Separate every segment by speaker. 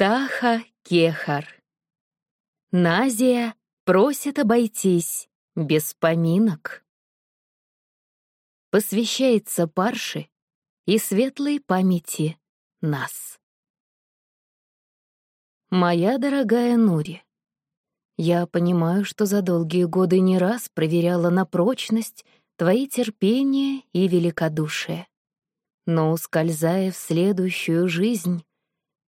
Speaker 1: Таха Кехар. Назия просит обойтись без поминок. Посвящается Парше и светлой памяти нас. Моя дорогая Нури, я понимаю, что за долгие годы не раз проверяла на прочность твои терпение и великодушие. Но, ускользая в следующую жизнь,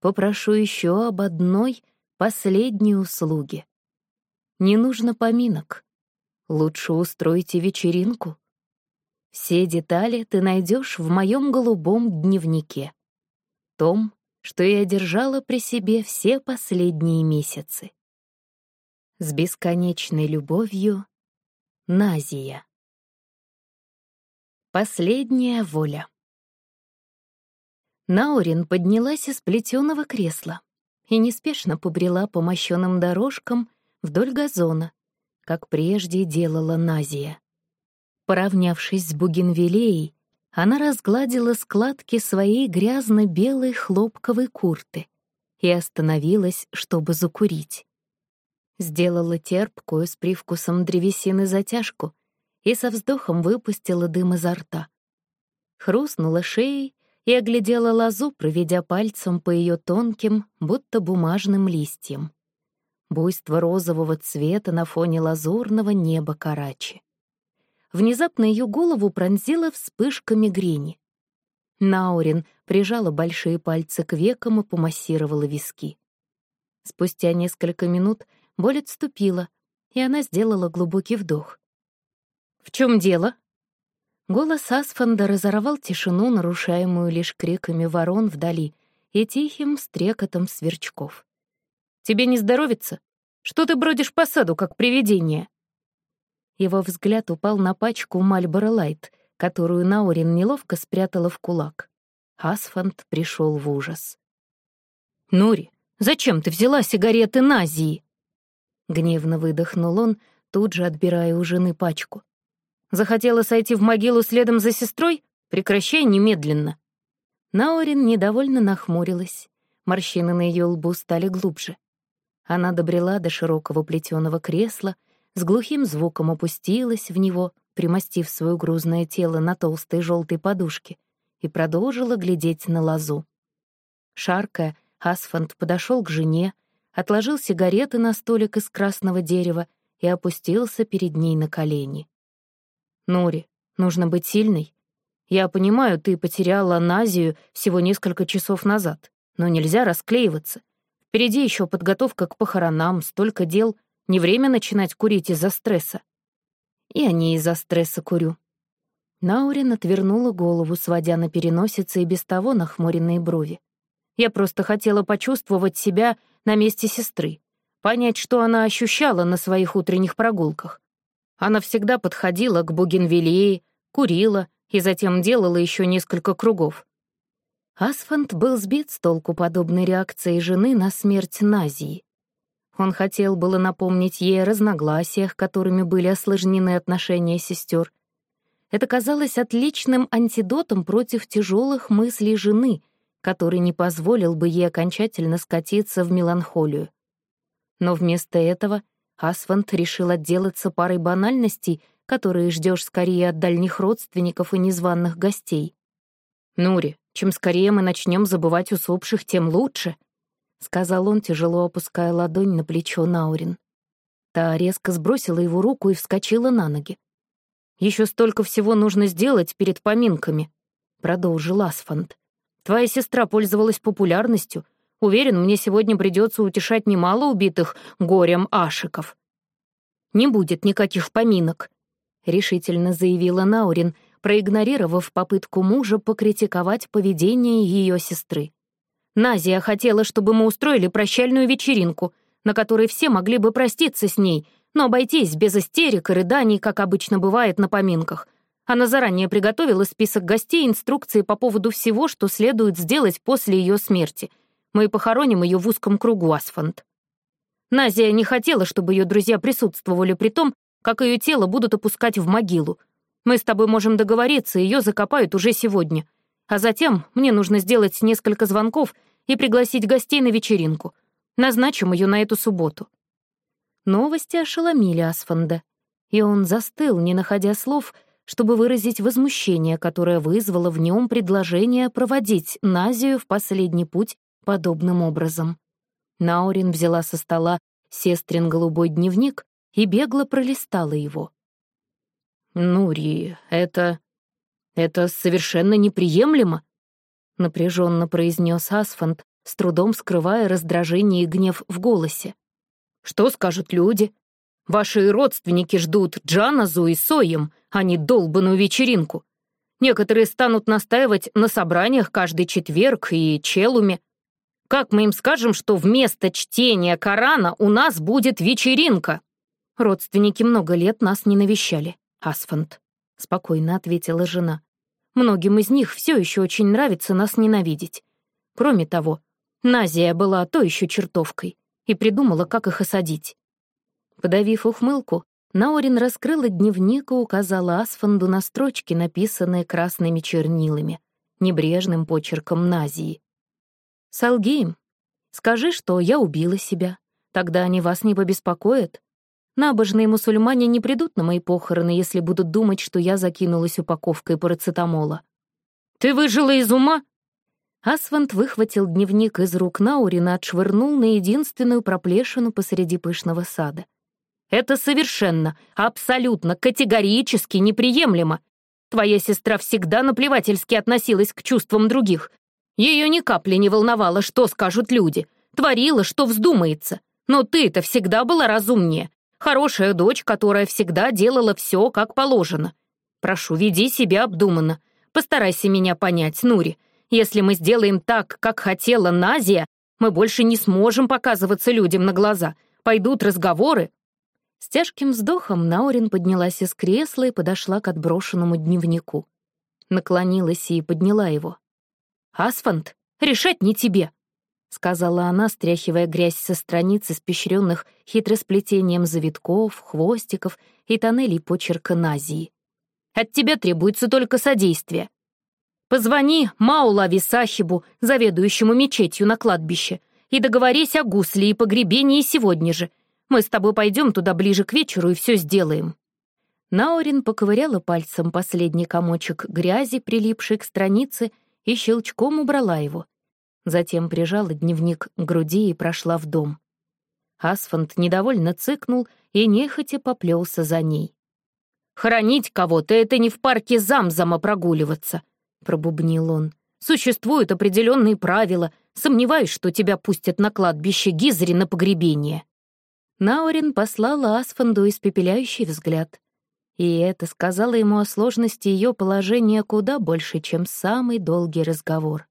Speaker 1: попрошу еще об одной последней услуге. Не нужно поминок. Лучше устройте вечеринку. Все детали ты найдешь в моем голубом дневнике. Том, что я держала при себе все последние месяцы. С бесконечной любовью, Назия. Последняя воля. Наурин поднялась из плетеного кресла и неспешно побрела по мощенным дорожкам вдоль газона, как прежде делала Назия. Поравнявшись с Бугенвилеей, она разгладила складки своей грязно-белой хлопковой курты и остановилась, чтобы закурить. Сделала терпкую с привкусом древесины затяжку и со вздохом выпустила дым изо рта. Хрустнула шеей и оглядела лозу, проведя пальцем по ее тонким, будто бумажным листьям. Буйство розового цвета на фоне лазурного неба Карачи. Внезапно ее голову пронзила вспышка мигрени. Наурин прижала большие пальцы к векам и помассировала виски. Спустя несколько минут боль отступила, и она сделала глубокий вдох. «В чем дело?» Голос Асфанда разорвал тишину, нарушаемую лишь криками ворон вдали и тихим стрекотом сверчков. «Тебе не здоровится? Что ты бродишь по саду, как привидение?» Его взгляд упал на пачку Мальборо Лайт, которую Наурин неловко спрятала в кулак. Асфанд пришел в ужас. «Нури, зачем ты взяла сигареты Назии?» Гневно выдохнул он, тут же отбирая у жены пачку. Захотела сойти в могилу следом за сестрой? Прекращай немедленно. Наорин недовольно нахмурилась. Морщины на ее лбу стали глубже. Она добрела до широкого плетеного кресла, с глухим звуком опустилась в него, примостив свое грузное тело на толстой желтой подушке, и продолжила глядеть на лозу. Шаркая, Асфант подошел к жене, отложил сигареты на столик из красного дерева и опустился перед ней на колени. Нори, нужно быть сильной. Я понимаю, ты потеряла Назию всего несколько часов назад, но нельзя расклеиваться. Впереди еще подготовка к похоронам, столько дел. Не время начинать курить из-за стресса. Я не из-за стресса курю. Наурин отвернула голову, сводя на переносице и без того нахмуренные брови. Я просто хотела почувствовать себя на месте сестры, понять, что она ощущала на своих утренних прогулках. Она всегда подходила к Бугенвилее, курила и затем делала еще несколько кругов. Асфант был сбит с толку подобной реакцией жены на смерть Назии. Он хотел было напомнить ей о разногласиях, которыми были осложнены отношения сестер. Это казалось отличным антидотом против тяжелых мыслей жены, который не позволил бы ей окончательно скатиться в меланхолию. Но вместо этого Асфант решил отделаться парой банальностей, которые ждешь скорее от дальних родственников и незваных гостей. «Нури, чем скорее мы начнем забывать усопших, тем лучше», — сказал он, тяжело опуская ладонь на плечо Наурин. Та резко сбросила его руку и вскочила на ноги. Еще столько всего нужно сделать перед поминками», — продолжил Асфант. «Твоя сестра пользовалась популярностью, Уверен, мне сегодня придется утешать немало убитых горем ашиков. «Не будет никаких поминок», — решительно заявила Наурин, проигнорировав попытку мужа покритиковать поведение ее сестры. «Назия хотела, чтобы мы устроили прощальную вечеринку, на которой все могли бы проститься с ней, но обойтись без истерик и рыданий, как обычно бывает на поминках. Она заранее приготовила список гостей и инструкции по поводу всего, что следует сделать после ее смерти — мы похороним ее в узком кругу, Асфант. Назия не хотела, чтобы ее друзья присутствовали при том, как ее тело будут опускать в могилу. Мы с тобой можем договориться, ее закопают уже сегодня. А затем мне нужно сделать несколько звонков и пригласить гостей на вечеринку. Назначим ее на эту субботу». Новости ошеломили Асфанда, и он застыл, не находя слов, чтобы выразить возмущение, которое вызвало в нем предложение проводить Назию в последний путь подобным образом. Наурин взяла со стола сестрин голубой дневник и бегло пролистала его. «Нури, это... это совершенно неприемлемо», — напряженно произнес Асфанд, с трудом скрывая раздражение и гнев в голосе. «Что скажут люди? Ваши родственники ждут Джаназу и Соем, а не долбаную вечеринку. Некоторые станут настаивать на собраниях каждый четверг и челуме. Как мы им скажем, что вместо чтения Корана у нас будет вечеринка? Родственники много лет нас не навещали, Асфант, — спокойно ответила жена. Многим из них все еще очень нравится нас ненавидеть. Кроме того, Назия была то еще чертовкой и придумала, как их осадить. Подавив ухмылку, Наурин раскрыла дневник и указала Асфанду на строчки, написанные красными чернилами, небрежным почерком Назии. «Солги им. Скажи, что я убила себя. Тогда они вас не побеспокоят. Набожные мусульмане не придут на мои похороны, если будут думать, что я закинулась упаковкой парацетамола». «Ты выжила из ума?» Асфанд выхватил дневник из рук Наурина отшвырнул на единственную проплешину посреди пышного сада. Это совершенно, абсолютно, категорически неприемлемо. Твоя сестра всегда наплевательски относилась к чувствам других. Ее ни капли не волновало, что скажут люди. Творила, что вздумается. Но ты-то всегда была разумнее. Хорошая дочь, которая всегда делала все, как положено. Прошу, веди себя обдуманно. Постарайся меня понять, Нури. Если мы сделаем так, как хотела Назия, мы больше не сможем показываться людям на глаза. Пойдут разговоры, с тяжким вздохом Наурин поднялась из кресла и подошла к отброшенному дневнику. Наклонилась и подняла его. «Асфант, решать не тебе!» — сказала она, стряхивая грязь со страниц, испещренных хитросплетением завитков, хвостиков и тоннелей почерка Назии. «От тебя требуется только содействие. Позвони Маулави Сахибу, заведующему мечетью на кладбище, и договорись о гусле и погребении сегодня же — мы с тобой пойдем туда ближе к вечеру и все сделаем». Наурин поковыряла пальцем последний комочек грязи, прилипший к странице, и щелчком убрала его. Затем прижала дневник к груди и прошла в дом. Асфант недовольно цыкнул и нехотя поплелся за ней. «Хоронить кого-то — это не в парке Замзама прогуливаться», — пробубнил он. «Существуют определенные правила. Сомневаюсь, что тебя пустят на кладбище Гизри на погребение». Наурин послала Асфанду испепеляющий взгляд. И это сказало ему о сложности ее положения куда больше, чем самый долгий разговор.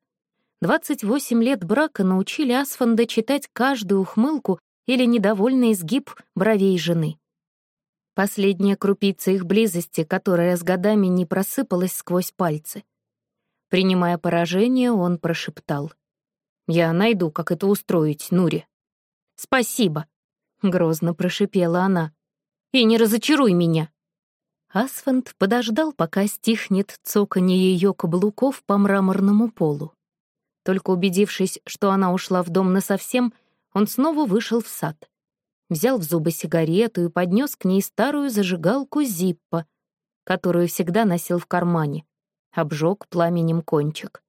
Speaker 1: 28 лет брака научили Асфанда читать каждую ухмылку или недовольный изгиб бровей жены. Последняя крупица их близости, которая с годами не просыпалась сквозь пальцы. Принимая поражение, он прошептал. «Я найду, как это устроить, Нури». «Спасибо», — грозно прошипела она. «И не разочаруй меня!» Асфанд подождал, пока стихнет цоканье ее каблуков по мраморному полу. Только убедившись, что она ушла в дом насовсем, он снова вышел в сад. Взял в зубы сигарету и поднес к ней старую зажигалку Зиппа, которую всегда носил в кармане. Обжег пламенем кончик.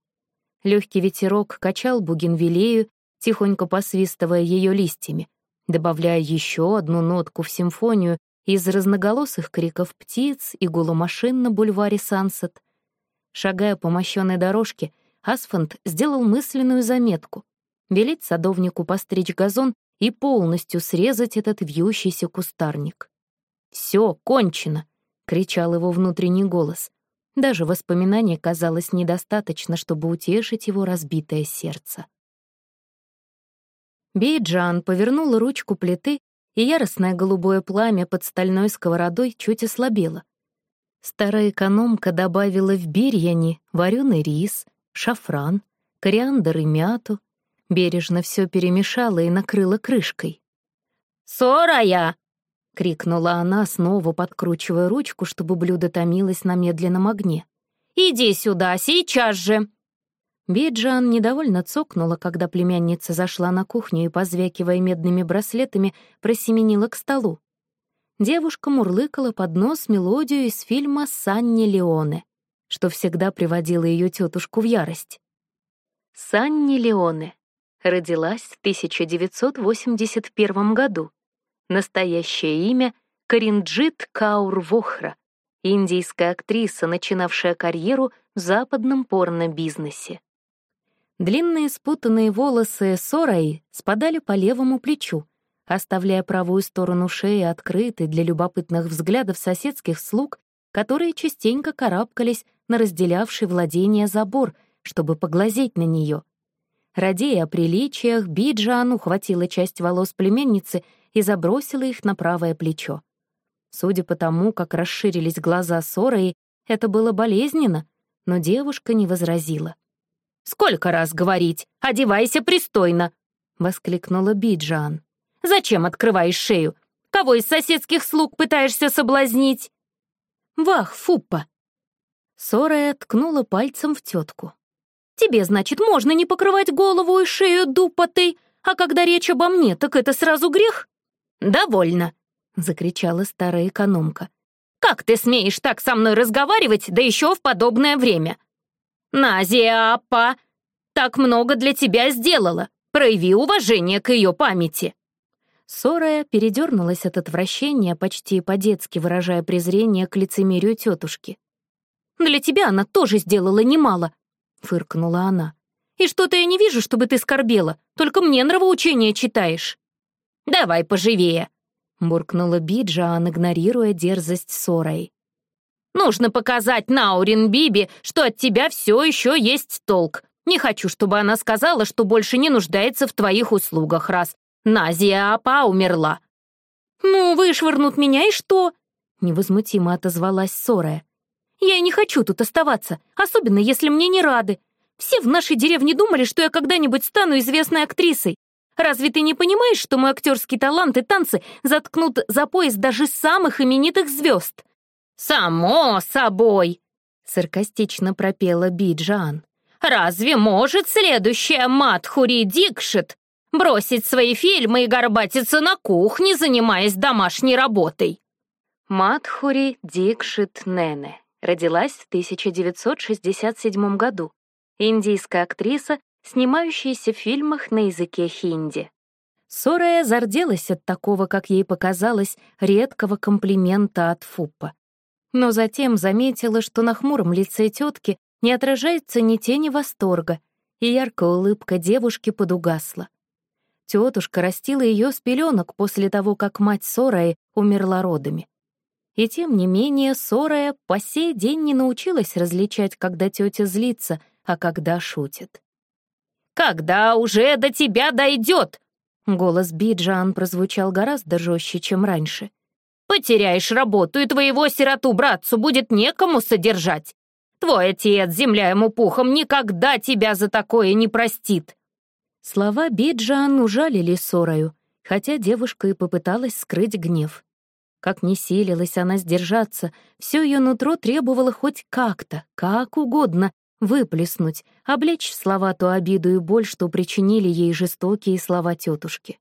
Speaker 1: Легкий ветерок качал бугенвилею, тихонько посвистывая ее листьями добавляя еще одну нотку в симфонию из разноголосых криков птиц и гула машин на бульваре Сансет. Шагая по мощенной дорожке, Асфант сделал мысленную заметку — велеть садовнику постричь газон и полностью срезать этот вьющийся кустарник. «Все, кончено!» — кричал его внутренний голос. Даже воспоминания казалось недостаточно, чтобы утешить его разбитое сердце. Бейджан повернула ручку плиты, и яростное голубое пламя под стальной сковородой чуть ослабело. Старая экономка добавила в бирьяни вареный рис, шафран, кориандр и мяту, бережно все перемешала и накрыла крышкой. «Сорая!» — крикнула она, снова подкручивая ручку, чтобы блюдо томилось на медленном огне. «Иди сюда, сейчас же!» Биджан недовольно цокнула, когда племянница зашла на кухню и, позвякивая медными браслетами, просеменила к столу. Девушка мурлыкала под нос мелодию из фильма «Санни Леоне», что всегда приводило ее тетушку в ярость. Санни Леоне родилась в 1981 году. Настоящее имя — Каринджит Каур Вохра, индийская актриса, начинавшая карьеру в западном порно-бизнесе. Длинные спутанные волосы Сораи спадали по левому плечу, оставляя правую сторону шеи открытой для любопытных взглядов соседских слуг, которые частенько карабкались на разделявший владение забор, чтобы поглазеть на нее. Радея о приличиях, Биджан ухватила часть волос племенницы и забросила их на правое плечо. Судя по тому, как расширились глаза Сорой, это было болезненно, но девушка не возразила. «Сколько раз говорить? Одевайся пристойно!» — воскликнула Биджан. «Зачем открываешь шею? Кого из соседских слуг пытаешься соблазнить?» «Вах, фуппа!» Сорая ткнула пальцем в тетку. «Тебе, значит, можно не покрывать голову и шею дупотой, а когда речь обо мне, так это сразу грех?» «Довольно!» — закричала старая экономка. «Как ты смеешь так со мной разговаривать, да еще в подобное время? Назия Аппа так много для тебя сделала. Прояви уважение к ее памяти». Сорая передернулась от отвращения, почти по-детски выражая презрение к лицемерию тетушки. «Для тебя она тоже сделала немало», — фыркнула она. «И что-то я не вижу, чтобы ты скорбела, только мне нравоучение читаешь». «Давай поживее», буркнула Биджан, игнорируя дерзость Сорой. «Нужно показать Наурин Биби, что от тебя все еще есть толк. Не хочу, чтобы она сказала, что больше не нуждается в твоих услугах, раз Назия Апа умерла». «Ну, вышвырнут меня, и что?» — невозмутимо отозвалась Сорая. «Я не хочу тут оставаться, особенно если мне не рады. Все в нашей деревне думали, что я когда-нибудь стану известной актрисой. Разве ты не понимаешь, что мой актерский талант и танцы заткнут за пояс даже самых именитых звезд? «Само собой!» — саркастично пропела Биджан. «Разве может следующая Матхури Дикшит бросить свои фильмы и горбатиться на кухне, занимаясь домашней работой?» Матхури Дикшит Нене родилась в 1967 году. Индийская актриса, снимающаяся в фильмах на языке хинди. Сорая зарделась от такого, как ей показалось, редкого комплимента от Фуппа. Но затем заметила, что на хмуром лице тетки не отражается ни тени восторга, и яркая улыбка девушки подугасла. Тетушка растила ее с пеленок после того, как мать Сораи умерла родами. И тем не менее Сорая по сей день не научилась различать, когда тетя злится, а когда шутит. Когда уже до тебя дойдет?» Голос Биджан прозвучал гораздо жестче, чем раньше. «Потеряешь работу, и твоего сироту-братцу будет некому содержать. Твой отец, земля ему пухом, никогда тебя за такое не простит». Слова Биджан ужалили Сорою, хотя девушка и попыталась скрыть гнев. Как не силилась она сдержаться, все ее нутро требовало хоть как-то, как угодно, выплеснуть, облечь слова ту обиду и боль, что причинили ей жестокие слова тетушки.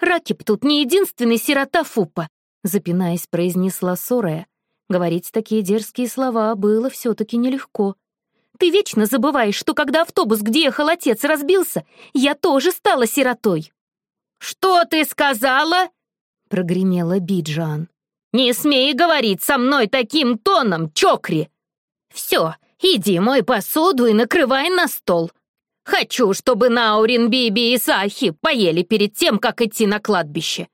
Speaker 1: «Ракип тут не единственный сирота Фупа», — запинаясь, произнесла Сорая. Говорить такие дерзкие слова было все таки нелегко. «Ты вечно забываешь, что когда автобус, где ехал отец, разбился, я тоже стала сиротой». «Что ты сказала?» — прогремела Биджан. «Не смей говорить со мной таким тоном, Чокри!» «Все, Иди мой посуду и накрывай на стол. Хочу, чтобы Наурин, Биби и Сахи поели перед тем, как идти на кладбище».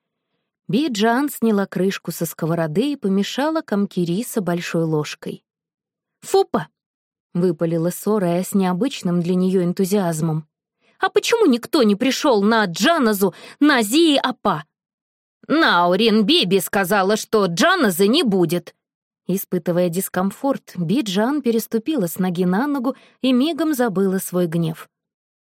Speaker 1: Биджан сняла крышку со сковороды и помешала комки риса большой ложкой. «Фупа!» — выпалила Сорая с необычным для нее энтузиазмом. «А почему никто не пришел на Джаназу, на Зии Апа?» «Наурин Биби сказала, что Джаназы не будет», Испытывая дискомфорт, Биджан переступила с ноги на ногу и мигом забыла свой гнев.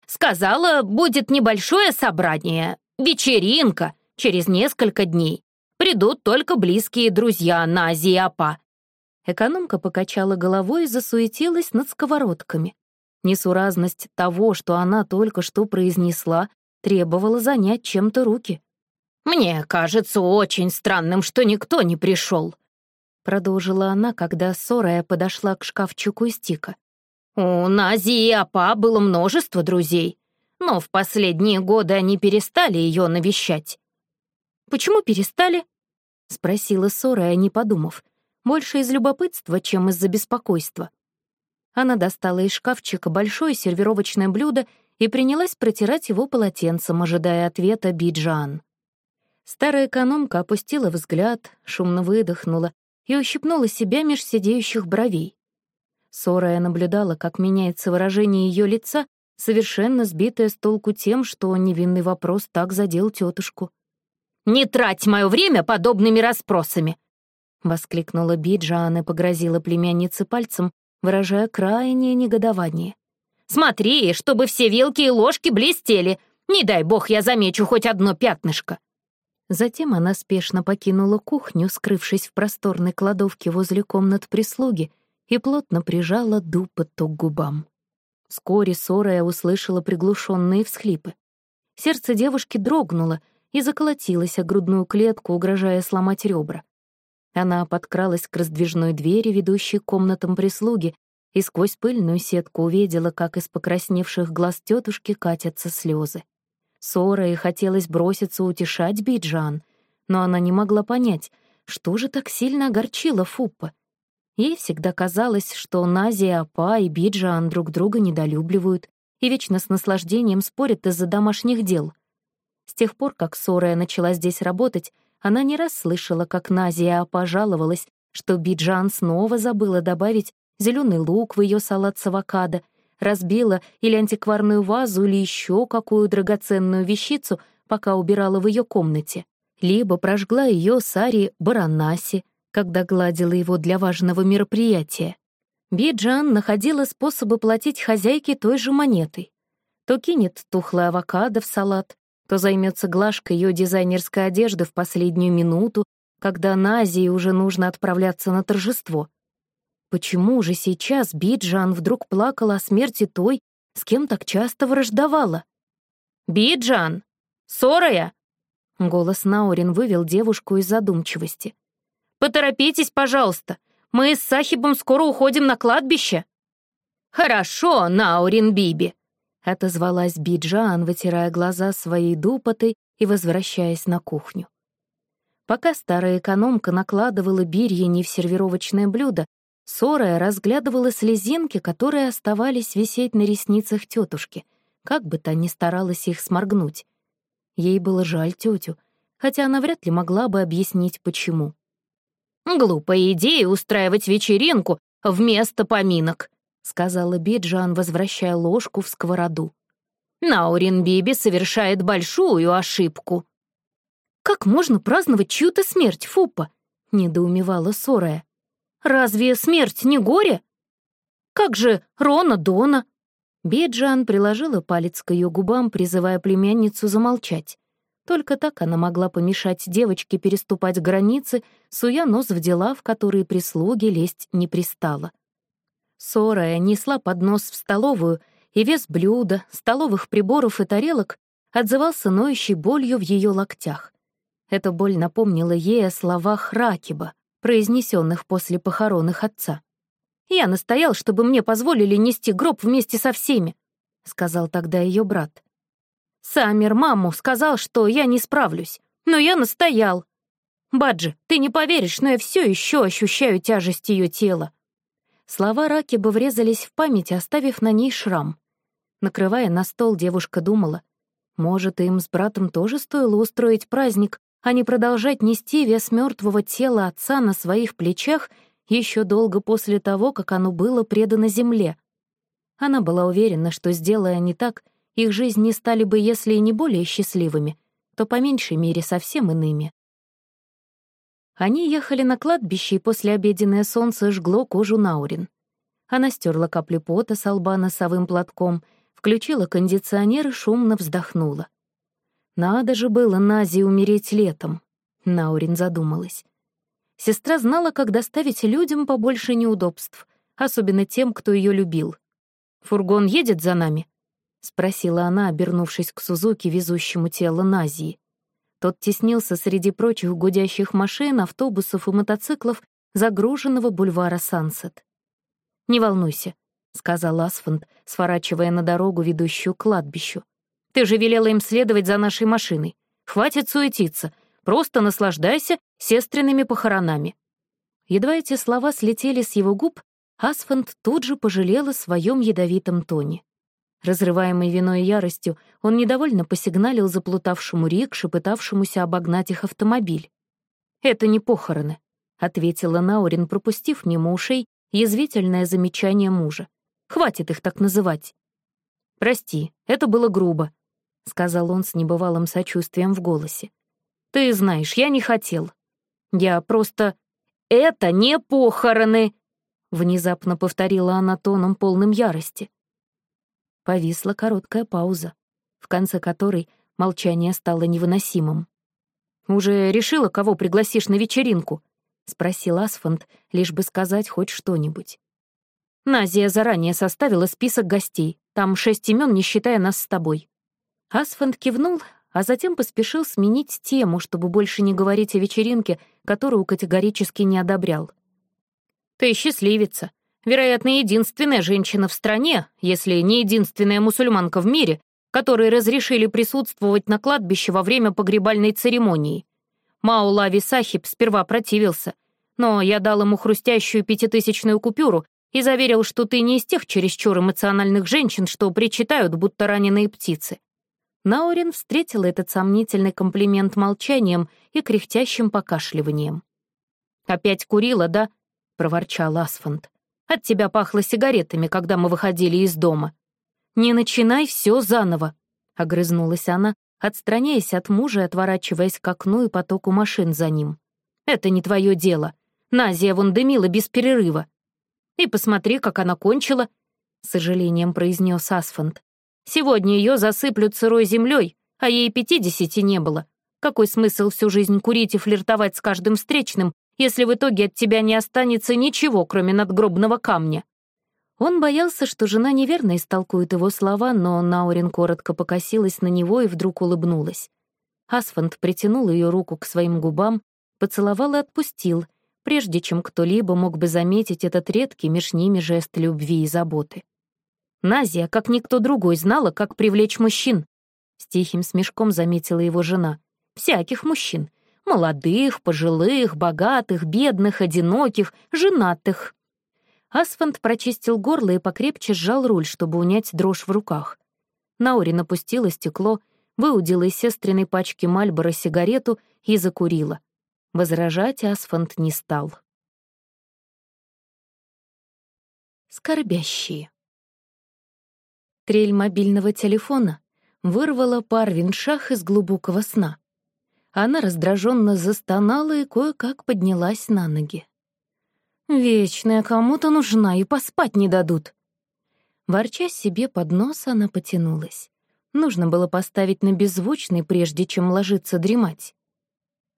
Speaker 1: «Сказала, будет небольшое собрание, вечеринка, через несколько дней. Придут только близкие друзья на Азиапа». Экономка покачала головой и засуетилась над сковородками. Несуразность того, что она только что произнесла, требовала занять чем-то руки.
Speaker 2: «Мне кажется очень странным, что никто не пришел,
Speaker 1: продолжила она, когда Сорая подошла к шкафчику из тика.
Speaker 2: «У Нази и Апа было множество друзей, но в последние годы они перестали ее навещать».
Speaker 1: «Почему перестали?» — спросила Сорая, не подумав, больше из любопытства, чем из-за беспокойства. Она достала из шкафчика большое сервировочное блюдо и принялась протирать его полотенцем, ожидая ответа Биджан. Старая экономка опустила взгляд, шумно выдохнула и ущипнула себя меж сидеющих бровей. Сорая наблюдала, как меняется выражение ее лица, совершенно сбитая с толку тем, что невинный вопрос так задел тетушку.
Speaker 2: «Не трать мое время подобными расспросами!»
Speaker 1: — воскликнула Биджан и погрозила племяннице пальцем, выражая крайнее негодование.
Speaker 2: «Смотри, чтобы все вилки и ложки блестели! Не дай бог я замечу хоть одно пятнышко!»
Speaker 1: Затем она спешно покинула кухню, скрывшись в просторной кладовке возле комнат прислуги, и плотно прижала дупоту к губам. Вскоре Сорая услышала приглушенные всхлипы. Сердце девушки дрогнуло и заколотилось о грудную клетку, угрожая сломать ребра. Она подкралась к раздвижной двери, ведущей комнатам прислуги, и сквозь пыльную сетку увидела, как из покрасневших глаз тетушки катятся слезы. Сора и хотелось броситься утешать Биджан, но она не могла понять, что же так сильно огорчило Фуппа. Ей всегда казалось, что Назия, Апа и Биджан друг друга недолюбливают и вечно с наслаждением спорят из-за домашних дел. С тех пор, как Сорая начала здесь работать, она не раз слышала, как Назия пожаловалась, что Биджан снова забыла добавить зеленый лук в ее салат с авокадо, разбила или антикварную вазу, или еще какую драгоценную вещицу, пока убирала в ее комнате, либо прожгла ее Сари Баранаси, когда гладила его для важного мероприятия. Биджан находила способы платить хозяйке той же монетой. То кинет тухлый авокадо в салат, то займется глажкой ее дизайнерской одежды в последнюю минуту, когда на Азии уже нужно отправляться на торжество. Почему же сейчас Биджан вдруг плакала о смерти той, с кем так часто враждовала?
Speaker 2: «Биджан! Сорая!»
Speaker 1: Голос Наурин вывел девушку из задумчивости.
Speaker 2: «Поторопитесь, пожалуйста. Мы с Сахибом скоро уходим на кладбище». «Хорошо, Наурин Биби», отозвалась Биджан, вытирая глаза своей дупотой и возвращаясь на кухню. Пока старая экономка накладывала бирьяни в сервировочное блюдо, Сорая разглядывала слезинки, которые оставались висеть на ресницах тетушки, как бы та ни старалась их сморгнуть. Ей было жаль тетю, хотя она вряд ли могла бы объяснить, почему. «Глупая идея устраивать вечеринку вместо поминок», —
Speaker 1: сказала Биджан, возвращая ложку в сковороду.
Speaker 2: «Наурин Биби совершает большую ошибку».
Speaker 1: «Как можно праздновать чью-то смерть, Фупа?» — недоумевала Сорая. «Разве смерть не горе? Как же Рона Дона?» Биджан приложила палец к ее губам, призывая племянницу замолчать. Только так она могла помешать девочке переступать границы, суя нос в дела, в которые прислуги лезть не пристала. Сорая несла поднос в столовую, и вес блюда, столовых приборов и тарелок отзывался ноющей болью в ее локтях. Эта боль напомнила ей о словах Ракиба, произнесенных после похорон их отца. «Я настоял, чтобы мне позволили нести гроб вместе со всеми», — сказал тогда ее брат. «Самир маму сказал, что я не справлюсь, но я настоял. Баджи, ты не поверишь, но я все еще ощущаю тяжесть ее тела. Слова Ракиба врезались в память, оставив на ней шрам. Накрывая на стол, девушка думала, может, им с братом тоже стоило устроить праздник, а не продолжать нести вес мертвого тела отца на своих плечах еще долго после того, как оно было предано земле. Она была уверена, что, сделая не так, их жизни стали бы, если и не более счастливыми, то по меньшей мере совсем иными. Они ехали на кладбище, и послеобеденное солнце жгло кожу Наурин. Она стерла капли пота с лба носовым платком, включила кондиционер и шумно вздохнула. Надо же было Назе умереть летом, Наурин задумалась. Сестра знала, как доставить людям побольше неудобств, особенно тем, кто ее любил.
Speaker 2: «Фургон едет за нами?» — спросила она, обернувшись к Сузуки, везущему тело Назии. Тот теснился среди прочих гудящих машин, автобусов и мотоциклов загруженного бульвара Сансет. «Не волнуйся», — сказал Асфанд, сворачивая на дорогу, ведущую к кладбищу. «Ты же велела им следовать за нашей машиной. Хватит суетиться, просто наслаждайся сестренными похоронами». Едва эти слова слетели с его губ, Асфанд тут же пожалел о своем ядовитом тоне. Разрываемый виной и яростью, он недовольно посигналил заплутавшему рикше, пытавшемуся обогнать их автомобиль. «Это не похороны», — ответила Наурин, пропустив мимо ушей язвительное замечание мужа. «Хватит их так называть». «Прости, это было грубо», — сказал он с небывалым сочувствием в голосе. «Ты знаешь, я не хотел. Я просто... Это не похороны!» Внезапно повторила она тоном полным ярости. Повисла короткая пауза, в конце которой молчание стало невыносимым. «Уже решила, кого пригласишь на вечеринку?» — спросил Асфанд, лишь бы сказать хоть что-нибудь. «Назия заранее составила список гостей. Там шесть имен, не считая нас с тобой». Асфанд кивнул, а затем поспешил сменить тему, чтобы больше не говорить о вечеринке, которую категорически не одобрял. «Ты счастливица. Вероятно, единственная женщина в стране, если не единственная мусульманка в мире, которые разрешили присутствовать на кладбище во время погребальной церемонии. Маулави Сахиб сперва противился, но я дал ему хрустящую пятитысячную купюру и заверил, что ты не из тех чересчур эмоциональных женщин, что причитают, будто раненые птицы. Наурин встретила этот сомнительный комплимент молчанием и кряхтящим покашливанием. «Опять курила, да?» — проворчал Асфанд. От тебя пахло сигаретами, когда мы выходили из дома. Не начинай все заново, огрызнулась она, отстраняясь от мужа и отворачиваясь к окну и потоку машин за ним. Это не твое дело. Назия вон дымила без перерыва. И посмотри, как она кончила, сожалением произнес Асфанд. Сегодня ее засыплют сырой землей, а ей пятидесяти не было. Какой смысл всю жизнь курить и флиртовать с каждым встречным, если в итоге от тебя не останется ничего, кроме надгробного камня». Он боялся, что жена неверно истолкует его слова, но Наурин коротко покосилась на него и вдруг улыбнулась. Асфанд притянул ее руку к своим губам, поцеловал и отпустил, прежде чем кто-либо мог бы заметить этот редкий меж ними жест любви и заботы. Назия, как никто другой, знала, как привлечь мужчин. С тихим смешком заметила его жена. Всяких мужчин, Молодых, пожилых, богатых, бедных, одиноких, женатых. Асфанд прочистил горло и покрепче сжал руль, чтобы унять дрожь в руках. Наури напустила стекло, выудила из сестриной пачки Мальбора сигарету и закурила. Возражать Асфанд не стал. Скорбящие. Трель мобильного телефона вырвала Парвин Шах из глубокого сна. Она раздраженно застонала и кое-как поднялась на ноги. «Вечная кому-то нужна, и поспать не дадут». Ворча себе под нос, она потянулась. Нужно было поставить на беззвучный, прежде чем ложиться дремать.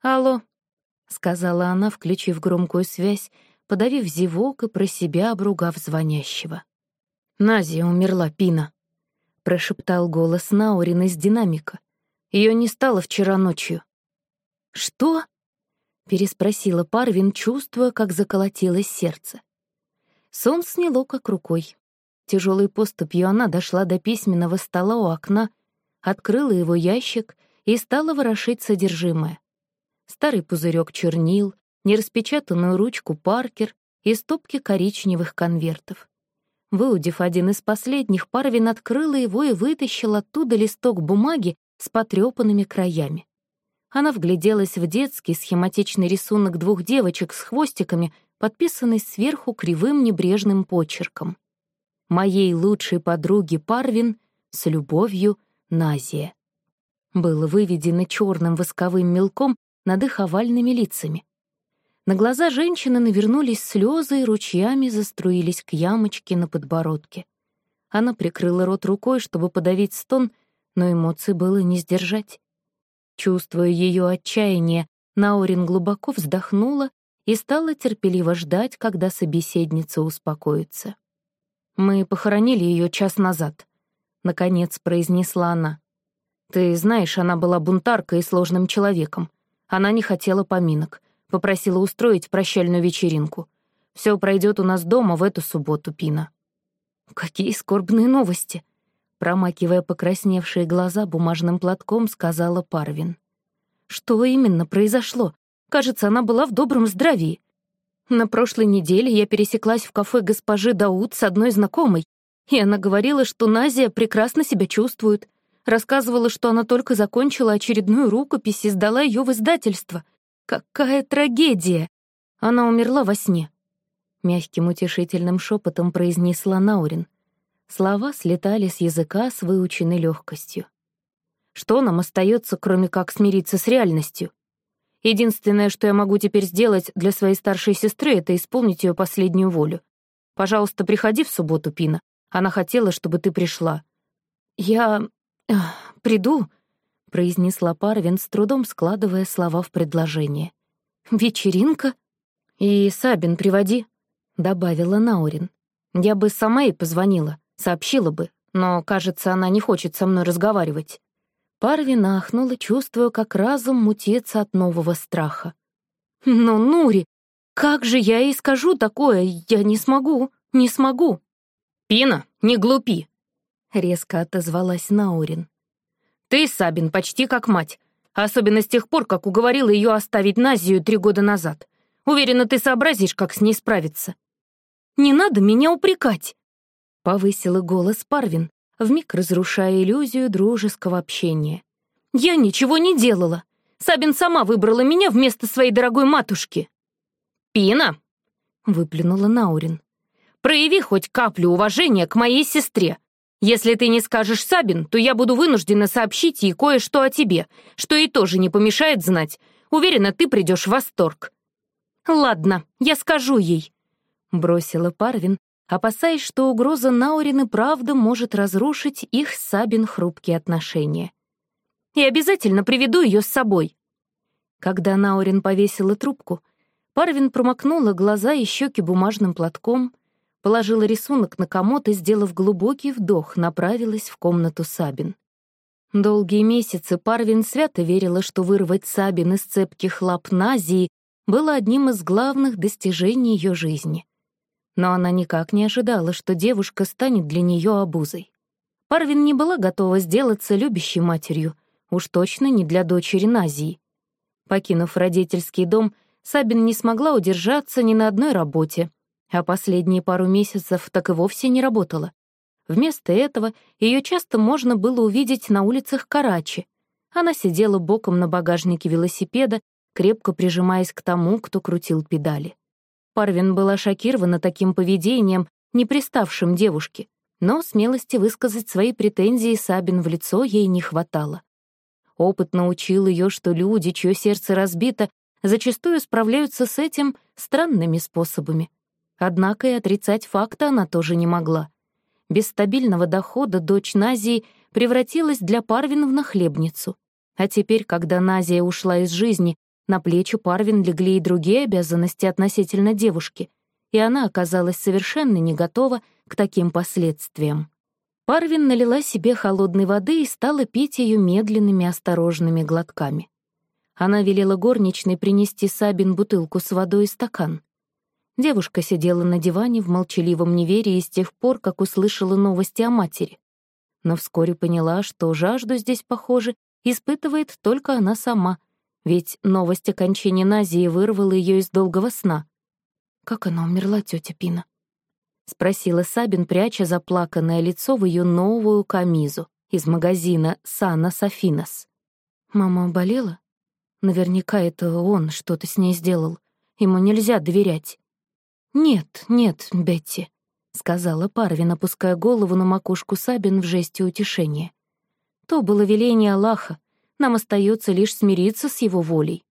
Speaker 2: «Алло», — сказала она, включив громкую связь, подавив зевок и про себя обругав звонящего. «Назия умерла, Пина», — прошептал голос Наурин из динамика. Ее не стало вчера ночью. «Что?» — переспросила Парвин, чувствуя, как заколотилось сердце. Сон сняло как рукой. Тяжелой поступью она дошла до письменного стола у окна, открыла его ящик и стала ворошить содержимое. Старый пузырек чернил, нераспечатанную ручку Паркер и стопки коричневых конвертов. Выудив один из последних, Парвин открыла его и вытащила оттуда листок бумаги с потрепанными краями. Она вгляделась в детский схематичный рисунок двух девочек с хвостиками, подписанный сверху кривым небрежным почерком. «Моей лучшей подруге Парвин с любовью Назия». Было выведено черным восковым мелком над их овальными лицами. На глаза женщины навернулись слезы и ручьями заструились к ямочке на подбородке. Она прикрыла рот рукой, чтобы подавить стон, но эмоций было не сдержать. Чувствуя ее отчаяние, Наурин глубоко вздохнула и стала терпеливо ждать, когда собеседница успокоится. Мы похоронили ее час назад», — наконец произнесла она. «Ты знаешь, она была бунтаркой и сложным человеком. Она не хотела поминок, попросила устроить прощальную вечеринку. Все пройдет у нас дома в эту субботу, Пина». «Какие скорбные новости!» Промакивая покрасневшие глаза бумажным платком, сказала Парвин. «Что именно произошло? Кажется, она была в добром здравии. На прошлой неделе я пересеклась в кафе госпожи Дауд с одной знакомой, и она говорила, что Назия прекрасно себя чувствует. Рассказывала, что она только закончила очередную рукопись и сдала ее в издательство. Какая трагедия! Она умерла во сне. Мягким утешительным шепотом произнесла Наурин. Слова слетали с языка с выученной легкостью. Что нам остается, кроме как смириться с реальностью? Единственное, что я могу теперь сделать для своей старшей сестры, это исполнить ее последнюю волю. Пожалуйста, приходи в субботу, Пина. Она хотела, чтобы ты пришла. Я... приду, — произнесла Парвин, с трудом складывая слова в предложение. «Вечеринка?» «И Сабин приводи», добавила Наурин. «Я бы сама ей позвонила, сообщила бы, но, кажется, она не хочет со мной разговаривать». Парвин ахнула, чувствуя, как разум мутится от нового страха. «Но, Нури, как же я ей скажу такое? Я не смогу, не смогу!» «Пина, не глупи!» — резко отозвалась Наурин. «Ты, Сабин, почти как мать, особенно с тех пор, как уговорила ее оставить Назию три года назад. Уверена, ты сообразишь, как с ней справиться. Не надо меня упрекать!» Повысила голос Парвин, вмиг разрушая иллюзию дружеского общения. «Я ничего не делала. Сабин сама выбрала меня вместо своей дорогой матушки». «Пина!» — выплюнула Наурин. «Прояви хоть каплю уважения к моей сестре. Если ты не скажешь Сабин, то я буду вынуждена сообщить ей кое-что о тебе, что ей тоже не помешает знать. Уверена, ты придешь в восторг». «Ладно, я скажу ей», — бросила Парвин, опасаясь, что угроза Наурин и правда может разрушить их с Сабин хрупкие отношения. «И обязательно приведу ее с собой». Когда Наурин повесила трубку, Парвин промокнула глаза и щеки бумажным платком, положила рисунок на комод и, сделав глубокий вдох, направилась в комнату Сабин. Долгие месяцы Парвин свято верила, что вырвать Сабин из цепких лап Назии было одним из главных достижений ее жизни но она никак не ожидала, что девушка станет для нее обузой. Парвин не была готова сделаться любящей матерью, уж точно не для дочери Назии. Покинув родительский дом, Сабин не смогла удержаться ни на одной работе, а последние пару месяцев так и вовсе не работала. Вместо этого ее часто можно было увидеть на улицах Карачи. Она сидела боком на багажнике велосипеда, крепко прижимаясь к тому, кто крутил педали. Парвин была шокирована таким поведением, не приставшим девушке, но смелости высказать свои претензии Сабин в лицо ей не хватало. Опыт научил ее, что люди, чье сердце разбито, зачастую справляются с этим странными способами. Однако и отрицать факта она тоже не могла. Без стабильного дохода дочь Назии превратилась для Парвин в нахлебницу. А теперь, когда Назия ушла из жизни, на плечи Парвин легли и другие обязанности относительно девушки, и она оказалась совершенно не готова к таким последствиям. Парвин налила себе холодной воды и стала пить ее медленными осторожными глотками. Она велела горничной принести Сабин бутылку с водой и стакан. Девушка сидела на диване в молчаливом неверии с тех пор, как услышала новости о матери. Но вскоре поняла, что жажду здесь, похоже, испытывает только она сама — ведь новость о кончине Назии вырвала ее из долгого сна. «Как она умерла, тетя Пина?» — спросила Сабин, пряча заплаканное лицо в ее новую камизу из магазина «Сана Софинос». «Мама болела? Наверняка это он что-то с ней сделал. Ему нельзя доверять». «Нет, нет, Бетти», — сказала Парвин, опуская голову на макушку Сабин в жесте утешения. «То было веление Аллаха, нам остается лишь смириться с его волей.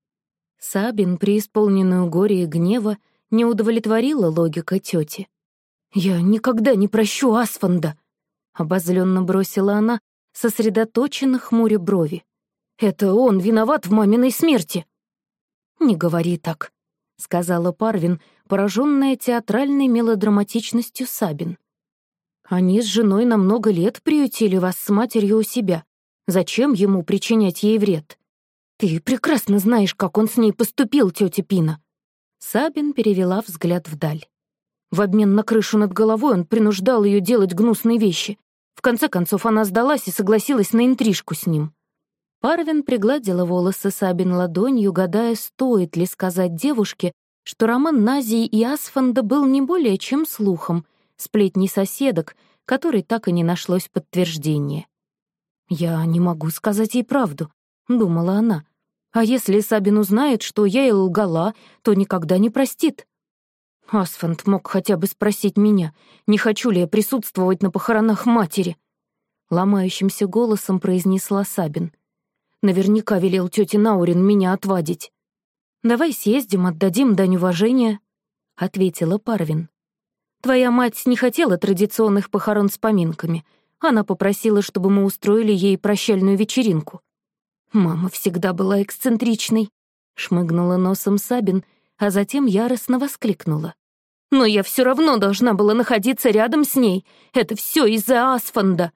Speaker 2: Сабин, преисполненную горе и гнева, не удовлетворила логика тети. «Я никогда не прощу Асфанда!» — обозленно бросила она, сосредоточенно хмуря брови. «Это он виноват в маминой смерти!» «Не говори так», — сказала Парвин, пораженная театральной мелодраматичностью Сабин. Они с женой на много лет приютили вас с матерью у себя. Зачем ему причинять ей вред? Ты прекрасно знаешь, как он с ней поступил, тетя Пина. Сабин перевела взгляд вдаль. В обмен на крышу над головой он принуждал ее делать гнусные вещи. В конце концов, она сдалась и согласилась на интрижку с ним. Парвин пригладила волосы Сабин ладонью, гадая, стоит ли сказать девушке, что роман Назии и Асфанда был не более чем слухом, сплетней соседок, которой так и не нашлось подтверждения. «Я не могу сказать ей правду», — думала она. «А если Сабин узнает, что я ей лгала, то никогда не простит». Асфанд мог хотя бы спросить меня, не хочу ли я присутствовать на похоронах матери. Ломающимся голосом произнесла Сабин. Наверняка велел тете Наурин меня отвадить. «Давай съездим, отдадим дань уважения», — ответила Парвин. «Твоя мать не хотела традиционных похорон с поминками. Она попросила, чтобы мы устроили ей прощальную вечеринку». «Мама всегда была эксцентричной», — шмыгнула носом Сабин, а затем яростно воскликнула. «Но я все равно должна была находиться рядом с ней. Это все из-за Асфанда».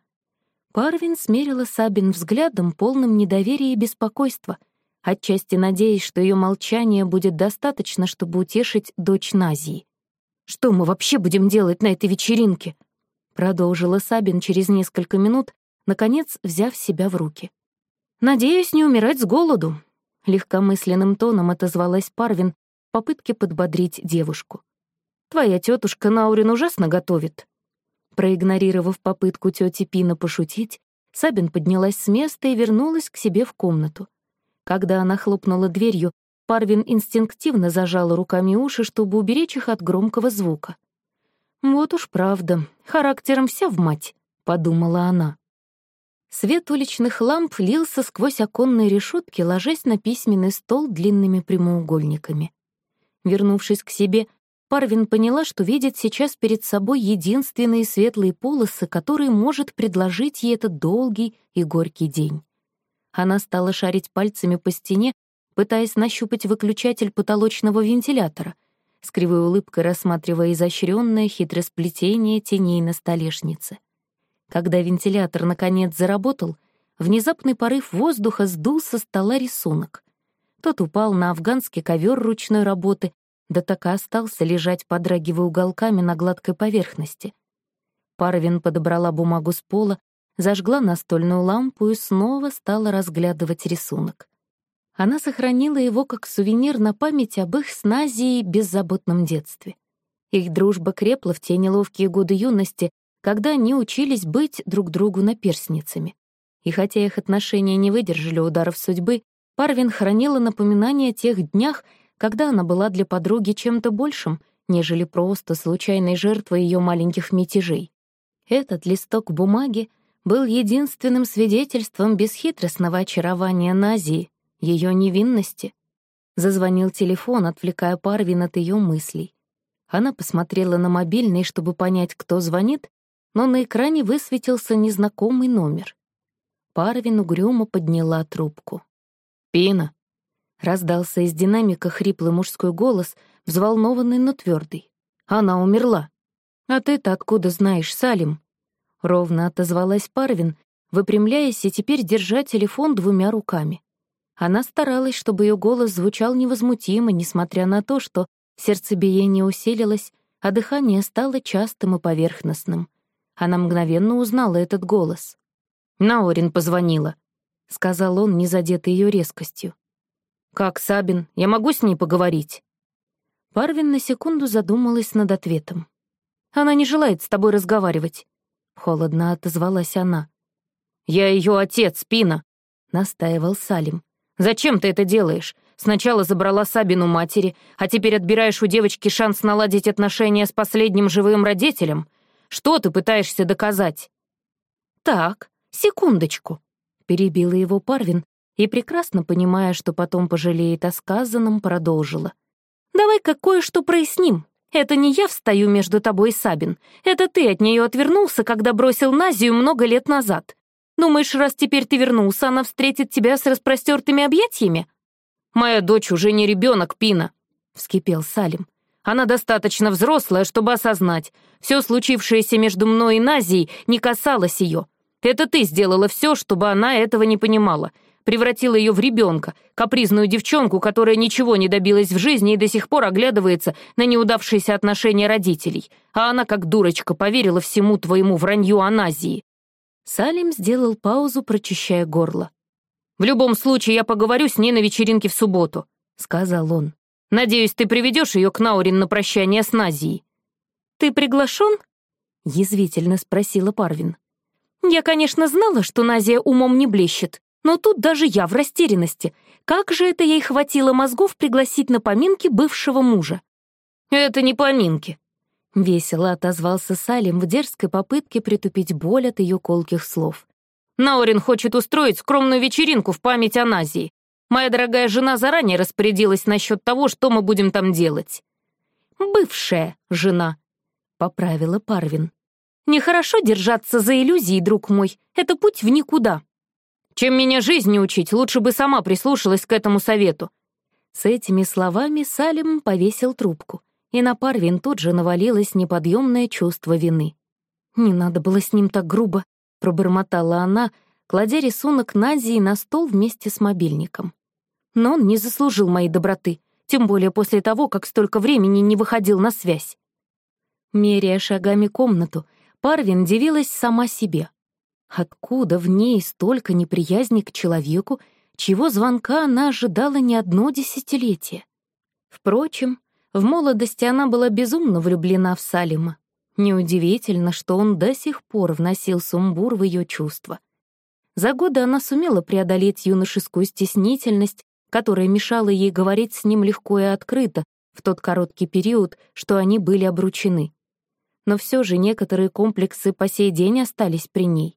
Speaker 2: Парвин смерила Сабин взглядом, полным недоверия и беспокойства, отчасти надеясь, что ее молчание будет достаточно, чтобы утешить дочь Назии. «Что мы вообще будем делать на этой вечеринке?» Продолжила Сабин через несколько минут, наконец взяв себя в руки. «Надеюсь, не умирать с голоду», — легкомысленным тоном отозвалась Парвин в попытке подбодрить девушку. «Твоя тетушка Наурин ужасно готовит. Проигнорировав попытку тети Пина пошутить, Сабин поднялась с места и вернулась к себе в комнату. Когда она хлопнула дверью, Парвин инстинктивно зажала руками уши, чтобы уберечь их от громкого звука. «Вот уж правда, характером вся в мать», — подумала она. Свет уличных ламп лился сквозь оконные решетки, ложась на письменный стол длинными прямоугольниками. Вернувшись к себе, Парвин поняла, что видит сейчас перед собой единственные светлые полосы, которые может предложить ей этот долгий и горький день. Она стала шарить пальцами по стене, пытаясь нащупать выключатель потолочного вентилятора, с кривой улыбкой рассматривая изощренное хитросплетение теней на столешнице. Когда вентилятор наконец заработал, внезапный порыв воздуха сдул со стола рисунок. Тот упал на афганский ковер ручной работы, да так и остался лежать, подрагивая уголками на гладкой поверхности. Парвин подобрала бумагу с пола, зажгла настольную лампу и снова стала разглядывать рисунок. Она сохранила его как сувенир на память об их с Назией беззаботном детстве. Их дружба крепла в те неловкие годы юности, когда они учились быть друг другу наперсницами. И хотя их отношения не выдержали ударов судьбы, Парвин хранила напоминания о тех днях, когда она была для подруги чем-то большим, нежели просто случайной жертвой ее маленьких мятежей. Этот листок бумаги был единственным свидетельством бесхитростного очарования Назии, ее невинности. Зазвонил телефон, отвлекая Парвин от ее мыслей. Она посмотрела на мобильный, чтобы понять, кто звонит, но на экране высветился незнакомый номер. Парвин угрюмо подняла трубку. «Пина», Раздался из динамика хриплый мужской голос, взволнованный, но твердый. «Она умерла». «А ты-то откуда знаешь, Салим?» Ровно отозвалась Парвин, выпрямляясь и теперь держа телефон двумя руками. Она старалась, чтобы ее голос звучал невозмутимо, несмотря на то, что сердцебиение усилилось, а дыхание стало частым и поверхностным. Она мгновенно узнала этот голос. «Наорин позвонила», — сказал он, не задетый ее резкостью. «Как Сабин? Я могу с ней поговорить?» Парвин на секунду задумалась над ответом. «Она не желает с тобой разговаривать», — холодно отозвалась она. «Я ее отец, Пина», — настаивал Салим. «Зачем ты это делаешь? Сначала забрала Сабину матери, а теперь отбираешь у девочки шанс наладить отношения с последним живым родителем? Что ты пытаешься доказать?» «Так, секундочку», — перебила его Парвин, и, прекрасно понимая, что потом пожалеет о сказанном, продолжила. «Давай-ка кое-что проясним. Это не я встаю между тобой и Сабин. Это ты от нее отвернулся, когда бросил Назию много лет назад. Думаешь, раз теперь ты вернулся, она встретит тебя с распростертыми объятиями?» «Моя дочь уже не ребенок, Пина», — вскипел Салим. Она достаточно взрослая, чтобы осознать. Все случившееся между мной и Назией не касалось ее. Это ты сделала все, чтобы она этого не понимала. Превратила ее в ребенка, капризную девчонку, которая ничего не добилась в жизни и до сих пор оглядывается на неудавшиеся отношения родителей. А она, как дурочка, поверила всему твоему вранью о Назии.
Speaker 1: Салим сделал паузу, прочищая горло.
Speaker 2: «В любом случае, я поговорю с ней на вечеринке в субботу», — сказал он. Надеюсь, ты приведешь ее к Наурин на прощание с Назией».
Speaker 1: «Ты приглашен?» — язвительно спросила Парвин. «Я, конечно, знала, что Назия умом не блещет, но тут даже я в растерянности. Как же это ей хватило мозгов пригласить на поминки бывшего мужа?»
Speaker 2: «Это не поминки», —
Speaker 1: весело отозвался Салим в дерзкой попытке притупить боль от ее колких слов.
Speaker 2: «Наурин хочет устроить скромную вечеринку в память о Назии. Моя дорогая жена заранее распорядилась насчет того, что мы будем там делать».
Speaker 1: «Бывшая жена», — поправила Парвин. «Нехорошо держаться за иллюзии, друг мой. Это путь в никуда».
Speaker 2: «Чем меня жизни учить, лучше бы сама прислушалась к этому совету».
Speaker 1: С этими словами Салим повесил трубку, и на Парвин тут же навалилось неподъемное чувство вины. «Не надо было с ним так грубо», — пробормотала она, кладя рисунок Назии на стол вместе с мобильником но он не заслужил моей доброты, тем более после того, как столько времени не выходил на связь. Меряя шагами комнату, Парвин дивилась сама себе. Откуда в ней столько неприязни к человеку, чего звонка она ожидала не одно десятилетие? Впрочем, в молодости она была безумно влюблена в Салима. Неудивительно, что он до сих пор вносил сумбур в ее чувства. За годы она сумела преодолеть юношескую стеснительность которая мешала ей говорить с ним легко и открыто в тот короткий период, что они были обручены. Но все же некоторые комплексы по сей день остались при ней.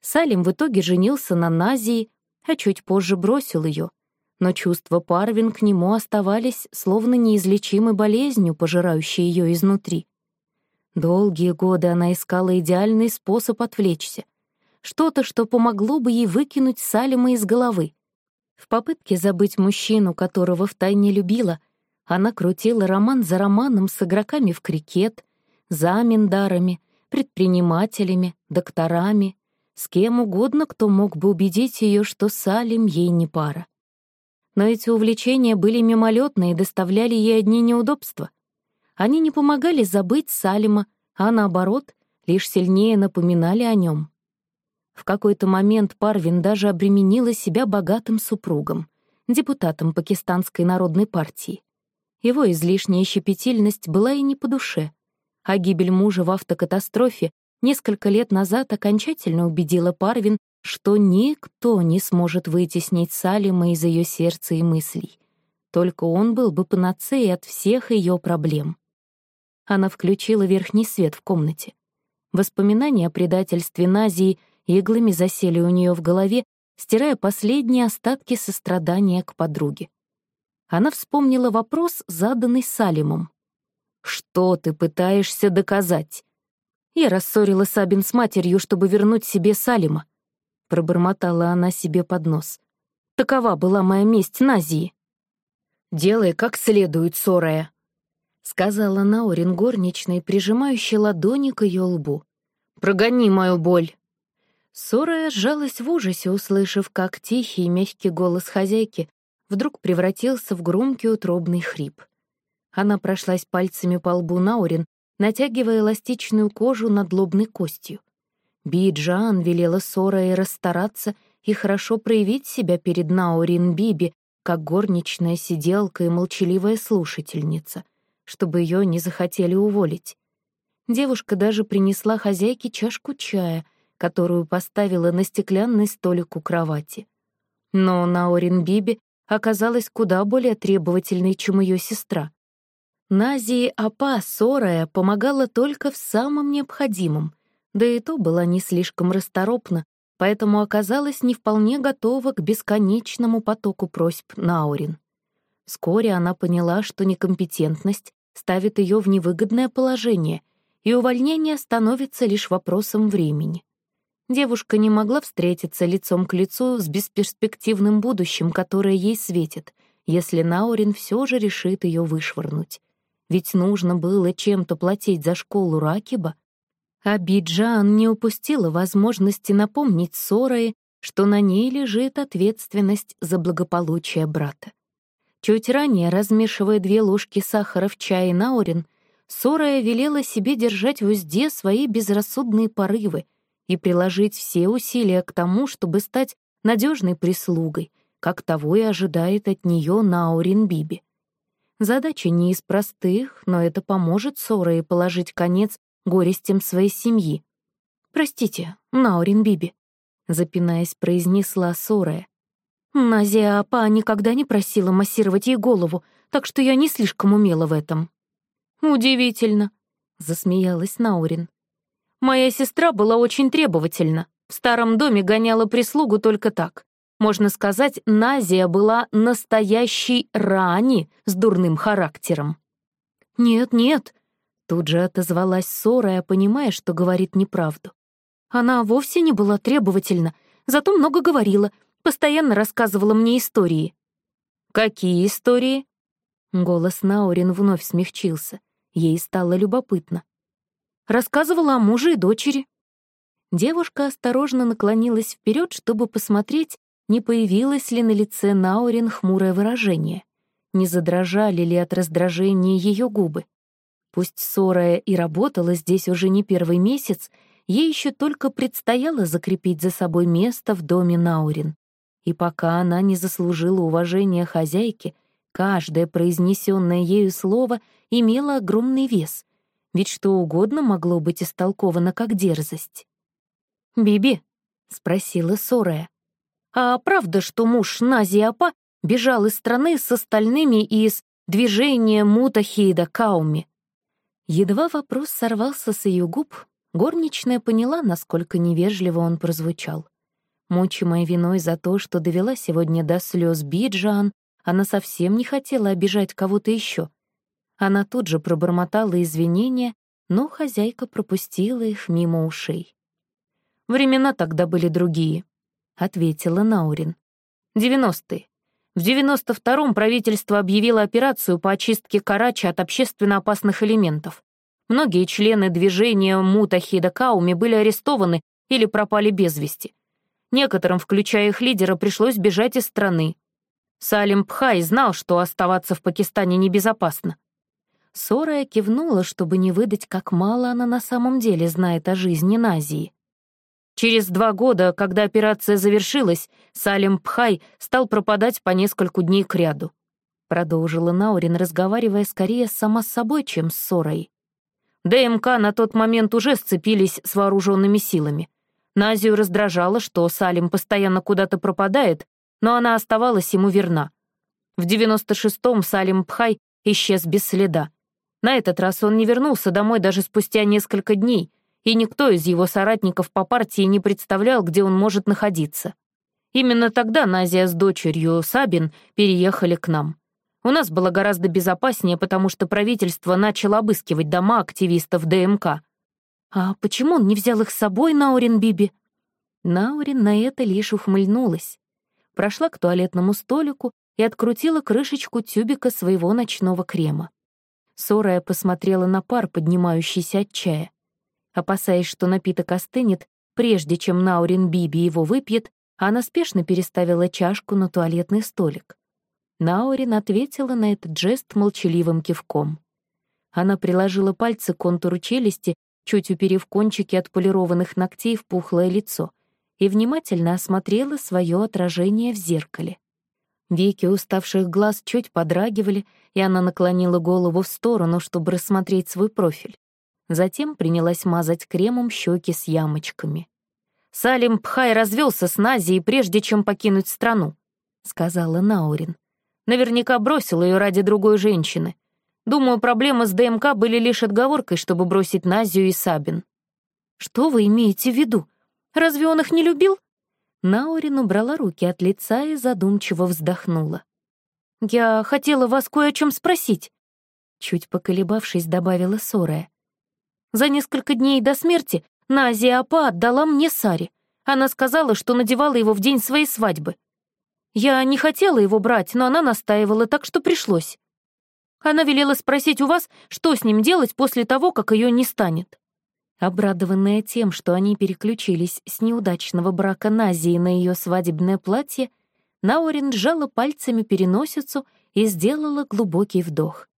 Speaker 1: Салим в итоге женился на Назии, а чуть позже бросил ее. Но чувства Парвин к нему оставались словно неизлечимой болезнью, пожирающей ее изнутри. Долгие годы она искала идеальный способ отвлечься. Что-то, что помогло бы ей выкинуть Салима из головы. В попытке забыть мужчину, которого втайне любила, она крутила роман за романом с игроками в крикет, за миндарами, предпринимателями, докторами, с кем угодно, кто мог бы убедить ее, что Салим ей не пара. Но эти увлечения были мимолетные и доставляли ей одни неудобства. Они не помогали забыть Салима, а наоборот, лишь сильнее напоминали о нем. В какой-то момент Парвин даже обременила себя богатым супругом, депутатом Пакистанской народной партии. Его излишняя щепетильность была и не по душе, а гибель мужа в автокатастрофе несколько лет назад окончательно убедила Парвин, что никто не сможет вытеснить Салима из ее сердца и мыслей. Только он был бы панацеей от всех ее проблем. Она включила верхний свет в комнате. Воспоминания о предательстве Назии — иглами засели у нее в голове, стирая последние остатки сострадания к подруге. Она вспомнила вопрос, заданный Салимом. «Что ты пытаешься доказать?» Я рассорила Сабин с матерью, чтобы вернуть себе Салима. Пробормотала она себе под нос. Такова была моя месть Назии. «Делай как следует, Сорая», — сказала Наурин горничной, прижимающей ладони к ее лбу. «Прогони мою боль». Сорая сжалась в ужасе, услышав, как тихий и мягкий голос хозяйки вдруг превратился в громкий утробный хрип. Она прошлась пальцами по лбу Наурин, натягивая эластичную кожу над лобной костью. Биджан велела Сорае расстараться и хорошо проявить себя перед Наурин Биби, как горничная сиделка и молчаливая слушательница, чтобы ее не захотели уволить. Девушка даже принесла хозяйке чашку чая — которую поставила на стеклянный столик у кровати. Но Наорин Биби оказалась куда более требовательной, чем ее сестра. Назии Апа Сорая помогала только в самом необходимом, да и то была не слишком расторопна, поэтому оказалась не вполне готова к бесконечному потоку просьб Наурин. Вскоре она поняла, что некомпетентность ставит ее в невыгодное положение, и увольнение становится лишь вопросом времени. Девушка не могла встретиться лицом к лицу с бесперспективным будущим, которое ей светит, если Наурин все же решит ее вышвырнуть. ведь нужно было чем-то платить за школу Ракиба. А Биджан не упустила возможности напомнить Сорое, что на ней лежит ответственность за благополучие брата. Чуть ранее, размешивая две ложки сахара в чае Наурин, Сорая велела себе держать в узде свои безрассудные порывы и приложить все усилия к тому, чтобы стать надежной прислугой, как того и ожидает от нее Наурин Биби. Задача не из простых, но это поможет Сорае положить конец горестям своей семьи. «Простите, Наурин Биби», — запинаясь, произнесла Сорая. Назия Апа никогда не просила массировать ей голову, так что я не слишком умела в этом. «Удивительно», — засмеялась Наурин. «Моя сестра была очень требовательна. В старом доме гоняла прислугу только так. Можно сказать, Назия была настоящей Рани с дурным характером». «Нет-нет», — тут же отозвалась Сорая, понимая, что говорит неправду. «Она вовсе не была требовательна, зато много говорила, постоянно рассказывала мне истории». «Какие истории?» Голос Наурин вновь смягчился. Ей стало любопытно. Рассказывала о муже и дочери. Девушка осторожно наклонилась вперед, чтобы посмотреть, не появилось ли на лице Наурин хмурое выражение, не задрожали ли от раздражения ее губы. Пусть Сорая и работала здесь уже не первый месяц, ей еще только предстояло закрепить за собой место в доме Наурин. И пока она не заслужила уважения хозяйки — Каждое произнесенное ею слово имело огромный вес, ведь что угодно могло быть истолковано как дерзость. «Биби», — спросила Сорая, «а правда, что муж Назиапа бежал из страны с остальными из движения Мутахида Кауми?» Едва вопрос сорвался с ее губ, горничная поняла, насколько невежливо он прозвучал. Мучимая виной за то, что довела сегодня до слез Биджан, она совсем не хотела обижать кого-то еще. Она тут же пробормотала извинения, но хозяйка пропустила их мимо ушей. «Времена тогда были другие», — ответила Наурин. «Девяностые. В девяносто втором правительство объявило операцию по очистке Карачи от общественно опасных элементов. Многие члены движения Мутахида Кауми были арестованы или пропали без вести. Некоторым, включая их лидера, пришлось бежать из страны. Салим Пхай знал, что оставаться в Пакистане небезопасно. Сорая кивнула, чтобы не выдать, как мало она на самом деле знает о жизни Назии. Через два года, когда операция завершилась, Салим Пхай стал пропадать по нескольку дней кряду. Продолжила Наурин, разговаривая скорее сама с собой, чем с Сорой. ДМК на тот момент уже сцепились с вооруженными силами. Назию раздражало, что Салим постоянно куда-то пропадает, но она оставалась ему верна. В 96-м Салим Пхай исчез без следа. На этот раз он не вернулся домой даже спустя несколько дней, и никто из его соратников по партии не представлял, где он может находиться. Именно тогда Назия с дочерью Сабин переехали к нам. У нас было гораздо безопаснее, потому что правительство начало обыскивать дома активистов ДМК. А почему он не взял их с собой, Наурин Биби? Наурин на это лишь ухмыльнулась прошла к туалетному столику и открутила крышечку тюбика своего ночного крема. Сорая посмотрела на пар, поднимающийся от чая. Опасаясь, что напиток остынет, прежде чем Наурин Биби его выпьет, она спешно переставила чашку на туалетный столик. Наурин ответила на этот жест молчаливым кивком. Она приложила пальцы к контуру челюсти, чуть уперев кончики отполированных ногтей в пухлое лицо — и внимательно осмотрела свое отражение в зеркале. Веки уставших глаз чуть подрагивали, и она наклонила голову в сторону, чтобы рассмотреть свой профиль. Затем принялась мазать кремом щеки с ямочками. «Салим Пхай развелся с Назией, прежде чем покинуть страну», — сказала Наурин. «Наверняка бросил ее ради другой женщины. Думаю, проблемы с ДМК были лишь отговоркой, чтобы бросить Назию и Сабин». «Что вы имеете в виду?» Разве он их не любил?» Наурин убрала руки от лица и задумчиво вздохнула. «Я хотела вас кое о чем спросить», — чуть поколебавшись, добавила Сорая. «За несколько дней до смерти Назия Апа отдала мне Сари. Она сказала, что надевала его в день своей свадьбы. Я не хотела его брать, но она настаивала, так что пришлось».
Speaker 2: Она велела спросить у вас, что с ним делать после того, как ее не станет».
Speaker 1: Обрадованная тем, что они переключились с неудачного брака Назии на ее свадебное платье, Наурин сжала пальцами переносицу и сделала глубокий вдох.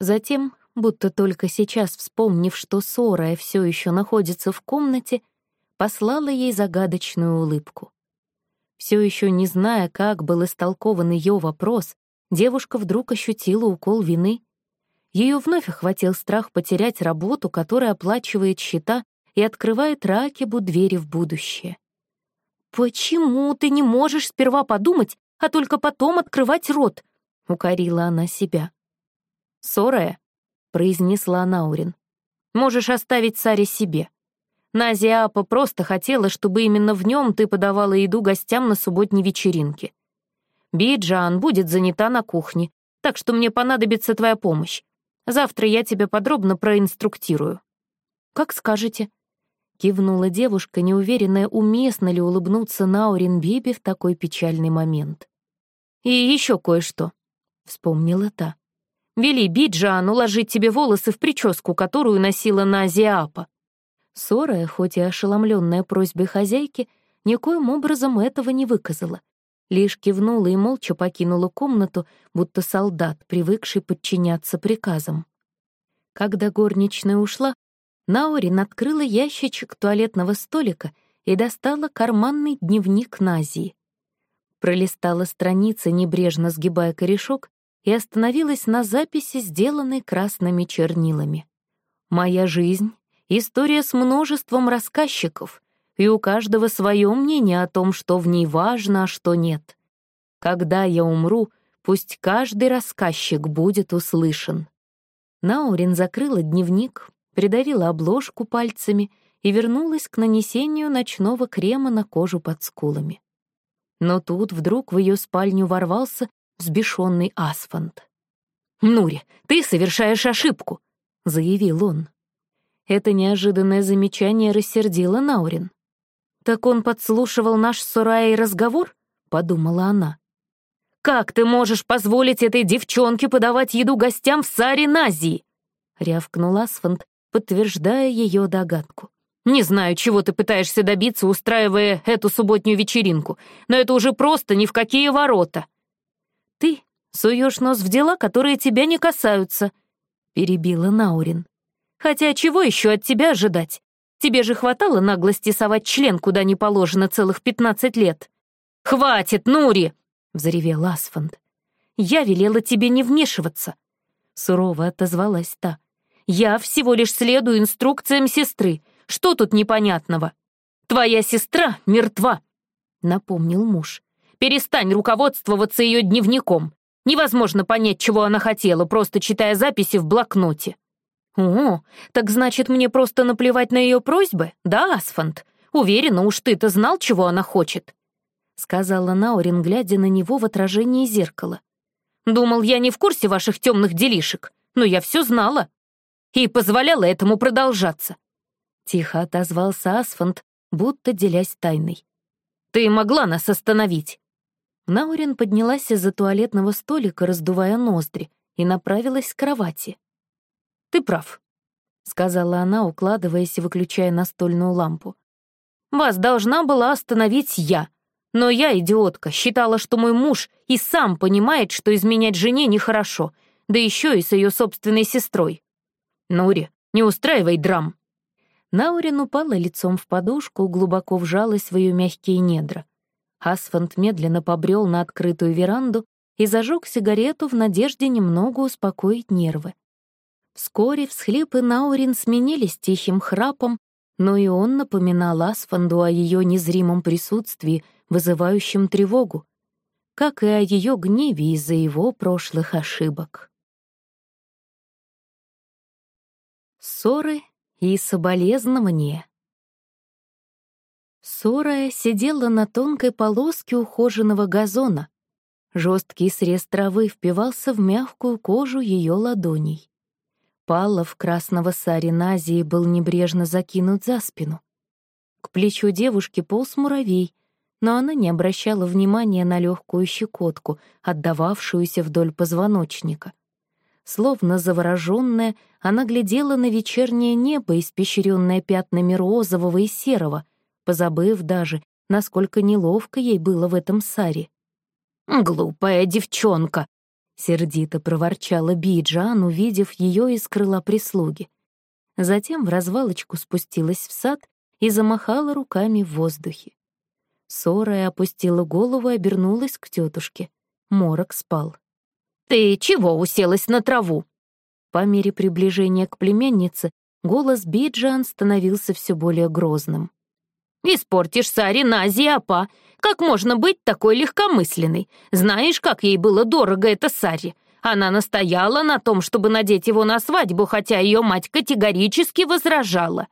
Speaker 1: Затем, будто только сейчас вспомнив, что Сорая все еще находится в комнате, послала ей загадочную улыбку. Все еще не зная, как был истолкован ее вопрос, девушка вдруг ощутила укол вины. Ее вновь охватил страх потерять работу, которая оплачивает счета и открывает Ракебу двери в будущее. «Почему ты не можешь сперва подумать, а только потом открывать рот?» — укорила она себя. «Сорая», — произнесла Наурин, — «можешь оставить Саре себе. Назиапа просто хотела, чтобы именно в нем ты подавала еду гостям на субботней вечеринке. Биджан будет занята на кухне, так что мне понадобится твоя помощь. Завтра я тебя подробно проинструктирую». «Как скажете», — кивнула девушка, неуверенная, уместно ли улыбнуться Наурин Биби в такой печальный момент. «И еще кое-что», — вспомнила та. «Вели Биджан уложить тебе волосы в прическу, которую носила на Азиапа». Сорая, хоть и ошеломленная просьбой хозяйки, никоим образом этого не выказала. Лишь кивнула и молча покинула комнату, будто солдат, привыкший подчиняться приказам. Когда горничная ушла, Наорин открыла ящичек туалетного столика и достала карманный дневник Назии. Пролистала страницы, небрежно сгибая корешок, и остановилась на записи, сделанной красными чернилами. «Моя жизнь — история с множеством рассказчиков, и у каждого свое мнение о том, что в ней важно, а что нет. Когда я умру, пусть каждый рассказчик будет услышан». Наурин закрыла дневник, придавила обложку пальцами и вернулась к нанесению ночного крема на кожу под скулами. Но тут вдруг в ее спальню ворвался взбешенный Асфант. «Нури, ты совершаешь ошибку!» — заявил он. Это неожиданное замечание рассердило Наурин. «Так он подслушивал наш с Сураей разговор?» — подумала она. «Как ты можешь позволить этой девчонке подавать еду гостям в Саре Назии?» — рявкнул Асфант, подтверждая ее догадку. «Не знаю, чего ты пытаешься добиться, устраивая эту субботнюю вечеринку, но это уже просто ни в какие ворота». «Ты суешь нос в дела, которые тебя не касаются», — перебила Наурин. «Хотя чего еще от тебя ожидать? Тебе же хватало наглости совать член, куда не положено целых пятнадцать лет». «Хватит, Нури!» — взревел Асфанд. «Я велела тебе не вмешиваться», — сурово отозвалась та. Я всего лишь следую инструкциям сестры. Что тут непонятного? Твоя сестра мертва, напомнил муж. Перестань руководствоваться ее дневником. Невозможно понять, чего она хотела, просто читая записи в блокноте. О, так значит, мне просто наплевать на ее просьбы, да, Асфант? Уверена, уж ты-то знал, чего она хочет. Сказала Наурин, глядя на него в отражении зеркала. Думал, я не в курсе ваших темных делишек, но я все знала и позволяла этому продолжаться. Тихо отозвался Асфант, будто делясь тайной. «Ты могла нас остановить!» Наурин поднялась из-за туалетного столика, раздувая ноздри, и направилась к кровати. «Ты прав», — сказала она, укладываясь и выключая настольную лампу. «Вас должна была остановить я, но я, идиотка, считала, что мой муж и сам понимает, что изменять жене нехорошо, да еще и с ее собственной сестрой. «Нури, не устраивай драм!» Наурин упала лицом в подушку, глубоко вжалась в ее мягкие недра. Асфант медленно побрел на открытую веранду и зажег сигарету в надежде немного успокоить нервы. Вскоре всхлипы Наурин сменились тихим храпом, но и он напоминал Асфанду о ее незримом присутствии, вызывающем тревогу, как и о ее гневе из-за его прошлых ошибок. Ссоры и соболезнования. Сорая сидела на тонкой полоске ухоженного газона. Жесткий срез травы впивался в мягкую кожу ее ладоней. Паллов красного сариназии был небрежно закинут за спину. К плечу девушки полз муравей, но она не обращала внимания на легкую щекотку, отдававшуюся вдоль позвоночника — Словно завороженная, она глядела на вечернее небо, испещренное пятнами розового и серого, позабыв даже, насколько неловко ей было в этом саре.
Speaker 2: «Глупая девчонка!» — сердито проворчала Биджан, увидев ее из крыла прислуги.
Speaker 1: Затем в развалочку спустилась в сад и замахала руками в воздухе. Сора опустила голову и обернулась к тетушке. Морок спал.
Speaker 2: «Ты чего уселась на траву?»
Speaker 1: По мере приближения к племяннице голос Биджан становился все более грозным.
Speaker 2: «Испортишь Саре Нази Апа. Как можно быть такой легкомысленной? Знаешь, как ей было дорого это Саре? Она настояла на том, чтобы надеть его на свадьбу, хотя ее мать категорически возражала.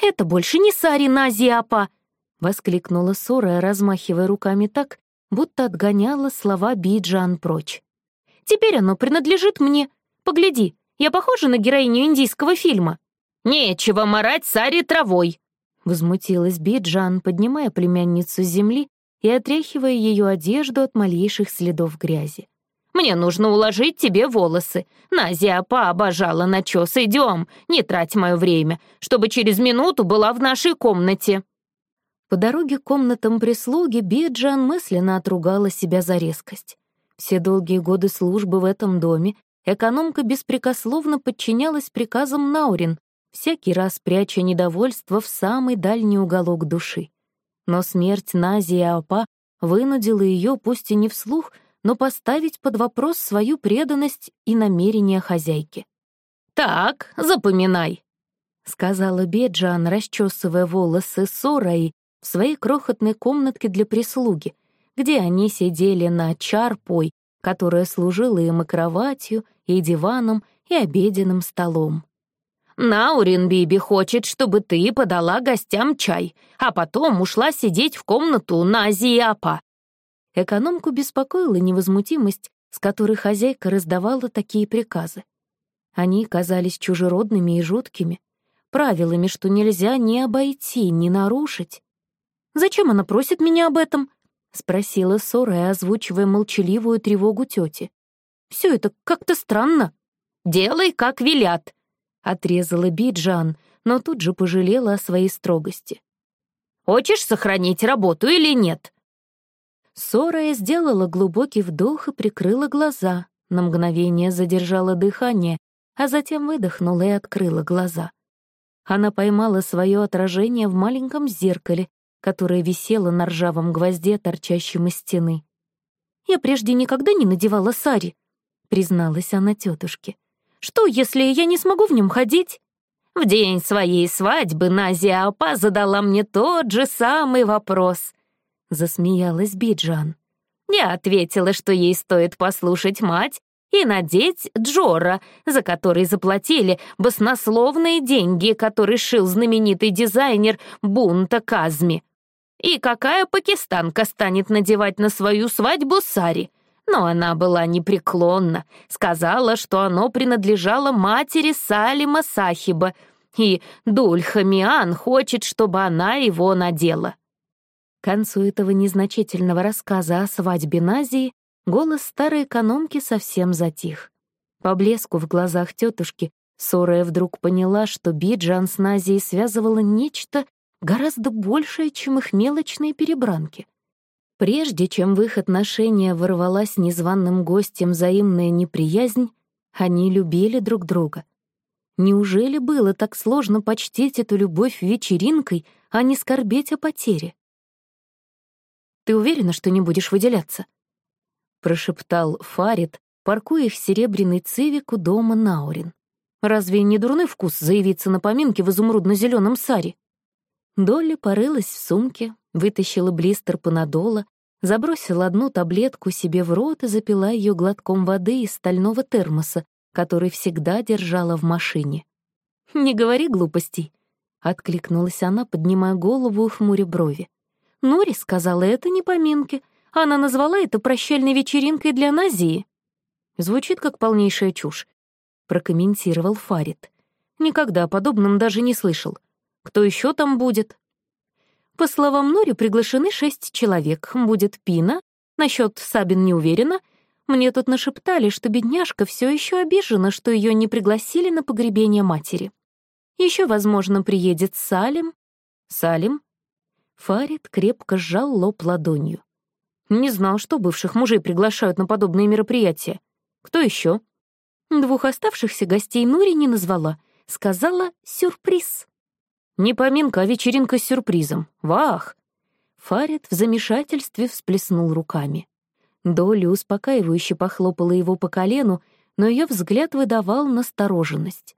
Speaker 1: «Это больше не Сари Нази Апа!» — воскликнула Сора, размахивая руками так, будто отгоняла слова Биджан прочь. «Теперь оно принадлежит мне. Погляди, я похожа на героиню индийского фильма?»
Speaker 2: «Нечего марать Саре травой!»
Speaker 1: Возмутилась Биджан, поднимая племянницу с земли и отряхивая ее одежду от малейших следов грязи.
Speaker 2: «Мне нужно уложить тебе волосы. Назиапа обожала начес. Идем, не трать мое время, чтобы через минуту была в нашей комнате».
Speaker 1: По дороге к комнатам прислуги Биджан мысленно отругала себя за резкость. Все долгие годы службы в этом доме экономка беспрекословно подчинялась приказам Наурин, всякий раз пряча недовольство в самый дальний уголок души. Но смерть Нази и Апа вынудила ее, пусть и не вслух, но поставить под вопрос свою преданность и намерения хозяйки.
Speaker 2: «Так, запоминай», — сказала
Speaker 1: Беджан, расчесывая волосы Сораи в своей крохотной комнатке для прислуги, где они сидели на чарпой, которая служила им и кроватью, и диваном, и обеденным столом.
Speaker 2: Наурин Биби хочет, чтобы ты подала гостям чай, а потом ушла сидеть в комнату на Азиапа».
Speaker 1: Экономку беспокоила невозмутимость, с которой хозяйка раздавала такие приказы. Они казались чужеродными и жуткими, правилами, что нельзя ни обойти, ни нарушить. «Зачем она просит меня об этом?» — спросила Сора, озвучивая молчаливую тревогу тети. «Все это как-то странно».
Speaker 2: «Делай, как велят», —
Speaker 1: отрезала Биджан, но тут же пожалела о своей строгости.
Speaker 2: «Хочешь сохранить работу или нет?»
Speaker 1: Сорая сделала глубокий вдох и прикрыла глаза, на мгновение задержала дыхание, а затем выдохнула и открыла глаза. Она поймала свое отражение в маленьком зеркале, которое висело на ржавом гвозде, торчащем из стены. «Я прежде никогда не надевала сари», — призналась она тетушке. Что, если я не смогу в нем ходить?
Speaker 2: В день своей свадьбы Назия Апа задала мне тот же самый вопрос. Засмеялась Биджан. Я ответила, что ей стоит послушать мать и надеть Джора, за который заплатили баснословные деньги, который шил знаменитый дизайнер Бунта Казми. И какая пакистанка станет надевать на свою свадьбу сари? Но она была непреклонна, сказала, что оно принадлежало матери Салима Сахиба, и Дульхамиан хочет, чтобы она его надела.
Speaker 1: К концу этого незначительного рассказа о свадьбе Назии голос старой экономки совсем затих. По блеску в глазах тетушки Сорая вдруг поняла, что Биджан с Назией связывало нечто гораздо большее, чем их мелочные перебранки. Прежде чем в их отношения ворвалась незваным гостем взаимная неприязнь, они любили друг друга. Неужели было так сложно почтить эту любовь вечеринкой, а не скорбеть о потере? «Ты уверена, что не будешь выделяться?» — прошептал Фарид, паркуя их серебряный цивик у дома Наурин. «Разве не дурной вкус заявиться на поминке в изумрудно зеленом саре?» Долли порылась в сумке, вытащила блистер панадола, забросила одну таблетку себе в рот и запила ее глотком воды из стального термоса, который всегда держала в машине. «Не говори глупостей», — откликнулась она, поднимая голову и хмуря брови. «Нори сказала, это не поминки. Она назвала это прощальной вечеринкой для Назии». «Звучит как полнейшая чушь», — прокомментировал Фарид. «Никогда о подобном даже не слышал. Кто еще там будет?» По словам Нори, приглашены шесть человек. Будет Пина, насчет Сабин не уверена,
Speaker 2: Мне тут нашептали, что бедняжка все еще обижена, что ее не пригласили на погребение матери. Еще, возможно, приедет Салим. Салим? Фарид крепко сжал лоб ладонью. Не знал, что бывших мужей приглашают на подобные мероприятия. Кто еще? Двух оставшихся гостей Нури не назвала. Сказала «сюрприз». Не поминка, а вечеринка с сюрпризом. Вах! Фарид в замешательстве всплеснул руками. Долли успокаивающе похлопала его по колену, но ее взгляд выдавал настороженность.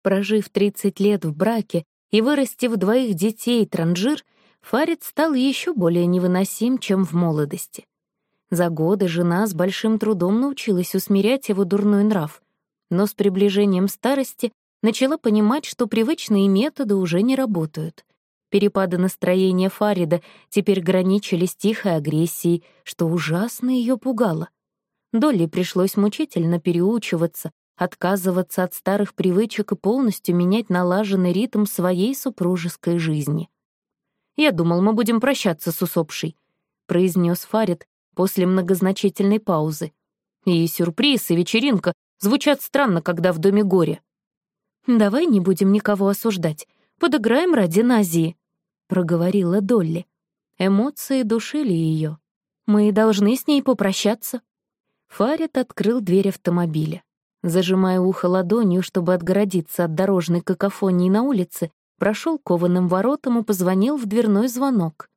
Speaker 2: Прожив 30 лет в браке и вырастив двоих детей транжир, Фарид стал еще более невыносим, чем в молодости. За годы жена с большим трудом научилась усмирять его дурной нрав, но с приближением старости начала понимать, что привычные методы уже не работают. Перепады настроения Фарида теперь граничили с тихой агрессией, что ужасно ее пугало. Долли пришлось мучительно переучиваться, отказываться от старых привычек и полностью менять налаженный ритм своей супружеской жизни. «Я думал, мы будем прощаться с усопшей», — произнес Фарид после многозначительной паузы. «И сюрприз, и вечеринка звучат странно, когда в доме горе». «Давай не будем никого осуждать подыграем ради Назии», — проговорила Долли. Эмоции душили ее. Мы должны с ней попрощаться. Фарид открыл дверь автомобиля. Зажимая ухо ладонью, чтобы отгородиться от дорожной какофонии на улице, прошел кованым воротом и позвонил в дверной звонок.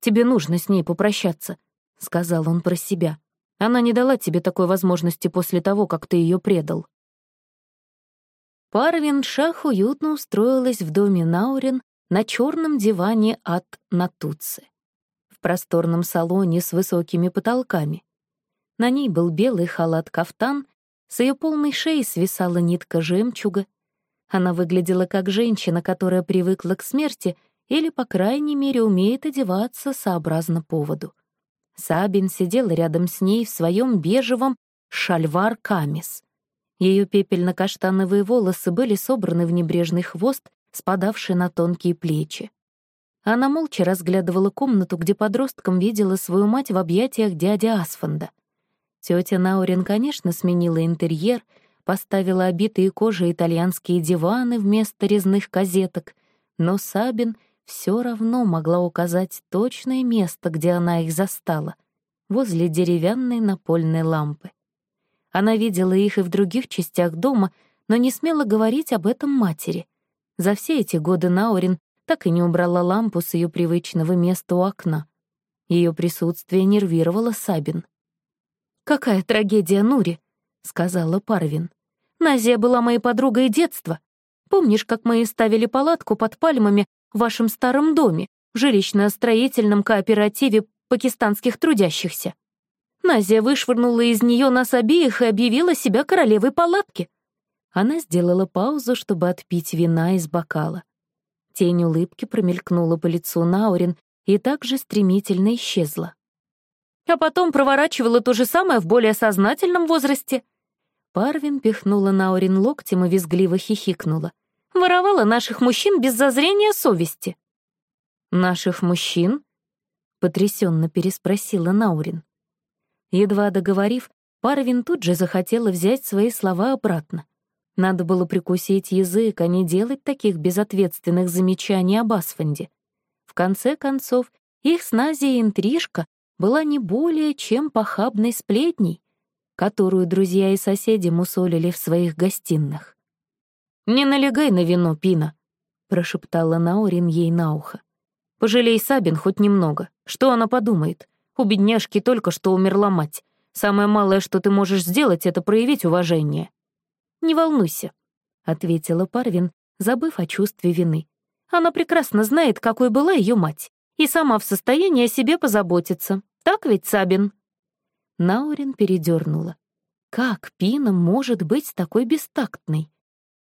Speaker 2: «Тебе нужно с ней попрощаться», — сказал он про себя. «Она не дала тебе такой возможности после того, как ты ее предал». Парвин Шах уютно устроилась в доме Наурин на черном диване от Натуцы. В просторном салоне с высокими потолками. На ней был белый халат-кафтан, с ее полной шеи свисала нитка жемчуга. Она выглядела как женщина, которая привыкла к смерти или, по крайней мере, умеет одеваться сообразно поводу. Сабин сидел рядом с ней в своем бежевом шальвар-камис. Ее пепельно-каштановые волосы были собраны в небрежный хвост, спадавший на тонкие плечи. Она молча разглядывала комнату, где подростком видела свою мать в объятиях дяди Асфанда. Тетя Наурин, конечно, сменила интерьер, поставила обитые кожей итальянские диваны вместо резных казеток, но Сабин все равно могла указать точное место, где она их застала, возле деревянной напольной лампы. Она видела их и в других частях дома, но не смела говорить об этом матери. За все эти годы Наурин так и не убрала лампу с ее привычного места у окна. Ее присутствие нервировало Сабин. «Какая трагедия Нури!» — сказала Парвин. «Назия была моей подругой детства. Помнишь, как мы ставили палатку под пальмами в вашем старом доме, жилищно-строительном кооперативе пакистанских трудящихся?» Назия вышвырнула из нее нас обеих и объявила себя королевой палатки. Она сделала паузу, чтобы отпить вина из бокала. Тень улыбки промелькнула по лицу Наурин и также стремительно исчезла. А потом проворачивала то же самое в более сознательном возрасте. Парвин пихнула Наурин локтем и визгливо хихикнула. Воровала наших мужчин без зазрения совести. «Наших мужчин?» — потрясенно переспросила Наурин. Едва договорив, Парвин тут же захотела взять свои слова обратно. Надо было прикусить язык, а не делать таких безответственных замечаний об Асфанде. В конце концов, их с Назией интрижка была не более чем похабной сплетней, которую друзья и соседи мусолили в своих гостиных. «Не налегай на вино, Пина», — прошептала Наурин ей на ухо. «Пожалей Сабин хоть немного. Что она подумает? У бедняжки только что умерла мать. Самое малое, что ты можешь сделать, это проявить уважение». «Не волнуйся», — ответила Парвин, забыв о чувстве вины. «Она прекрасно знает, какой была ее мать, и сама в состоянии о себе позаботиться. Так ведь, Сабин?» Наурин передернула. «Как Пина может быть такой бестактной?»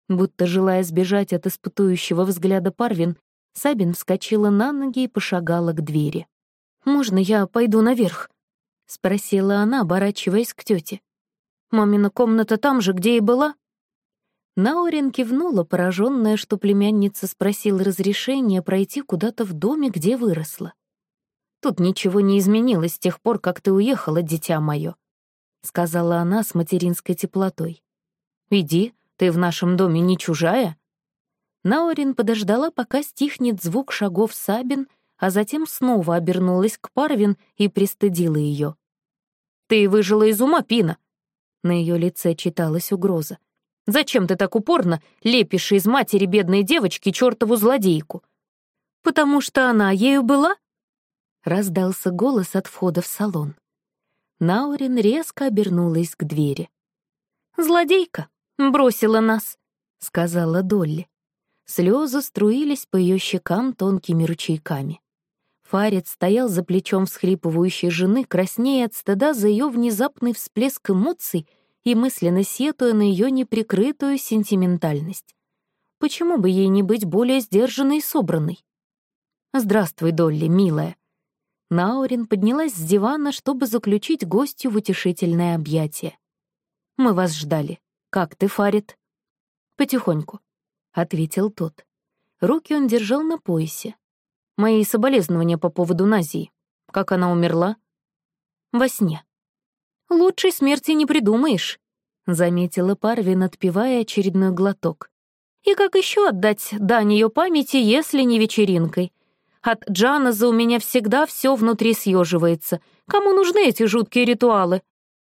Speaker 2: Будто желая сбежать от испытующего взгляда Парвин, Сабин вскочила на ноги и пошагала к двери. «Можно я пойду наверх?» — спросила она, оборачиваясь к тете. «Мамина комната там же, где и была?» Наурин кивнула, пораженная, что племянница спросила разрешения пройти куда-то в доме, где выросла. «Тут ничего не изменилось с тех пор, как ты уехала, дитя мое».
Speaker 1: сказала она с материнской теплотой. «Иди, ты в нашем доме не чужая». Наурин подождала, пока стихнет звук шагов Сабин, а затем снова обернулась к Парвин и пристыдила ее. «Ты выжила из ума, Пина!» На ее лице читалась угроза. «Зачем ты так упорно лепишь из матери бедной девочки чертову злодейку?» «Потому что она ею была?» Раздался голос от входа в салон. Наурин резко обернулась к двери. «Злодейка бросила нас», — сказала Долли. Слезы струились по ее щекам тонкими ручейками. Фарид стоял за плечом всхлипывающей жены, краснея от стыда за ее внезапный всплеск эмоций и мысленно сетуя на ее неприкрытую сентиментальность. Почему бы ей не быть более сдержанной и собранной? «Здравствуй, Долли, милая». Наурин поднялась с дивана, чтобы заключить гостью в утешительное объятие. «Мы вас ждали. Как ты, Фарид?» «Потихоньку», — ответил тот. Руки он держал на поясе. Мои соболезнования по поводу Назии. Как она умерла? Во сне. Лучшей смерти не придумаешь, заметила Парвин, отпивая очередной глоток. И как еще отдать дань ее памяти, если не вечеринкой? От Джаназа у меня всегда все внутри съеживается. Кому нужны эти жуткие ритуалы?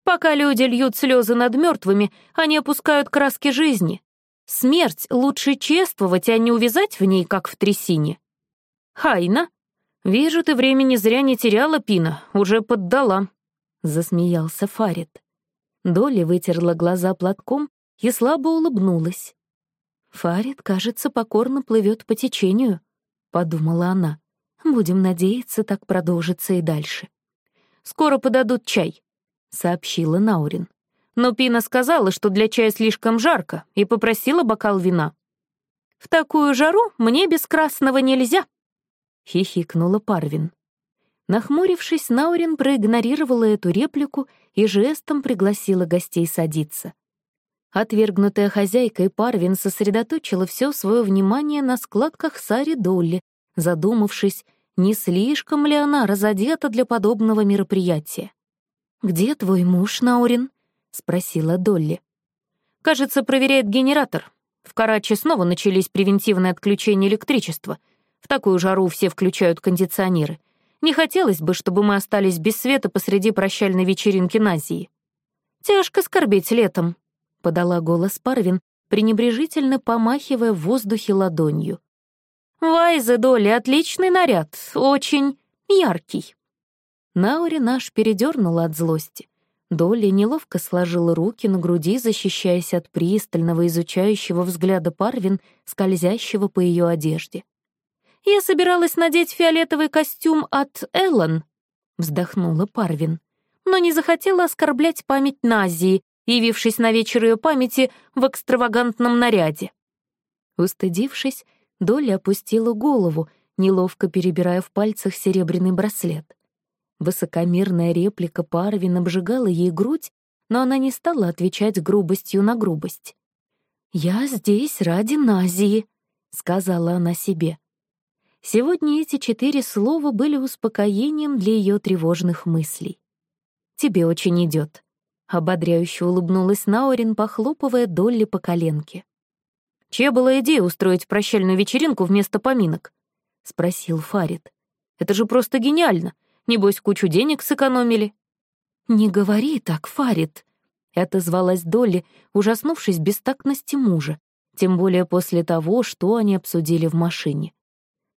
Speaker 1: Пока люди льют слезы над мертвыми, они опускают краски жизни. Смерть лучше чествовать, а не увязать в ней, как в трясине. «Хайна, вижу, ты времени зря не теряла, Пина, уже поддала», — засмеялся Фарид. Долли вытерла глаза платком и слабо улыбнулась. «Фарид, кажется, покорно плывет по течению», — подумала она. «Будем надеяться, так продолжится и дальше». «Скоро подадут чай», — сообщила Наурин. Но Пина сказала, что для чая слишком жарко, и попросила бокал вина. «В такую жару мне без красного нельзя», — хихикнула Парвин. Нахмурившись, Наурин проигнорировала эту реплику и жестом пригласила гостей садиться. Отвергнутая хозяйкой Парвин сосредоточила все свое внимание на складках Сари Долли, задумавшись, не слишком ли она разодета для подобного мероприятия. «Где твой муж, Наурин?» — спросила Долли. «Кажется, проверяет генератор. В Карачи снова начались превентивные отключения электричества — в такую жару все включают кондиционеры. Не хотелось бы, чтобы мы остались без света посреди прощальной вечеринки Назии. «Тяжко скорбеть летом», — подала голос Парвин, пренебрежительно помахивая в воздухе ладонью. «Вайза, Долли, отличный наряд, очень яркий». Наури наш передернула от злости. Долли неловко сложила руки на груди, защищаясь от пристального изучающего взгляда Парвин, скользящего по ее одежде. «Я собиралась надеть фиолетовый костюм от Эллен», — вздохнула Парвин, но не захотела оскорблять память Назии, явившись на вечер ее памяти в экстравагантном наряде. Устыдившись, Доля опустила голову, неловко перебирая в пальцах серебряный браслет. Высокомерная реплика Парвин обжигала ей грудь, но она не стала отвечать грубостью на грубость. «Я здесь ради Назии», — сказала она себе. Сегодня эти четыре слова были успокоением для ее тревожных мыслей. «Тебе очень идет», — ободряюще улыбнулась Наурин, похлопывая Долли по коленке. «Чья была идея устроить прощальную вечеринку вместо поминок?» — спросил Фарид. «Это же просто гениально. Небось, кучу денег сэкономили». «Не говори так, Фарид», — отозвалась Долли, ужаснувшись бестактности мужа, тем более после того, что они обсудили в машине.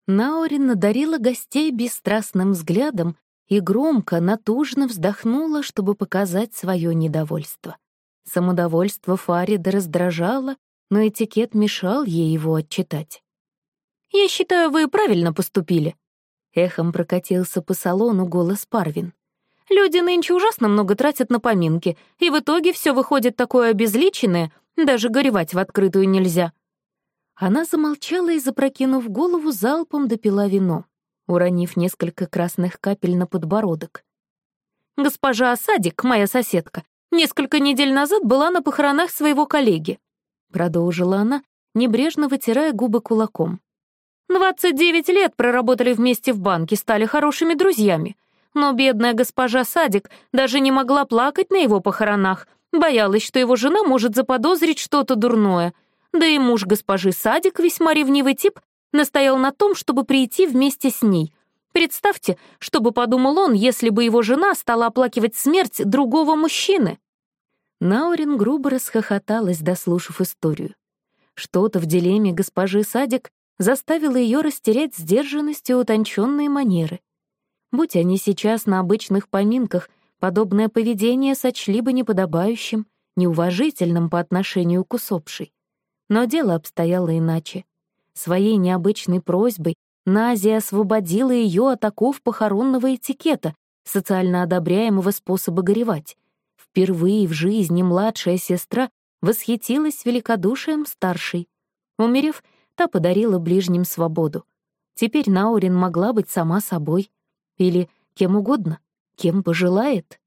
Speaker 1: Наурин надарила гостей бесстрастным взглядом и громко, натужно вздохнула, чтобы показать свое недовольство. Самодовольство Фарида раздражало, но этикет мешал ей его отчитать. «Я считаю, вы правильно поступили», — эхом прокатился по салону голос Парвин. «Люди нынче ужасно много тратят на поминки, и в итоге все выходит такое обезличенное, даже горевать в открытую нельзя. Она замолчала и, запрокинув голову, залпом допила вино, уронив несколько красных капель на подбородок. «Госпожа Осадик, моя соседка, несколько недель назад была на похоронах своего коллеги», продолжила она, небрежно вытирая губы кулаком. «Двадцать девять лет проработали вместе в банке, стали хорошими друзьями.
Speaker 2: Но бедная госпожа Садик даже не могла плакать на его похоронах, боялась, что его жена может заподозрить что-то дурное. Да и муж госпожи Садик, весьма ревнивый тип, настоял на том, чтобы прийти вместе с ней. Представьте, что бы подумал он, если бы его жена стала оплакивать смерть другого мужчины.
Speaker 1: Наурин грубо расхохоталась, дослушав историю. Что-то в дилемме госпожи Садик заставило ее растерять сдержанность и утонченные манеры. Будь они сейчас на обычных поминках, подобное поведение сочли бы неподобающим, неуважительным по отношению к усопшей. Но дело обстояло иначе. Своей необычной просьбой Назия освободила ее от оков похоронного этикета, социально одобряемого способа горевать. Впервые в жизни младшая сестра восхитилась великодушием старшей. Умерев, та подарила ближним свободу. Теперь Наурин могла быть сама собой. Или кем угодно, кем пожелает.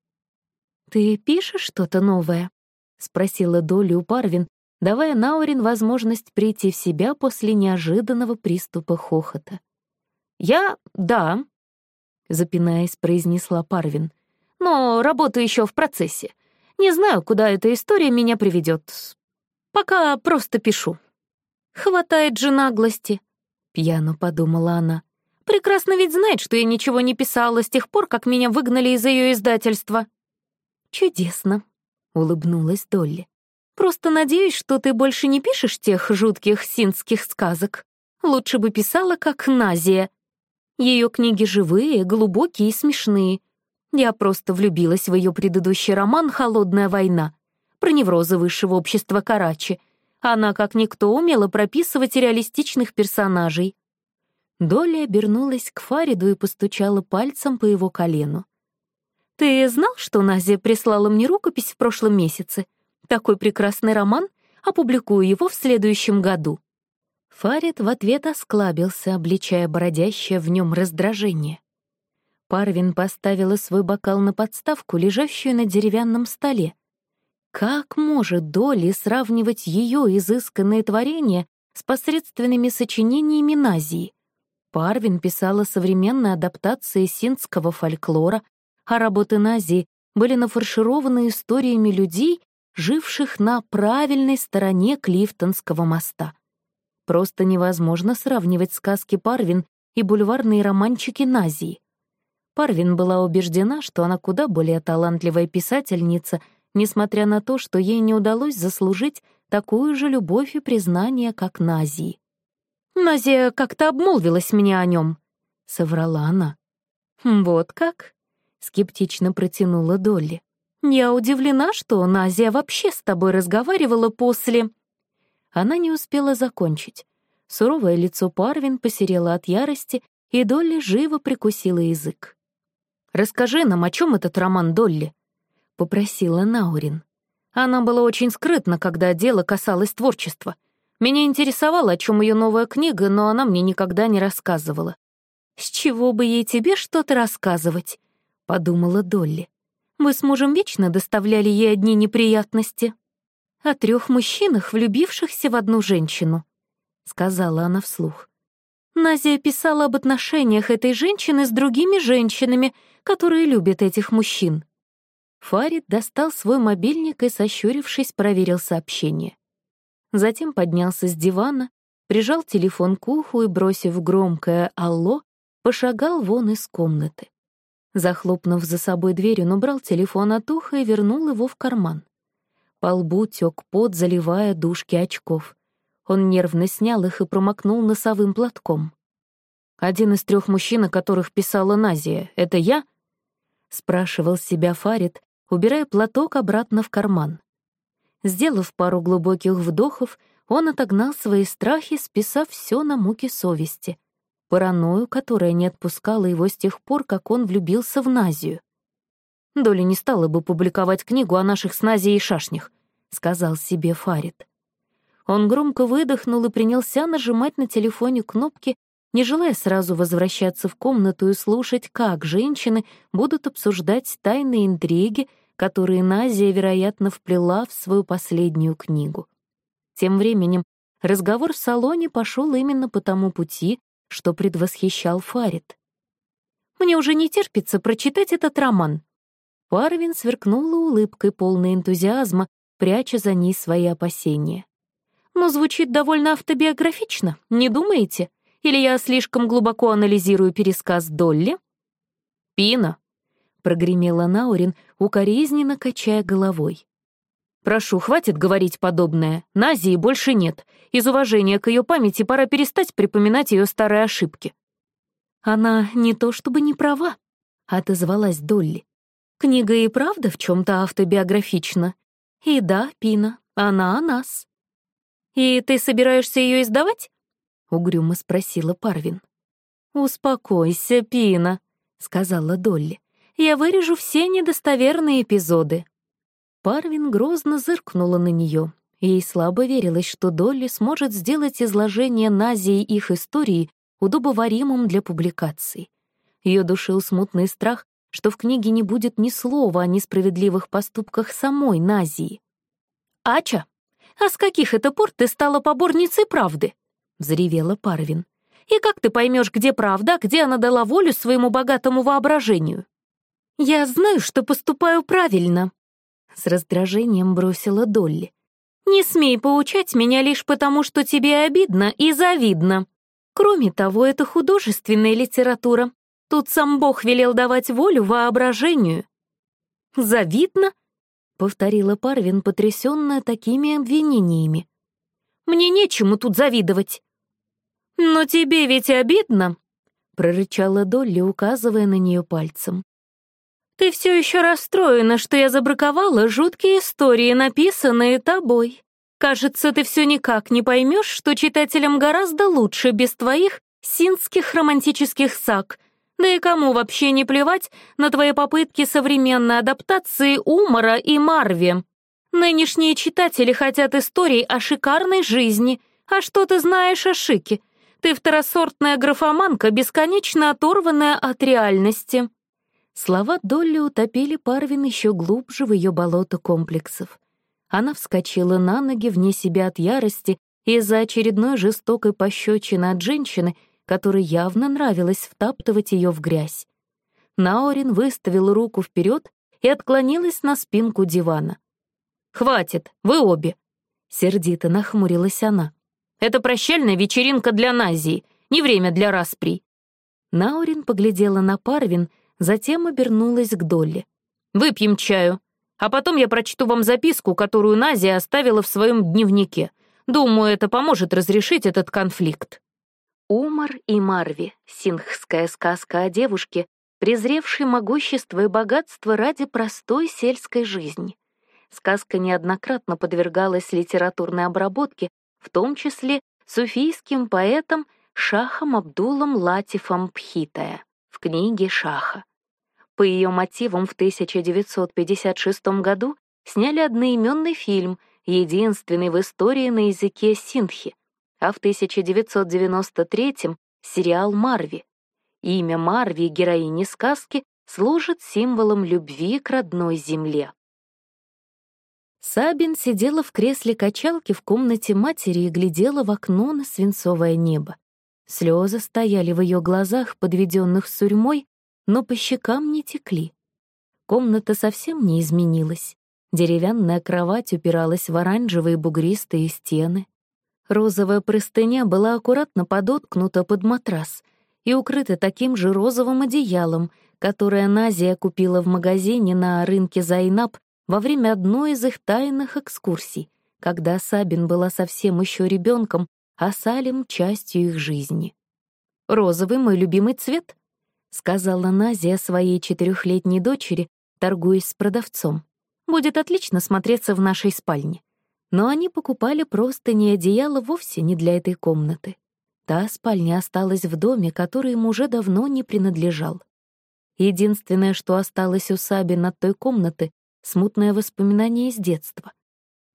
Speaker 1: «Ты пишешь что-то новое?» — спросила Долли у Парвин, давая Наурин возможность прийти в себя после неожиданного приступа хохота.
Speaker 2: «Я... да», — запинаясь, произнесла Парвин. «Но работа еще в процессе. Не знаю, куда эта история меня приведет. Пока просто пишу». «Хватает же наглости», — пьяно подумала она. «Прекрасно ведь знает, что я ничего не писала с тех пор, как меня выгнали из ее издательства».
Speaker 1: «Чудесно», — улыбнулась Долли.
Speaker 2: «Просто надеюсь, что ты больше не пишешь тех жутких синских сказок. Лучше бы писала, как Назия. Ее книги живые, глубокие и смешные. Я просто влюбилась в ее предыдущий роман «Холодная война» про неврозы высшего общества Карачи. Она, как никто, умела прописывать реалистичных персонажей.
Speaker 1: Доля обернулась к Фариду и постучала пальцем по его колену.
Speaker 2: «Ты знал, что Назия прислала мне рукопись в прошлом месяце? Такой прекрасный роман. Опубликую его в следующем году».
Speaker 1: Фарид в ответ осклабился, обличая бородящее в нем раздражение. Парвин поставила свой бокал на подставку, лежащую на деревянном столе. Как может Долли сравнивать ее изысканные творения с посредственными сочинениями Назии? Парвин писала современные адаптации синдского фольклора, а работы Назии были нафаршированы историями людей, живших на правильной стороне Клифтонского моста. Просто невозможно сравнивать сказки Парвин и бульварные романчики Назии. Парвин была убеждена, что она куда более талантливая писательница, несмотря на то, что ей не удалось заслужить такую же любовь и признание, как Назии.
Speaker 2: «Назия как-то обмолвилась мне о нем, соврала она.
Speaker 1: «Вот как?» — скептично протянула Долли.
Speaker 2: «Я удивлена, что Назия вообще с тобой разговаривала после...»
Speaker 1: Она не успела закончить. Суровое лицо Парвин посерело от ярости, и Долли живо прикусила язык.
Speaker 2: «Расскажи нам, о чем этот роман Долли?» — попросила Наурин. Она была очень скрытна, когда дело касалось творчества. Меня интересовало, о чем ее новая книга, но она мне никогда не рассказывала.
Speaker 1: «С чего бы ей тебе что-то рассказывать?» — подумала Долли. «Мы с мужем вечно доставляли ей одни неприятности» о трех мужчинах, влюбившихся в одну женщину», — сказала она вслух. Назия писала об отношениях этой женщины с другими женщинами, которые любят этих мужчин. Фарид достал свой мобильник и, сощурившись, проверил сообщение. Затем поднялся с дивана, прижал телефон к уху и, бросив громкое «Алло», пошагал вон из комнаты. Захлопнув за собой дверь, он убрал телефон от уха и вернул его в карман. По лбу тек пот, заливая дужки очков. Он нервно снял их и промокнул носовым платком.
Speaker 2: «Один из трех мужчин, о которых писала Назия, это я?» — спрашивал себя Фарид, убирая платок обратно в карман.
Speaker 1: Сделав пару глубоких вдохов, он отогнал свои страхи, списав все на муки совести, паранойю, которая не отпускала его с тех пор, как он влюбился в Назию.
Speaker 2: Доля не стала бы публиковать книгу о наших с Назией шашнях», —
Speaker 1: сказал себе Фарид. Он громко выдохнул и принялся нажимать на телефоне кнопки, не желая сразу возвращаться в комнату и слушать, как женщины будут обсуждать тайные интриги, которые Назия, вероятно, вплела в свою последнюю книгу. Тем временем разговор в салоне пошел именно по тому пути, что предвосхищал Фарид.
Speaker 2: Мне уже не терпится прочитать этот роман».
Speaker 1: Парвин сверкнула улыбкой, полной энтузиазма, пряча за ней свои опасения.
Speaker 2: «Но звучит довольно автобиографично, не думаете? Или я слишком глубоко анализирую пересказ Долли?»
Speaker 1: «Пина», — прогремела Наурин, укоризненно качая головой.
Speaker 2: «Прошу, хватит говорить подобное. Назии больше нет. Из уважения к ее памяти пора перестать припоминать ее старые ошибки».
Speaker 1: «Она не то чтобы не права», — отозвалась Долли. «Книга и правда в чем то автобиографична. И да, Пина, она о нас».
Speaker 2: «И ты собираешься ее издавать?»
Speaker 1: — угрюмо спросила Парвин.
Speaker 2: «Успокойся, Пина», — сказала Долли. «Я вырежу все недостоверные эпизоды».
Speaker 1: Парвин грозно зыркнула на нее. Ей слабо верилось, что Долли сможет сделать изложение Назии их истории удобоваримым для публикации. Ее душил смутный страх, что в книге не будет ни слова о несправедливых поступках самой Назии.
Speaker 2: «Ача, а с каких это пор ты стала поборницей правды?» — взревела Парвин. «И как ты поймешь, где правда, где она дала волю своему богатому воображению?» «Я знаю, что поступаю правильно», — с раздражением бросила Долли. «Не смей поучать меня лишь потому, что тебе обидно и завидно. Кроме того, это художественная литература. Тут сам Бог велел давать волю воображению». «Завидно?» — повторила Парвин, потрясённая такими обвинениями. «Мне нечему тут завидовать. «Но тебе ведь обидно?» — прорычала Долли, указывая на нее пальцем. «Ты все еще расстроена, что я забраковала жуткие истории, написанные тобой. Кажется, ты все никак не поймешь, что читателям гораздо лучше без твоих синских романтических саг. Да и кому вообще не плевать на твои попытки современной адаптации Умора и Марви? Нынешние читатели хотят историй о шикарной жизни. А что ты знаешь о Шике? Ты второсортная графоманка, бесконечно оторванная от реальности».
Speaker 1: Слова Долли утопили Парвин еще глубже в ее болото комплексов. Она вскочила на ноги вне себя от ярости из-за очередной жестокой пощечины от женщины, которой явно нравилось втаптывать ее в грязь. Наорин выставила руку вперед и отклонилась на спинку дивана.
Speaker 2: «Хватит, вы обе!»
Speaker 1: — сердито нахмурилась она.
Speaker 2: Это прощальная вечеринка для Назии, не время для распри».
Speaker 1: Наурин поглядела на Парвин, затем обернулась к Долли.
Speaker 2: «Выпьем чаю, а потом я прочту вам записку, которую Назия оставила в своем дневнике. Думаю, это поможет разрешить этот конфликт».
Speaker 1: Умар и Марви — синхская сказка о девушке, презревшей могущество и богатство ради простой сельской жизни. Сказка неоднократно подвергалась литературной обработке, в том числе суфийским поэтом Шахом Абдулом Латифом Пхитая в книге «Шаха». По ее мотивам в 1956 году сняли одноименный фильм, единственный в истории на языке синхи, а в 1993 сериал «Марви». Имя Марви, героини сказки, служит символом любви к родной земле. Сабин сидела в кресле качалки в комнате матери и глядела в окно на свинцовое небо. Слезы стояли в ее глазах, подведенных сурьмой, но по щекам не текли. Комната совсем не изменилась. Деревянная кровать упиралась в оранжевые бугристые стены. Розовая простыня была аккуратно подоткнута под матрас и укрыта таким же розовым одеялом, которое Назия купила в магазине на рынке Зайнаб во время одной из их тайных экскурсий, когда Сабин была совсем еще ребенком, а Салим — частью их жизни. «Розовый — мой любимый цвет», — сказала Назия своей четырехлетней дочери, торгуясь с продавцом. «Будет отлично смотреться в нашей спальне». Но они покупали просто не одеяло вовсе не для этой комнаты. Та спальня осталась в доме, который ему уже давно не принадлежал. Единственное, что осталось у Сабин от той комнаты, смутное воспоминание из детства.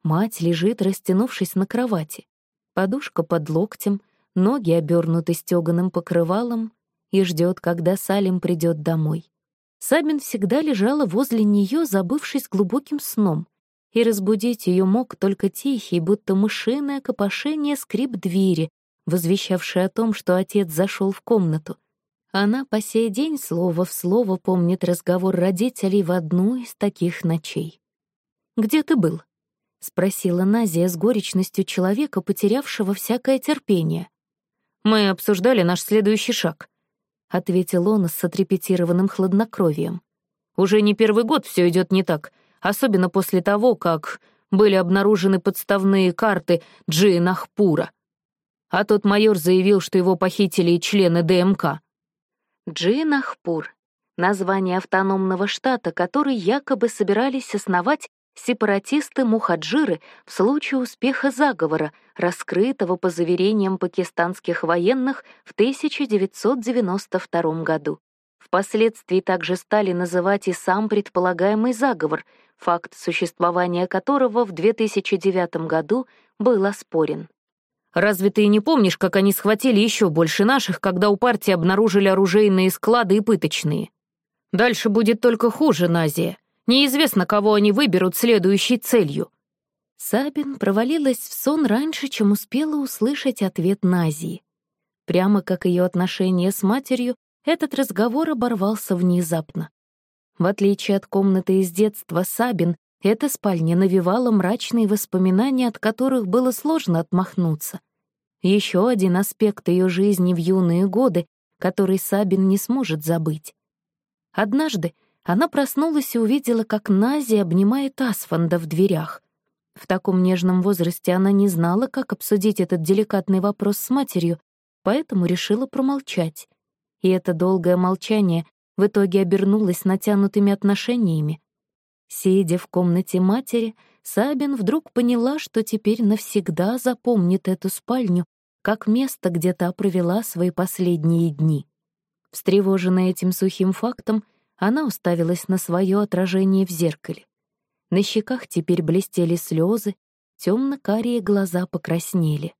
Speaker 1: Мать лежит, растянувшись на кровати. Подушка под локтем, ноги обернуты стеганым покрывалом и ждет, когда Салим придет домой. Сабин всегда лежала возле нее, забывшись глубоким сном, и разбудить ее мог только тихий, будто мышиное копошение скрип двери, возвещавший о том, что отец зашел в комнату. Она по сей день слово в слово помнит разговор родителей в одну из таких ночей. «Где ты был?» — спросила Назия с горечностью человека, потерявшего всякое терпение.
Speaker 2: «Мы обсуждали наш следующий шаг», — ответил он с отрепетированным хладнокровием. «Уже не первый год все идет не так, особенно после того, как были обнаружены подставные карты Джи Нахпура. А тот майор заявил, что его похитили и члены ДМК.
Speaker 1: Джинахпур — название автономного штата, который якобы собирались основать сепаратисты-мухаджиры в случае успеха заговора, раскрытого по заверениям пакистанских военных в 1992 году. Впоследствии также стали называть и сам предполагаемый заговор, факт существования которого в 2009 году был оспорен.
Speaker 2: Разве ты не помнишь, как они схватили еще больше наших, когда у партии обнаружили оружейные склады и пыточные? Дальше будет только хуже, Назия. Неизвестно, кого они выберут следующей целью».
Speaker 1: Сабин провалилась в сон раньше, чем успела услышать ответ Назии. Прямо как ее отношения с матерью, этот разговор оборвался внезапно. В отличие от комнаты из детства Сабин, эта спальня навевала мрачные воспоминания, от которых было сложно отмахнуться. Еще один аспект ее жизни в юные годы, который Сабин не сможет забыть. Однажды она проснулась и увидела, как Нази обнимает Асфанда в дверях. В таком нежном возрасте она не знала, как обсудить этот деликатный вопрос с матерью, поэтому решила промолчать. И это долгое молчание в итоге обернулось натянутыми отношениями, Сидя в комнате матери, Сабин вдруг поняла, что теперь навсегда запомнит эту спальню как место, где та провела свои последние дни. Встревоженная этим сухим фактом, она уставилась на свое отражение в зеркале. На щеках теперь блестели слезы, темно-карие глаза покраснели.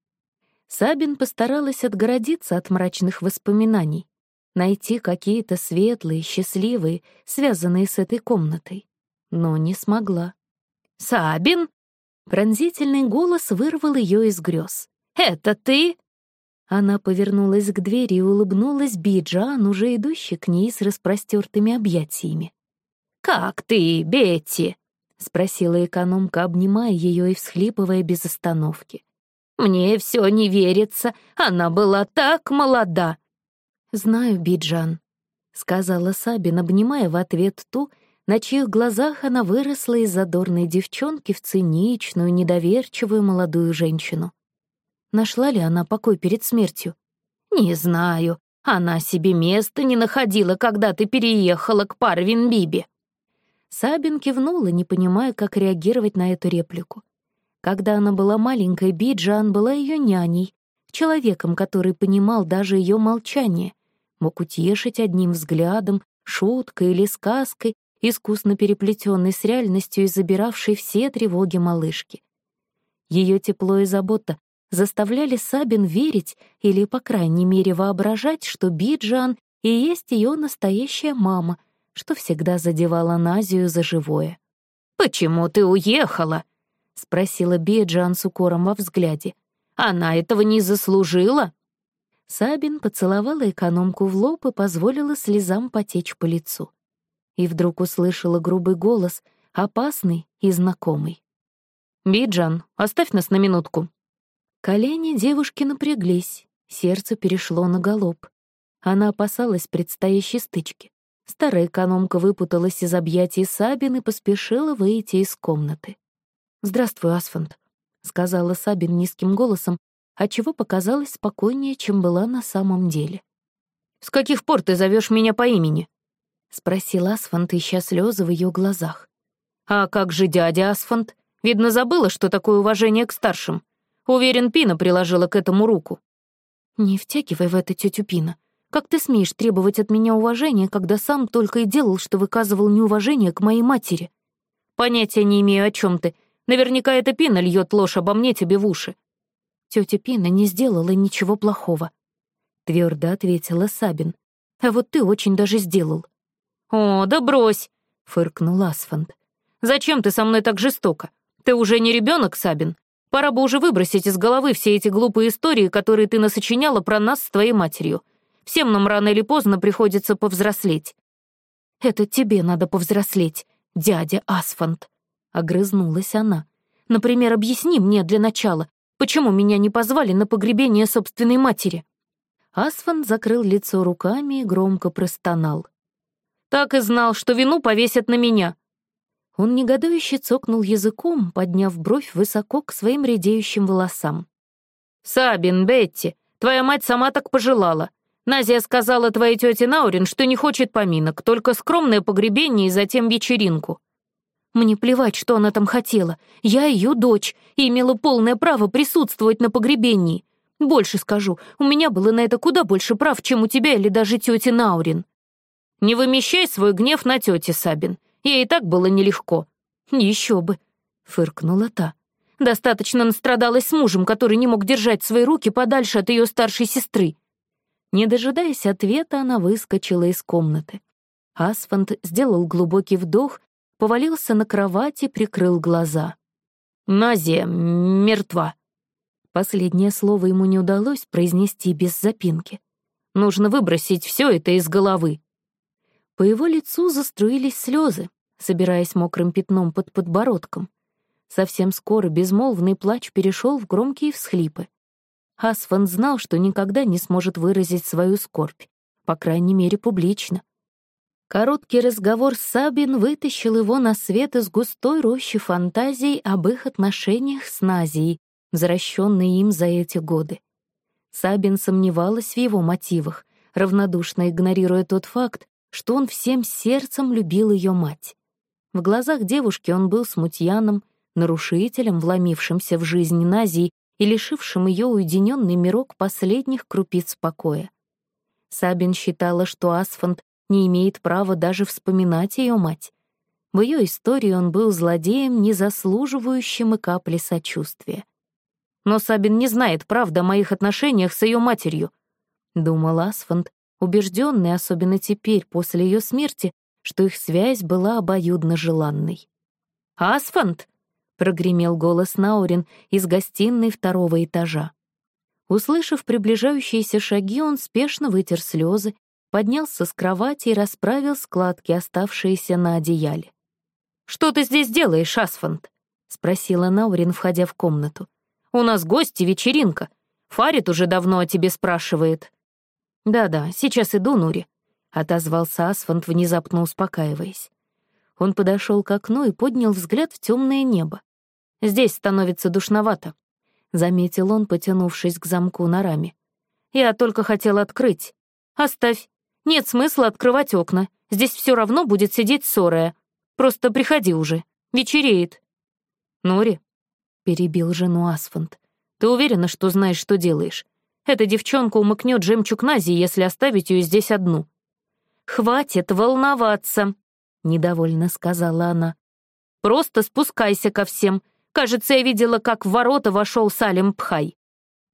Speaker 1: Сабин постаралась отгородиться от мрачных воспоминаний, найти какие-то светлые, счастливые, связанные с этой комнатой но не смогла.
Speaker 2: «Сабин!»
Speaker 1: Пронзительный голос вырвал ее из грез.
Speaker 2: «Это ты?»
Speaker 1: Она повернулась к двери и улыбнулась Биджан, уже идущий к ней с распростертыми объятиями.
Speaker 2: «Как ты, Бетти?»
Speaker 1: — спросила экономка, обнимая ее и всхлипывая без остановки.
Speaker 2: «Мне все не верится, она была так молода!»
Speaker 1: «Знаю, Биджан», — сказала Сабин, обнимая в ответ ту, на чьих глазах она выросла из задорной девчонки в циничную, недоверчивую молодую женщину. Нашла ли она покой перед смертью?
Speaker 2: «Не знаю. Она себе места не находила, когда ты переехала к Парвин-Биби».
Speaker 1: Сабин кивнула, не понимая, как реагировать на эту реплику. Когда она была маленькой, Биджан была ее няней, человеком, который понимал даже ее молчание, мог утешить одним взглядом, шуткой или сказкой, искусно переплетенный с реальностью и забиравший все тревоги малышки. Ее тепло и забота заставляли Сабин верить или, по крайней мере, воображать, что Биджан и есть ее настоящая мама, что всегда задевала Назию за живое.
Speaker 2: «Почему ты уехала?» — спросила Биджан с укором во взгляде. «Она этого не заслужила?»
Speaker 1: Сабин поцеловала экономку в лоб и позволила слезам потечь по лицу и вдруг услышала грубый голос, опасный и знакомый.
Speaker 2: «Биджан, оставь нас на минутку».
Speaker 1: Колени девушки напряглись, сердце перешло на галоп. Она опасалась предстоящей стычки. Старая экономка выпуталась из объятий Сабин и поспешила выйти из комнаты. «Здравствуй, Асфант», — сказала Сабин низким голосом, отчего показалась спокойнее, чем была на самом деле.
Speaker 2: «С каких пор ты зовешь меня по имени?»
Speaker 1: — спросил Асфант, ища слезы в ее глазах.
Speaker 2: «А как же дядя Асфант? Видно, забыла, что такое уважение к старшим. Уверен, Пина приложила к этому руку».
Speaker 1: «Не втягивай в это тетю Пина. Как ты смеешь требовать от меня уважения, когда сам только и делал, что выказывал неуважение к моей матери?»
Speaker 2: «Понятия не имею, о чем ты. Наверняка эта Пина льет ложь обо мне тебе в уши».
Speaker 1: Тетя Пина не сделала ничего плохого. Твердо ответила Сабин. «А вот ты очень даже сделал.
Speaker 2: «О, да брось!»
Speaker 1: — фыркнул Асфанд.
Speaker 2: «Зачем ты со мной так жестоко? Ты уже не ребенок, Сабин. Пора бы уже выбросить из головы все эти глупые истории, которые ты насочиняла про нас с твоей матерью. Всем нам рано или поздно приходится повзрослеть». «Это тебе надо повзрослеть, дядя Асфант», — огрызнулась она. «Например, объясни мне для начала, почему меня не позвали на погребение собственной матери?» Асфант закрыл лицо руками и громко простонал. «Так и знал, что вину повесят на меня». Он негодующе цокнул языком, подняв бровь высоко к своим редеющим волосам. «Сабин, Бетти, твоя мать сама так пожелала. Назия сказала твоей тете Наурин, что не хочет поминок, только скромное погребение и затем вечеринку. Мне плевать, что она там хотела. Я ее дочь и имела полное право присутствовать на погребении. Больше скажу, у меня было на это куда больше прав, чем у тебя или даже тети Наурин. Не вымещай свой гнев на тете Сабин. Ей и так было нелегко. Еще бы, фыркнула та. Достаточно настрадалась с мужем, который не мог держать свои руки подальше от ее старшей сестры. Не дожидаясь ответа, она выскочила из комнаты. Асфант сделал глубокий вдох, повалился на кровать и прикрыл глаза. «Назия мертва». Последнее слово ему не удалось произнести без запинки. Нужно выбросить все это из головы. По его лицу заструились слезы, собираясь мокрым пятном под подбородком. Совсем скоро безмолвный плач перешел в громкие всхлипы. Асфан знал, что никогда не сможет выразить свою скорбь, по крайней мере, публично. Короткий разговор с Сабин вытащил его на свет из густой рощи фантазий об их отношениях с Назией, возвращенной им за эти годы. Сабин сомневалась в его мотивах, равнодушно игнорируя тот факт, что он всем сердцем любил ее мать. В глазах девушки он был смутьяном, нарушителем, вломившимся в жизнь Назии и лишившим ее уединенный мирок последних крупиц покоя. Сабин считала, что Асфанд не имеет права даже вспоминать ее мать. В ее истории он был злодеем, не заслуживающим и капли сочувствия. «Но Сабин не знает правды о моих отношениях с ее матерью», — думал Асфанд, убежденный, особенно теперь, после ее смерти, что их связь была обоюдно желанной. «Асфанд!» — прогремел голос Наурин из гостиной второго этажа. Услышав приближающиеся шаги, он спешно вытер слезы, поднялся с кровати и расправил складки, оставшиеся на одеяле. «Что ты здесь делаешь, Асфант?» — спросила Наурин, входя в комнату. «У нас гости, вечеринка. Фарид уже давно о тебе спрашивает». «Да-да, сейчас иду, Нури», — отозвался Асфант, внезапно успокаиваясь. Он подошел к окну и поднял взгляд в темное небо. «Здесь становится душновато», — заметил он, потянувшись к замку на раме. «Я только хотел открыть. Оставь. Нет смысла открывать окна. Здесь все равно будет сидеть ссорая. Просто приходи уже. Вечереет». «Нури», — перебил жену Асфант, — «ты уверена, что знаешь, что делаешь? Эта девчонка умыкнет жемчуг Нази, если оставить ее здесь одну». «Хватит волноваться», — недовольно сказала она. «Просто спускайся ко всем. Кажется, я видела, как в ворота вошел Салим Пхай.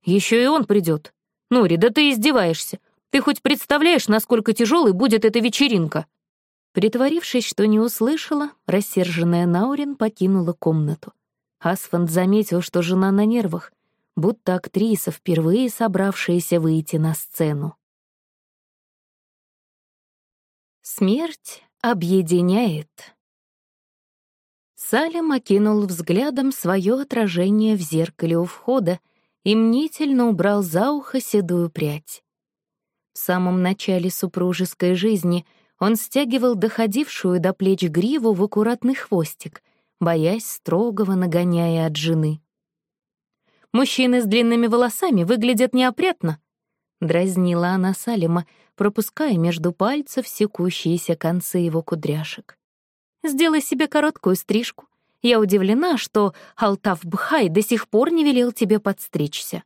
Speaker 2: Еще и он придет. Нури, да ты издеваешься. Ты хоть представляешь, насколько тяжелой будет эта вечеринка?» Притворившись, что не услышала, рассерженная Наурин покинула комнату. Асфанд заметил, что жена на нервах, будто актриса, впервые собравшаяся выйти на сцену. Смерть объединяет. Салем окинул взглядом свое отражение в зеркале у входа и мнительно убрал за ухо седую прядь. В самом начале супружеской жизни он стягивал доходившую до плеч гриву в аккуратный хвостик, боясь строгого нагоняя от жены. «Мужчины с длинными волосами выглядят неопрятно», — дразнила она Салима, пропуская между пальцев секущиеся концы его кудряшек. «Сделай себе короткую стрижку. Я удивлена, что Алтав Бхай до сих пор не велел тебе подстричься».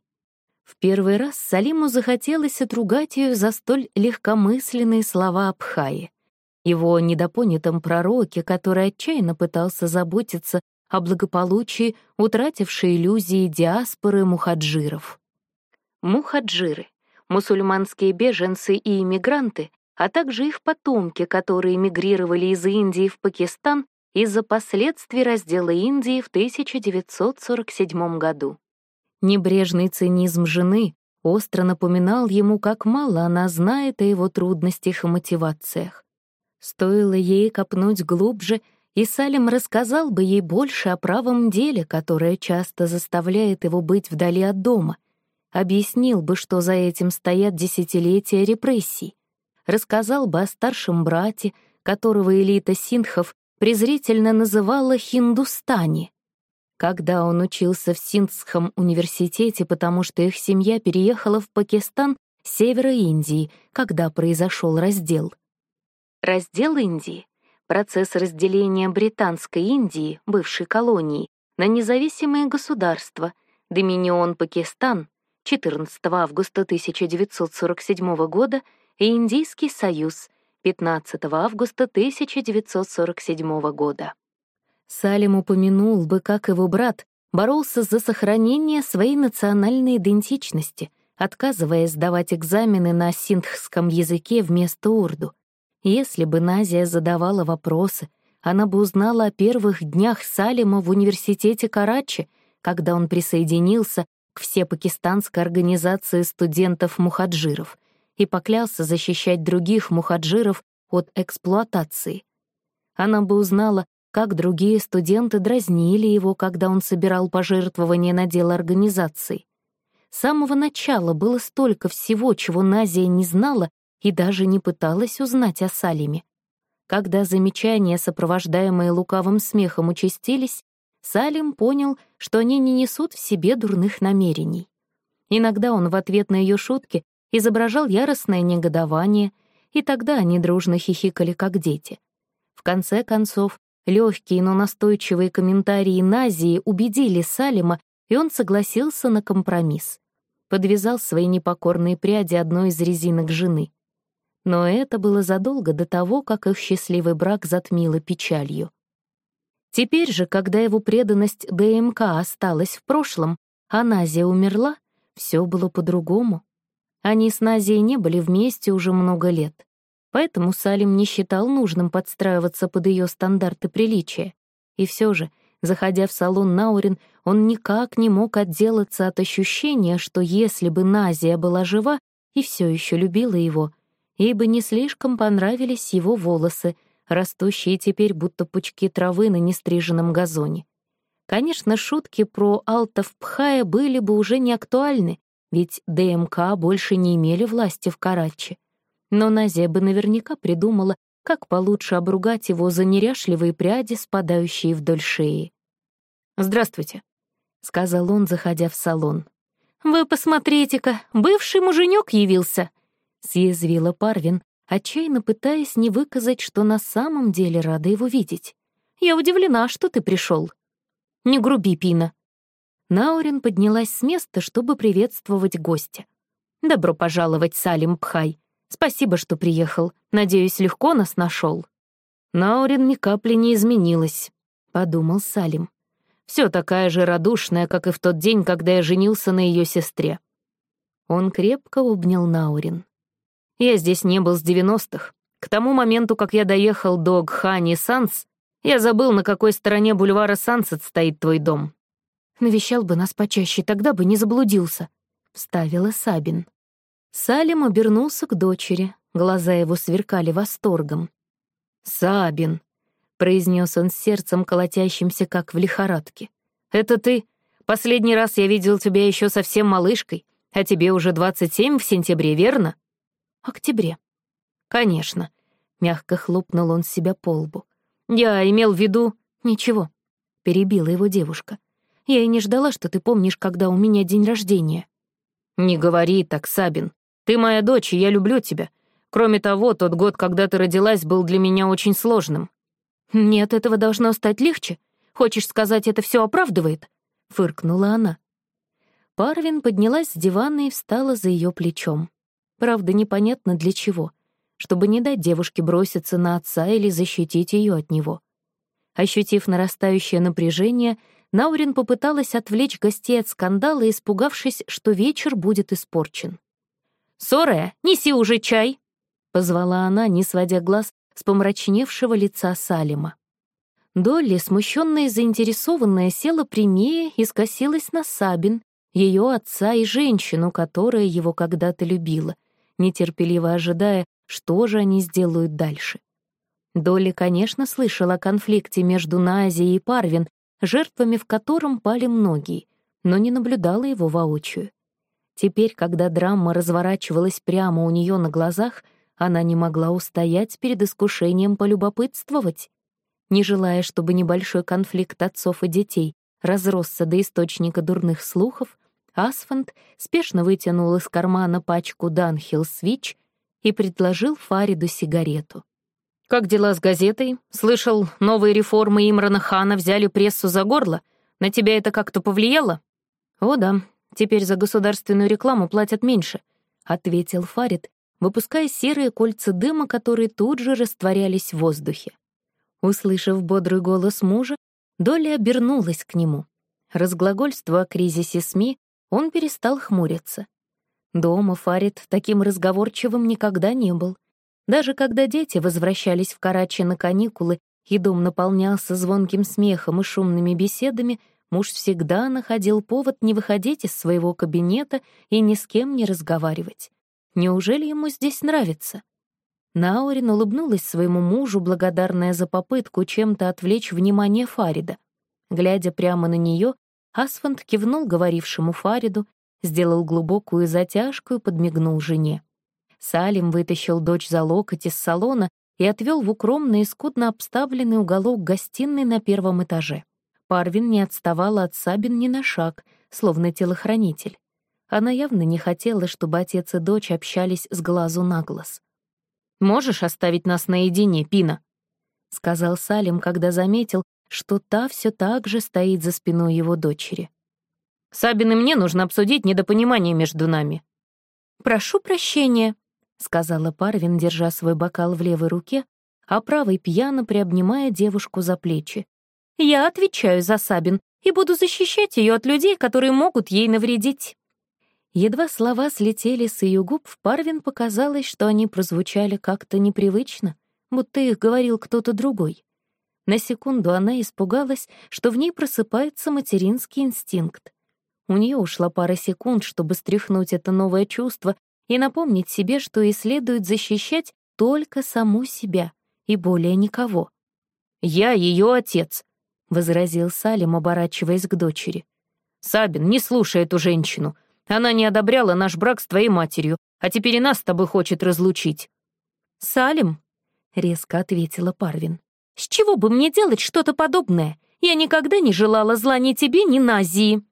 Speaker 2: В первый раз Салиму захотелось отругать ее за столь легкомысленные слова Абхаи, его недопонятом пророке, который отчаянно пытался заботиться о благополучии утратившей иллюзии диаспоры мухаджиров. Мухаджиры мусульманские беженцы и иммигранты, а также их потомки, которые эмигрировали из Индии в Пакистан из-за последствий раздела Индии в 1947 году. Небрежный цинизм жены,
Speaker 1: остро напоминал ему, как мало она знает о его трудностях и мотивациях. Стоило ей копнуть глубже, и Салим рассказал бы ей больше о правом деле, которое часто заставляет его быть вдали от дома, объяснил бы, что за этим стоят десятилетия репрессий, рассказал бы о старшем брате, которого элита синдхов презрительно называла «Хиндустани», когда он учился в Синдском университете, потому что их семья переехала в Пакистан севера Индии, когда произошел раздел. Раздел Индии — процесс разделения Британской Индии, бывшей колонии, на независимые государства, Доминион Пакистан 14 августа 1947 года и Индийский союз 15 августа 1947 года. Салим упомянул бы, как его брат боролся за сохранение своей национальной идентичности, отказываясь сдавать экзамены на синдхском языке вместо урду. Если бы Назия задавала вопросы, она бы узнала о первых днях Салима в университете Карачи, когда он присоединился к всепакистанской организации студентов-мухаджиров и поклялся защищать других мухаджиров от эксплуатации. Она бы узнала как другие студенты дразнили его, когда он собирал пожертвования на дело организации. С самого начала было столько всего, чего Назия не знала и даже не пыталась узнать о Салиме. Когда замечания, сопровождаемые лукавым смехом, участились, Салим понял, что они не несут в себе дурных намерений. Иногда он в ответ на ее шутки изображал яростное негодование, и тогда они дружно хихикали, как дети. В конце концов, Легкие, но настойчивые комментарии Назии убедили Салима, и он согласился на компромисс. Подвязал свои непокорные пряди одной из резинок жены. Но это было задолго до того, как их счастливый брак затмило печалью. Теперь же, когда его преданность ДМК осталась в прошлом, а Назия умерла, все было по-другому. Они с Назией не были вместе уже много лет. Поэтому Салим не считал нужным подстраиваться под ее стандарты приличия. И все же, заходя в салон Наурин, он никак не мог отделаться от ощущения, что если бы Назия была жива и все еще любила его, ей бы не слишком понравились его волосы, растущие теперь будто пучки травы на нестриженном газоне. Конечно, шутки про Алтов Пхая были бы уже не актуальны, ведь ДМК больше не имели власти в Карачи но Назия бы наверняка придумала, как получше обругать его за неряшливые пряди, спадающие вдоль шеи. «Здравствуйте», — сказал он, заходя в салон. «Вы посмотрите-ка, бывший муженек явился», — съязвила Парвин, отчаянно пытаясь не выказать, что на самом деле рада его видеть. «Я удивлена, что ты пришел. «Не груби, Пина». Наурин поднялась с места, чтобы приветствовать гостя. «Добро пожаловать, Салим Пхай. Спасибо, что приехал. Надеюсь, легко нас нашел. Наурин ни капли не изменилась, подумал Салим. Все такая же радушная, как и в тот день, когда я женился на ее сестре. Он крепко обнял Наурин. Я здесь не был с девяностых. К тому моменту, как я доехал до Гхани Санс, я забыл, на какой стороне бульвара Сансет стоит твой дом. Навещал бы нас почаще, тогда бы не заблудился, — вставила Сабин. Салим обернулся к дочери, глаза его сверкали восторгом. «Сабин», — произнес он с сердцем, колотящимся, как в лихорадке. «Это ты? Последний раз я видел тебя еще совсем малышкой, а тебе уже 27 в сентябре, верно?» «Октябре». «Конечно», — мягко хлопнул он себя по лбу. «Я имел в виду...» «Ничего», — перебила его девушка. «Я и не ждала, что ты помнишь, когда у меня день рождения». «Не говори так, Сабин. Ты моя дочь, и я люблю тебя. Кроме того, тот год, когда ты родилась, был для меня очень сложным». «Нет, этого должно стать легче. Хочешь сказать, это все оправдывает?» — фыркнула она. Парвин поднялась с дивана и встала за ее плечом. Правда, непонятно для чего. Чтобы не дать девушке броситься на отца или защитить ее от него. Ощутив нарастающее напряжение, Наурин попыталась отвлечь гостей от скандала, испугавшись, что вечер будет испорчен. «Сорая, неси уже чай!» — позвала она, не сводя глаз с помрачневшего лица Салима. Долли, смущенная и заинтересованная, села прямее и скосилась на Сабин, ее отца и женщину, которая его когда-то любила, нетерпеливо ожидая, что же они сделают дальше. Долли, конечно, слышала о конфликте между Назией и Парвин, жертвами в котором пали многие, но не наблюдала его воочию. Теперь, когда драма разворачивалась прямо у нее на глазах, она не могла устоять перед искушением полюбопытствовать. Не желая, чтобы небольшой конфликт отцов и детей разросся до источника дурных слухов, Асфанд спешно вытянул из кармана пачку Данхилл Свич и предложил Фариду сигарету.
Speaker 2: «Как дела с газетой? Слышал, новые реформы Имрана Хана взяли прессу за горло. На тебя это как-то повлияло?»
Speaker 1: «О да, теперь за государственную рекламу платят меньше», — ответил Фарид, выпуская серые кольца дыма, которые тут же растворялись в воздухе. Услышав бодрый голос мужа, Долли обернулась к нему. Разглагольство о кризисе СМИ, он перестал хмуриться. Дома Фарид таким разговорчивым никогда не был. Даже когда дети возвращались в Карачи на каникулы, и дом наполнялся звонким смехом и шумными беседами, муж всегда находил повод не выходить из своего кабинета и ни с кем не разговаривать. Неужели ему здесь нравится? Наурин улыбнулась своему мужу, благодарная за попытку чем-то отвлечь внимание Фарида. Глядя прямо на нее, Асфанд кивнул говорившему Фариду, сделал глубокую затяжку и подмигнул жене. Салим вытащил дочь за локоть из салона и отвел в укромный и скудно обставленный уголок гостиной на первом этаже. Парвин не отставала от Сабин ни на шаг, словно телохранитель. Она явно не хотела, чтобы отец и дочь общались с глазу на глаз.
Speaker 2: «Можешь оставить нас наедине, Пина?»
Speaker 1: — сказал Салим, когда заметил, что та все так же стоит за спиной его дочери.
Speaker 2: «Сабин и мне нужно обсудить недопонимание между нами».
Speaker 1: «Прошу прощения», — сказала Парвин, держа свой бокал в левой руке, а правой пьяно приобнимая девушку за плечи. «Я отвечаю за Сабин и буду защищать ее от людей, которые могут ей навредить». Едва слова слетели с ее губ, в Парвин показалось, что они прозвучали как-то непривычно, будто их говорил кто-то другой. На секунду она испугалась, что в ней просыпается материнский инстинкт. У нее ушла пара секунд, чтобы стряхнуть это новое чувство и напомнить себе, что и следует защищать только саму себя и более никого.
Speaker 2: «Я ее отец», — возразил
Speaker 1: Салим, оборачиваясь к дочери.
Speaker 2: «Сабин, не слушай эту женщину. Она не одобряла наш брак с твоей матерью, а теперь и нас с тобой хочет разлучить».
Speaker 1: «Салим», — резко ответила Парвин, — «с чего бы мне делать что-то подобное? Я никогда не желала зла ни тебе, ни Назии».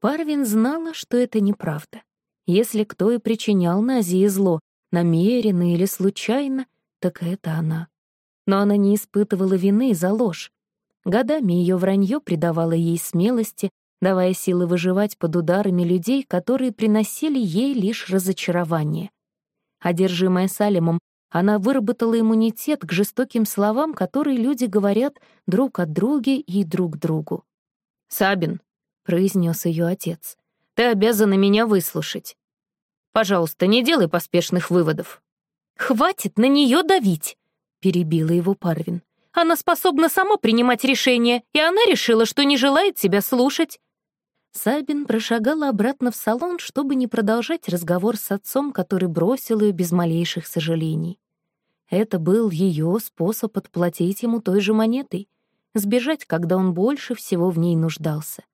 Speaker 1: Парвин знала, что это неправда. Если кто и причинял Назии зло, намеренно или случайно, так это она. Но она не испытывала вины за ложь. Годами ее вранье придавало ей смелости, давая силы выживать под ударами людей, которые приносили ей лишь разочарование. Одержимая Салимом, она выработала иммунитет к жестоким словам, которые люди говорят друг от друга и друг другу.
Speaker 2: «Сабин», — произнес ее отец, ты обязана меня выслушать. Пожалуйста, не делай поспешных выводов».
Speaker 1: «Хватит на нее давить», — перебила его Парвин. «Она способна сама принимать решения, и она решила, что не желает тебя слушать». Сабин прошагала обратно в салон, чтобы не продолжать разговор с отцом, который бросил ее без малейших сожалений. Это был ее способ отплатить ему той же монетой, сбежать, когда он больше всего в ней нуждался.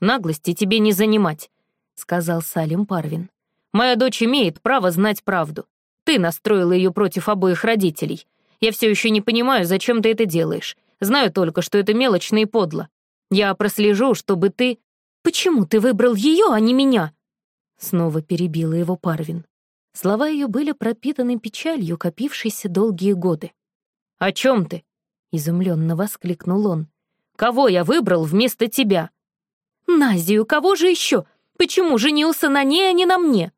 Speaker 2: «Наглости тебе не занимать», — сказал Салим Парвин. «Моя дочь имеет право знать правду. Ты настроила ее против обоих родителей. Я все еще не понимаю, зачем ты это делаешь. Знаю только, что это мелочно и подло. Я прослежу, чтобы ты...»
Speaker 1: «Почему ты выбрал ее, а не меня?» Снова перебила его Парвин. Слова ее были пропитаны печалью, копившейся долгие годы.
Speaker 2: «О чем ты?» — изумленно воскликнул он. «Кого я выбрал вместо тебя?
Speaker 1: Назию, кого же еще? Почему женился на ней, а не на мне?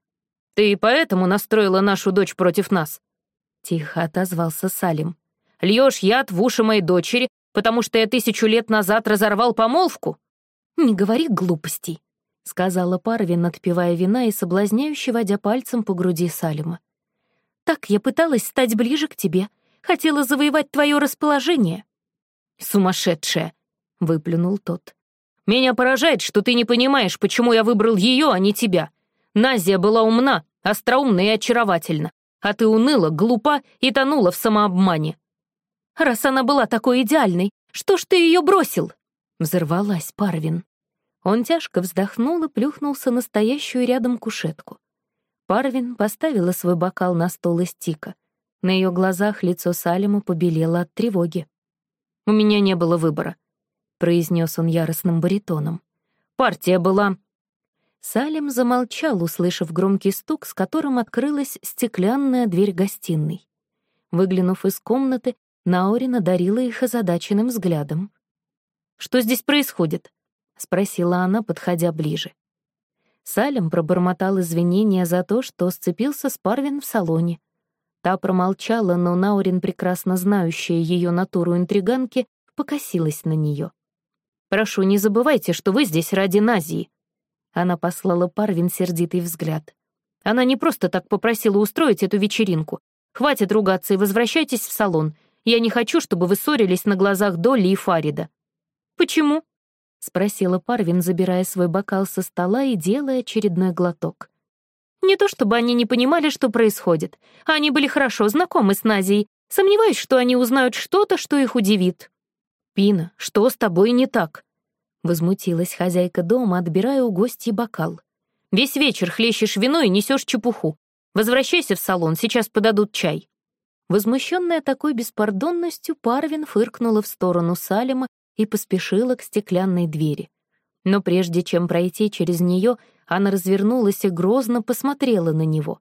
Speaker 2: Ты и поэтому настроила нашу дочь против нас.
Speaker 1: Тихо отозвался Салим.
Speaker 2: Льешь яд в уши моей дочери, потому что я тысячу лет назад разорвал помолвку?
Speaker 1: Не говори глупостей, сказала Парвин, отпивая вина и соблазняюще водя пальцем по груди Салима. Так я пыталась стать ближе к тебе, хотела завоевать твое расположение.
Speaker 2: Сумасшедшая, выплюнул тот. Меня поражает, что ты не понимаешь, почему я выбрал ее, а не тебя. Назия была умна, остроумна и очаровательна, а ты уныла, глупа и тонула в самообмане. Раз она была такой идеальной, что ж ты ее бросил?» Взорвалась Парвин. Он тяжко вздохнул и плюхнулся на стоящую рядом кушетку. Парвин поставила свой бокал на стол из тика. На ее глазах лицо Салима побелело от тревоги. «У меня не было выбора», — произнес он яростным баритоном. «Партия была...» Салим замолчал, услышав громкий стук, с которым открылась стеклянная дверь гостиной. Выглянув из комнаты, Наурин одарила их озадаченным взглядом. «Что здесь происходит?» — спросила она, подходя ближе. Салим пробормотал извинения за то, что сцепился с Парвин в салоне. Та промолчала, но Наурин, прекрасно знающая ее натуру интриганки, покосилась на нее. «Прошу, не забывайте, что вы здесь ради Назии». Она послала Парвин сердитый взгляд. Она не просто так попросила устроить эту вечеринку. Хватит ругаться и возвращайтесь в салон. Я не хочу, чтобы вы ссорились на глазах Долли и Фарида». «Почему?» — спросила Парвин, забирая свой бокал со стола и делая очередной глоток. «Не то чтобы они не понимали, что происходит. Они были хорошо знакомы с Назией. Сомневаюсь, что они узнают что-то, что их удивит». «Пина, что с тобой не так?» — возмутилась хозяйка дома, отбирая у гостей бокал. «Весь вечер хлещешь вино и несешь чепуху. Возвращайся в салон, сейчас подадут чай». Возмущенная такой беспардонностью, Парвин фыркнула в сторону Салима и поспешила к стеклянной двери. Но прежде чем пройти через нее, она развернулась и грозно посмотрела на него.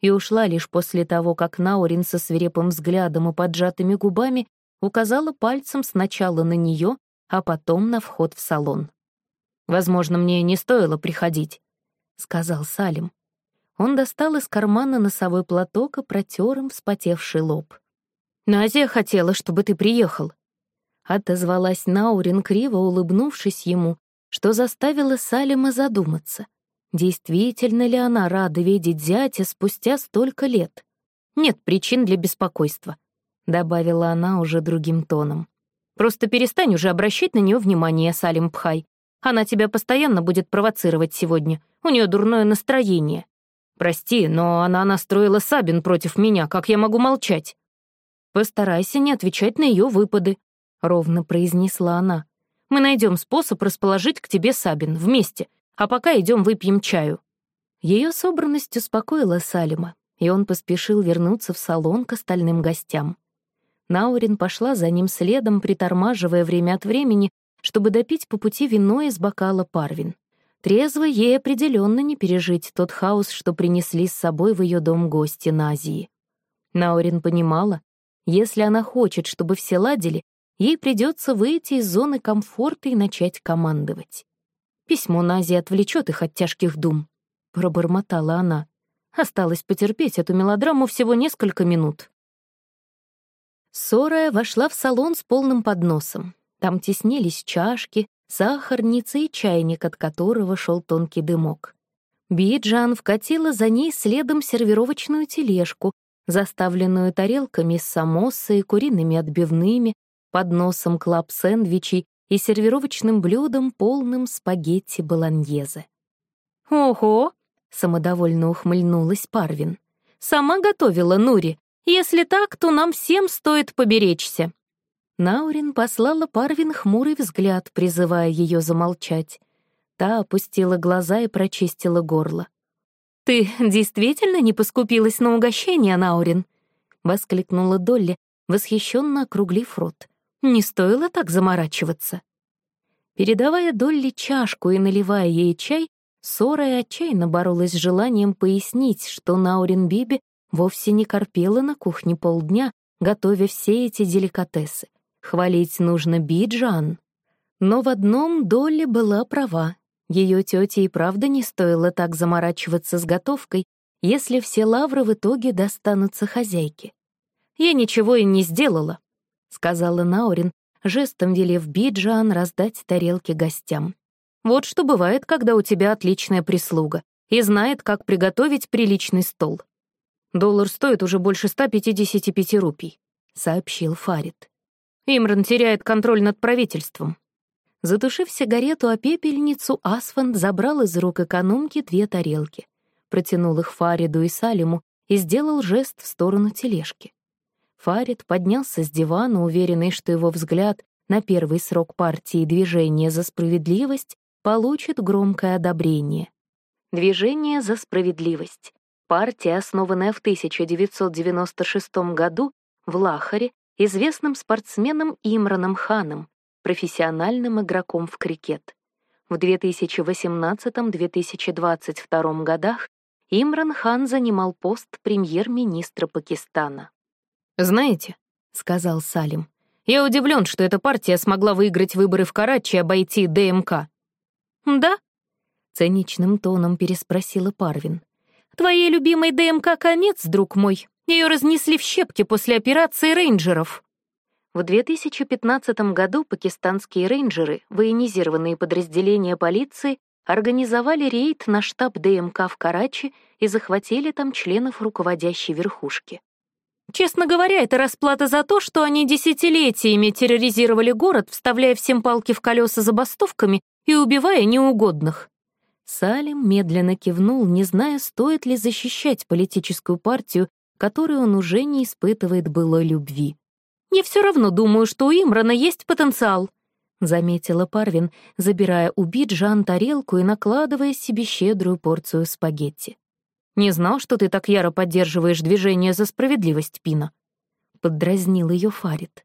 Speaker 2: И ушла лишь после того, как Наурин со свирепым взглядом и поджатыми губами указала пальцем сначала на нее, а потом на вход в салон. «Возможно, мне не стоило приходить», — сказал Салим. Он достал из кармана носовой платок и протер им вспотевший лоб. «Назия хотела, чтобы ты приехал», — отозвалась Наурин, криво улыбнувшись ему, что заставило Салима задуматься. Действительно ли она рада видеть зятя спустя столько лет? Нет причин для беспокойства, — добавила она уже другим тоном. «Просто перестань уже обращать на нее внимание, Салим Пхай. Она тебя постоянно будет провоцировать сегодня. У нее дурное настроение». «Прости, но она настроила Сабин против меня, как я могу молчать?» «Постарайся не отвечать на ее выпады», — ровно произнесла она. «Мы найдем способ расположить к тебе Сабин вместе, а пока идем выпьем чаю». Ее собранность успокоила Салима, и он поспешил вернуться в салон к остальным гостям. Наурин пошла за ним следом, притормаживая время от времени, чтобы допить по пути вино из бокала Парвин. Трезво ей определенно не пережить тот хаос, что принесли с собой в ее дом гости Назии. Наурин понимала, если она хочет, чтобы все ладили, ей придется выйти из зоны комфорта и начать командовать. Письмо Назии отвлечет их от тяжких дум, — пробормотала она. Осталось потерпеть эту мелодраму всего несколько минут. Сорая вошла в салон с полным подносом. Там теснились чашки, сахарница и чайник, от которого шел тонкий дымок. Биджан вкатила за ней следом сервировочную тележку, заставленную тарелками с самоссой, куриными отбивными, подносом клаб-сэндвичей и сервировочным блюдом, полным спагетти болоньезе. «Ого!» — самодовольно ухмыльнулась Парвин. «Сама готовила Нури. Если так, то нам всем стоит поберечься». Наурин послала Парвин хмурый взгляд, призывая ее замолчать. Та опустила глаза и прочистила горло. «Ты действительно не поскупилась на угощение, Наурин?» — воскликнула Долли, восхищенно округлив рот. «Не стоило так заморачиваться». Передавая Долли чашку и наливая ей чай, Сора отчаянно боролась с желанием пояснить, что Наурин Биби вовсе не корпела на кухне полдня, готовя все эти деликатесы. Хвалить нужно Биджан. Но в одном Долли была права. Ее тете и правда не стоило так заморачиваться с готовкой, если все лавры в итоге достанутся хозяйке. «Я ничего и не сделала», — сказала Наурин, жестом велев Биджан раздать тарелки гостям. «Вот что бывает, когда у тебя отличная прислуга и знает, как приготовить приличный стол. Доллар стоит уже больше 155 рупий», — сообщил Фарид. Имран теряет контроль над правительством.
Speaker 1: Затушив сигарету о пепельницу, Асфанд забрал из рук экономки две тарелки, протянул их Фариду и Салиму и сделал жест в сторону тележки. Фарид поднялся с дивана, уверенный, что его взгляд на первый срок партии «Движение за справедливость» получит громкое одобрение. Движение за справедливость. Партия, основанная в 1996 году в Лахаре известным спортсменом Имраном Ханом, профессиональным игроком в крикет. В 2018-2022 годах Имран Хан занимал пост премьер-министра Пакистана.
Speaker 2: «Знаете», — сказал Салим, — «я удивлен, что эта партия смогла выиграть выборы в Карачи и обойти ДМК».
Speaker 1: «Да?»
Speaker 2: — циничным тоном переспросила Парвин. «Твоей любимой ДМК конец, друг мой. Ее разнесли в щепки после операции рейнджеров».
Speaker 1: В 2015 году пакистанские рейнджеры, военизированные подразделения полиции, организовали рейд на штаб ДМК в Карачи и захватили там членов руководящей верхушки.
Speaker 2: Честно говоря, это расплата за то, что они десятилетиями терроризировали город, вставляя всем палки в колеса забастовками и убивая неугодных.
Speaker 1: Салим медленно кивнул, не зная, стоит ли защищать политическую партию, которой он уже не испытывает былой любви.
Speaker 2: «Я все равно думаю, что у Имрана есть потенциал», — заметила Парвин, забирая у Биджан тарелку и накладывая себе щедрую порцию спагетти. «Не знал, что ты так яро поддерживаешь движение за справедливость, Пина», — поддразнил ее Фарид.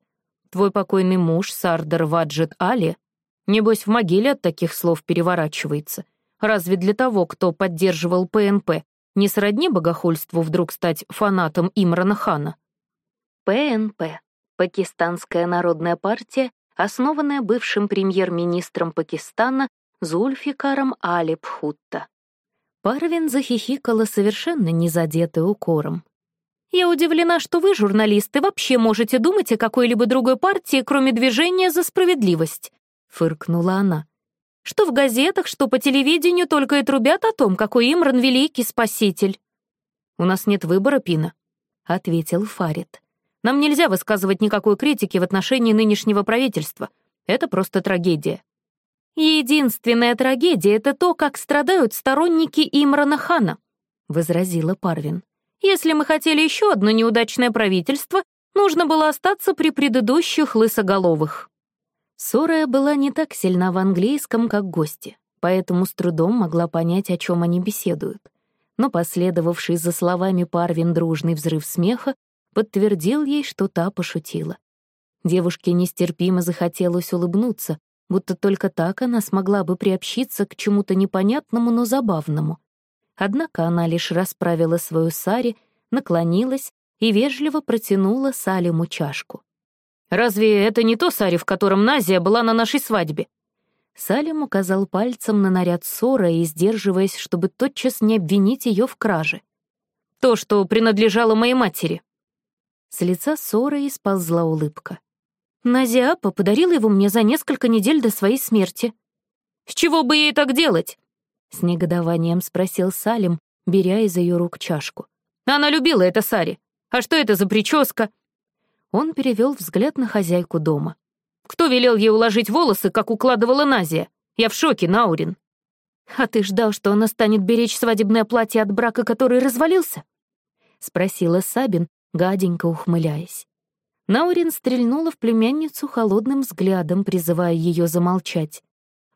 Speaker 2: «Твой покойный муж, Сардар Ваджет Али, небось в могиле от таких слов переворачивается. Разве для того, кто поддерживал ПНП, не сродни богохульству вдруг стать фанатом Имрана Хана?»
Speaker 1: ПНП Пакистанская народная партия, основанная бывшим премьер-министром Пакистана Зульфикаром Али Пхутта. Парвин захихикала совершенно не задетая укором.
Speaker 2: «Я удивлена, что вы, журналисты, вообще можете думать о какой-либо другой партии, кроме движения за справедливость», — фыркнула она. «Что в газетах, что по телевидению только и трубят о том, какой Имран великий спаситель».
Speaker 1: «У нас нет выбора, Пина», — ответил Фарид. Нам нельзя высказывать никакой критики в отношении нынешнего правительства. Это просто трагедия.
Speaker 2: «Единственная трагедия — это то, как страдают сторонники Имрана Хана», — возразила Парвин. «Если мы хотели еще одно неудачное правительство, нужно было остаться при предыдущих лысоголовых».
Speaker 1: Сорая была не так сильна в английском, как гости, поэтому с трудом могла понять, о чем они беседуют. Но последовавший за словами Парвин дружный взрыв смеха подтвердил ей, что та пошутила. Девушке нестерпимо захотелось улыбнуться, будто только так она смогла бы приобщиться к чему-то непонятному, но забавному. Однако она лишь расправила свою сари, наклонилась и вежливо протянула Салиму чашку.
Speaker 2: «Разве это не то сари, в котором Назия была на нашей свадьбе?»
Speaker 1: Салим указал пальцем на наряд Сора и, сдерживаясь, чтобы тотчас не обвинить ее в краже.
Speaker 2: «То, что принадлежало моей матери».
Speaker 1: С лица Соры исползла улыбка.
Speaker 2: Назиапа подарила его мне за несколько недель до своей смерти. «С чего бы ей так делать?»
Speaker 1: С негодованием спросил Салим, беря из ее рук чашку.
Speaker 2: «Она любила это Сари. А что это за прическа?»
Speaker 1: Он перевел взгляд на хозяйку дома.
Speaker 2: «Кто велел ей уложить волосы, как укладывала Назия? Я в шоке, Наурин».
Speaker 1: «А ты ждал, что она станет беречь свадебное платье от брака, который развалился?» — спросила Сабин, гаденько ухмыляясь. Наурин стрельнула в племянницу холодным взглядом, призывая ее замолчать.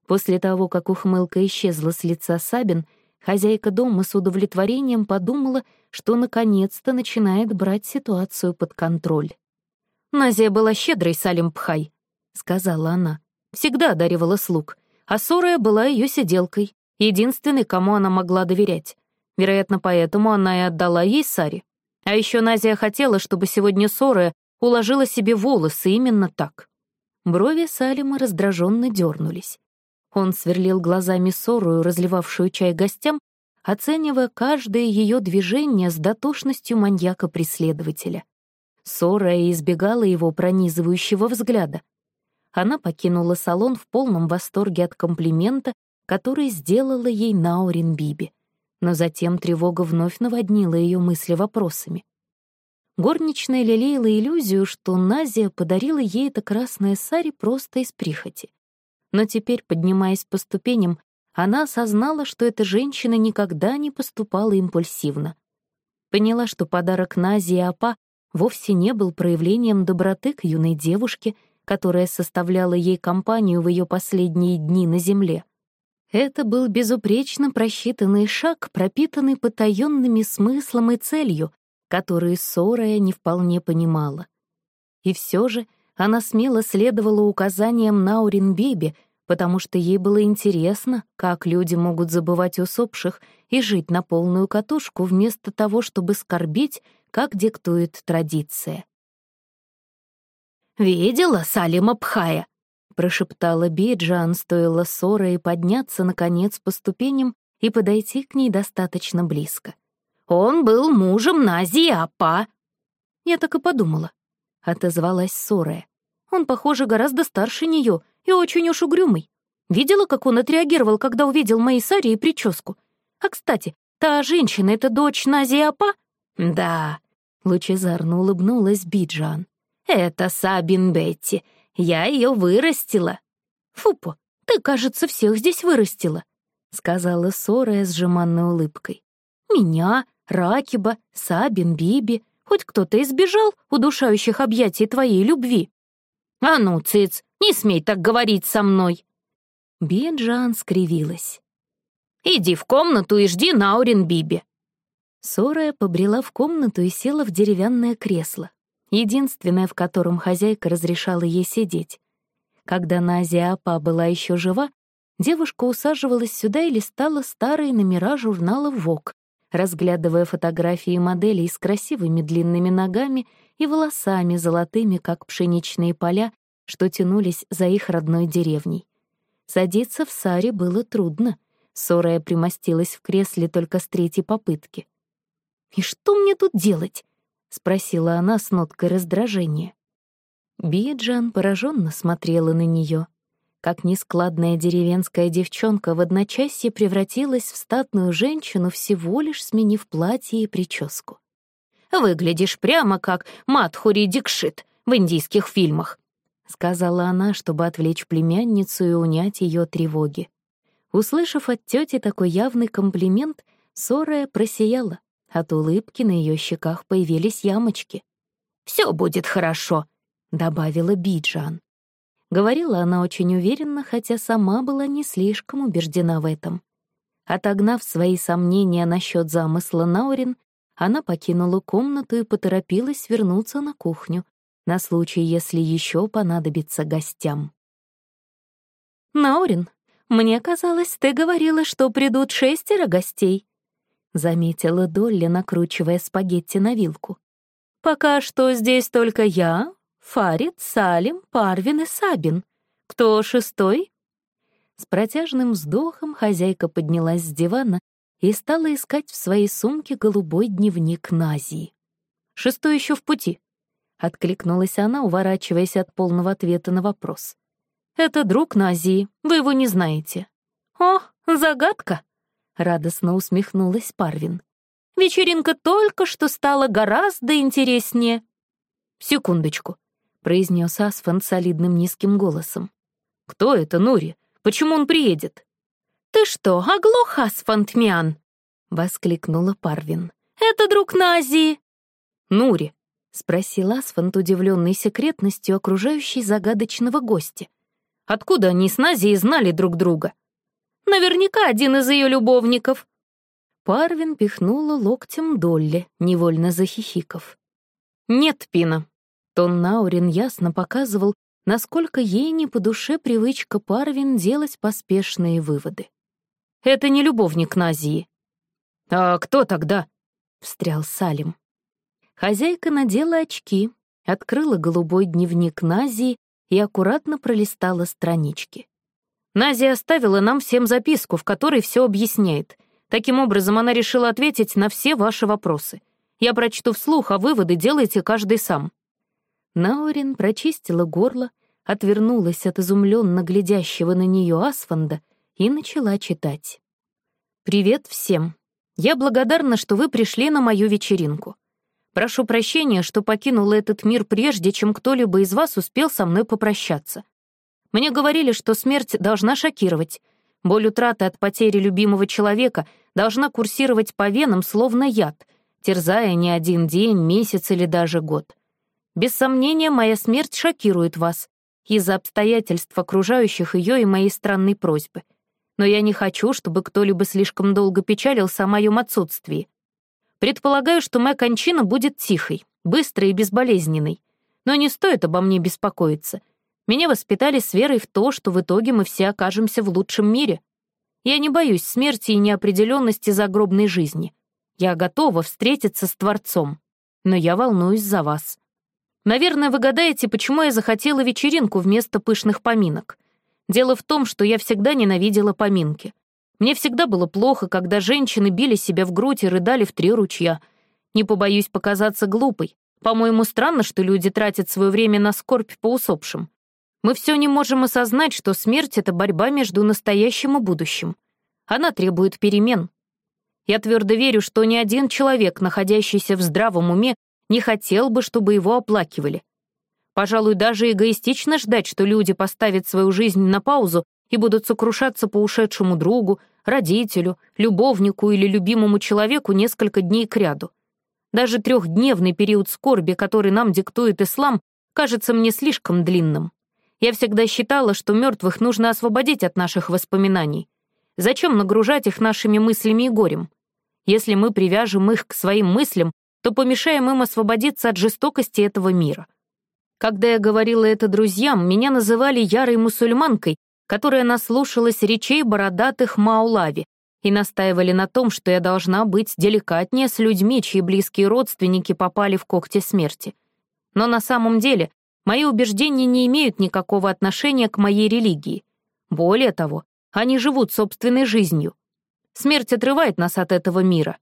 Speaker 1: После того, как ухмылка исчезла с лица Сабин, хозяйка дома с удовлетворением подумала, что наконец-то начинает брать ситуацию под контроль.
Speaker 2: «Назия была щедрой, Салим Пхай», — сказала она. «Всегда одаривала слуг, а Сорая была ее сиделкой, единственной, кому она могла доверять. Вероятно, поэтому она и отдала ей Саре. А еще Назия хотела, чтобы сегодня Сора уложила себе волосы именно так.
Speaker 1: Брови Салима раздраженно дернулись. Он сверлил глазами Сорую, разливавшую чай гостям, оценивая каждое ее движение с дотошностью маньяка-преследователя. Сора избегала его пронизывающего взгляда. Она покинула салон в полном восторге от комплимента, который сделала ей Наурин Биби но затем тревога вновь наводнила ее мысли вопросами. Горничная лелеяла иллюзию, что Назия подарила ей это красное сари просто из прихоти. Но теперь, поднимаясь по ступеням, она осознала, что эта женщина никогда не поступала импульсивно. Поняла, что подарок Нази и Апа вовсе не был проявлением доброты к юной девушке, которая составляла ей компанию в ее последние дни на земле. Это был безупречно просчитанный шаг, пропитанный потаенными смыслом и целью, которые Сорая не вполне понимала. И все же она смело следовала указаниям Наурин Биби, потому что ей было интересно, как люди могут забывать усопших и жить на полную катушку вместо того, чтобы скорбить, как диктует традиция.
Speaker 2: «Видела Салима Пхая?» — прошептала Биджан, стоило ссора и подняться, наконец, по ступеням и подойти к ней достаточно близко. «Он был мужем Нази Апа!»
Speaker 1: Я так и подумала. Отозвалась Сорая. Он, похоже, гораздо старше нее и очень уж угрюмый. Видела, как он отреагировал, когда увидел мои сари и прическу? А, кстати, та женщина — это дочь Нази Апа?
Speaker 2: Да, лучезарно улыбнулась Биджан. «Это Сабин Бетти. Я ее вырастила».
Speaker 1: «Фупо, ты, кажется, всех здесь вырастила», — сказала Сорая с жеманной улыбкой. «Меня, Ракиба, Сабин, Биби. Хоть кто-то избежал удушающих объятий твоей любви».
Speaker 2: «А ну, циц, не смей так говорить со мной!»
Speaker 1: Биджан скривилась.
Speaker 2: «Иди в комнату и жди Наурин Биби».
Speaker 1: Сорая побрела в комнату и села в деревянное кресло единственное, в котором хозяйка разрешала ей сидеть. Когда Назия Апа была еще жива, девушка усаживалась сюда и листала старые номера журнала «Вок», разглядывая фотографии моделей с красивыми длинными ногами и волосами золотыми, как пшеничные поля, что тянулись за их родной деревней. Садиться в саре было трудно. Сорая примостилась в кресле только с третьей попытки. «И что мне тут делать?» — спросила она с ноткой раздражения. Биджан пораженно смотрела на нее. Как нескладная деревенская девчонка в одночасье превратилась в статную женщину, всего лишь сменив платье и прическу.
Speaker 2: «Выглядишь прямо как Матхури Дикшит в индийских фильмах», — сказала она, чтобы отвлечь племянницу и унять ее тревоги.
Speaker 1: Услышав от тети такой явный комплимент, Сорая просияла. От улыбки на ее щеках появились ямочки.
Speaker 2: «Все будет хорошо», — добавила Биджан.
Speaker 1: Говорила она очень уверенно, хотя сама была не слишком убеждена в этом. Отогнав свои сомнения насчет замысла Наурин, она покинула комнату и поторопилась вернуться на кухню, на случай, если еще понадобится гостям. «Наурин, мне казалось, ты говорила, что придут шестеро гостей», заметила Долли, накручивая спагетти на вилку. «Пока что здесь только я, Фарид, Салим, Парвин и Сабин. Кто шестой?» С протяжным вздохом хозяйка поднялась с дивана и стала искать в своей сумке голубой дневник Назии. «Шестой еще в пути», — откликнулась она, уворачиваясь от полного ответа на вопрос. «Это друг Назии, вы его не знаете». «О, загадка!» — радостно усмехнулась Парвин. «Вечеринка только что стала гораздо интереснее». «Секундочку», — произнес Асфан солидным низким голосом. «Кто это, Нури? Почему он приедет?»
Speaker 2: «Ты что, оглох, Асфантмян?» — воскликнула Парвин. «Это друг Назии».
Speaker 1: «Нури», — спросил Асфант, удивленный секретностью окружающей загадочного гостя. «Откуда они с Назией знали друг друга?»
Speaker 2: Наверняка один из ее любовников».
Speaker 1: Парвин пихнула локтем Долли, невольно захихиков. «Нет, Пина». Тон Наурин ясно показывал, насколько ей не по душе привычка Парвин делать поспешные выводы. «Это не любовник Назии». «А кто тогда?» — встрял Салим. Хозяйка надела очки, открыла голубой дневник Назии и аккуратно пролистала странички. Назия оставила нам всем записку, в которой все объясняет. Таким образом, она решила ответить на все ваши вопросы. Я прочту вслух, а выводы делайте каждый сам». Наурин прочистила горло, отвернулась от изумленно глядящего на нее Асфанда и начала читать. «Привет всем. Я благодарна, что вы пришли на мою вечеринку. Прошу прощения, что покинула этот мир прежде, чем кто-либо из вас успел со мной попрощаться.
Speaker 2: Мне говорили, что смерть должна шокировать. Боль утраты от потери любимого человека должна курсировать по венам, словно яд, терзая не один день, месяц или даже год. Без сомнения, моя смерть шокирует вас из-за обстоятельств окружающих ее и моей странной просьбы. Но я не хочу, чтобы кто-либо слишком долго печалился о моем отсутствии. Предполагаю, что моя кончина будет тихой, быстрой и безболезненной. Но не стоит обо мне беспокоиться. Меня воспитали с верой в то, что в итоге мы все окажемся в лучшем мире. Я не боюсь смерти и неопределенности загробной жизни. Я готова встретиться с Творцом. Но я волнуюсь за вас. Наверное, вы гадаете, почему я захотела вечеринку вместо пышных поминок. Дело в том, что я всегда ненавидела поминки. Мне всегда было плохо, когда женщины били себя в грудь и рыдали в три ручья. Не побоюсь показаться глупой. По-моему, странно, что люди тратят свое время на скорбь по усопшим. Мы все не можем осознать, что смерть — это борьба между настоящим и будущим. Она требует перемен. Я твердо верю, что ни один человек, находящийся в здравом уме, не хотел бы, чтобы его оплакивали. Пожалуй, даже эгоистично ждать, что люди поставят свою жизнь на паузу и будут сокрушаться по ушедшему другу, родителю, любовнику или любимому человеку несколько дней кряду. Даже трехдневный период скорби, который нам диктует ислам, кажется мне слишком длинным. Я всегда считала, что мертвых нужно освободить от наших воспоминаний. Зачем нагружать их нашими мыслями и горем? Если мы привяжем их к своим мыслям, то помешаем им освободиться от жестокости этого мира. Когда я говорила это друзьям, меня называли ярой мусульманкой, которая наслушалась речей бородатых Маулави и настаивали на том, что я должна быть деликатнее с людьми, чьи близкие родственники попали в когти смерти. Но на самом деле мои убеждения не имеют никакого отношения к моей религии. Более того, они живут собственной жизнью. Смерть отрывает нас от этого мира.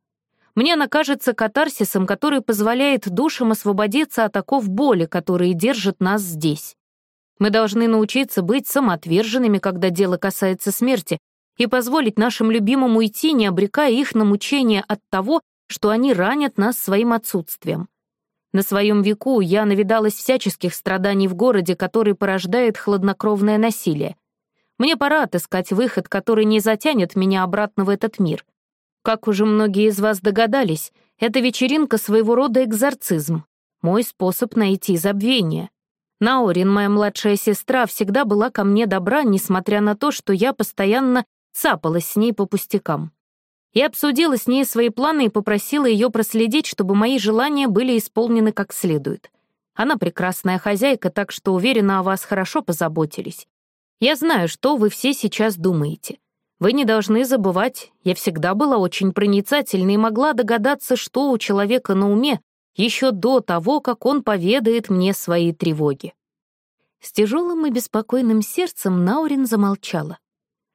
Speaker 2: Мне она кажется катарсисом, который позволяет душам освободиться от оков боли, которые держат нас здесь. Мы должны научиться быть самоотверженными, когда дело касается смерти, и позволить нашим любимым уйти, не обрекая их на мучения от того, что они ранят нас своим отсутствием. На своем веку я навидалась всяческих страданий в городе, который порождает хладнокровное насилие. Мне пора отыскать выход, который не затянет меня обратно в этот мир. Как уже многие из вас догадались, эта вечеринка своего рода экзорцизм. Мой способ найти забвение. Наурин, моя младшая сестра, всегда была ко мне добра, несмотря на то, что я постоянно цапалась с ней по пустякам. Я обсудила с ней свои планы и попросила ее проследить, чтобы мои желания были исполнены как следует. Она прекрасная хозяйка, так что уверена, о вас хорошо позаботились. Я знаю, что вы все сейчас думаете. Вы не должны забывать, я всегда была очень проницательной и могла догадаться, что у человека на уме еще до того, как он поведает мне свои тревоги. С тяжелым и беспокойным сердцем Наурин замолчала.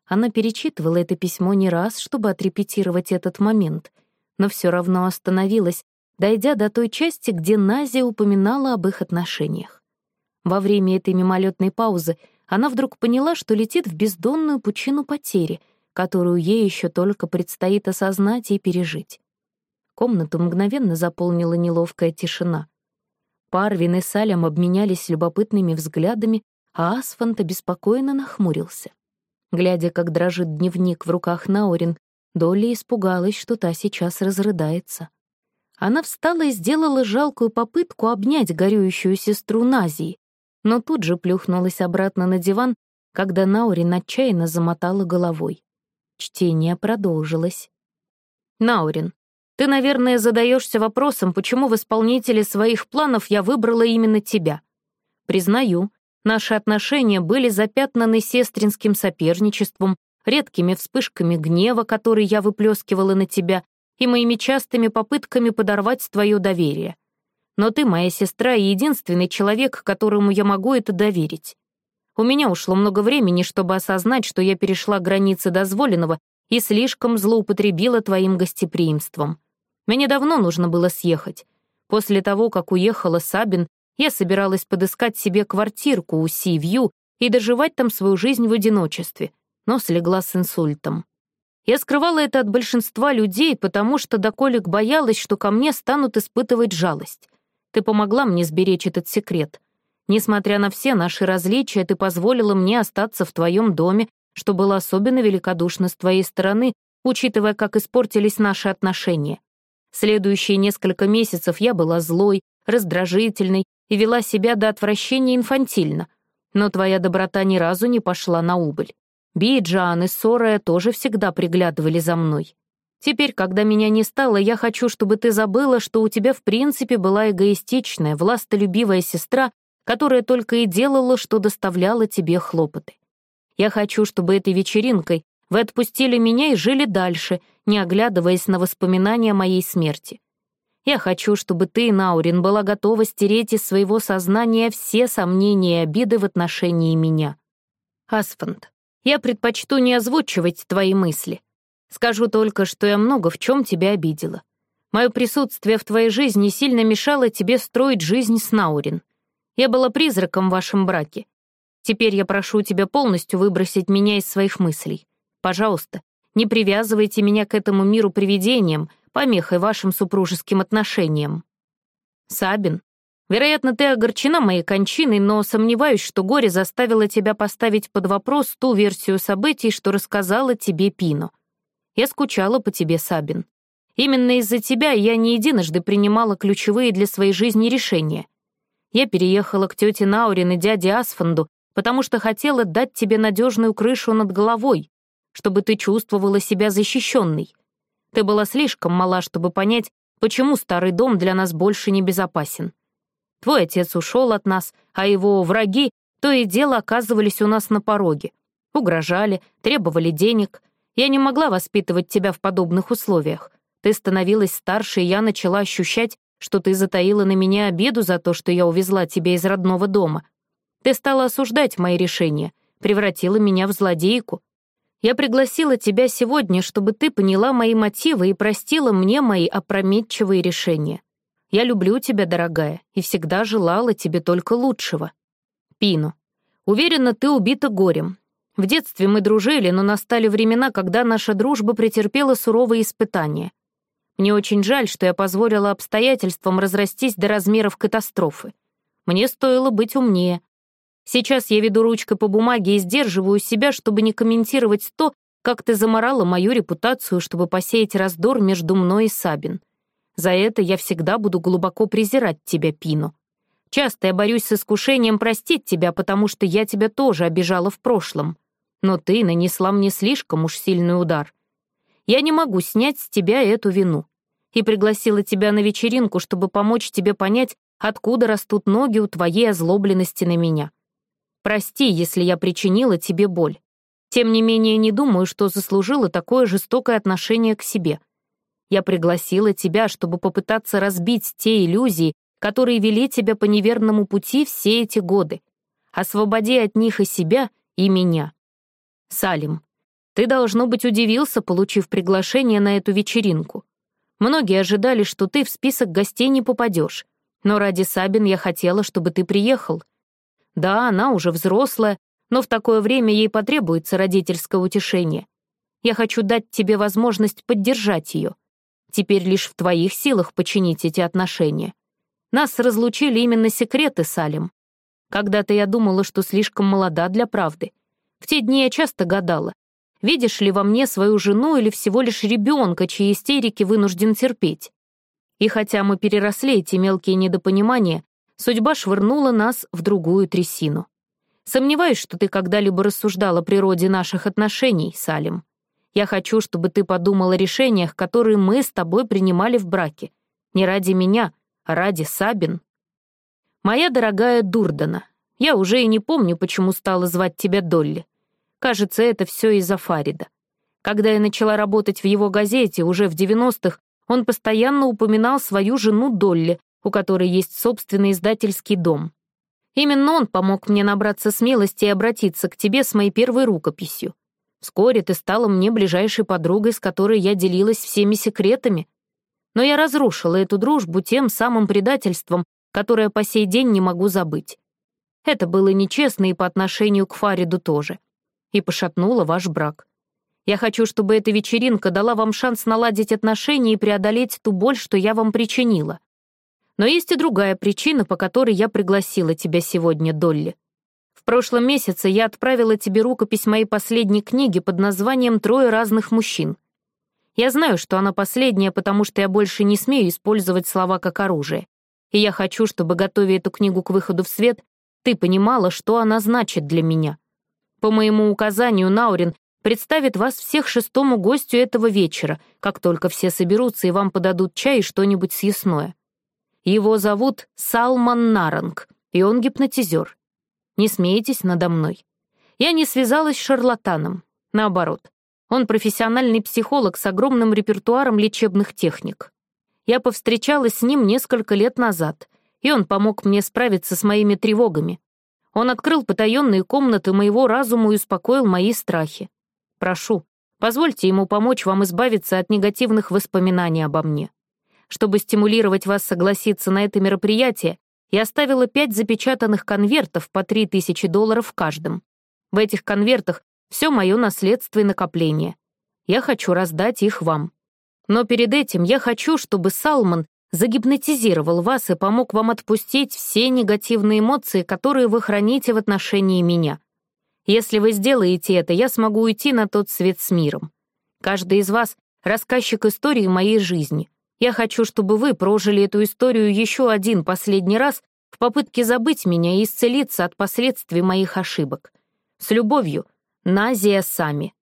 Speaker 2: Она перечитывала это письмо не раз, чтобы отрепетировать этот момент, но все равно остановилась, дойдя до той части, где Назия упоминала об их отношениях. Во время этой мимолетной паузы она вдруг поняла, что летит в бездонную пучину потери — которую ей еще только предстоит осознать и пережить. Комнату мгновенно заполнила неловкая тишина. Парвин и Салям обменялись любопытными взглядами, а Асфант обеспокоенно нахмурился. Глядя, как дрожит дневник в руках Наурин, Долли испугалась, что та сейчас разрыдается. Она встала и сделала жалкую попытку обнять горюющую сестру Назии, но тут же плюхнулась обратно на диван, когда Наурин отчаянно замотала головой. Чтение продолжилось. «Наурин, ты, наверное, задаешься вопросом, почему в исполнителе своих планов я выбрала именно тебя. Признаю, наши отношения были запятнаны сестринским соперничеством, редкими вспышками гнева, которые я выплескивала на тебя, и моими частыми попытками подорвать твое доверие. Но ты моя сестра и единственный человек, которому я могу это доверить. У меня ушло много времени, чтобы осознать, что я перешла границы дозволенного и слишком злоупотребила твоим гостеприимством. Мне давно нужно было съехать. После того, как уехала Сабин, я собиралась подыскать себе квартирку у Си-Вью и доживать там свою жизнь в одиночестве, но слегла с инсультом. Я скрывала это от большинства людей, потому что доколик боялась, что ко мне станут испытывать жалость. Ты помогла мне сберечь этот секрет. Несмотря на все наши различия, ты позволила мне остаться в твоем доме, что было особенно великодушно с твоей стороны, учитывая, как испортились наши отношения. Следующие несколько месяцев я была злой, раздражительной и вела себя до отвращения инфантильно. Но твоя доброта ни разу не пошла на убыль. Би, Джан и Сорая тоже всегда приглядывали за мной. Теперь, когда меня не стало, я хочу, чтобы ты забыла, что у тебя в принципе была эгоистичная, властолюбивая сестра, которая только и делала, что доставляла тебе хлопоты. Я хочу, чтобы этой вечеринкой вы отпустили меня и жили дальше, не оглядываясь на воспоминания моей смерти. Я хочу, чтобы ты, Наурин, была готова стереть из своего сознания все сомнения и обиды в отношении меня. Асфанд, я предпочту не озвучивать твои мысли. Скажу только, что я много в чем тебя обидела. Мое присутствие в твоей жизни сильно мешало тебе строить жизнь с Наурин. Я была призраком в вашем браке. Теперь я прошу тебя полностью выбросить меня из своих мыслей. Пожалуйста, не привязывайте меня к этому миру привидением, помехой вашим супружеским отношениям. Сабин, вероятно, ты огорчена моей кончиной, но сомневаюсь, что горе заставило тебя поставить под вопрос ту версию событий, что рассказала тебе Пино. Я скучала по тебе, Сабин. Именно из-за тебя я не единожды принимала ключевые для своей жизни решения. Я переехала к тете Наурин и дяде Асфанду, потому что хотела дать тебе надежную крышу над головой, чтобы ты чувствовала себя защищенной. Ты была слишком мала, чтобы понять, почему старый дом для нас больше не безопасен. Твой отец ушел от нас, а его враги то и дело оказывались у нас на пороге. Угрожали, требовали денег. Я не могла воспитывать тебя в подобных условиях. Ты становилась старше, и я начала ощущать, что ты затаила на меня обиду за то, что я увезла тебя из родного дома. Ты стала осуждать мои решения, превратила меня в злодейку. Я пригласила тебя сегодня, чтобы ты поняла мои мотивы и простила мне мои опрометчивые решения. Я люблю тебя, дорогая, и всегда желала тебе только лучшего. Пину. Уверена, ты убита горем. В детстве мы дружили, но настали времена, когда наша дружба претерпела суровые испытания. Мне очень жаль, что я позволила обстоятельствам разрастись до размеров катастрофы. Мне стоило быть умнее, Сейчас я веду ручкой по бумаге и сдерживаю себя, чтобы не комментировать то, как ты заморала мою репутацию, чтобы посеять раздор между мной и Сабин. За это я всегда буду глубоко презирать тебя, Пино. Часто я борюсь с искушением простить тебя, потому что я тебя тоже обижала в прошлом. Но ты нанесла мне слишком уж сильный удар. Я не могу снять с тебя эту вину. И пригласила тебя на вечеринку, чтобы помочь тебе понять, откуда растут ноги у твоей озлобленности на меня. Прости, если я причинила тебе боль. Тем не менее, не думаю, что заслужила такое жестокое отношение к себе. Я пригласила тебя, чтобы попытаться разбить те иллюзии, которые вели тебя по неверному пути все эти годы. Освободи от них и себя, и меня. Салим, ты, должно быть, удивился, получив приглашение на эту вечеринку. Многие ожидали, что ты в список гостей не попадешь, но ради Сабин я хотела, чтобы ты приехал — да, она уже взрослая, но в такое время ей потребуется родительское утешение. Я хочу дать тебе возможность поддержать ее. Теперь лишь в твоих силах починить эти отношения. Нас разлучили именно секреты, Салим. Когда-то я думала, что слишком молода для правды. В те дни я часто гадала, видишь ли во мне свою жену или всего лишь ребенка, чьи истерики вынужден терпеть. И хотя мы переросли эти мелкие недопонимания, судьба швырнула нас в другую трясину. Сомневаюсь, что ты когда-либо рассуждал о природе наших отношений, Салим. Я хочу, чтобы ты подумал о решениях, которые мы с тобой принимали в браке. Не ради меня, а ради Сабин. Моя дорогая Дурдана, я уже и не помню, почему стала звать тебя Долли. Кажется, это все из-за Фарида. Когда я начала работать в его газете уже в 90-х, он постоянно упоминал свою жену Долли, у которой есть собственный издательский дом. Именно он помог мне набраться смелости и обратиться к тебе с моей первой рукописью. Вскоре ты стала мне ближайшей подругой, с которой я делилась всеми секретами. Но я разрушила эту дружбу тем самым предательством, которое по сей день не могу забыть. Это было нечестно и по отношению к Фариду тоже. И пошатнуло ваш брак. Я хочу, чтобы эта вечеринка дала вам шанс наладить отношения и преодолеть ту боль, что я вам причинила. Но есть и другая причина, по которой я пригласила тебя сегодня, Долли. В прошлом месяце я отправила тебе рукопись моей последней книги под названием «Трое разных мужчин». Я знаю, что она последняя, потому что я больше не смею использовать слова как оружие. И я хочу, чтобы, готовя эту книгу к выходу в свет, ты понимала, что она значит для меня. По моему указанию, Наурин представит вас всех шестому гостю этого вечера, как только все соберутся и вам подадут чай и что-нибудь съестное. Его зовут Салман Наранг, и он гипнотизер. Не смейтесь надо мной. Я не связалась с шарлатаном. Наоборот, он профессиональный психолог с огромным репертуаром лечебных техник. Я повстречалась с ним несколько лет назад, и он помог мне справиться с моими тревогами. Он открыл потаенные комнаты моего разума и успокоил мои страхи. Прошу, позвольте ему помочь вам избавиться от негативных воспоминаний обо мне. Чтобы стимулировать вас согласиться на это мероприятие, я оставила пять запечатанных конвертов по три тысячи долларов в каждом. В этих конвертах все мое наследство и накопление. Я хочу раздать их вам. Но перед этим я хочу, чтобы Салман загипнотизировал вас и помог вам отпустить все негативные эмоции, которые вы храните в отношении меня. Если вы сделаете это, я смогу уйти на тот свет с миром. Каждый из вас — рассказчик истории моей жизни. Я хочу, чтобы вы прожили эту историю еще один последний раз в попытке забыть меня и исцелиться от последствий моих ошибок. С любовью, Назия Сами.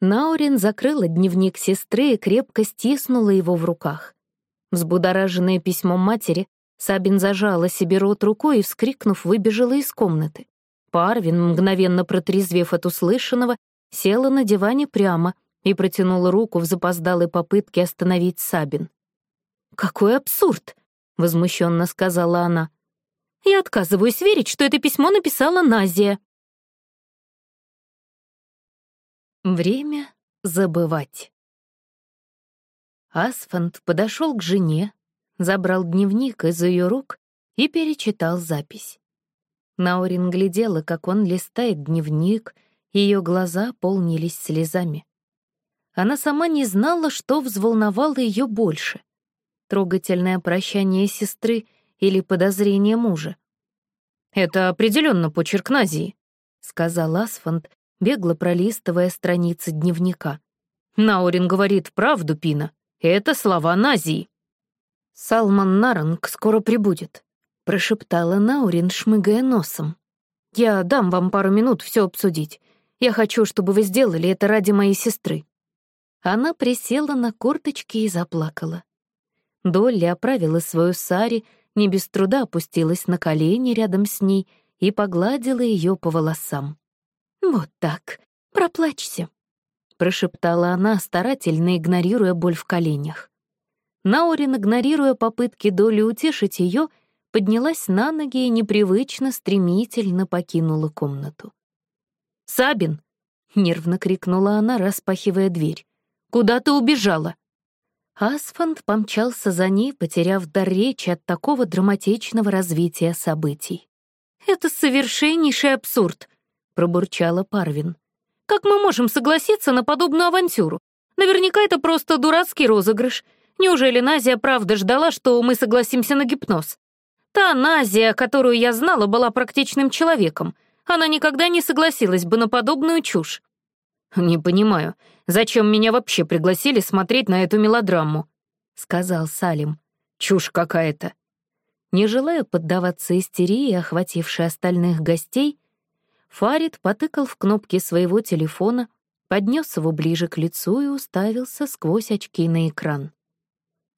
Speaker 1: Наурин закрыла дневник сестры и крепко стиснула его в руках. Взбудораженная письмом матери, Сабин зажала себе рот рукой и, вскрикнув, выбежала из комнаты. Парвин, мгновенно протрезвев от услышанного, села на диване прямо и протянула руку в запоздалой попытке остановить Сабин. «Какой абсурд!» — возмущенно сказала она. «Я отказываюсь верить, что это письмо написала Назия». Время забывать. Асфант подошел к жене, забрал дневник из ее рук и перечитал запись. Наурин глядела, как он листает дневник, ее глаза полнились слезами. Она сама не знала, что взволновало ее больше — трогательное прощание сестры или подозрение мужа.
Speaker 2: «Это определенно почерк Назии», —
Speaker 1: сказал Асфант, бегло пролистывая страницы дневника.
Speaker 2: «Наурин говорит правду, Пина. Это слова Назии».
Speaker 1: «Салман Наранг скоро прибудет», — прошептала Наурин, шмыгая носом. «Я дам вам пару минут все обсудить. Я хочу, чтобы вы сделали это ради моей сестры». Она присела на корточки и заплакала. Долли оправила свою сари, не без труда опустилась на колени рядом с ней и погладила ее по волосам. «Вот так, проплачься», прошептала она, старательно игнорируя боль в коленях. Наурин, игнорируя попытки Доли утешить ее, поднялась на ноги и непривычно, стремительно покинула комнату.
Speaker 2: «Сабин!» — нервно крикнула она, распахивая дверь. «Куда ты убежала?»
Speaker 1: Асфанд помчался за ней, потеряв дар речи от такого драматичного развития событий.
Speaker 2: «Это совершеннейший абсурд!» — пробурчала Парвин. Как мы можем согласиться на подобную авантюру? Наверняка это просто дурацкий розыгрыш. Неужели Назия правда ждала, что мы согласимся на гипноз? Та Назия, которую я знала, была практичным человеком. Она никогда не согласилась бы на подобную чушь. «Не понимаю, зачем меня вообще пригласили смотреть на эту мелодраму?» — сказал Салим. «Чушь какая-то».
Speaker 1: Не желая поддаваться истерии, охватившей остальных гостей, Фарид потыкал в кнопки своего телефона, поднес его ближе к лицу и уставился сквозь очки на экран.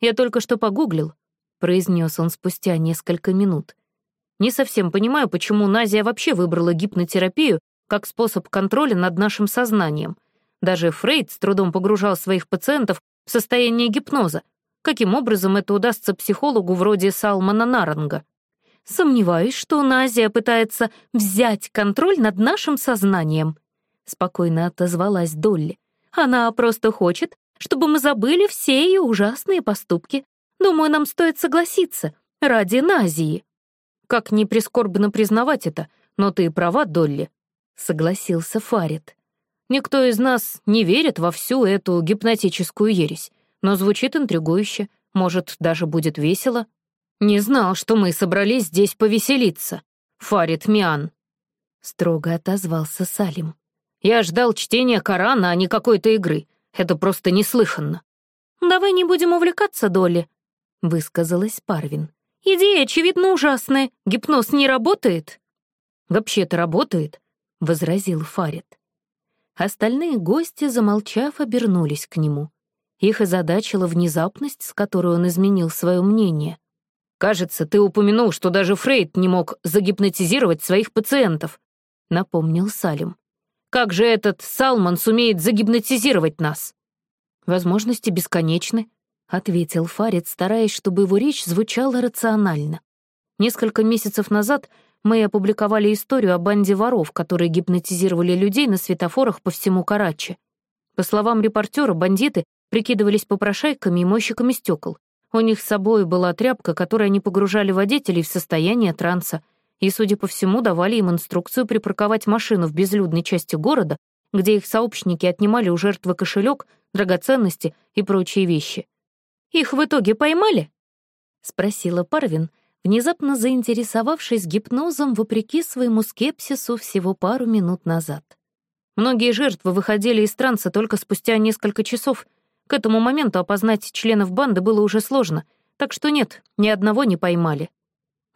Speaker 2: «Я только что погуглил», — произнес он спустя несколько минут. «Не совсем понимаю, почему Назия вообще выбрала гипнотерапию как способ контроля над нашим сознанием. Даже Фрейд с трудом погружал своих пациентов в состояние гипноза. Каким образом это удастся психологу вроде Салмана Наранга?»
Speaker 1: Сомневаюсь, что Назия пытается взять контроль над нашим сознанием», — спокойно отозвалась Долли. «Она просто хочет, чтобы мы забыли все ее ужасные поступки. Думаю, нам стоит согласиться ради Назии».
Speaker 2: «Как не прискорбно признавать это, но ты права, Долли», — согласился Фарид. «Никто из нас не верит во всю эту гипнотическую ересь, но звучит интригующе, может, даже будет весело». «Не знал, что мы собрались здесь повеселиться, Фарид Миан», — строго отозвался Салим. «Я ждал чтения Корана, а не какой-то игры. Это просто неслыханно».
Speaker 1: «Давай не будем увлекаться, Долли», — высказалась Парвин. «Идея, очевидно, ужасная. Гипноз не работает?»
Speaker 2: «Вообще-то работает», — возразил Фарид. Остальные гости, замолчав, обернулись к нему. Их озадачила внезапность, с которой он изменил свое мнение. «Кажется, ты упомянул, что даже Фрейд не мог загипнотизировать своих пациентов», — напомнил Салим. «Как же этот Салман сумеет загипнотизировать нас?» «Возможности бесконечны», — ответил Фарид, стараясь, чтобы его речь звучала рационально. Несколько месяцев назад мы опубликовали историю о банде воров, которые гипнотизировали людей на светофорах по всему Карачи. По словам репортера, бандиты прикидывались попрошайками и мойщиками стекол. У них с собой была тряпка, которой они погружали водителей в состояние транса, и, судя по всему, давали им инструкцию припарковать машину в безлюдной части города, где их сообщники отнимали у жертвы кошелек, драгоценности и прочие вещи. «Их в итоге поймали?» — спросила Парвин, внезапно заинтересовавшись гипнозом вопреки своему скепсису всего пару минут назад. Многие жертвы выходили из транса только спустя несколько часов. К этому моменту опознать членов банды было уже сложно, так что нет, ни одного не поймали.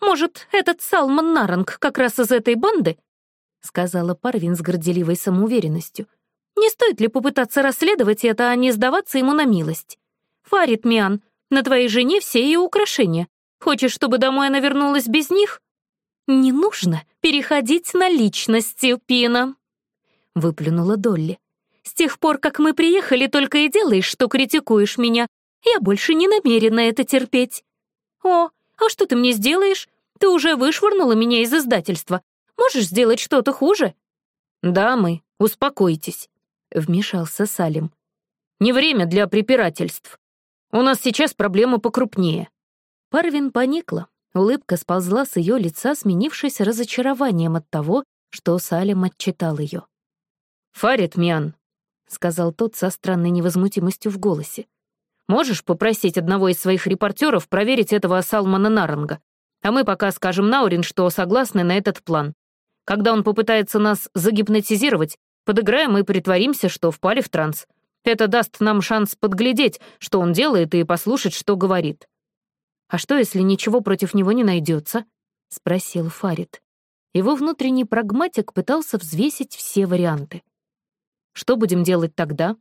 Speaker 1: «Может, этот Салман Наранг как раз из этой банды?» — сказала Парвин с горделивой самоуверенностью. «Не стоит ли попытаться расследовать это, а не сдаваться ему на милость? Фарид Миан, на твоей жене все ее украшения. Хочешь, чтобы домой она вернулась без них? Не нужно переходить на личности, Пина. Выплюнула Долли. С тех пор, как мы приехали, только и делаешь, что критикуешь меня. Я больше не намерена это терпеть. О, а что ты мне сделаешь? Ты уже вышвырнула меня из издательства. Можешь сделать что-то хуже?
Speaker 2: Дамы, успокойтесь, вмешался Салим. Не время для препирательств. У нас сейчас проблема покрупнее.
Speaker 1: Парвин поникла. Улыбка сползла с ее лица, сменившись разочарованием от того, что Салим отчитал ее.
Speaker 2: «Фарид Миан», — сказал тот со странной невозмутимостью в голосе, «можешь попросить одного из своих репортеров проверить этого Салмана Наранга, а мы пока скажем Наурин, что согласны на этот план. Когда он попытается нас загипнотизировать, подыграем и притворимся, что впали в транс. Это даст нам шанс подглядеть, что он делает, и послушать, что говорит.
Speaker 1: «А что, если ничего против него не найдется? спросил Фарид. Его внутренний прагматик пытался взвесить все варианты.
Speaker 2: «Что будем делать тогда?»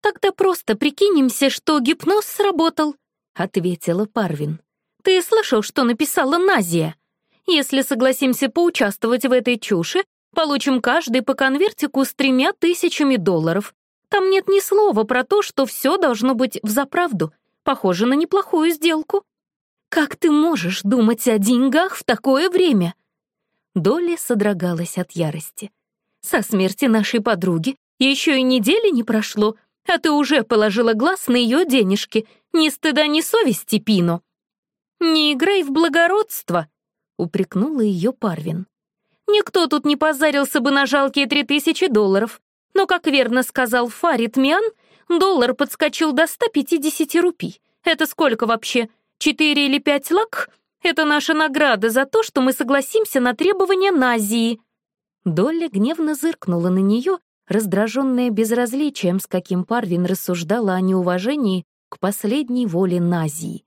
Speaker 1: «Тогда просто прикинемся, что гипноз сработал», — ответила Парвин. «Ты слышал, что написала Назия? Если согласимся поучаствовать в этой чуше, получим каждый по конвертику с тремя тысячами долларов. Там нет ни слова про то, что все должно быть взаправду. Похоже на неплохую сделку». Как ты можешь думать о деньгах в такое время?» Долли содрогалась от ярости. «Со смерти нашей подруги еще и недели не прошло, а ты уже положила глаз на ее денежки. Ни стыда, ни совести, Пино». «Не играй в благородство», — упрекнула ее Парвин. «Никто тут не позарился бы на жалкие три тысячи долларов. Но, как верно сказал Фарид Миан, доллар подскочил до 150 рупий. Это сколько вообще? Четыре или пять лак — это наша награда за то, что мы согласимся на требования Назии». Долли гневно зыркнула на нее, раздраженная безразличием, с каким Парвин рассуждала о неуважении к последней воле Назии.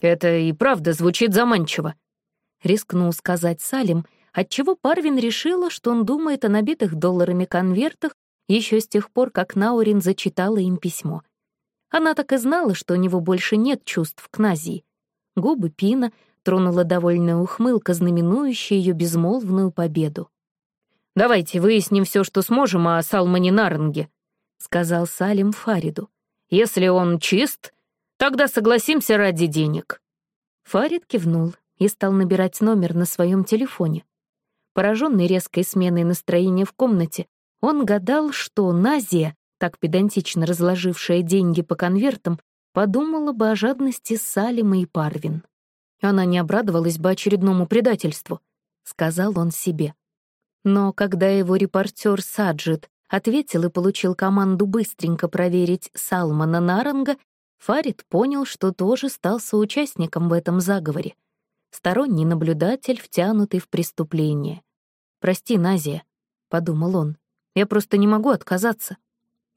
Speaker 2: «Это и правда звучит заманчиво», — рискнул сказать Салим, отчего Парвин решила, что он думает о набитых долларами конвертах еще с тех пор, как Наурин зачитала им письмо — она так и знала, что у него больше нет чувств к Назии. Губы Пина тронула довольная ухмылка, знаменующая ее безмолвную победу. «Давайте выясним все, что сможем о Салмане Наранге», — сказал Салим Фариду. «Если он чист, тогда согласимся ради денег».
Speaker 1: Фарид кивнул и стал набирать номер на своем телефоне. Пораженный резкой сменой настроения в комнате, он гадал, что Назия так педантично разложившая деньги по конвертам, подумала бы о жадности Салима и Парвин. Она не обрадовалась бы очередному предательству, сказал он себе. Но когда его репортер Саджид ответил и получил команду быстренько проверить Салмана Наранга, Фарид понял, что тоже стал соучастником в этом заговоре. Сторонний наблюдатель, втянутый в преступление. «Прости, Назия», — подумал он, — «я просто не могу отказаться».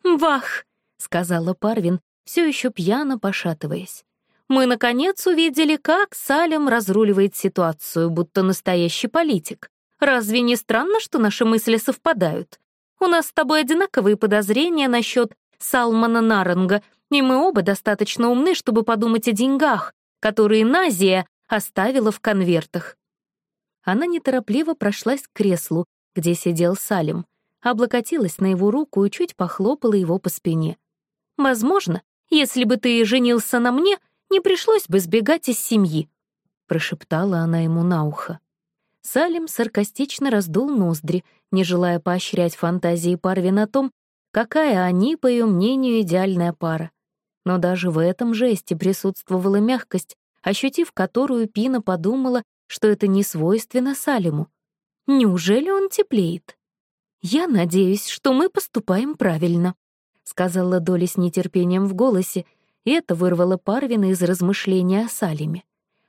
Speaker 2: «Вах!» — сказала Парвин, все еще пьяно пошатываясь. «Мы, наконец, увидели, как Салем разруливает ситуацию, будто настоящий политик. Разве не странно, что наши мысли совпадают? У нас с тобой одинаковые подозрения насчет Салмана Наранга, и мы оба достаточно умны, чтобы подумать о деньгах, которые Назия оставила в конвертах. Она неторопливо прошлась к креслу, где сидел Салим, облокотилась на его руку и чуть похлопала его по спине. «Возможно, если бы ты женился на мне, не пришлось бы сбегать из семьи», — прошептала она ему на ухо. Салим саркастично раздул ноздри, не желая поощрять фантазии Парвин о том, какая они, по ее мнению, идеальная пара. Но даже в этом жесте присутствовала мягкость, ощутив которую Пина подумала, что это не свойственно Салиму. Неужели он теплеет? «Я надеюсь, что мы поступаем правильно», — сказала Доли с нетерпением в голосе, и это вырвало Парвина из размышления о Салиме.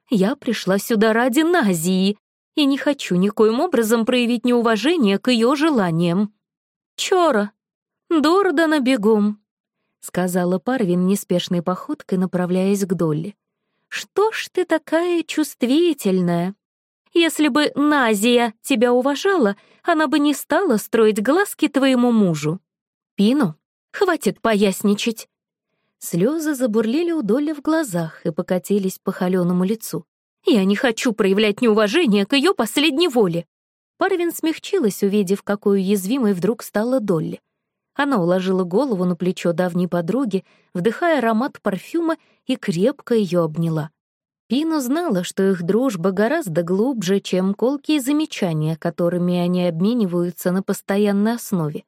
Speaker 2: «Я пришла сюда ради Назии и не хочу никоим образом проявить неуважение к ее желаниям». «Чора! Дордана бегом!» — сказала Парвин неспешной походкой, направляясь к Долли. «Что ж ты такая чувствительная? Если бы Назия тебя уважала, она бы не стала строить глазки твоему мужу. Пину, хватит поясничать!» Слезы забурлили у Долли в глазах и покатились по холеному лицу. «Я не хочу проявлять неуважение к ее последней воле!» Парвин смягчилась, увидев, какой уязвимой вдруг стала Долли. Она уложила голову на плечо давней подруги, вдыхая аромат парфюма и крепко ее обняла. Пина знала, что их дружба гораздо глубже, чем колкие замечания, которыми они обмениваются на постоянной основе.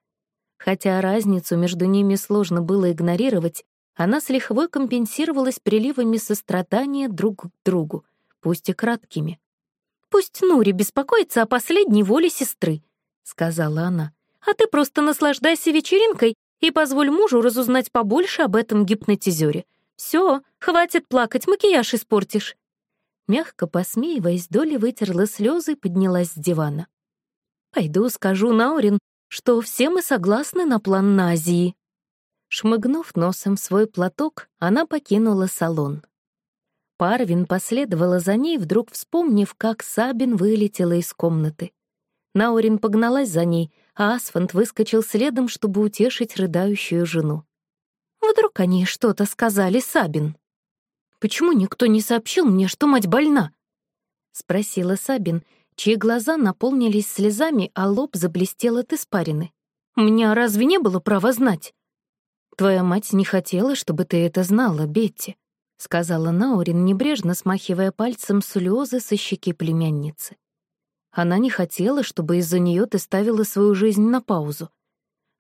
Speaker 2: Хотя разницу между ними сложно было игнорировать, она с лихвой компенсировалась приливами сострадания друг к другу, пусть и краткими. «Пусть Нури беспокоится о последней воле сестры», — сказала она а ты просто наслаждайся вечеринкой и позволь мужу разузнать побольше об этом гипнотизере. Все, хватит плакать, макияж испортишь». Мягко посмеиваясь, Доли вытерла слезы и поднялась с дивана. «Пойду скажу Наурин, что все мы согласны на план Назии». Шмыгнув носом в свой платок, она покинула салон. Парвин последовала за ней, вдруг вспомнив, как Сабин вылетела из комнаты. Наурин погналась за ней, а Асфант выскочил следом, чтобы утешить рыдающую жену. Вдруг они что-то сказали Сабин. «Почему никто не сообщил мне, что мать больна?» — спросила Сабин, чьи глаза наполнились слезами, а лоб заблестел от испарины. «У меня разве не было права знать?» «Твоя мать не хотела, чтобы ты это знала, Бетти», — сказала Наурин, небрежно смахивая пальцем слезы со щеки племянницы. Она не хотела, чтобы из-за нее ты ставила свою жизнь на паузу.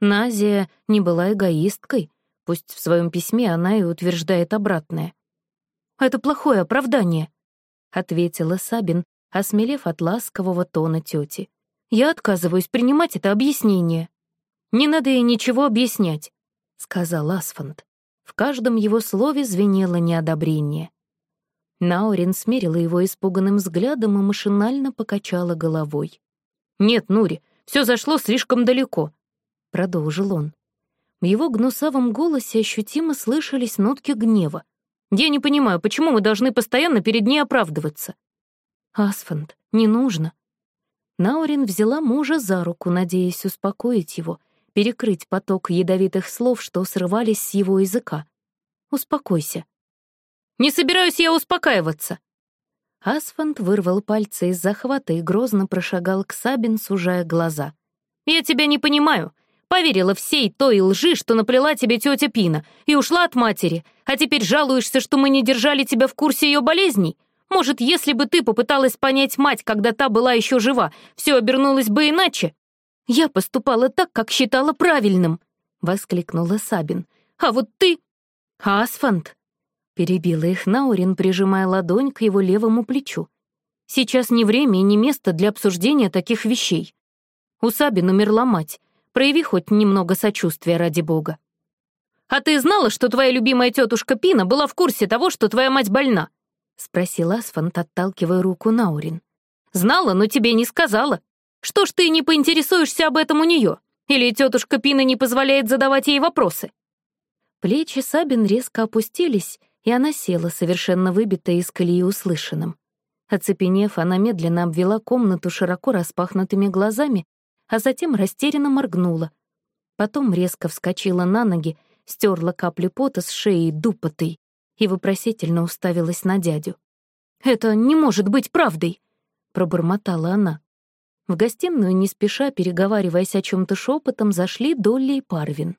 Speaker 2: Назия не была эгоисткой, пусть в своем письме она и утверждает обратное. «Это плохое оправдание», — ответила Сабин, осмелев от ласкового тона тети. «Я отказываюсь принимать это объяснение». «Не надо ей ничего объяснять», — сказал Асфанд. В каждом его слове звенело неодобрение. Наурин смерила его испуганным взглядом и машинально покачала головой. «Нет, Нури, все зашло слишком далеко», — продолжил он. В его гнусавом голосе ощутимо слышались нотки гнева. «Я не понимаю, почему мы должны постоянно перед ней оправдываться?» «Асфанд, не нужно». Наурин взяла мужа за руку, надеясь успокоить его, перекрыть поток ядовитых слов, что срывались с его языка. «Успокойся», не собираюсь я успокаиваться!» Асфант вырвал пальцы из захвата и грозно прошагал к Сабин, сужая глаза. «Я тебя не понимаю. Поверила всей той лжи, что наплела тебе тетя Пина, и ушла от матери, а теперь жалуешься, что мы не держали тебя в курсе ее болезней? Может, если бы ты попыталась понять мать, когда та была еще жива, все обернулось бы иначе?» «Я поступала так, как считала правильным», — воскликнула Сабин. «А вот ты...» «Асфант», Перебила их Наурин, прижимая ладонь к его левому плечу. «Сейчас не время и не место для обсуждения таких вещей. У Сабин умерла мать. Прояви хоть немного сочувствия ради бога». А ты знала, что твоя любимая тетушка Пина была в курсе того, что твоя мать больна?» — спросил Асфант, отталкивая руку Наурин. «Знала, но тебе не сказала. Что ж ты не поинтересуешься об этом у нее? Или тетушка Пина не позволяет задавать ей вопросы?»
Speaker 1: Плечи Сабин резко опустились, и она села, совершенно выбитая из колеи услышанным. Оцепенев, она медленно обвела комнату широко распахнутыми глазами, а затем растерянно моргнула. Потом резко вскочила на ноги, стерла капли пота с шеи дупотой и вопросительно уставилась на дядю.
Speaker 2: «Это не может быть правдой!» — пробормотала она.
Speaker 1: В гостиную, не спеша, переговариваясь о чем то шепотом, зашли Долли и Парвин.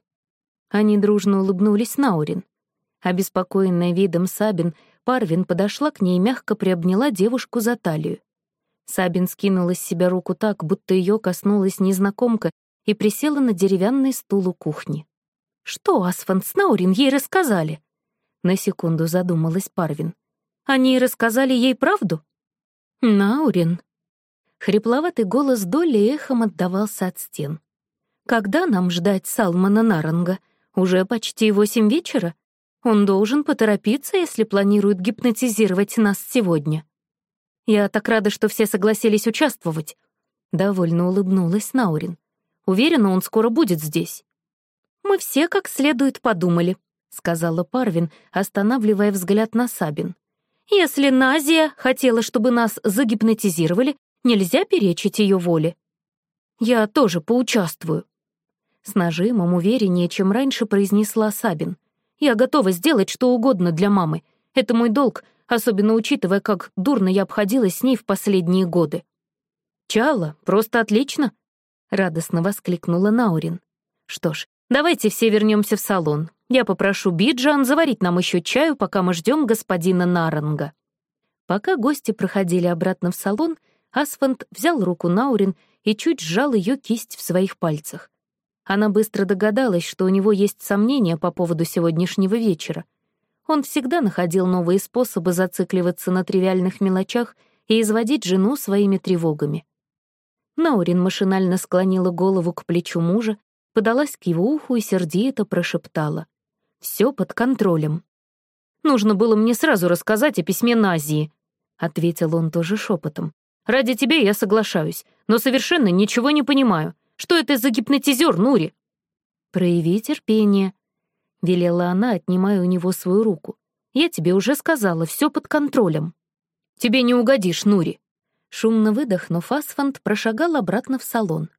Speaker 1: Они дружно улыбнулись Наурин. Обеспокоенная видом Сабин, Парвин подошла к ней и мягко приобняла девушку за талию. Сабин скинула с себя руку так, будто ее коснулась незнакомка, и присела на деревянный стул у кухни. «Что Асфанд с Наурин ей рассказали?» На секунду задумалась Парвин. «Они рассказали ей правду?» «Наурин». Хрипловатый голос Долли эхом отдавался от стен. «Когда нам ждать Салмана Наранга? Уже почти восемь вечера. Он должен поторопиться, если планирует гипнотизировать нас сегодня. Я так рада, что все согласились участвовать. Довольно улыбнулась Наурин. Уверена, он скоро будет здесь. Мы все как следует подумали, сказала Парвин, останавливая взгляд на Сабин. Если Назия хотела, чтобы нас загипнотизировали, нельзя перечить ее воле. Я тоже поучаствую, с нажимом увереннее, чем раньше произнесла Сабин. «Я готова сделать что угодно для мамы. Это мой долг, особенно учитывая, как дурно я обходилась с ней в последние годы». «Чала, просто отлично!» — радостно воскликнула Наурин. «Что ж, давайте все вернемся в салон. Я попрошу Биджан заварить нам еще чаю, пока мы ждем господина Наранга». Пока гости проходили обратно в салон, Асфант взял руку Наурин и чуть сжал ее кисть в своих пальцах. Она быстро догадалась, что у него есть сомнения по поводу сегодняшнего вечера. Он всегда находил новые способы зацикливаться на тривиальных мелочах и изводить жену своими тревогами. Наурин машинально склонила голову к плечу мужа, подалась к его уху и сердито прошептала. «Все под контролем». «Нужно было мне сразу рассказать о письме Назии», — ответил он тоже шепотом. «Ради тебя я соглашаюсь, но совершенно ничего не понимаю. Что это за гипнотизер, Нури?» «Прояви терпение», — велела она, отнимая у него свою руку. «Я тебе уже сказала, все под контролем». «Тебе не угодишь, Нури». Шумно выдохнув, Асфант прошагал обратно в салон.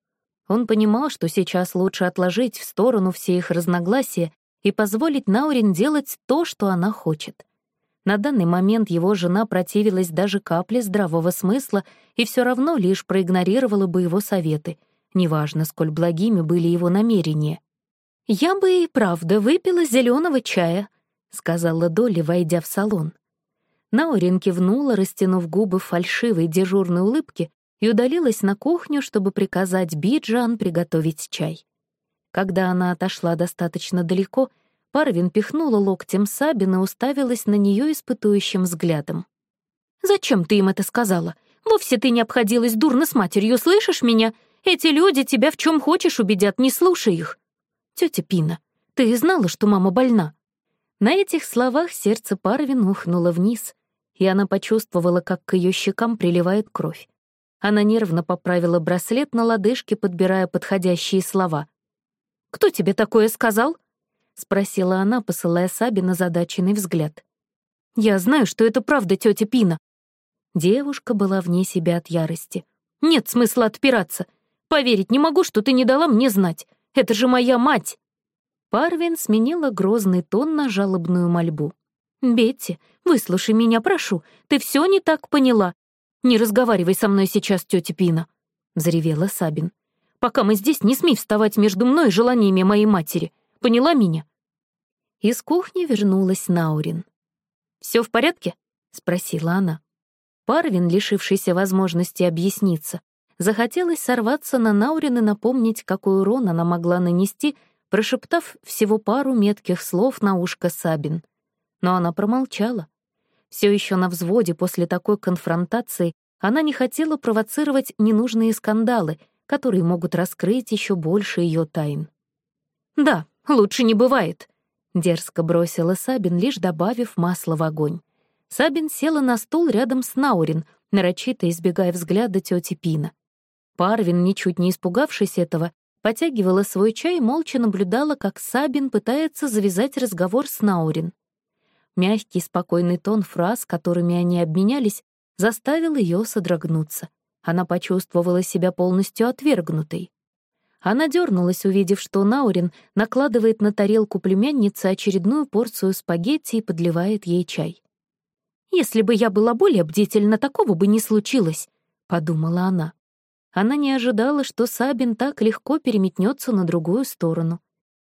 Speaker 1: Он понимал, что сейчас лучше отложить в сторону все их разногласия и позволить Наурин делать то, что она хочет. На данный момент его жена противилась даже капле здравого смысла и все равно лишь проигнорировала бы его советы — неважно, сколь благими были его намерения. «Я бы и правда выпила зеленого чая», — сказала Долли, войдя в салон. Наурин кивнула, растянув губы в фальшивой дежурной улыбке, и удалилась на кухню, чтобы приказать Биджан приготовить чай. Когда она отошла достаточно далеко, Парвин пихнула локтем Сабина и уставилась на нее испытующим взглядом. «Зачем ты им это сказала? Вовсе ты не обходилась дурно с матерью, слышишь меня? Эти люди тебя в чем хочешь убедят, не слушай их. Тетя Пина, ты знала, что мама больна?» На этих словах сердце Парвин ухнуло вниз, и она почувствовала, как к ее щекам приливает кровь. Она нервно поправила браслет на лодыжке, подбирая подходящие слова. «Кто тебе такое сказал?» — спросила она, посылая Саби на задаченный взгляд. «Я знаю, что это правда, тетя Пина». Девушка была вне себя от ярости. «Нет смысла отпираться. Поверить не могу, что ты не дала мне знать. Это же моя мать!» Парвин сменила грозный тон на жалобную мольбу. «Бетти, выслушай меня, прошу. Ты все не так поняла. Не разговаривай со мной сейчас, тетя Пина», — взревела Сабин. «Пока мы здесь, не смей вставать между мной и желаниями моей матери. Поняла меня?» Из кухни вернулась Наурин. «Все в порядке?» — спросила она. Парвин, лишившийся возможности объясниться, Захотелось сорваться на Наурин и напомнить, какой урон она могла нанести, прошептав всего пару метких слов на ушко Сабин. Но она промолчала. Все еще на взводе после такой конфронтации она не хотела провоцировать ненужные скандалы, которые могут раскрыть еще больше ее тайн. «Да, лучше не бывает», — Дерзко бросила Сабин, лишь добавив масло в огонь. Сабин села на стул рядом с Наурин, нарочито избегая взгляда тети Пина. Парвин, ничуть не испугавшись этого, потягивала свой чай и молча наблюдала, как Сабин пытается завязать разговор с Наурин. Мягкий, спокойный тон фраз, которыми они обменялись, заставил ее содрогнуться. Она почувствовала себя полностью отвергнутой. Она дернулась, увидев, что Наурин накладывает на тарелку племянницы очередную порцию спагетти и подливает ей чай. «Если бы я была более бдительна, такого бы не случилось», — подумала она. Она не ожидала, что Сабин так легко переметнется на другую сторону.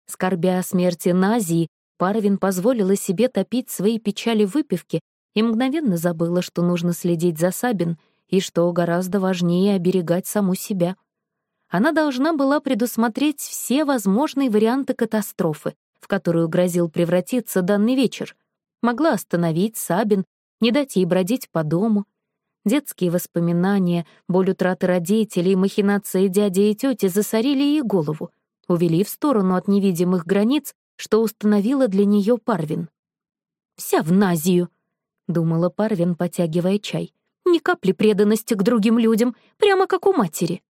Speaker 1: Скорбя о смерти Назии, Парвин позволила себе топить свои печали в выпивке и мгновенно забыла, что нужно следить за Сабин и, что гораздо важнее, оберегать саму себя. Она должна была предусмотреть все возможные варианты катастрофы, в которую грозил превратиться данный вечер. Могла остановить Сабин, не дать ей бродить по дому, Детские воспоминания, боль утраты родителей, махинации дяди и тети засорили ей голову, увели в сторону от невидимых границ, что установила для нее Парвин. «Вся в Назию», — думала Парвин, потягивая чай. «Ни капли преданности к другим людям, прямо как у матери».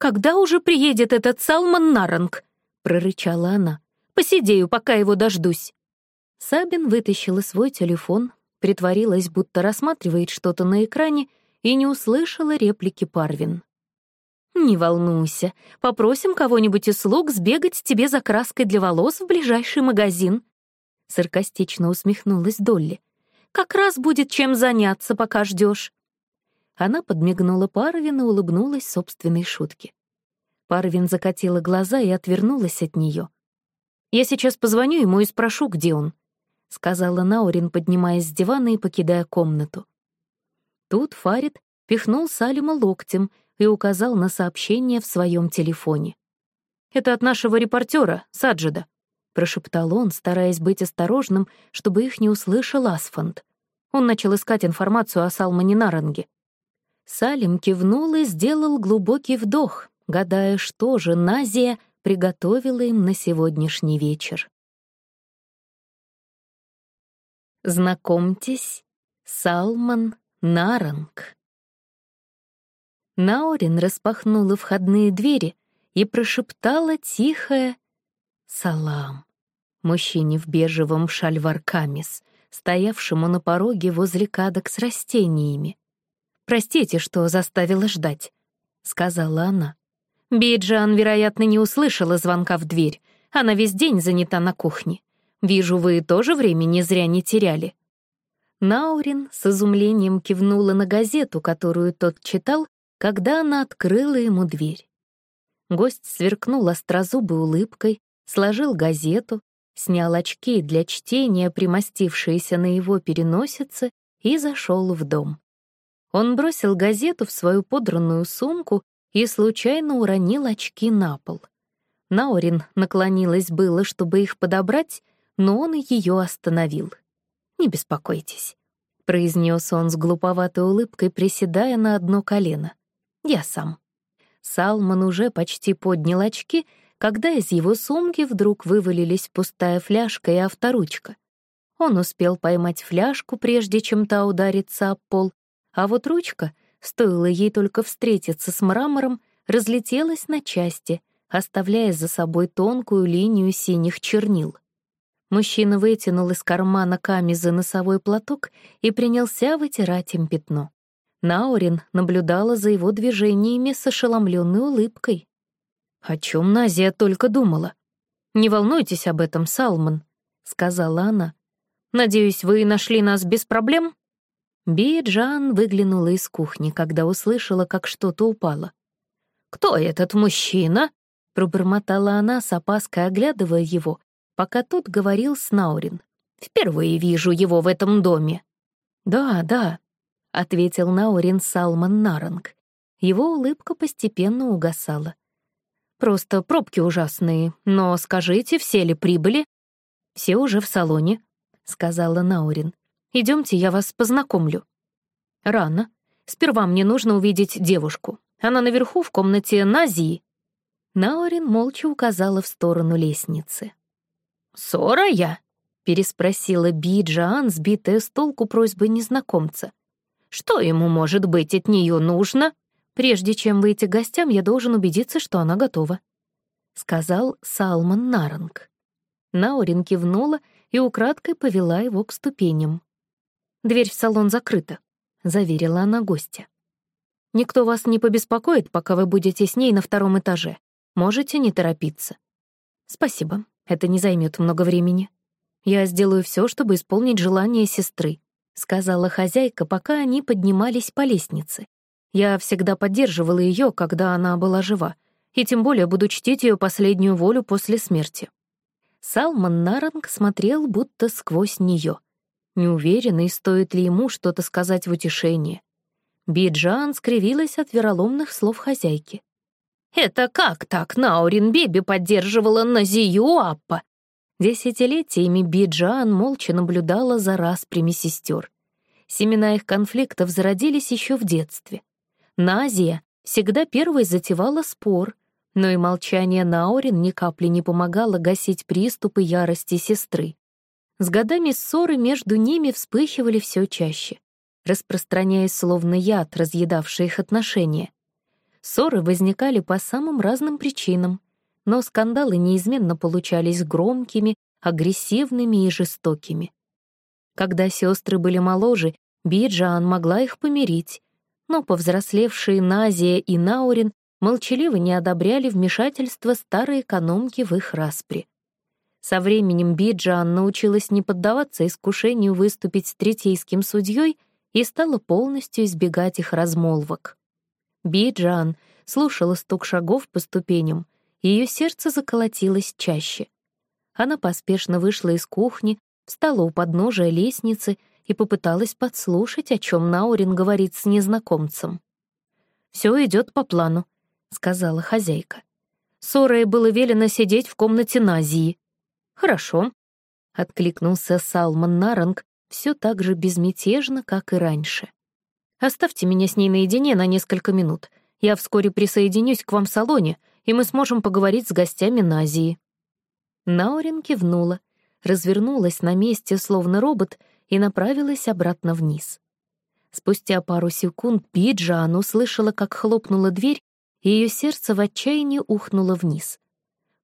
Speaker 1: «Когда уже приедет этот Салман Наранг?» — прорычала она. «Посидею, пока его дождусь». Сабин вытащила свой телефон, притворилась, будто рассматривает что-то на экране, и не услышала реплики Парвин. «Не волнуйся, попросим кого-нибудь из слуг сбегать тебе за краской для волос в ближайший магазин», — саркастично усмехнулась Долли. «Как раз будет чем заняться, пока ждешь. Она подмигнула Парвин и улыбнулась собственной шутке. Парвин закатила глаза и отвернулась от нее. «Я сейчас позвоню ему и спрошу, где он», — сказала Наурин, поднимаясь с дивана и покидая комнату. Тут Фарид пихнул Салима локтем и указал на сообщение в своем телефоне. «Это от нашего репортера, Саджида», — прошептал он, стараясь быть осторожным, чтобы их не услышал Асфанд. Он начал искать информацию о Салмане Наранге. Салим кивнул и сделал глубокий вдох, гадая, что же Назия приготовила им на сегодняшний вечер. Знакомьтесь, Салман Наранг. Наурин распахнула входные двери и прошептала тихое «Салам» мужчине в бежевом шальваркамис, стоявшему на пороге возле кадок с растениями. «Простите, что заставила ждать», — сказала она. Биджан, вероятно, не услышала звонка в дверь. Она весь день занята на кухне. Вижу, вы тоже времени зря не теряли». Наурин с изумлением кивнула на газету, которую тот читал, когда она открыла ему дверь. Гость сверкнул острозубой улыбкой, сложил газету, снял очки для чтения, примостившиеся на его переносице, и зашел в дом. Он бросил газету в свою подранную сумку и случайно уронил очки на пол. Наурин наклонилась было, чтобы их подобрать, но он ее остановил. «Не беспокойтесь», — произнес он с глуповатой улыбкой, приседая на одно колено. «Я сам». Салман уже почти поднял очки, когда из его сумки вдруг вывалились пустая фляжка и авторучка. Он успел поймать фляжку, прежде чем та ударится об пол, а вот ручка, стоило ей только встретиться с мрамором, разлетелась на части, оставляя за собой тонкую линию синих чернил. Мужчина вытянул из кармана камиза носовой платок и принялся вытирать им пятно. Наурин наблюдала за его движениями с ошеломленной улыбкой. «О чем Назия только думала?» «Не волнуйтесь об этом, Салман», — сказала она. «Надеюсь, вы нашли нас без проблем?» Би Джан выглянула из кухни, когда услышала, как что-то упало. «Кто этот мужчина?» — пробормотала она, с опаской оглядывая его пока тот говорил с Наурин. «Впервые вижу его в этом доме». «Да, да», — ответил Наурин Салман Наранг. Его улыбка постепенно угасала. «Просто пробки ужасные, но скажите, все ли прибыли?» «Все уже в салоне», — сказала Наурин. Идемте, я вас познакомлю». «Рано. Сперва мне нужно увидеть девушку. Она наверху в комнате Назии». Наурин молча указала в сторону лестницы.
Speaker 2: «Ссора я?» — переспросила Би Джоан, сбитая с толку просьбой незнакомца. «Что ему, может быть, от нее нужно?»
Speaker 1: «Прежде чем выйти к гостям, я должен убедиться, что она готова», — сказал Салман Наранг. Наурин кивнула и украдкой повела его к ступеням. «Дверь в салон закрыта», — заверила она гостя. «Никто вас не побеспокоит, пока вы будете с ней на втором этаже. Можете не торопиться». «Спасибо, это не займет много времени. Я сделаю все, чтобы исполнить желание сестры», — сказала хозяйка, пока они поднимались по лестнице. Я всегда поддерживала ее, когда она была жива, и тем более буду чтить ее последнюю волю после смерти. Салман Наранг смотрел будто сквозь нее, неуверенный, стоит ли ему что-то сказать в утешение. Биджан скривилась от вероломных слов хозяйки.
Speaker 2: «Это как так Наурин Биби поддерживала Назию Аппа?»
Speaker 1: Десятилетиями Биджан молча наблюдала за распрями сестер. Семена их конфликтов зародились еще в детстве. Назия всегда первой затевала спор, но и молчание Наурин ни капли не помогало гасить приступы ярости сестры. С годами ссоры между ними вспыхивали все чаще, распространяясь словно яд, разъедавший их отношения. Ссоры возникали по самым разным причинам, но скандалы неизменно получались громкими, агрессивными и жестокими. Когда сестры были моложе, Биджан могла их помирить, но повзрослевшие Назия и Наурин молчаливо не одобряли вмешательство старой экономки в их распри. Со временем Биджан научилась не поддаваться искушению выступить с третейским судьей и стала полностью избегать их размолвок. Биджан слушала стук шагов по ступеням, ее сердце заколотилось чаще. Она поспешно вышла из кухни, встала у подножия лестницы и попыталась подслушать, о чем Наурин говорит с незнакомцем. Все идет по плану», — сказала хозяйка. Сорой было велено сидеть в комнате Назии. «Хорошо», — откликнулся Салман Наранг все так же безмятежно, как и раньше. «Оставьте меня с ней наедине на несколько минут. Я вскоре присоединюсь к вам в салоне, и мы сможем поговорить с гостями Назии». Наурин кивнула, развернулась на месте, словно робот, и направилась обратно вниз. Спустя пару секунд Биджан услышала, как хлопнула дверь, и ее сердце в отчаянии ухнуло вниз.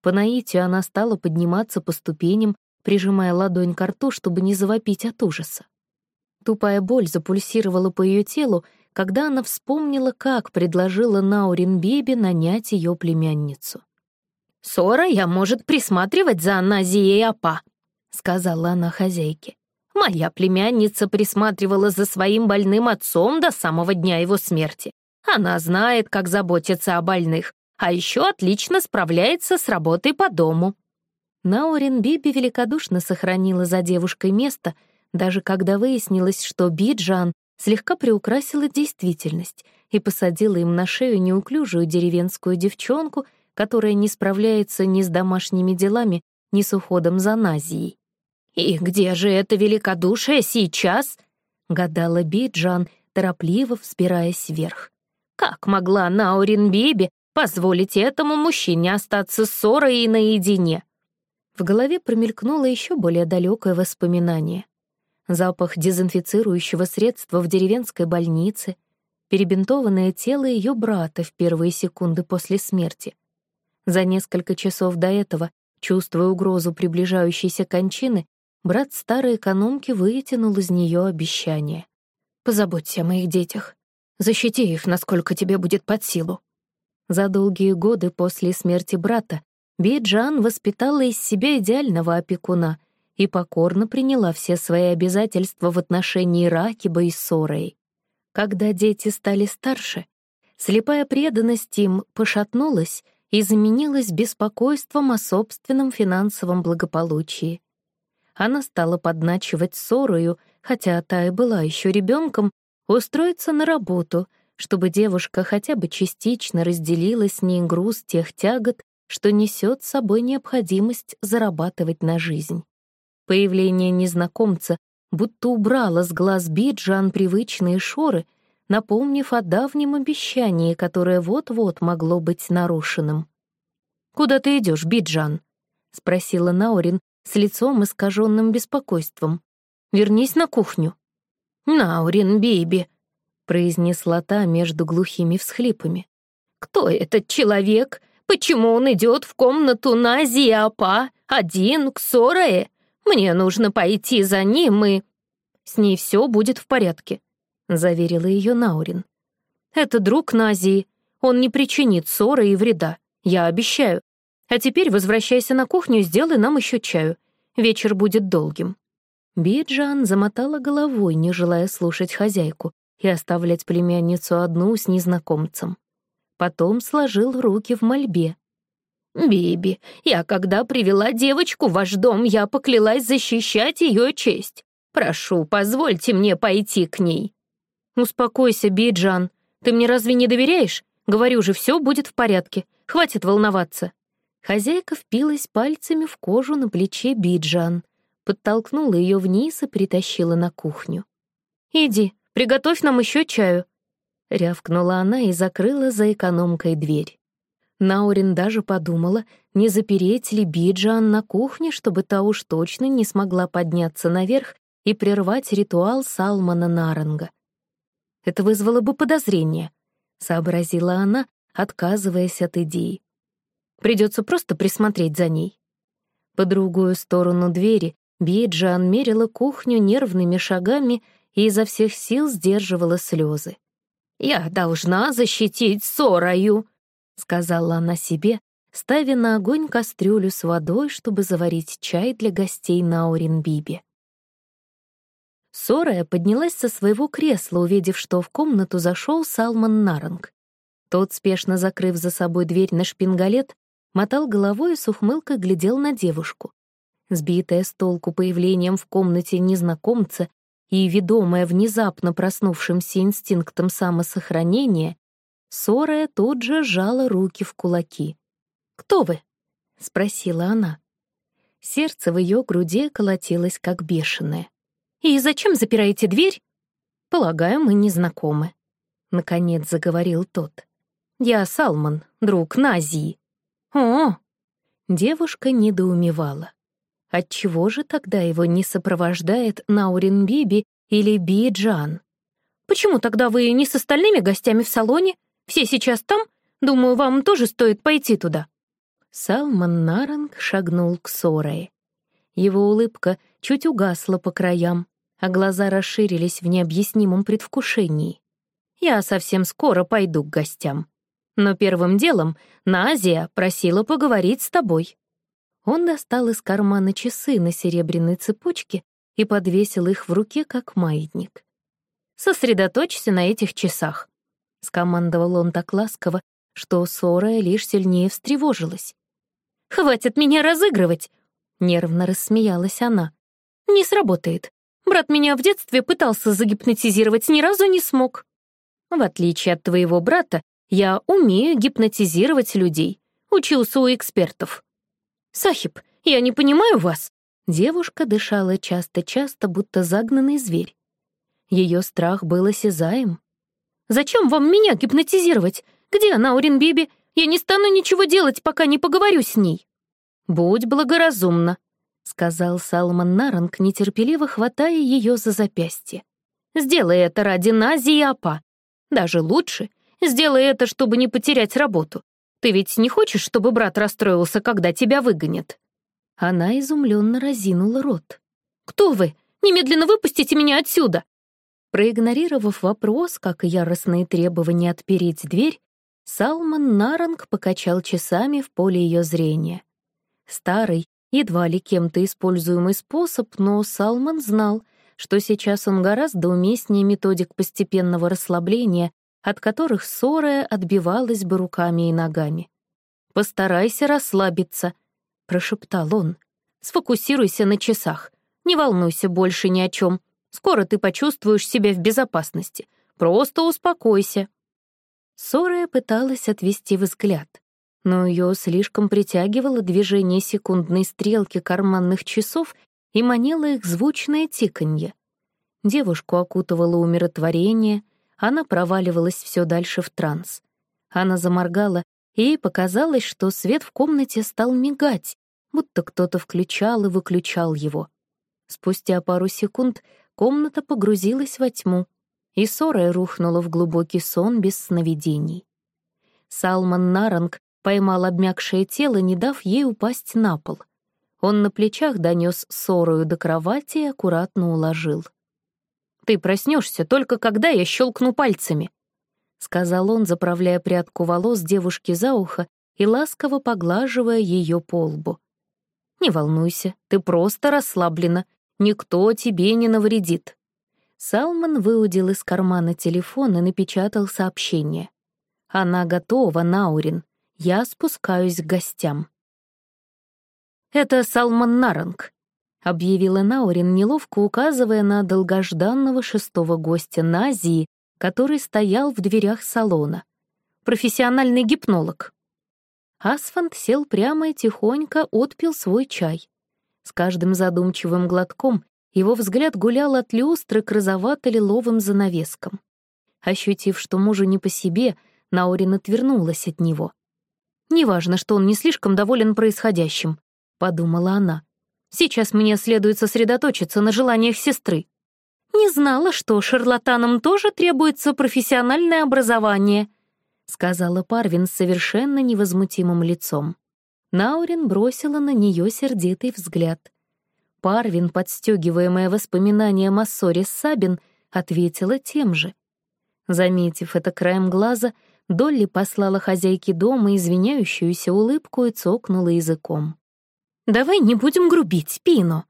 Speaker 1: По наитию она стала подниматься по ступеням, прижимая ладонь к рту, чтобы не завопить от ужаса. Тупая боль запульсировала по ее телу, когда она вспомнила, как предложила Наурин Бебе нанять ее племянницу.
Speaker 2: «Сора я может присматривать за Назией Апа», — сказала она хозяйке. Моя племянница присматривала за своим больным отцом до самого дня его смерти. Она знает, как заботиться о больных, а еще отлично справляется с работой по дому».
Speaker 1: Наурин Биби великодушно сохранила за девушкой место, даже когда выяснилось, что Биджан слегка приукрасила действительность и посадила им на шею неуклюжую деревенскую девчонку, которая не справляется ни с домашними делами, ни с уходом за Назией.
Speaker 2: «И где же это великодушие сейчас?» — гадала Биджан, торопливо взбираясь вверх. «Как могла Наурин Биби позволить этому мужчине остаться с ссорой и наедине?»
Speaker 1: В голове промелькнуло еще более далекое воспоминание. Запах дезинфицирующего средства в деревенской больнице, перебинтованное тело ее брата в первые секунды после смерти. За несколько часов до этого, чувствуя угрозу приближающейся кончины, брат старой экономки вытянул из нее обещание. «Позаботься о моих детях. Защити их, насколько тебе будет под силу». За долгие годы после смерти брата Биджан воспитала из себя идеального опекуна и покорно приняла все свои обязательства в отношении Ракиба и Сорой. Когда дети стали старше, слепая преданность им пошатнулась и заменилась беспокойством о собственном финансовом благополучии она стала подначивать Сорою, хотя та и была еще ребенком, устроиться на работу, чтобы девушка хотя бы частично разделила с ней груз тех тягот, что несет с собой необходимость зарабатывать на жизнь. Появление незнакомца будто убрало с глаз Биджан привычные шоры, напомнив о давнем обещании, которое вот-вот могло быть нарушенным. «Куда ты идешь, Биджан?» — спросила Наурин,
Speaker 2: с лицом искаженным беспокойством. «Вернись на кухню». «Наурин Биби», — произнесла та между глухими всхлипами. «Кто этот человек? Почему он идет в комнату на Зиапа, один, к Сорае? Мне нужно пойти за ним и...» «С ней все будет в порядке», — заверила ее Наурин. «Это друг Назии. Он не причинит ссоры и вреда. Я обещаю. А теперь возвращайся на кухню и сделай нам еще чаю. Вечер будет долгим». Биджан замотала головой, не желая слушать хозяйку и оставлять племянницу одну с незнакомцем. Потом сложил руки в мольбе. «Биби, я когда привела девочку в ваш дом, я поклялась защищать ее честь. Прошу, позвольте мне пойти к ней». «Успокойся, Биджан. Ты мне разве не доверяешь? Говорю же, все будет в порядке. Хватит волноваться». Хозяйка впилась пальцами в кожу на плече Биджан, подтолкнула ее вниз и притащила на кухню. «Иди, приготовь нам еще чаю», — рявкнула она и закрыла за экономкой дверь. Наурин даже подумала, не запереть ли Биджан на кухне, чтобы та уж точно не смогла подняться наверх и прервать ритуал Салмана Наранга. Это вызвало бы подозрение, сообразила она, отказываясь от идеи. Придется просто присмотреть за ней. По другую сторону двери Биджан мерила кухню нервными шагами и изо всех сил сдерживала слезы. «Я должна защитить Сораю», — сказала она себе, ставя на огонь кастрюлю с водой, чтобы заварить чай для гостей на Оренбибе. Сорая поднялась со своего кресла, увидев, что в комнату зашел Салман Наранг. Тот, спешно закрыв за собой дверь на шпингалет, мотал головой и с ухмылкой глядел на девушку. Сбитая с толку появлением в комнате незнакомца и ведомая внезапно проснувшимся инстинктом самосохранения, Сорая тут же сжала руки в кулаки. «Кто вы?» — спросила она. Сердце в ее груди колотилось, как бешеное. «И зачем запираете дверь?» «Полагаю, мы не знакомы», — наконец заговорил тот. «Я Салман, друг Назии». «О!» Девушка недоумевала. Отчего же тогда его не сопровождает Наурин Биби или Биджан? «Почему тогда вы не с остальными гостями в салоне? Все сейчас там? Думаю, вам тоже стоит пойти туда». Салман Наранг шагнул к Сорае. Его улыбка чуть угасла по краям, а глаза расширились в необъяснимом предвкушении. «Я совсем скоро пойду к гостям», но первым делом Назия просила поговорить с тобой». Он достал из кармана часы на серебряной цепочке и подвесил их в руке, как маятник. «Сосредоточься на этих часах», — скомандовал он так ласково, что Сорая лишь сильнее встревожилась. «Хватит меня разыгрывать!» — нервно рассмеялась она. «Не сработает. Брат меня в детстве пытался загипнотизировать, ни разу не смог. В отличие от твоего брата, я умею гипнотизировать людей. Учился у экспертов. Сахиб, я не понимаю вас. Девушка дышала часто-часто, будто загнанный зверь. Ее страх был осязаем. «Зачем вам меня гипнотизировать? Где она, Урин-Биби? Я не стану ничего делать, пока не поговорю с ней». «Будь благоразумна», — сказал Салман Наранг, нетерпеливо хватая ее за запястье. «Сделай это ради Нази и Апа. Даже лучше, Сделай это, чтобы не потерять работу. Ты ведь не хочешь, чтобы брат расстроился, когда тебя выгонят?» Она изумленно разинула рот. «Кто вы? Немедленно выпустите меня отсюда!» Проигнорировав вопрос, как и яростные требования отпереть дверь, Салман Наранг покачал часами в поле ее зрения. Старый, едва ли кем-то используемый способ, но Салман знал, что сейчас он гораздо уместнее методик постепенного расслабления, от которых ссора отбивалась бы руками и ногами. «Постарайся расслабиться», — прошептал он. «Сфокусируйся на часах. Не волнуйся больше ни о чем. Скоро ты почувствуешь себя в безопасности. Просто успокойся». Сорая пыталась отвести взгляд, но ее слишком притягивало движение секундной стрелки карманных часов и манило их звучное тиканье. Девушку окутывало умиротворение — она проваливалась все дальше в транс. Она заморгала, и ей показалось, что свет в комнате стал мигать,
Speaker 1: будто кто-то включал и выключал его. Спустя пару секунд комната погрузилась во тьму, и Сора рухнула в глубокий сон без сновидений. Салман Наранг поймал обмякшее тело, не дав ей упасть на пол. Он на плечах донес Сорою до кровати и аккуратно уложил.
Speaker 2: «Ты проснешься только когда я щелкну пальцами», — сказал он, заправляя прядку волос девушки за ухо и ласково поглаживая ее по лбу. «Не волнуйся, ты просто расслаблена, никто тебе не навредит».
Speaker 1: Салман выудил из кармана телефон и напечатал сообщение. «Она готова, Наурин. Я спускаюсь к гостям».
Speaker 2: «Это Салман Наранг», — объявила Наурин, неловко указывая на долгожданного шестого гостя Назии, который стоял в дверях салона. «Профессиональный гипнолог».
Speaker 1: Асфант сел прямо и тихонько отпил свой чай. С каждым задумчивым глотком его взгляд гулял от люстры к розовато-лиловым занавескам. Ощутив, что мужу не по себе, Наурин отвернулась от него.
Speaker 2: «Неважно, что он не слишком доволен происходящим», — подумала она. «Сейчас мне следует сосредоточиться на желаниях сестры». «Не знала, что шарлатанам тоже требуется профессиональное образование», — сказала Парвин с совершенно невозмутимым лицом.
Speaker 1: Наурин бросила на нее сердитый взгляд. Парвин, подстегиваемая воспоминанием о ссоре с Сабин, ответила тем же. Заметив это краем глаза, Долли послала хозяйке дома извиняющуюся улыбку и цокнула языком.
Speaker 2: «Давай не будем грубить, Пино!»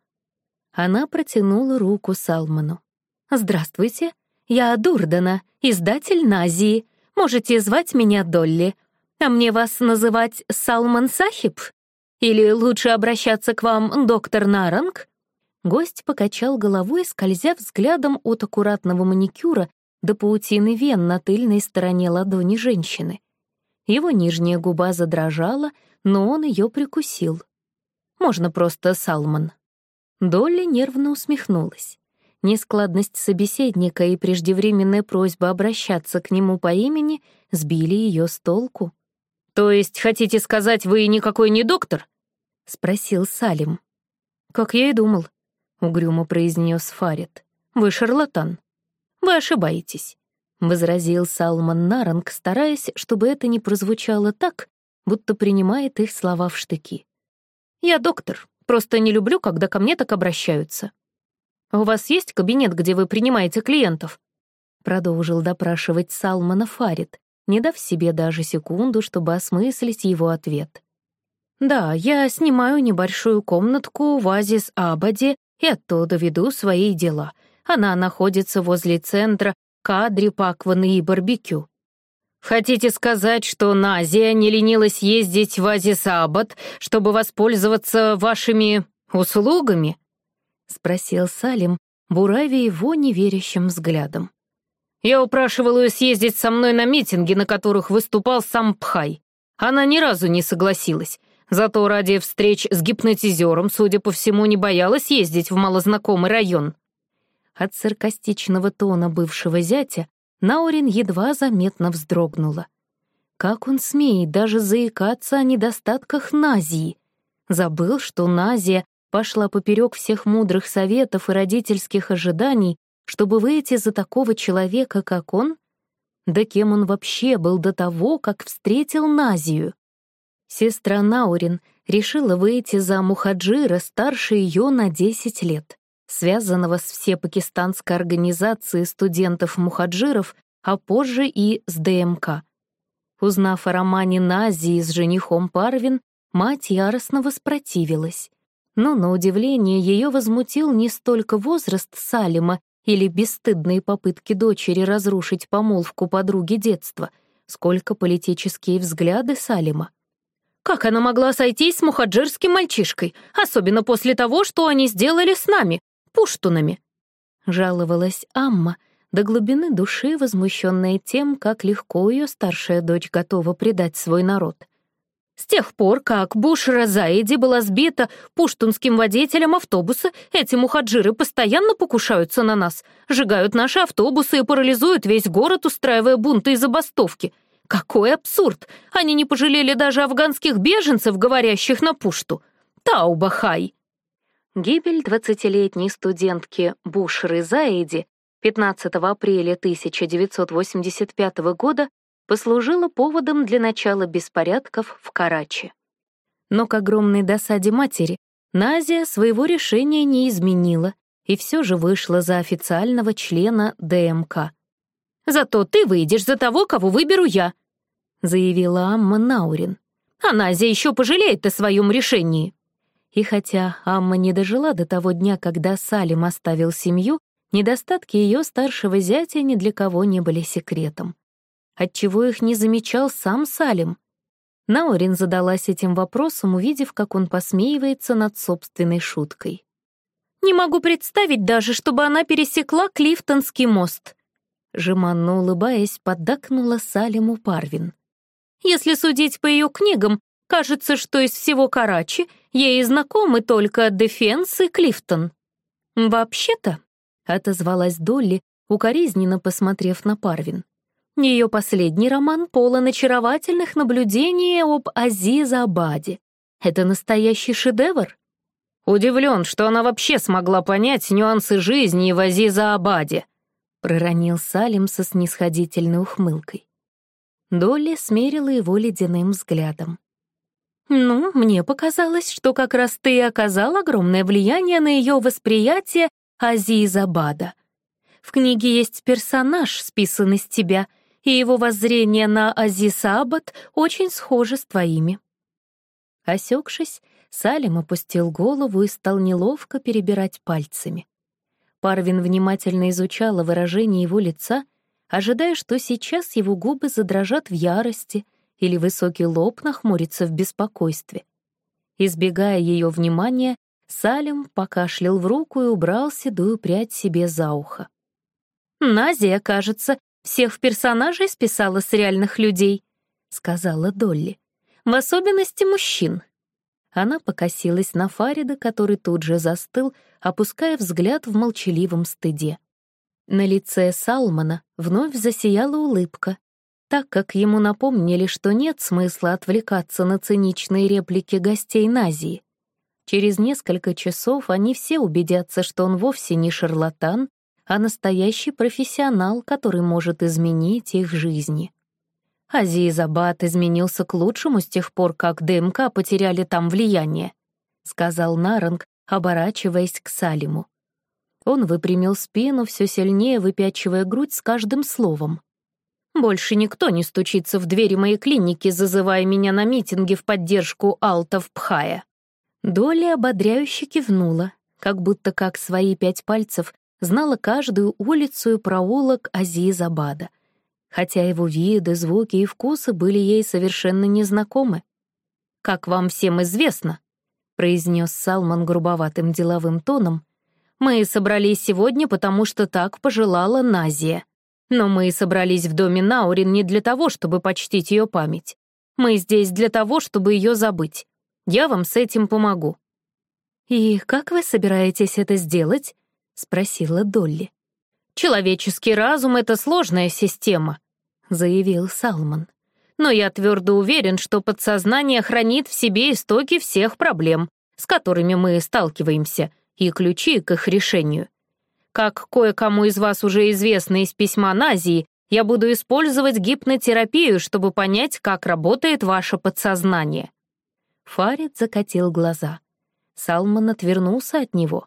Speaker 1: Она протянула руку Салману.
Speaker 2: «Здравствуйте, я Дурдана, издатель Назии. Можете звать меня Долли. А мне вас называть Салман Сахиб? Или лучше обращаться к вам доктор Наранг?»
Speaker 1: Гость покачал головой, скользя взглядом от аккуратного маникюра до паутины вен на тыльной стороне ладони женщины. Его нижняя губа задрожала, но он ее прикусил. «Можно просто Салман». Долли нервно усмехнулась. Нескладность собеседника и преждевременная просьба обращаться к нему по имени сбили ее с толку.
Speaker 2: «То есть, хотите сказать, вы никакой не доктор?»
Speaker 1: — спросил Салим.
Speaker 2: «Как я и думал», — угрюмо произнес Фарид. «Вы шарлатан». «Вы ошибаетесь», — возразил Салман Наранг, стараясь, чтобы это не прозвучало так, будто принимает их слова в штыки. «Я доктор, просто не люблю, когда ко мне так обращаются». «У вас есть кабинет, где вы принимаете клиентов?»
Speaker 1: Продолжил допрашивать Салмана Фарид, не дав себе даже секунду, чтобы осмыслить его ответ.
Speaker 2: «Да, я снимаю небольшую комнатку в Азис Абаде и оттуда веду свои дела. Она находится возле центра Кадри, Пакваны и Барбекю. Хотите сказать, что Назия не ленилась ездить в Азисабад, чтобы воспользоваться вашими услугами?»
Speaker 1: — спросил Салим, буравя его неверящим взглядом.
Speaker 2: «Я упрашивал ее съездить со мной на митинги, на которых выступал сам Пхай. Она ни разу не согласилась, зато ради встреч с гипнотизером, судя по всему, не боялась ездить в малознакомый район».
Speaker 1: От саркастичного тона бывшего зятя Наурин едва заметно вздрогнула. Как он смеет даже заикаться о недостатках Назии? Забыл, что Назия пошла поперек всех мудрых советов и родительских ожиданий, чтобы выйти за такого человека, как он? Да кем он вообще был до того, как встретил Назию? Сестра Наурин решила выйти за Мухаджира старше ее на 10 лет связанного с всепакистанской организацией студентов-мухаджиров, а позже и с ДМК. Узнав о романе Назии с женихом Парвин, мать яростно воспротивилась. Но, на удивление, ее возмутил не столько возраст Салима или бесстыдные попытки дочери разрушить помолвку подруги детства, сколько политические взгляды Салима.
Speaker 2: Как она могла сойтись с мухаджирским мальчишкой, особенно после того, что они сделали с нами? Пуштунами», — жаловалась Амма, до глубины души возмущенная тем, как легко ее старшая дочь готова предать свой народ. С тех пор, как Бушра Заиди была сбита пуштунским водителем автобуса, эти мухаджиры постоянно покушаются на нас, сжигают наши автобусы и парализуют весь город, устраивая бунты и забастовки. Какой абсурд! Они не пожалели даже афганских беженцев, говорящих на пушту. Таубахай!»
Speaker 1: Гибель двадцатилетней студентки Бушры Заиди 15 апреля 1985 года послужила поводом для начала беспорядков в Карачи. Но к огромной досаде матери Назия своего решения не изменила и все же вышла за официального члена ДМК.
Speaker 2: «Зато ты выйдешь за того, кого выберу я», — заявила Амма Наурин. «А Назия еще пожалеет о своем решении».
Speaker 1: И хотя Амма не дожила до того дня, когда Салим оставил семью, недостатки ее старшего зятя ни для кого не были секретом. Отчего их не замечал сам Салим? Наурин задалась этим вопросом, увидев, как он посмеивается над собственной шуткой.
Speaker 2: «Не могу представить даже, чтобы она пересекла Клифтонский мост»,
Speaker 1: жеманно улыбаясь, поддакнула Салиму Парвин.
Speaker 2: «Если судить по ее книгам, Кажется, что из всего Карачи ей знакомы только Дефенс и Клифтон.
Speaker 1: «Вообще-то», — отозвалась Долли, укоризненно посмотрев на Парвин. Ее последний роман полон очаровательных наблюдений об Азиза Абаде. Это настоящий шедевр.
Speaker 2: «Удивлен, что она вообще смогла понять нюансы жизни в Азиза Абаде», — проронил Салим со снисходительной ухмылкой.
Speaker 1: Долли смерила его ледяным взглядом. «Ну, мне показалось, что как раз ты оказал огромное влияние на ее восприятие Азиза Бада. В книге есть персонаж, списанный с тебя, и его воззрение на Азиз Абад очень схоже с твоими». Осекшись, Салим опустил голову и стал неловко перебирать пальцами. Парвин внимательно изучала выражение его лица, ожидая, что сейчас его губы задрожат в ярости — или высокий лоб нахмурится в беспокойстве. Избегая ее внимания, Салим покашлял в руку и убрал седую прядь себе за ухо.
Speaker 2: «Назия, кажется, всех персонажей списала с реальных людей», — сказала Долли. «В особенности мужчин».
Speaker 1: Она покосилась на Фарида, который тут же застыл, опуская взгляд в молчаливом стыде. На лице Салмана вновь засияла улыбка, так как ему напомнили, что нет смысла отвлекаться на циничные реплики гостей Назии. Через несколько часов они все убедятся, что он вовсе не шарлатан, а настоящий профессионал, который может изменить их жизни. Азиз Аббат изменился к лучшему с тех пор, как ДМК потеряли там влияние, сказал Наранг, оборачиваясь к Салиму. Он выпрямил спину, все сильнее выпячивая грудь с каждым словом. Больше никто не стучится в двери моей клиники, зазывая меня на митинги в поддержку Алтов Пхая. Доля ободряюще кивнула, как будто как свои пять пальцев знала каждую улицу и проулок Азизабада, хотя его виды, звуки и вкусы были ей совершенно незнакомы. «Как вам всем известно», — произнес Салман грубоватым деловым тоном, «мы собрались сегодня, потому что так пожелала Назия. Но мы собрались в доме Наурин не для того, чтобы почтить ее память. Мы здесь для того, чтобы ее забыть. Я вам с этим помогу». «И как вы собираетесь это сделать?» — спросила Долли.
Speaker 2: «Человеческий разум — это сложная система», — заявил Салман. «Но я твердо уверен, что подсознание хранит в себе истоки всех проблем, с которыми мы сталкиваемся, и ключи к их решению. Как кое-кому из вас уже известно из письма Назии, я буду использовать гипнотерапию, чтобы понять, как работает ваше подсознание».
Speaker 1: Фарид закатил глаза. Салман отвернулся от него.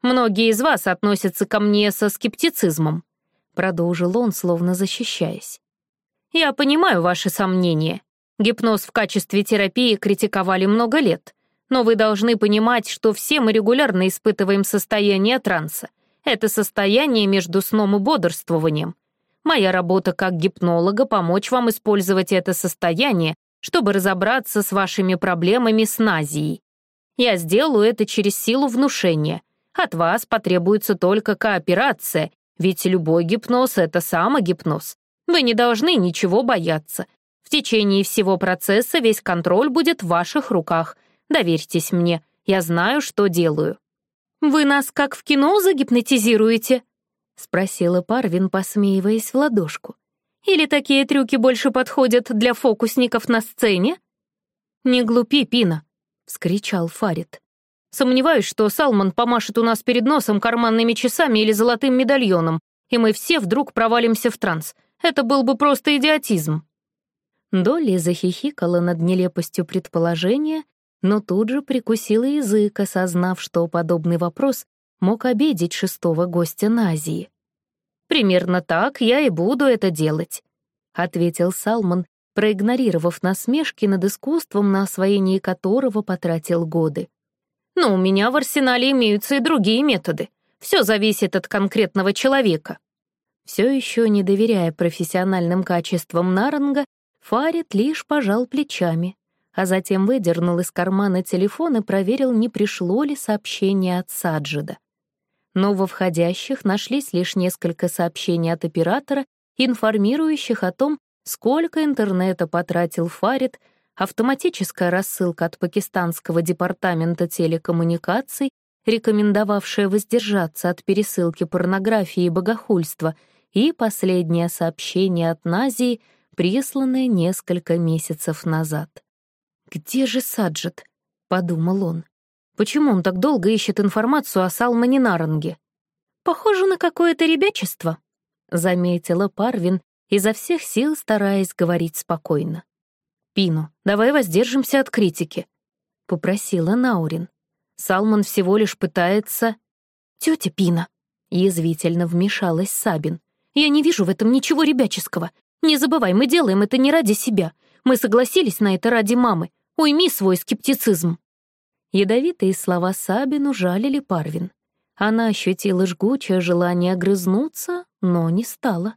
Speaker 2: «Многие из вас относятся ко мне со скептицизмом», — продолжил он, словно защищаясь. «Я понимаю ваши сомнения. Гипноз в качестве терапии критиковали много лет, но вы должны понимать, что все мы регулярно испытываем состояние транса, это состояние между сном и бодрствованием. Моя работа как гипнолога — помочь вам использовать это состояние, чтобы разобраться с вашими проблемами с назией. Я сделаю это через силу внушения. От вас потребуется только кооперация, ведь любой гипноз — это самогипноз. Вы не должны ничего бояться. В течение всего процесса весь контроль будет в ваших руках. Доверьтесь мне, я знаю, что делаю. «Вы нас как в кино загипнотизируете?» — спросила Парвин, посмеиваясь в ладошку. «Или такие трюки больше подходят для фокусников на сцене?» «Не глупи, Пина», — вскричал Фарид. «Сомневаюсь, что Салман помашет у нас перед носом карманными часами или золотым медальоном, и мы все вдруг провалимся в транс. Это был бы просто идиотизм».
Speaker 1: Долли захихикала над нелепостью предположения, но тут же прикусила язык, осознав, что подобный вопрос мог обидеть шестого гостя Назии.
Speaker 2: «Примерно так я и буду это делать», — ответил Салман, проигнорировав насмешки над искусством, на освоение которого потратил годы. «Но у меня в арсенале имеются и другие методы. Все зависит от конкретного человека».
Speaker 1: Все еще не доверяя профессиональным качествам Наранга, Фарид лишь пожал плечами, а затем выдернул из кармана телефон и проверил, не пришло ли сообщение от Саджида. Но во входящих нашлись лишь несколько сообщений от оператора, информирующих о том, сколько интернета потратил Фарид, автоматическая рассылка от пакистанского департамента телекоммуникаций, рекомендовавшая воздержаться от пересылки порнографии и богохульства, и последнее сообщение от Назии, присланное несколько месяцев назад. «Где же Саджет?» — подумал он. «Почему он так долго ищет информацию о Салмане Наранге?»
Speaker 2: «Похоже на какое-то ребячество», — заметила Парвин, изо всех сил стараясь говорить спокойно.
Speaker 1: «Пину, давай воздержимся от критики», — попросила Наурин. «Салман всего лишь пытается...»
Speaker 2: «Тетя Пина», — язвительно вмешалась Сабин. «Я не вижу в этом ничего ребяческого. Не забывай, мы делаем это не ради себя. Мы согласились на это ради мамы. Уйми свой скептицизм».
Speaker 1: Ядовитые слова Сабину жалили Парвин. Она ощутила жгучее желание огрызнуться, но не стала.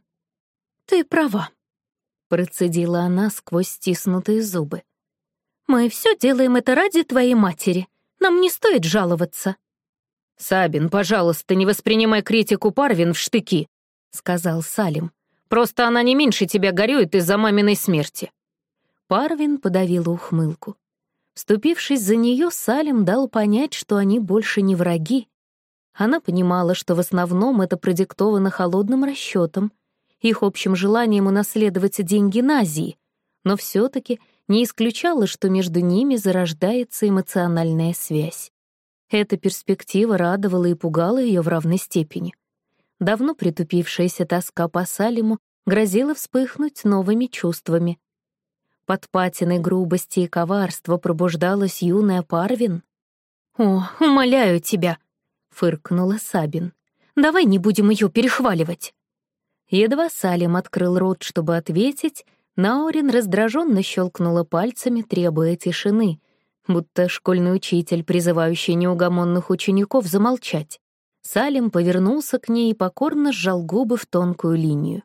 Speaker 2: «Ты права», — процедила она сквозь стиснутые зубы. «Мы все делаем это ради твоей матери. Нам не стоит жаловаться».
Speaker 3: «Сабин, пожалуйста, не воспринимай критику Парвин в штыки», — сказал Салим. «Просто она не меньше тебя горюет из-за маминой смерти».
Speaker 1: Парвин подавила ухмылку. Вступившись за нее, Салим дал понять, что они больше не враги. Она понимала, что в основном это продиктовано холодным расчетом — их общим желанием унаследовать деньги Назии, но все таки не исключала, что между ними зарождается эмоциональная связь. Эта перспектива радовала и пугала ее в равной степени. Давно притупившаяся тоска по Салиму грозила вспыхнуть новыми чувствами. Под патиной грубости и коварства пробуждалась юная Парвин.
Speaker 2: «О, умоляю тебя!» — фыркнула Сабин. «Давай не будем ее перехваливать».
Speaker 1: Едва Салим открыл рот, чтобы ответить, Наурин раздраженно щелкнула пальцами, требуя тишины, будто школьный учитель, призывающий неугомонных учеников замолчать. Салим повернулся к ней и покорно сжал губы в тонкую линию.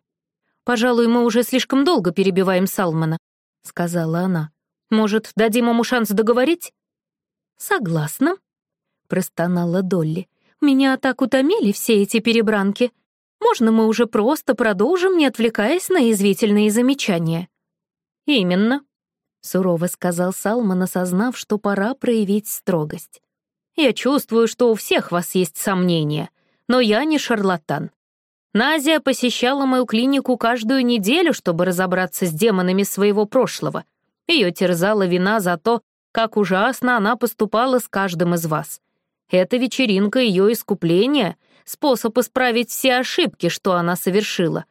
Speaker 2: «Пожалуй, мы уже слишком долго перебиваем Салмана», — сказала она. «Может, дадим ему шанс договорить?»
Speaker 1: «Согласна», — простонала Долли. «Меня так утомили все эти перебранки. Можно мы уже просто продолжим, не отвлекаясь на язвительные замечания?»
Speaker 2: «Именно», —
Speaker 1: сурово сказал Салман, осознав, что пора проявить строгость.
Speaker 2: «Я чувствую, что у всех вас есть сомнения, но я не шарлатан. Назия посещала мою клинику каждую неделю, чтобы разобраться с демонами своего прошлого. Ее терзала вина за то, как ужасно она поступала с каждым из вас. Эта вечеринка — ее искупление — способ исправить все ошибки, что она совершила.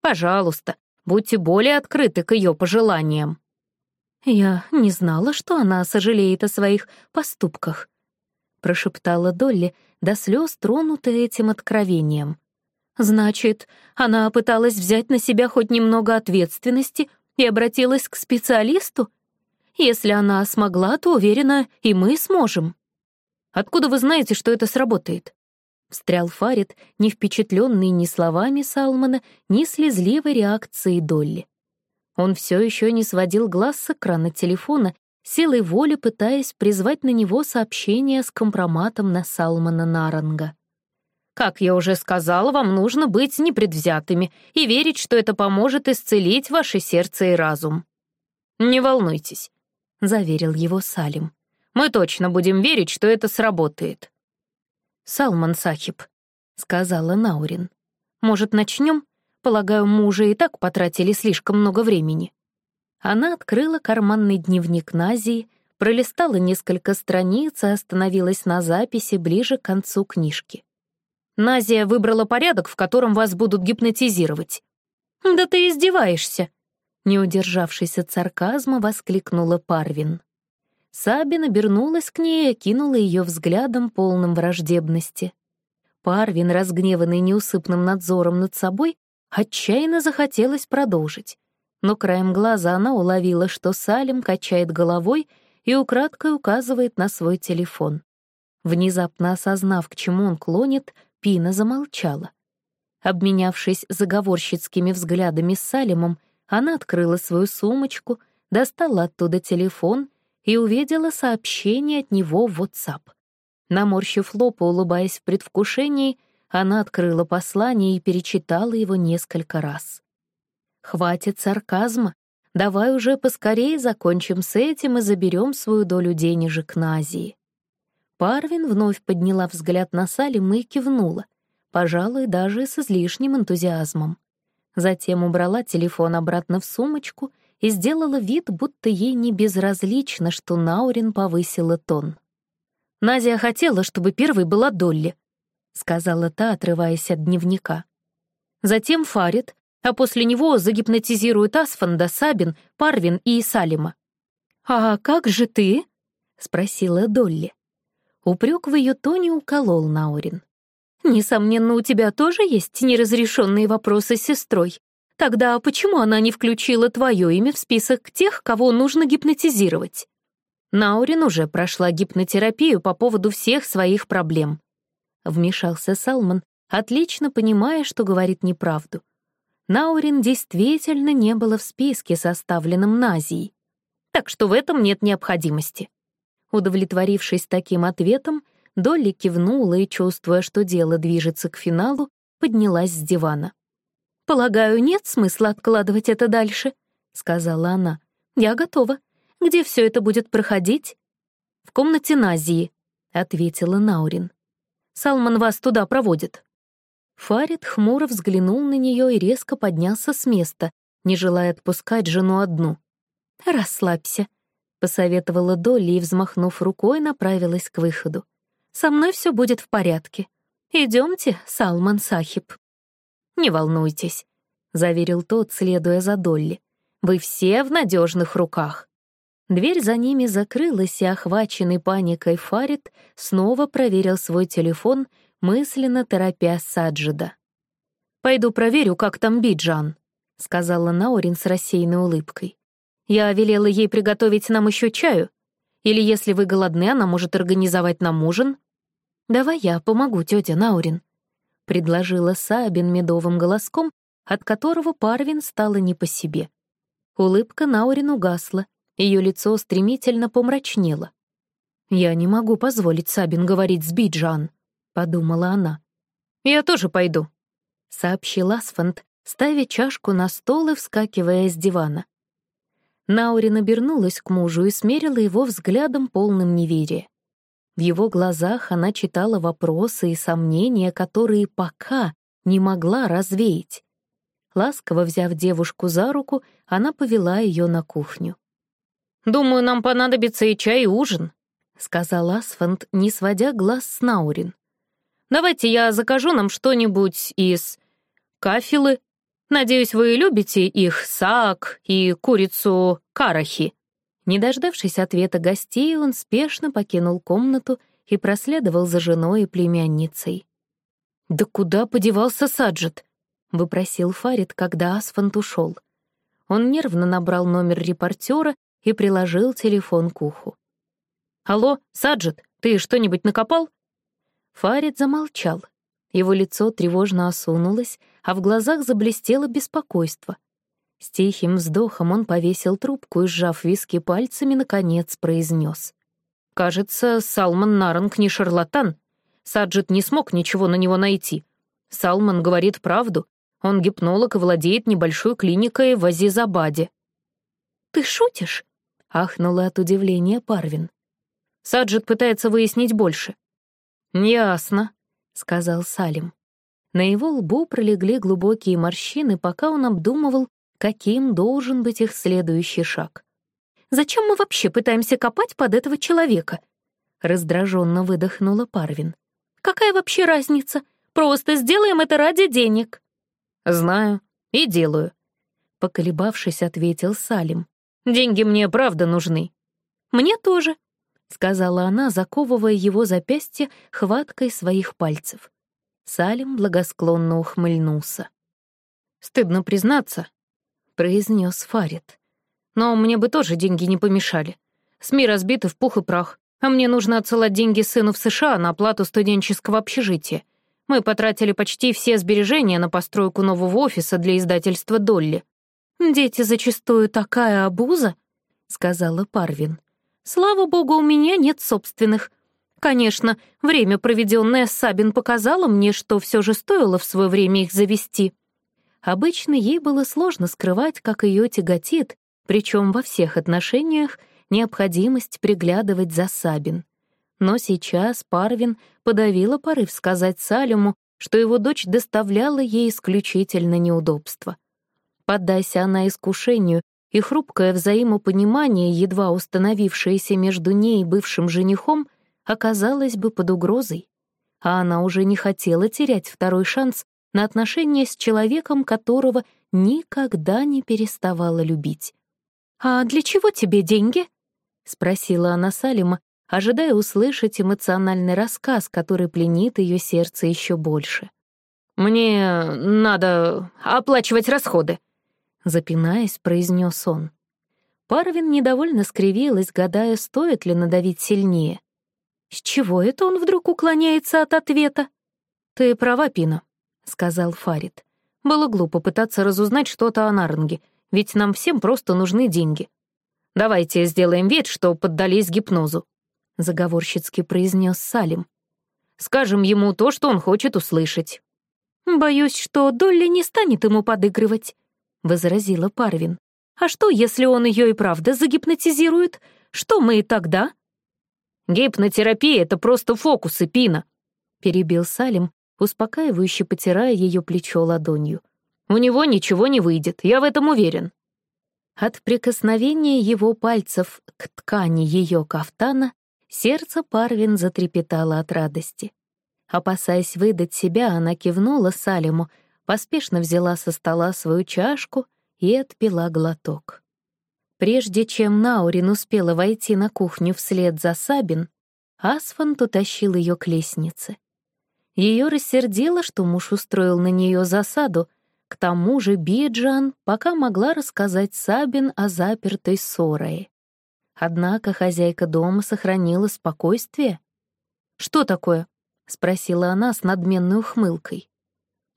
Speaker 2: Пожалуйста, будьте более открыты к ее пожеланиям».
Speaker 1: «Я не знала, что она сожалеет о своих поступках», — прошептала Долли, до слез тронутая этим откровением. «Значит, она пыталась взять на себя хоть немного ответственности и обратилась к специалисту? Если она смогла, то, уверена, и мы сможем».
Speaker 2: «Откуда вы знаете, что это сработает?»
Speaker 1: Встрял Фарид, не впечатленный ни словами Салмана, ни слезливой реакцией Долли. Он все еще не сводил глаз с экрана телефона, силой воли пытаясь призвать на него сообщение с компроматом на Салмана Наранга.
Speaker 2: «Как я уже сказала, вам нужно быть непредвзятыми и верить, что это поможет исцелить ваше сердце и разум». «Не волнуйтесь», — заверил его Салим. «Мы точно будем верить, что это сработает».
Speaker 1: «Салман Сахиб», — сказала Наурин. «Может, начнем? Полагаю, мы уже и так потратили слишком много времени». Она открыла карманный дневник Назии, пролистала несколько страниц и остановилась на записи ближе к концу книжки.
Speaker 2: Назия выбрала порядок, в котором вас будут гипнотизировать.
Speaker 1: «Да ты издеваешься!» Не удержавшись от сарказма, воскликнула Парвин. Сабин обернулась к ней и кинула ее взглядом, полным враждебности. Парвин, разгневанный неусыпным надзором над собой, отчаянно захотелось продолжить. Но краем глаза она уловила, что Салим качает головой и украдкой указывает на свой телефон. Внезапно осознав, к чему он клонит, Пина замолчала. Обменявшись заговорщицкими взглядами с Салимом, она открыла свою сумочку, достала оттуда телефон и увидела сообщение от него в WhatsApp. Наморщив лоб и улыбаясь в предвкушении, она открыла послание и перечитала его несколько раз. «Хватит сарказма. Давай уже поскорее закончим с этим и заберем свою долю денежек на Азии». Парвин вновь подняла взгляд на Салима и кивнула, пожалуй, даже с излишним энтузиазмом. Затем убрала телефон обратно в сумочку и сделала вид, будто ей не безразлично, что Наурин повысила тон.
Speaker 2: «Назия хотела, чтобы первой была Долли», — сказала та, отрываясь от дневника. Затем Фарид, а после него загипнотизирует Асфанда, Сабин, Парвин и Салима.
Speaker 1: «А как же ты?» — спросила Долли. Упрек в ее тоне уколол Наурин. «Несомненно, у тебя тоже есть неразрешенные вопросы с сестрой. Тогда почему она не включила твое имя в список тех, кого нужно гипнотизировать?»
Speaker 2: Наурин уже прошла гипнотерапию по поводу всех своих проблем.
Speaker 1: Вмешался Салман, отлично понимая, что говорит неправду. Наурин действительно не было в списке, составленном Назией.
Speaker 2: Так что в этом нет необходимости.
Speaker 1: Удовлетворившись таким ответом, Долли кивнула и, чувствуя, что дело движется к финалу, поднялась с дивана. «Полагаю, нет смысла откладывать это дальше», — сказала она. «Я готова. Где все это будет проходить?»
Speaker 2: «В комнате Назии», — ответила Наурин. «Салман вас туда проводит».
Speaker 1: Фарид хмуро взглянул на нее и резко поднялся с места, не желая отпускать жену одну. «Расслабься», — посоветовала Долли и, взмахнув рукой, направилась к выходу. «Со мной все будет в порядке. Идемте, Салман Сахиб».
Speaker 2: «Не волнуйтесь», — заверил тот, следуя за Долли. «Вы все в надежных руках».
Speaker 1: Дверь за ними закрылась, и охваченный паникой Фарид снова проверил свой телефон, мысленно торопя Саджида.
Speaker 2: «Пойду проверю, как там Биджан», — сказала Наурин с рассеянной улыбкой. Я велела ей приготовить нам еще чаю. Или если вы голодны, она может организовать нам ужин.
Speaker 1: «Давай я помогу, тетя Наурин», — предложила Сабин медовым голоском, от которого Парвин стало не по себе. Улыбка Наурин угасла, ее лицо стремительно помрачнело. «Я не могу позволить Сабин говорить с Биджан», — подумала она.
Speaker 2: «Я тоже пойду», —
Speaker 1: сообщил Асфант, ставя чашку на стол и вскакивая с дивана. Наурин обернулась к мужу и смерила его взглядом полным неверия. В его глазах она читала вопросы и сомнения, которые пока не могла развеять. Ласково взяв девушку за руку, она повела ее на кухню.
Speaker 2: «Думаю, нам понадобится и чай, и ужин», — сказал
Speaker 1: Асфант, не сводя глаз с Наурин.
Speaker 2: «Давайте я закажу нам что-нибудь из кафелы Надеюсь, вы любите их саак и курицу карахи».
Speaker 1: Не дождавшись ответа гостей, он спешно покинул комнату и проследовал за женой и племянницей.
Speaker 2: «Да куда подевался Саджет?»
Speaker 1: — выпросил Фарид, когда Асфант ушел. Он нервно набрал номер репортера и приложил телефон к уху.
Speaker 2: «Алло, Саджет, ты что-нибудь накопал?»
Speaker 1: Фарид замолчал. Его лицо тревожно осунулось, а в глазах заблестело беспокойство. С тихим вздохом он повесил трубку и, сжав виски пальцами, наконец произнес:
Speaker 2: «Кажется, Салман Наранг не шарлатан. Саджит не смог ничего на него найти. Салман говорит правду. Он гипнолог и владеет небольшой клиникой в Азизабаде».
Speaker 1: «Ты шутишь?» — ахнула от удивления Парвин.
Speaker 2: Саджит пытается выяснить больше.
Speaker 1: «Ясно», — сказал Салим. На его лбу пролегли глубокие морщины, пока он обдумывал, каким должен быть их следующий шаг.
Speaker 2: Зачем мы вообще пытаемся копать под этого человека?» Раздраженно выдохнула Парвин. «Какая вообще разница? Просто сделаем это ради денег».
Speaker 3: «Знаю. И делаю», — поколебавшись, ответил Салим. «Деньги мне правда нужны».
Speaker 2: «Мне тоже», — сказала она, заковывая его запястье хваткой своих пальцев. Салим благосклонно ухмыльнулся.
Speaker 3: «Стыдно признаться», — произнес Фарид. «Но мне бы тоже деньги не помешали. СМИ разбиты в пух и прах, а мне нужно отсылать деньги сыну в США на оплату студенческого общежития. Мы потратили почти все сбережения на постройку нового офиса для издательства «Долли».
Speaker 2: «Дети зачастую такая обуза», — сказала Парвин. «Слава богу, у меня нет собственных. Конечно, время, проведенное с Сабин, показало мне, что все же стоило в свое время их завести. Обычно ей было сложно скрывать, как ее тяготит, причем во всех отношениях, необходимость приглядывать за Сабин. Но сейчас Парвин подавила порыв сказать Салему, что его дочь доставляла ей исключительно неудобства. Поддайся она искушению, и хрупкое взаимопонимание, едва установившееся между ней и бывшим женихом, оказалось бы под угрозой. А она уже не хотела терять второй шанс на отношения с человеком, которого никогда не переставала любить. «А для чего тебе деньги?» — спросила она Салима, ожидая услышать эмоциональный рассказ, который пленит ее сердце еще больше.
Speaker 3: «Мне надо оплачивать расходы», — запинаясь, произнес он.
Speaker 2: Парвин недовольно скривилась, гадая, стоит ли надавить сильнее. С чего это он вдруг уклоняется от ответа?
Speaker 3: «Ты права, Пина», — сказал Фарид. «Было глупо пытаться разузнать что-то о Наранге, ведь нам всем просто нужны деньги. Давайте сделаем вид, что поддались гипнозу заговорщицки произнес Салим. Скажем ему то, что он хочет услышать.
Speaker 2: Боюсь, что Долли не станет ему подыгрывать, возразила Парвин. А что, если он ее и правда загипнотизирует? Что мы и тогда?
Speaker 3: Гипнотерапия — это просто фокусы, Пина, перебил Салим, успокаивающе потирая ее плечо ладонью. У него ничего не выйдет, я в этом уверен.
Speaker 2: От прикосновения его пальцев к ткани ее кафтана Сердце Парвин затрепетало от радости. Опасаясь выдать себя, она кивнула Салиму, поспешно взяла со стола свою чашку и отпила глоток. Прежде чем Наурин успела войти на кухню вслед за Сабин, Асфант утащил ее к лестнице. Ее рассердило, что муж устроил на нее засаду, к тому же Биджан пока могла рассказать Сабин о запертой Сорае. Однако хозяйка дома сохранила спокойствие. «Что такое?» — спросила она с надменной ухмылкой.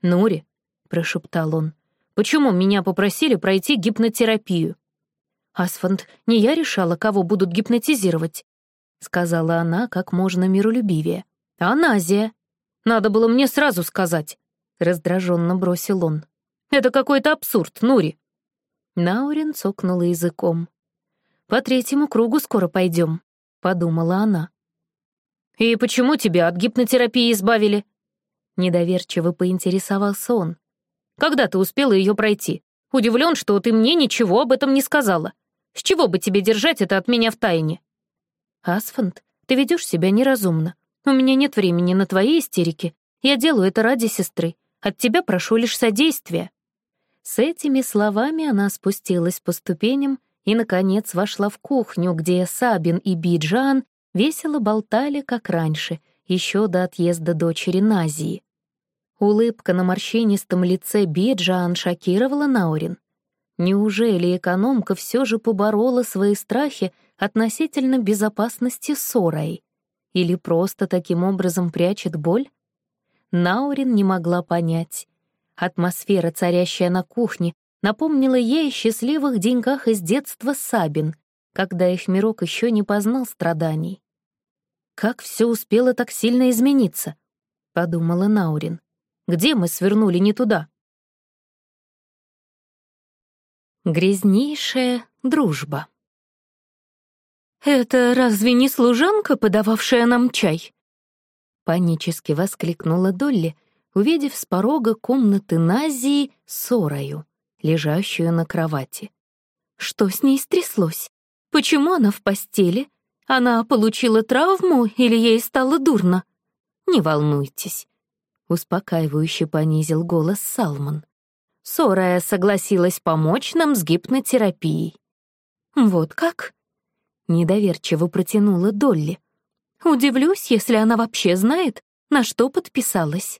Speaker 3: «Нури», — прошептал он, — «почему меня попросили пройти гипнотерапию?»
Speaker 2: «Асфант, не я решала, кого будут гипнотизировать», — сказала она как можно миролюбивее. «А Назия?»
Speaker 3: «Надо было мне сразу сказать», — раздраженно бросил он. «Это какой-то абсурд, Нури».
Speaker 2: Наурин цокнула языком. По третьему кругу скоро пойдем, подумала она.
Speaker 3: «И почему тебя от гипнотерапии избавили?»
Speaker 2: Недоверчиво поинтересовался он.
Speaker 3: «Когда ты успела ее пройти? Удивлен, что ты мне ничего об этом не сказала. С чего бы тебе держать это от меня в тайне?»
Speaker 2: «Асфант, ты ведешь себя неразумно. У меня нет времени на твои истерики. Я делаю это ради сестры. От тебя прошу лишь содействия». С этими словами она спустилась по ступеням и, наконец, вошла в кухню, где Сабин и Биджан весело болтали, как раньше, еще до отъезда дочери Назии. Улыбка на морщинистом лице Биджан шокировала Наурин. Неужели экономка все же поборола свои страхи относительно безопасности Сорой? Или просто таким образом прячет боль? Наурин не могла понять. Атмосфера, царящая на кухне, напомнила ей о счастливых деньках из детства Сабин, когда их мирок еще не познал страданий. «Как все успело так сильно измениться?» — подумала Наурин. «Где мы свернули не туда?» Грязнейшая дружба. «Это разве не служанка, подававшая нам чай?» Панически воскликнула Долли, увидев с порога комнаты Назии Сорою лежащую на кровати. Что с ней стряслось? Почему она в постели? Она получила травму или ей стало дурно? Не волнуйтесь. Успокаивающе понизил голос Салман. Сорая согласилась помочь нам с гипнотерапией. Вот как? Недоверчиво протянула Долли. Удивлюсь, если она вообще знает, на что подписалась.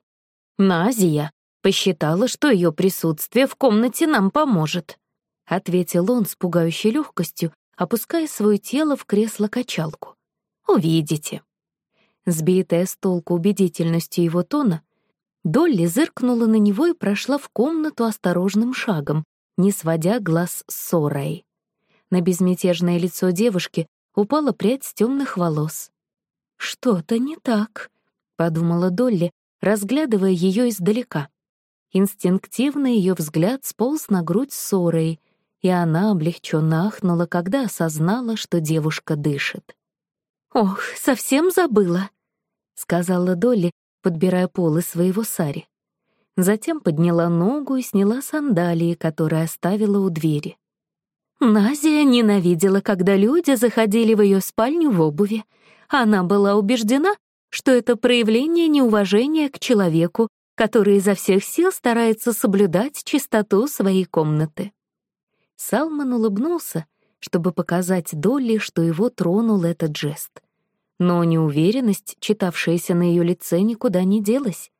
Speaker 2: Назия посчитала, что ее присутствие в комнате нам поможет, ответил он с пугающей легкостью, опуская свое тело в кресло-качалку. Увидите. Сбитая с толку убедительностью его тона, Долли зыркнула на него и прошла в комнату осторожным шагом, не сводя глаз с Сорой. На безмятежное лицо девушки упала прядь темных волос. «Что-то не так», — подумала Долли, разглядывая ее издалека. Инстинктивно ее взгляд сполз на грудь Сорой, и она облегченно ахнула, когда осознала, что девушка дышит. «Ох, совсем забыла», — сказала Долли, подбирая полы своего сари. Затем подняла ногу и сняла сандалии, которые оставила у двери. Назия ненавидела, когда люди заходили в ее спальню в обуви. Она была убеждена, что это проявление неуважения к человеку, который изо всех сил старается соблюдать чистоту своей комнаты. Салман улыбнулся, чтобы показать Долли, что его тронул этот жест но неуверенность, читавшаяся на ее лице, никуда не делась.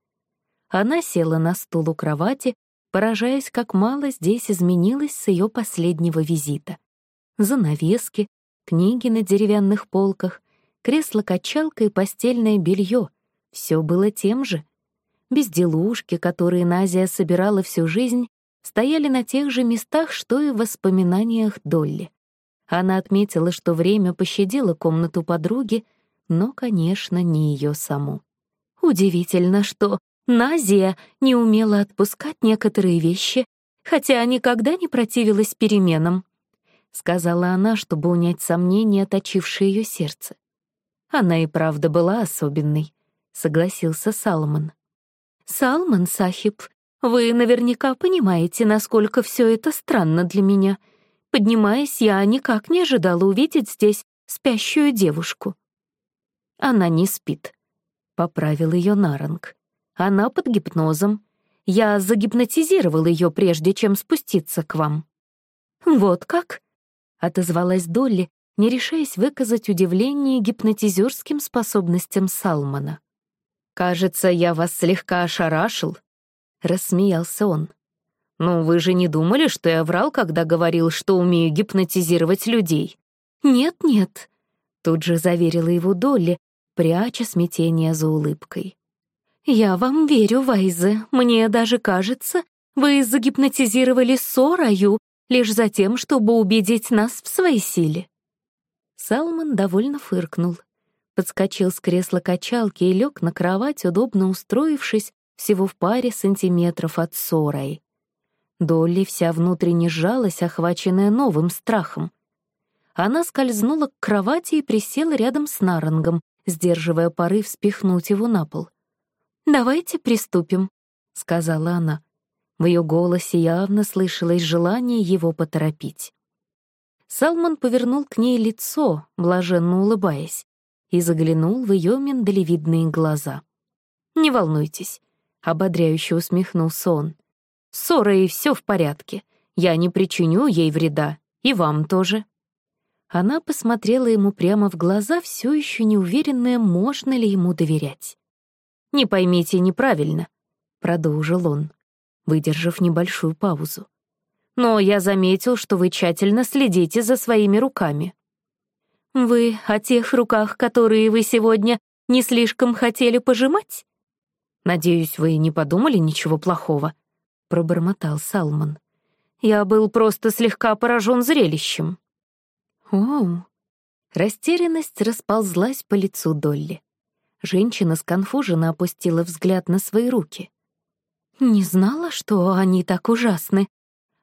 Speaker 2: Она села на стул у кровати, поражаясь, как мало здесь изменилось с ее последнего визита. Занавески, книги на деревянных полках, кресло-качалка и постельное белье — все было тем же. Безделушки, которые Назия собирала всю жизнь, стояли на тех же местах, что и в воспоминаниях Долли. Она отметила, что время пощадило комнату подруги, но, конечно, не ее саму. Удивительно, что Назия не умела отпускать некоторые вещи, хотя никогда не противилась переменам, сказала она, чтобы унять сомнения, точившие ее сердце. Она и правда была особенной, согласился Салман. Салман Сахиб, вы наверняка понимаете, насколько все это странно для меня. Поднимаясь, я никак не ожидала увидеть здесь спящую девушку. Она не спит. Поправил ее Наранг. Она под гипнозом. Я загипнотизировал ее, прежде чем спуститься к вам. Вот как? Отозвалась Долли, не решаясь выказать удивление гипнотизерским способностям Салмана. «Кажется, я вас слегка ошарашил», — рассмеялся он. «Ну, вы же не думали, что я врал, когда говорил, что умею гипнотизировать людей?» «Нет-нет», — тут же заверила его Долли, пряча смятение за улыбкой. «Я вам верю, Вайзе. Мне даже кажется, вы загипнотизировали Сораю лишь за тем, чтобы убедить нас в своей силе». Салман довольно фыркнул, подскочил с кресла качалки и лег на кровать, удобно устроившись всего в паре сантиметров от Сорай. Долли вся внутренне сжалась, охваченная новым страхом. Она скользнула к кровати и присела рядом с Нарангом, сдерживая порыв спихнуть его на пол. «Давайте приступим», — сказала она. В ее голосе явно слышалось желание его поторопить. Салман повернул к ней лицо, блаженно улыбаясь, и заглянул в ее миндалевидные глаза. «Не волнуйтесь», — ободряюще усмехнулся он. «Ссора и все в порядке. Я не причиню ей вреда, и вам тоже». Она посмотрела ему прямо в глаза, все еще неуверенная, можно ли ему доверять. «Не поймите неправильно», — продолжил он, выдержав небольшую паузу. «Но я заметил, что вы тщательно следите за своими руками». «Вы о тех руках, которые вы сегодня не слишком хотели пожимать?» «Надеюсь, вы не подумали ничего плохого», — пробормотал Салман. «Я был просто слегка поражен зрелищем». «О!» Растерянность расползлась по лицу Долли. Женщина сконфуженно опустила взгляд на свои руки. «Не знала, что они так ужасны».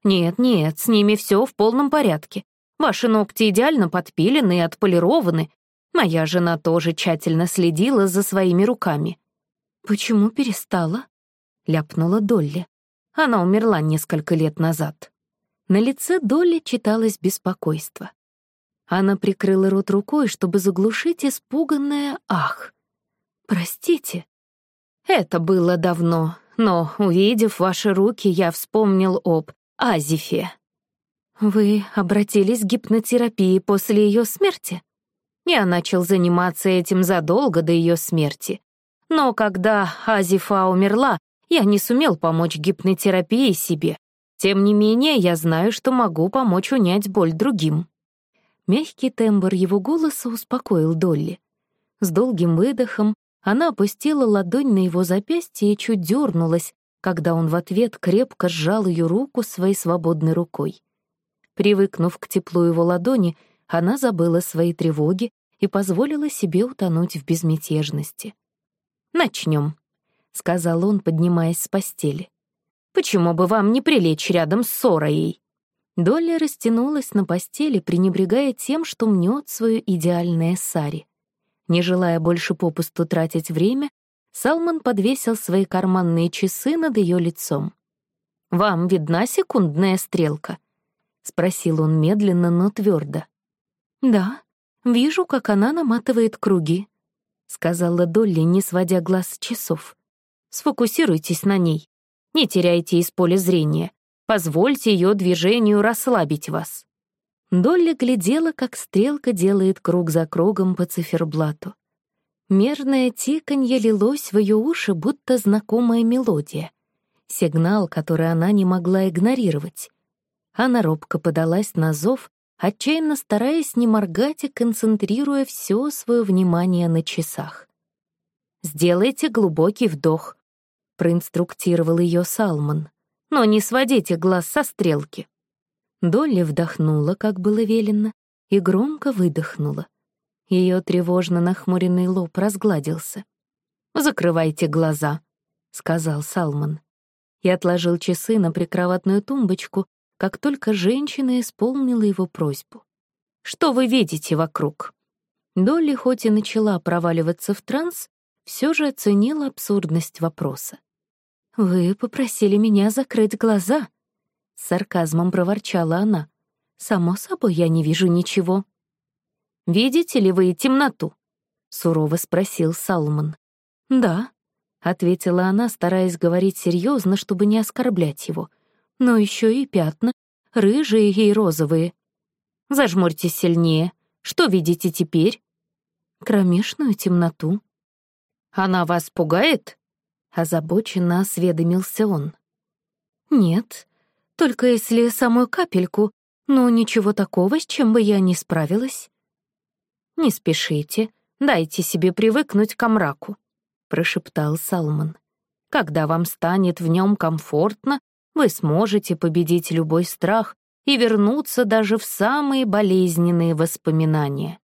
Speaker 2: «Нет-нет, с ними все в полном порядке. Ваши ногти идеально подпилены и отполированы. Моя жена тоже тщательно следила за своими руками». «Почему перестала?» — ляпнула Долли. Она умерла несколько лет назад. На лице Долли читалось беспокойство.
Speaker 1: Она прикрыла рот рукой, чтобы заглушить испуганное «ах». «Простите». «Это было давно, но, увидев ваши руки, я вспомнил об Азифе». «Вы обратились к гипнотерапии после ее смерти?» Я начал заниматься этим задолго до ее смерти. Но когда Азифа умерла, я не сумел помочь гипнотерапии себе. Тем не менее, я знаю, что могу помочь унять боль другим. Мягкий тембр его голоса успокоил Долли. С долгим выдохом она опустила ладонь на его запястье и чуть дернулась, когда он в ответ крепко сжал ее руку своей свободной рукой. Привыкнув к теплу его ладони, она забыла свои тревоги и позволила себе утонуть в безмятежности. «Начнем», — сказал он, поднимаясь с постели. «Почему бы вам не прилечь рядом с Сораей?» Долли растянулась на постели, пренебрегая тем, что мнет свое идеальное сари. Не желая больше попусту тратить время, Салман подвесил свои карманные часы над ее лицом. «Вам видна секундная стрелка?» — спросил он медленно, но твердо. «Да, вижу, как она наматывает круги», — сказала Долли, не сводя глаз с часов. «Сфокусируйтесь на ней. Не теряйте из поля зрения. Позвольте ее движению расслабить вас». Долли глядела, как стрелка делает круг за кругом по циферблату. Мерное тиканье лилось в ее уши, будто знакомая мелодия. Сигнал, который она не могла игнорировать. Она робко подалась на зов, отчаянно стараясь не моргать и концентрируя все свое внимание на часах. «Сделайте глубокий вдох», — проинструктировал ее Салман. «Но не сводите глаз со стрелки». Долли вдохнула, как было велено, и громко выдохнула. Ее тревожно нахмуренный лоб разгладился. «Закрывайте глаза», — сказал Салман. И отложил часы на прикроватную тумбочку, как только женщина исполнила его просьбу. «Что вы видите вокруг?» Долли хоть и начала проваливаться в транс, все же оценила абсурдность вопроса. «Вы попросили меня закрыть глаза», — сарказмом проворчала она. «Само собой, я не вижу ничего». «Видите ли вы темноту?» — сурово спросил Салман. «Да», — ответила она, стараясь говорить серьезно, чтобы не оскорблять его — но еще и пятна, рыжие и розовые. Зажмурьтесь сильнее. Что видите теперь? Кромешную темноту. Она вас пугает? Озабоченно осведомился он. Нет, только если самую капельку, но ничего такого, с чем бы я не справилась. Не спешите, дайте себе привыкнуть к мраку, прошептал Салман. Когда вам станет в нем комфортно, вы сможете победить любой страх и вернуться даже в самые болезненные воспоминания.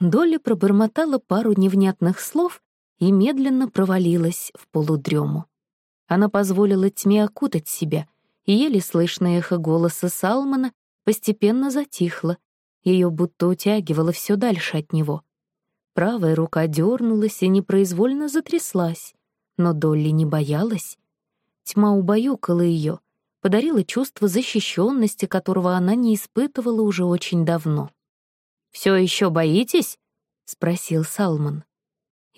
Speaker 1: Долли пробормотала пару невнятных слов и медленно провалилась в полудрему. Она позволила тьме окутать себя, и еле слышное эхо голоса Салмана постепенно затихло, ее будто утягивало все дальше от него. Правая рука дернулась и непроизвольно затряслась, но Долли не боялась. Тьма убаюкала ее, подарила чувство защищенности, которого она не испытывала уже очень давно. «Все еще боитесь?» — спросил Салман.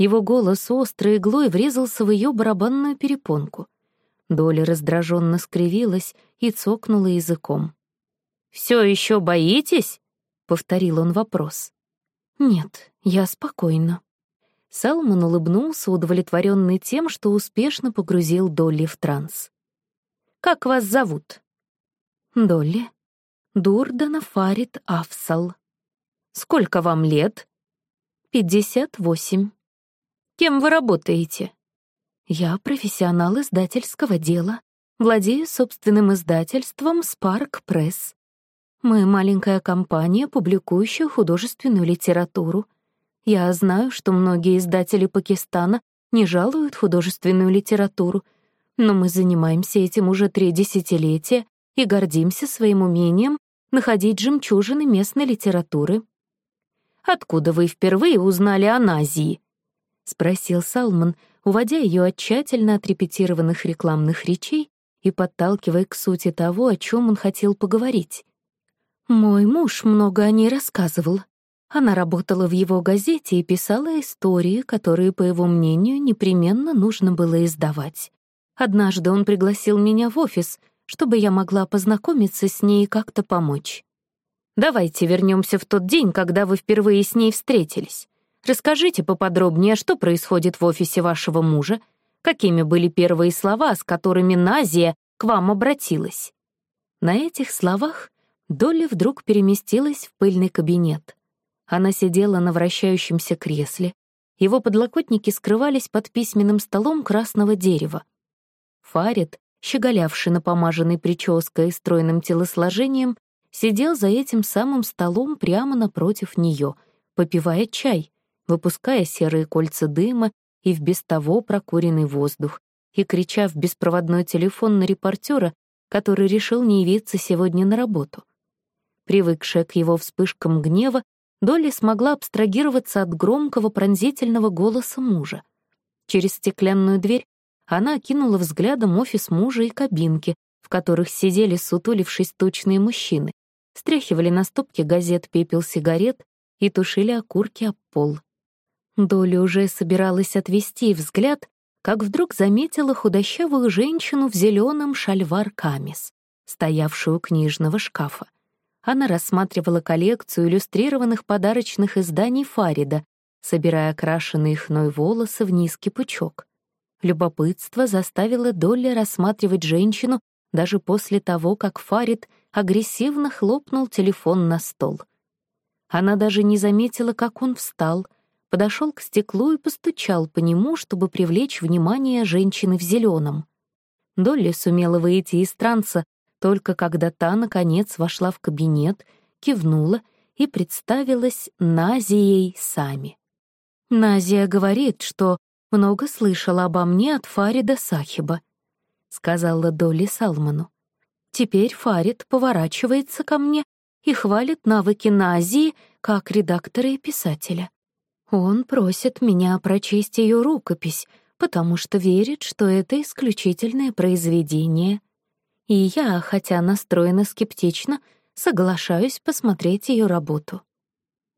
Speaker 1: Его голос острой иглой врезался в ее барабанную перепонку. Доля раздраженно скривилась и цокнула языком. «Все еще боитесь?» — повторил он вопрос. «Нет, я спокойна». Салман улыбнулся, удовлетворенный тем, что успешно погрузил Долли в транс. «Как вас зовут?» «Долли. Дурдана Фарид Афсал». «Сколько вам лет?» «Пятьдесят восемь». «Кем вы работаете?» «Я профессионал издательского дела. Владею собственным издательством «Спарк Пресс». Мы маленькая компания, публикующая художественную литературу — я знаю, что многие издатели Пакистана не жалуют художественную литературу, но мы занимаемся этим уже три десятилетия и гордимся своим умением находить жемчужины местной литературы. «Откуда вы впервые узнали о Назии?» — спросил Салман, уводя ее от тщательно отрепетированных рекламных речей и подталкивая к сути того, о чем он хотел поговорить. Мой муж много о ней рассказывал. Она работала в его газете и писала истории, которые, по его мнению, непременно нужно было издавать. Однажды он пригласил меня в офис, чтобы я могла познакомиться с ней и как-то помочь. Давайте вернемся в тот день, когда вы впервые с ней встретились. Расскажите поподробнее, что происходит в офисе вашего мужа, какими были первые слова, с которыми Назия к вам обратилась. На этих словах Долли вдруг переместилась в пыльный кабинет. Она сидела на вращающемся кресле, его подлокотники скрывались под письменным столом красного дерева. Фарид, щеголявший напомаженной прической и стройным телосложением, сидел за этим самым столом прямо напротив нее, попивая чай, выпуская серые кольца дыма и в без того прокуренный воздух, и крича в беспроводной телефон на репортера, который решил не явиться сегодня на работу. Привыкшая к его вспышкам гнева, Долли смогла абстрагироваться от громкого пронзительного голоса мужа. Через стеклянную дверь она окинула взглядом офис мужа и кабинки, в которых сидели сутулившись тучные мужчины, стряхивали на стопке газет пепел сигарет и тушили окурки об пол. Долли уже собиралась отвести взгляд, как вдруг заметила худощавую женщину в зеленом шальвар-камис, стоявшую у книжного шкафа она рассматривала коллекцию иллюстрированных подарочных изданий Фарида, собирая окрашенные хной волосы в низкий пучок. Любопытство заставило Долли рассматривать женщину даже после того, как Фарид агрессивно хлопнул телефон на стол. Она даже не заметила, как он встал, подошел к стеклу и постучал по нему, чтобы привлечь внимание женщины в зеленом. Долли сумела выйти из транса, только когда та, наконец, вошла в кабинет, кивнула и представилась Назией сами. «Назия говорит, что много слышала обо мне от Фарида Сахиба», — сказала Долли Салману. «Теперь Фарид поворачивается ко мне и хвалит навыки Назии как редактора и писателя. Он просит меня прочесть ее рукопись, потому что верит, что это исключительное произведение — и я, хотя настроена скептично, соглашаюсь посмотреть ее работу.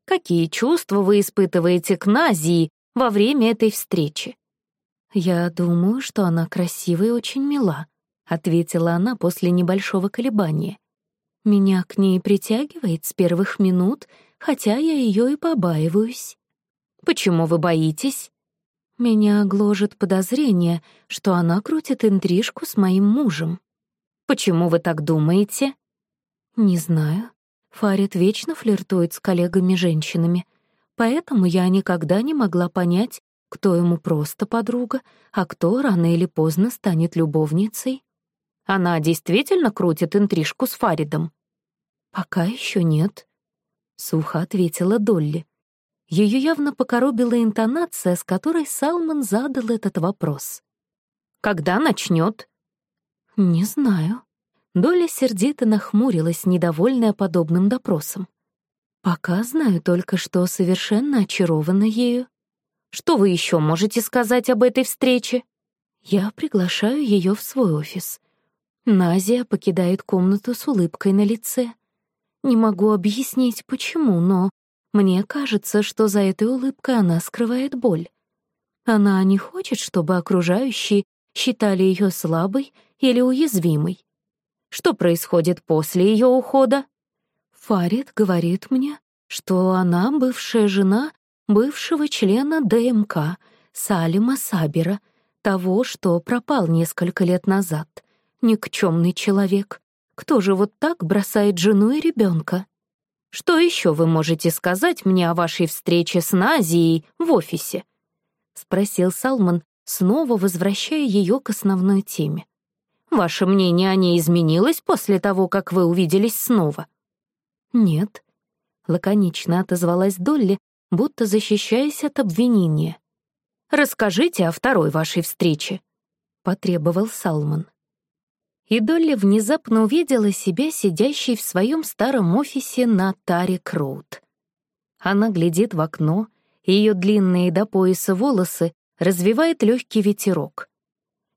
Speaker 1: Какие чувства вы испытываете к Назии во время этой встречи? Я думаю, что она красивая и очень мила, ответила она после небольшого колебания. Меня к ней притягивает с первых минут, хотя я ее и побаиваюсь. Почему вы боитесь? Меня гложет подозрение, что она крутит интрижку с моим мужем. Почему вы так думаете? Не знаю. Фарид вечно флиртует с коллегами-женщинами, поэтому я никогда не могла понять, кто ему просто подруга, а кто рано или поздно станет любовницей. Она действительно крутит интрижку с Фаридом? Пока еще нет, сухо ответила Долли. Ее явно покоробила интонация, с которой Салман задал этот вопрос. Когда начнет? «Не знаю». Доля сердито нахмурилась, недовольная подобным допросом. «Пока знаю только, что совершенно очарована ею. Что вы еще можете сказать об этой встрече?» Я приглашаю ее в свой офис. Назия покидает комнату с улыбкой на лице. Не могу объяснить, почему, но мне кажется, что за этой улыбкой она скрывает боль. Она не хочет, чтобы окружающие считали ее слабой или уязвимой. Что происходит после ее ухода? Фарид говорит мне, что она бывшая жена бывшего члена ДМК Салима Сабира, того, что пропал несколько лет назад. Никчемный человек. Кто же вот так бросает жену и ребенка? Что еще вы можете сказать мне о вашей встрече с Назией в офисе? — спросил Салман, снова возвращая ее к основной теме. «Ваше мнение о ней изменилось после того, как вы увиделись снова?» «Нет», — лаконично отозвалась Долли, будто защищаясь от обвинения. «Расскажите о второй вашей встрече», — потребовал Салман. И Долли внезапно увидела себя сидящей в своем старом офисе на Тарик Роуд. Она глядит в окно, и ее длинные до пояса волосы развивает легкий ветерок.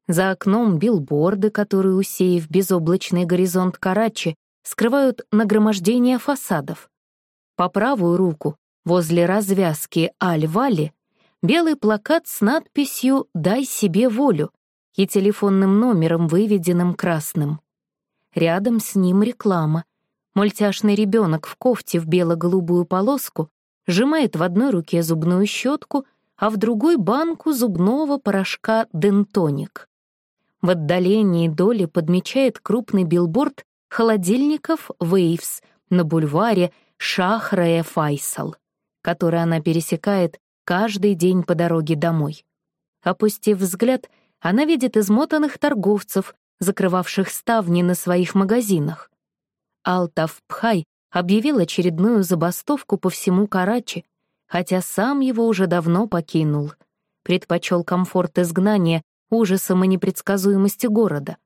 Speaker 1: За окном билборды, которые, усеяв безоблачный горизонт Карачи, скрывают нагромождение фасадов. По правую руку, возле развязки Аль-Вали, белый плакат с надписью «Дай себе волю» и телефонным номером, выведенным красным. Рядом с ним реклама. Мультяшный ребенок в кофте в бело-голубую полоску сжимает в одной руке зубную щетку, а в другой — банку зубного порошка «Дентоник». В отдалении доли подмечает крупный билборд холодильников «Вейвс» на бульваре Шахрая Файсал, который она пересекает каждый день по дороге домой. Опустив взгляд, она видит измотанных торговцев, закрывавших ставни на своих магазинах. Алтав Пхай объявил очередную забастовку по всему Карачи, хотя сам его уже давно покинул. Предпочел комфорт изгнания ужасом и непредсказуемости города.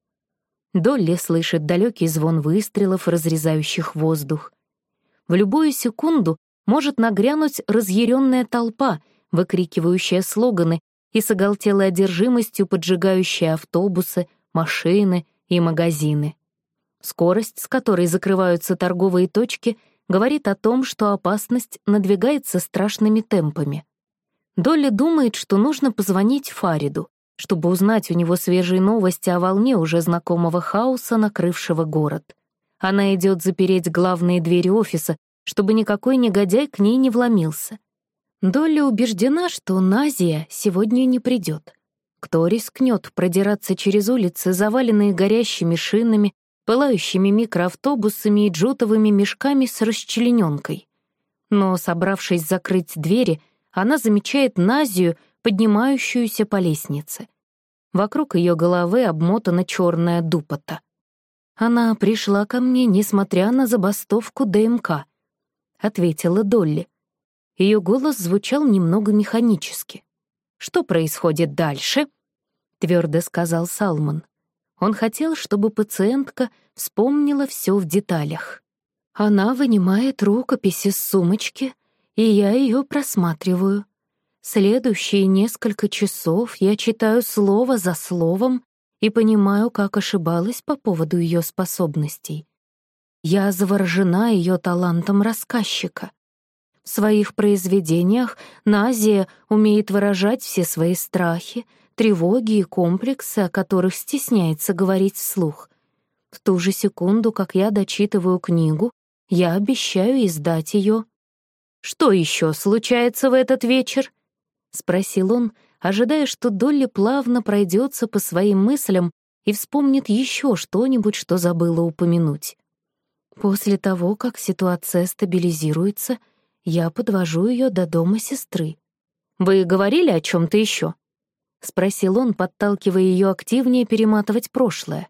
Speaker 1: Долли слышит далекий звон выстрелов, разрезающих воздух. В любую секунду может нагрянуть разъяренная толпа, выкрикивающая слоганы и с оголтелой одержимостью поджигающая автобусы, машины и магазины. Скорость, с которой закрываются торговые точки, говорит о том, что опасность надвигается страшными темпами. Долли думает, что нужно позвонить Фариду, чтобы узнать у него свежие новости о волне уже знакомого хаоса, накрывшего город. Она идет запереть главные двери офиса, чтобы никакой негодяй к ней не вломился. Долли убеждена, что Назия сегодня не придет. Кто рискнет продираться через улицы, заваленные горящими шинами, пылающими микроавтобусами и джутовыми мешками с расчлененкой? Но, собравшись закрыть двери, она замечает Назию, поднимающуюся по лестнице. Вокруг ее головы обмотана черная дупота. Она пришла ко мне, несмотря на забастовку ДМК, ответила Долли. Ее голос звучал немного механически. «Что происходит дальше?» — твердо сказал Салман. Он хотел, чтобы пациентка вспомнила все в деталях. Она вынимает рукопись из сумочки, и я ее просматриваю. Следующие несколько часов я читаю слово за словом и понимаю, как ошибалась по поводу ее способностей. Я заворожена ее талантом рассказчика. В своих произведениях Назия умеет выражать все свои страхи, тревоги и комплексы, о которых стесняется говорить вслух. В ту же секунду, как я дочитываю книгу, я обещаю издать ее. «Что еще случается в этот вечер?» — спросил он, ожидая, что Долли плавно пройдется по своим мыслям и вспомнит еще что-нибудь, что забыла упомянуть. После того, как ситуация стабилизируется, я подвожу ее до дома сестры. «Вы говорили о чем то еще? спросил он, подталкивая ее активнее перематывать прошлое.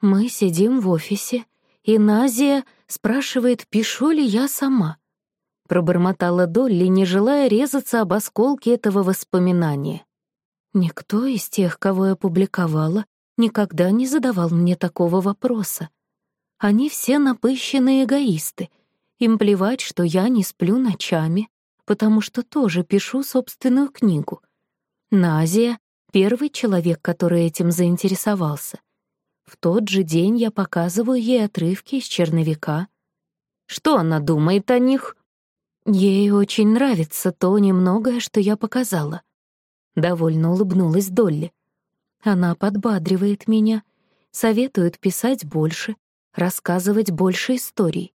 Speaker 1: Мы сидим в офисе, и Назия спрашивает, пишу ли я сама. Пробормотала Долли, не желая резаться об осколке этого воспоминания. Никто из тех, кого я публиковала, никогда не задавал мне такого вопроса. Они все напыщенные эгоисты, им плевать, что я не сплю ночами, потому что тоже пишу собственную книгу. Назия — первый человек, который этим заинтересовался. В тот же день я показываю ей отрывки из черновика. Что она думает о них? Ей очень нравится то немногое, что я показала. Довольно улыбнулась Долли. Она подбадривает меня, советует писать больше, рассказывать больше историй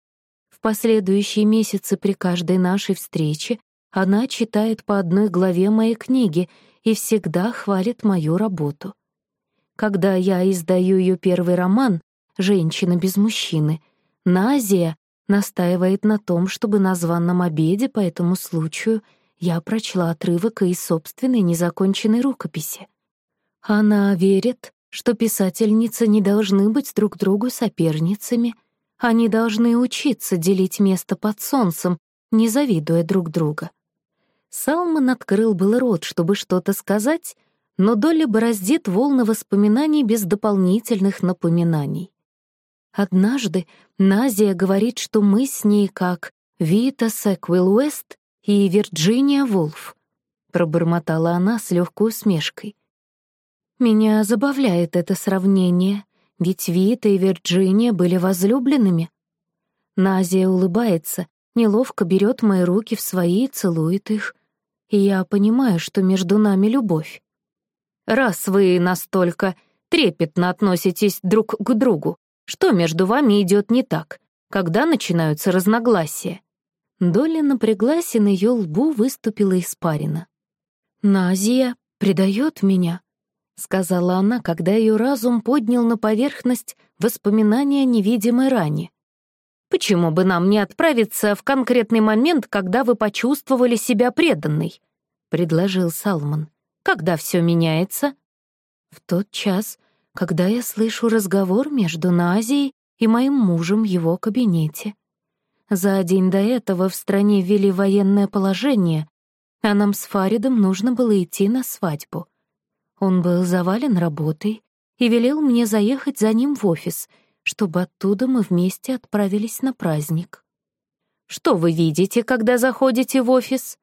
Speaker 1: последующие месяцы при каждой нашей встрече она читает по одной главе моей книги и всегда хвалит мою работу. Когда я издаю ее первый роман «Женщина без мужчины», Назия настаивает на том, чтобы на званном обеде по этому случаю я прочла отрывок из собственной незаконченной рукописи. Она верит, что писательницы не должны быть друг другу соперницами — они должны учиться делить место под солнцем, не завидуя друг друга. Салман открыл был рот, чтобы что-то сказать, но Долли бороздит волны воспоминаний без дополнительных напоминаний. Однажды Назия говорит, что мы с ней как Вита Секвилл Уэст и Вирджиния Вулф. Пробормотала она с легкой усмешкой. Меня забавляет это сравнение, Ведь Вита и Вирджиния были возлюбленными. Назия улыбается, неловко берет мои руки в свои и целует их. И я понимаю, что между нами любовь.
Speaker 2: «Раз вы настолько трепетно относитесь друг к другу, что между вами идет не так? Когда начинаются разногласия?»
Speaker 1: Доля напряглась, и на ее лбу выступила испарина. «Назия предает меня», — сказала она, когда ее разум поднял на поверхность воспоминания невидимой ране.
Speaker 2: «Почему бы нам не отправиться в конкретный момент, когда вы почувствовали себя преданной?» — предложил Салман. «Когда все меняется?»
Speaker 1: «В тот час, когда я слышу разговор между Назией и моим мужем в его кабинете», за день до этого в стране ввели военное положение, а нам с Фаридом нужно было идти на свадьбу. Он был завален работой и велел мне заехать за ним в офис, чтобы оттуда мы вместе отправились на праздник.
Speaker 2: «Что вы видите, когда заходите в офис?»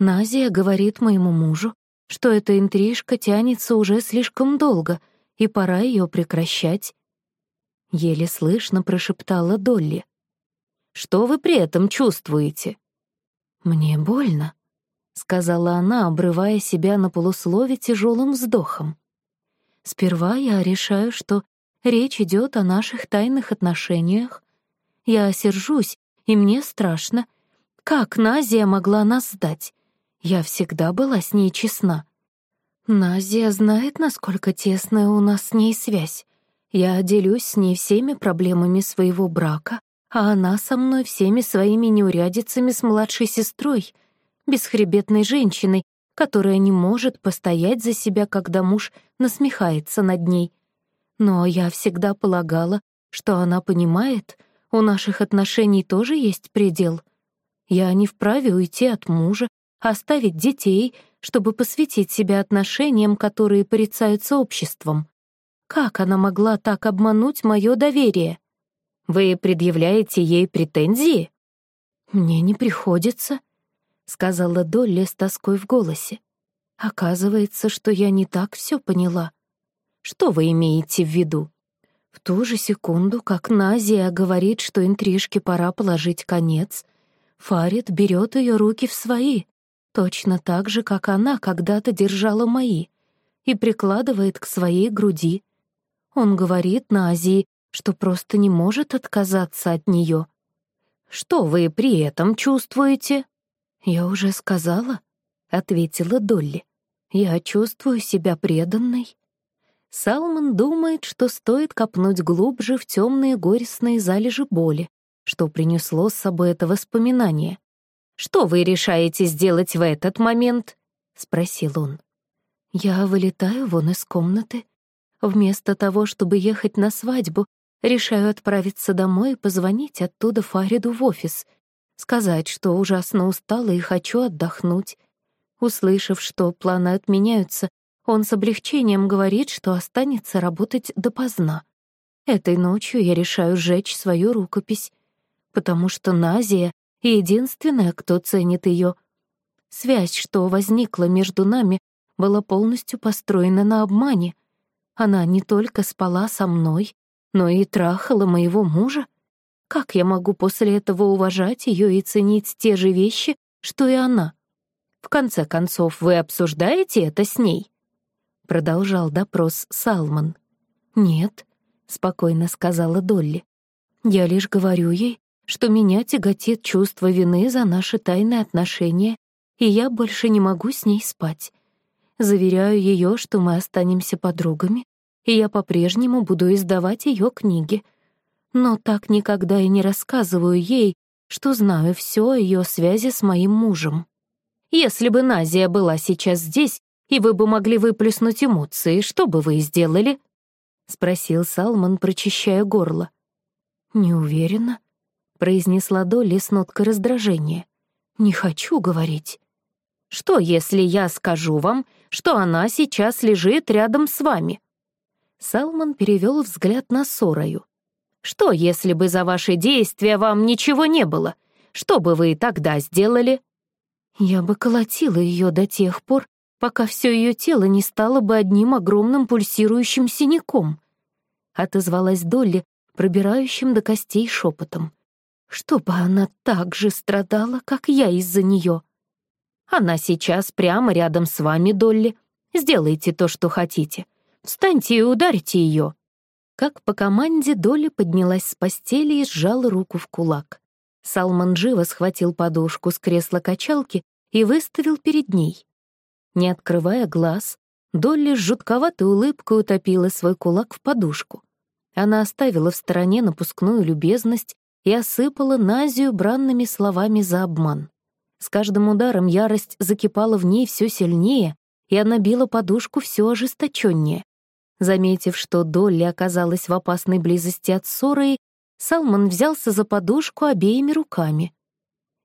Speaker 1: Назия говорит моему мужу, что эта интрижка тянется уже слишком долго, и пора ее прекращать. Еле слышно прошептала Долли.
Speaker 2: Что вы при этом чувствуете?»
Speaker 1: «Мне больно», — сказала она, обрывая себя на полуслове тяжелым вздохом. «Сперва я решаю, что речь идет о наших тайных отношениях. Я сержусь, и мне страшно. Как Назия могла нас сдать? Я всегда была с ней честна. Назия знает, насколько тесная у нас с ней связь. Я делюсь с ней всеми проблемами своего брака, а она со мной всеми своими неурядицами с младшей сестрой, бесхребетной женщиной, которая не может постоять за себя, когда муж насмехается над ней. Но я всегда полагала, что она понимает, у наших отношений тоже есть предел. Я не вправе уйти от мужа, оставить детей, чтобы посвятить себя отношениям, которые порицаются обществом. Как она могла так обмануть мое доверие?
Speaker 2: Вы предъявляете ей претензии?
Speaker 1: Мне не приходится, сказала Долли с тоской в голосе. Оказывается, что я не так все поняла.
Speaker 2: Что вы имеете в виду?
Speaker 1: В ту же секунду, как Назия говорит, что интрижке пора положить конец, Фарид берет ее руки в свои, точно так же, как она когда-то держала мои, и прикладывает к своей груди. Он говорит Назии, что просто не может отказаться от нее.
Speaker 2: «Что вы при этом чувствуете?»
Speaker 1: «Я уже сказала», — ответила Долли. «Я чувствую себя преданной». Салман думает, что стоит копнуть глубже в темные горестные залежи боли, что принесло с собой это воспоминание.
Speaker 2: «Что вы решаете сделать в этот момент?» — спросил он.
Speaker 1: «Я вылетаю вон из комнаты. Вместо того, чтобы ехать на свадьбу, Решаю отправиться домой и позвонить оттуда Фариду в офис, сказать, что ужасно устала и хочу отдохнуть. Услышав, что планы отменяются, он с облегчением говорит, что останется работать допоздна. Этой ночью я решаю сжечь свою рукопись, потому что Назия — единственная, кто ценит ее. Связь, что возникла между нами, была полностью построена на обмане. Она не только спала со мной, но и трахала моего мужа? Как я могу после этого уважать ее и ценить те же вещи, что и она? В конце концов, вы обсуждаете это с ней?» Продолжал допрос Салман. «Нет», — спокойно сказала Долли. «Я лишь говорю ей, что меня тяготит чувство вины за наши тайные отношения, и я больше не могу с ней спать. Заверяю ее, что мы останемся подругами, и я по-прежнему буду издавать ее книги. Но так никогда и не рассказываю ей, что знаю все о ее связи с моим мужем. Если бы Назия была сейчас здесь, и вы бы могли выплеснуть эмоции, что бы вы сделали? — спросил Салман, прочищая горло. «Не уверена», — произнесла Долли с ноткой раздражения. «Не хочу говорить».
Speaker 2: «Что, если я скажу вам, что она сейчас лежит рядом с вами?»
Speaker 1: Салман перевел взгляд на Сораю.
Speaker 2: «Что, если бы за ваши действия вам ничего не было? Что бы вы тогда сделали?»
Speaker 1: «Я бы колотила ее до тех пор, пока все ее тело не стало бы одним огромным пульсирующим синяком», — отозвалась Долли, пробирающим до костей шепотом. «Чтобы она так же страдала, как я из-за нее. Она сейчас прямо рядом с вами, Долли. Сделайте то, что хотите. Встаньте и ударьте ее». Как по команде Долли поднялась с постели и сжала руку в кулак. Салман живо схватил подушку с кресла-качалки и выставил перед ней. Не открывая глаз, Долли с жутковатой улыбкой утопила свой кулак в подушку. Она оставила в стороне напускную любезность и осыпала Назию бранными словами за обман. С каждым ударом ярость закипала в ней все сильнее, и она била подушку все ожесточеннее. Заметив, что Долли оказалась в опасной близости от ссоры, Салман взялся за подушку обеими руками,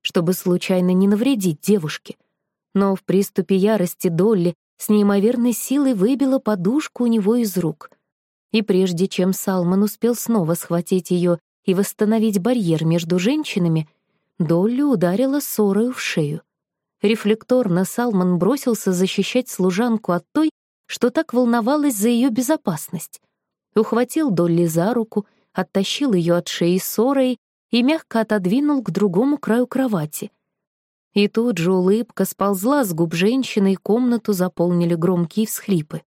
Speaker 1: чтобы случайно не навредить девушке. Но в приступе ярости Долли с неимоверной силой выбила подушку у него из рук. И прежде чем Салман успел снова схватить ее и восстановить барьер между женщинами, Долли ударила ссорою в шею. Рефлекторно Салман бросился защищать служанку от той, что так волновалась за ее безопасность. Ухватил Долли за руку, оттащил ее от шеи ссорой и мягко отодвинул к другому краю кровати. И тут же улыбка сползла с губ женщины, и комнату заполнили громкие всхлипы.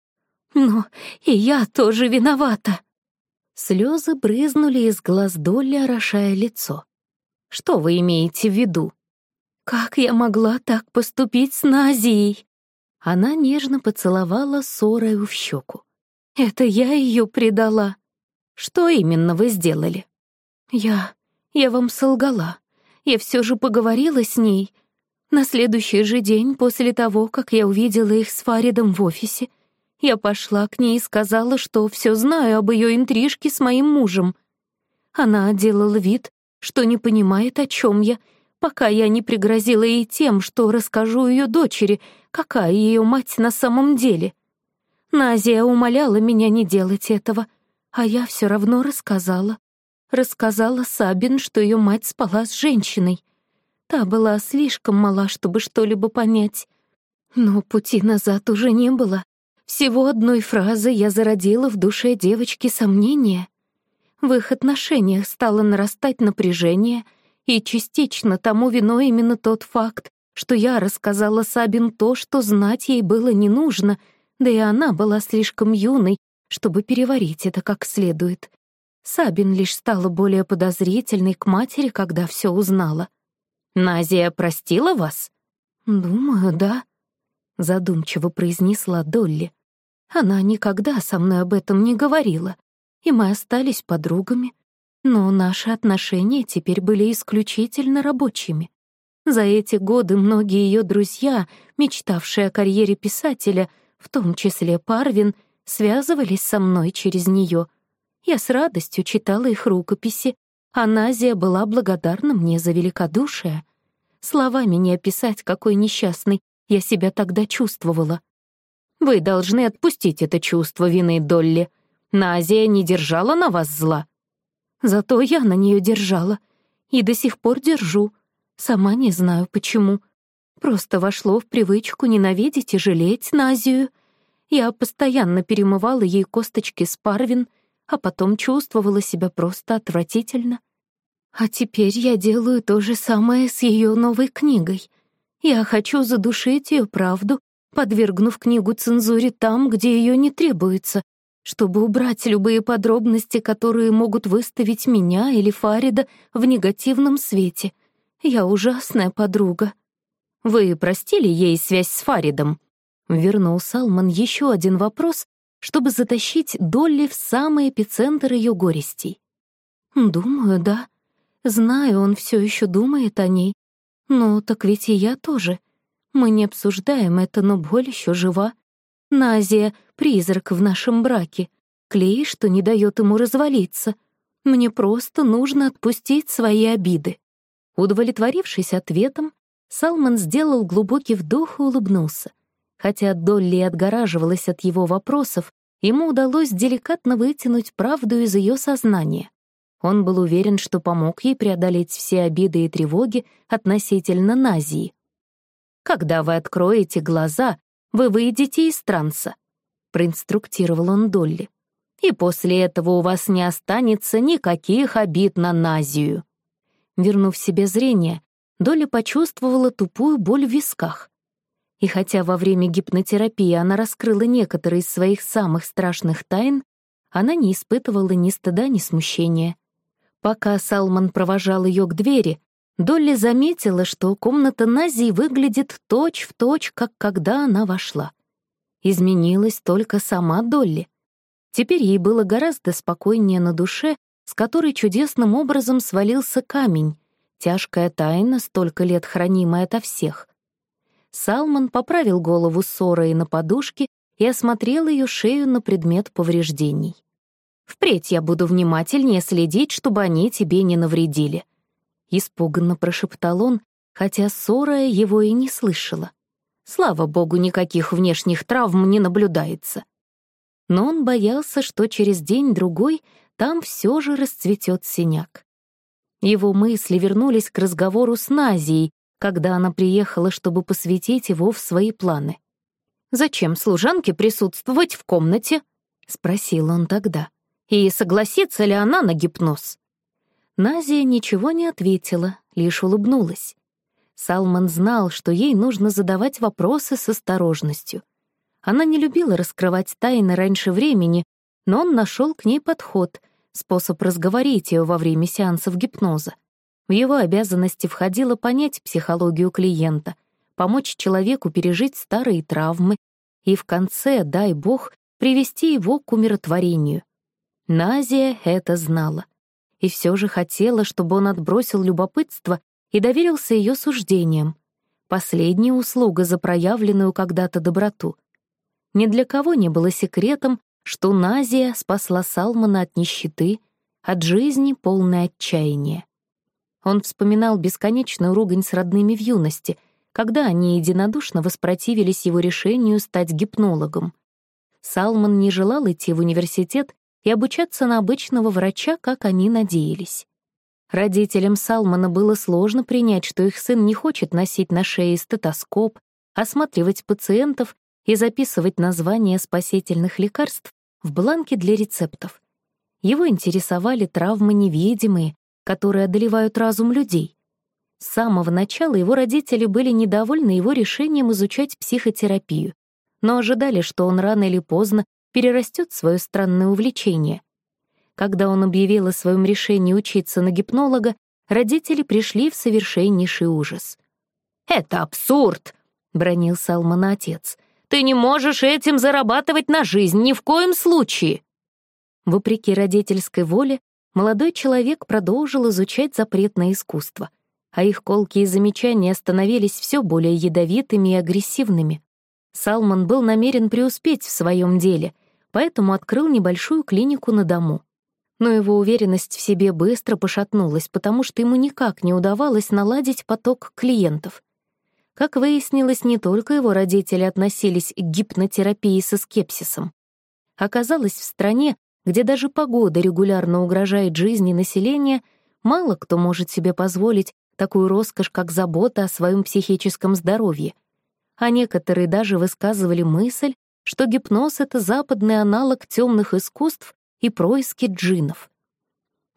Speaker 1: «Но и я тоже виновата!» Слезы брызнули из глаз Долли, орошая лицо. «Что вы имеете в виду?» «Как я могла так поступить с Назией?» Она нежно поцеловала Сорою в щеку. «Это я ее предала». «Что именно вы сделали?» «Я... я вам солгала. Я все же поговорила с ней. На следующий же день, после того, как я увидела их с Фаридом в офисе, я пошла к ней и сказала, что все знаю об ее интрижке с моим мужем. Она делала вид, что не понимает, о чем я, пока я не пригрозила ей тем, что расскажу ее дочери, какая ее мать на самом деле. Назия умоляла меня не делать этого, а я все равно рассказала. Рассказала Сабин, что ее мать спала с женщиной. Та была слишком мала, чтобы что-либо понять. Но пути назад уже не было. Всего одной фразы я зародила в душе девочки сомнения. В их отношениях стало нарастать напряжение — и частично тому виной именно тот факт, что я рассказала Сабин то, что знать ей было не нужно, да и она была слишком юной, чтобы переварить это как следует. Сабин лишь стала более подозрительной к матери, когда все узнала. «Назия простила вас?» «Думаю, да», — задумчиво произнесла Долли. «Она никогда со мной об этом не говорила, и мы остались подругами. Но наши отношения теперь были исключительно рабочими. За эти годы многие ее друзья, мечтавшие о карьере писателя, в том числе Парвин, связывались со мной через нее. Я с радостью читала их рукописи, а Назия была благодарна мне за великодушие. Словами не описать, какой несчастной я себя тогда чувствовала. Вы должны отпустить это чувство вины, Долли. Назия не держала на вас зла. Зато я на нее держала. И до сих пор держу. Сама не знаю, почему. Просто вошло в привычку ненавидеть и жалеть Назию. Я постоянно перемывала ей косточки с парвин, а потом чувствовала себя просто отвратительно. А теперь я делаю то же самое с ее новой книгой. Я хочу задушить ее правду, подвергнув книгу цензуре там, где ее не требуется, чтобы убрать любые подробности, которые могут выставить меня или Фарида в негативном свете. Я ужасная подруга. Вы простили ей связь с Фаридом? Вернул Салман еще один вопрос, чтобы затащить Долли в самый эпицентр ее горестей. Думаю, да. Знаю, он все еще думает о ней. Но так ведь и я тоже. Мы не обсуждаем это, но боль еще жива. Назия — призрак в нашем браке, клей, что не дает ему развалиться. Мне просто нужно отпустить свои обиды». Удовлетворившись ответом, Салман сделал глубокий вдох и улыбнулся. Хотя Долли отгораживалась от его вопросов, ему удалось деликатно вытянуть правду из ее сознания. Он был уверен, что помог ей преодолеть все обиды и тревоги относительно Назии. «Когда вы откроете глаза, вы выйдете из транса», — проинструктировал он Долли.
Speaker 2: и после этого у вас не останется никаких обид на Назию».
Speaker 1: Вернув себе зрение, Долли почувствовала тупую боль в висках. И хотя во время гипнотерапии она раскрыла некоторые из своих самых страшных тайн, она не испытывала ни стыда, ни смущения. Пока Салман провожал ее к двери, Долли заметила, что комната Назии выглядит точь-в-точь, точь, как когда она вошла. Изменилась только сама Долли. Теперь ей было гораздо спокойнее на душе, с которой чудесным образом свалился камень, тяжкая тайна, столько лет хранимая ото всех. Салман поправил голову Сорой на подушке и осмотрел ее шею на предмет повреждений. «Впредь я буду внимательнее следить, чтобы они тебе не навредили», — испуганно прошептал он, хотя Сорая его и не слышала. «Слава богу, никаких внешних травм не наблюдается» но он боялся, что через день-другой там все же расцветет синяк. Его мысли вернулись к разговору с Назией, когда она приехала, чтобы посвятить его в свои планы. «Зачем служанке присутствовать в комнате?» — спросил он тогда. «И согласится ли она на гипноз?» Назия ничего не ответила, лишь улыбнулась. Салман знал, что ей нужно задавать вопросы с осторожностью. Она не любила раскрывать тайны раньше времени, но он нашел к ней подход, способ разговорить ее во время сеансов гипноза. В его обязанности входило понять психологию клиента, помочь человеку пережить старые травмы и в конце, дай бог, привести его к умиротворению. Назия это знала. И все же хотела, чтобы он отбросил любопытство и доверился ее суждениям. Последняя услуга за проявленную когда-то доброту. Ни для кого не было секретом, что Назия спасла Салмана от нищеты, от жизни полной отчаяния. Он вспоминал бесконечную ругань с родными в юности, когда они единодушно воспротивились его решению стать гипнологом. Салман не желал идти в университет и обучаться на обычного врача, как они надеялись. Родителям Салмана было сложно принять, что их сын не хочет носить на шее стетоскоп, осматривать пациентов и записывать названия спасительных лекарств в бланке для рецептов. Его интересовали травмы невидимые, которые одолевают разум людей. С самого начала его родители были недовольны его решением изучать психотерапию, но ожидали, что он рано или поздно перерастет свое странное увлечение. Когда он объявил о своем решении учиться на гипнолога, родители пришли в совершеннейший ужас. «Это абсурд!» — бронил Салмана отец — ты не можешь этим зарабатывать на жизнь ни в коем случае!» Вопреки родительской воле, молодой человек продолжил изучать запретное искусство, а их колкие замечания становились все более ядовитыми и агрессивными. Салман был намерен преуспеть в своем деле, поэтому открыл небольшую клинику на дому. Но его уверенность в себе быстро пошатнулась, потому что ему никак не удавалось наладить поток клиентов. Как выяснилось, не только его родители относились к гипнотерапии со скепсисом. Оказалось, в стране, где даже погода регулярно угрожает жизни населения, мало кто может себе позволить такую роскошь, как забота о своем психическом здоровье. А некоторые даже высказывали мысль, что гипноз — это западный аналог темных искусств и происки джинов.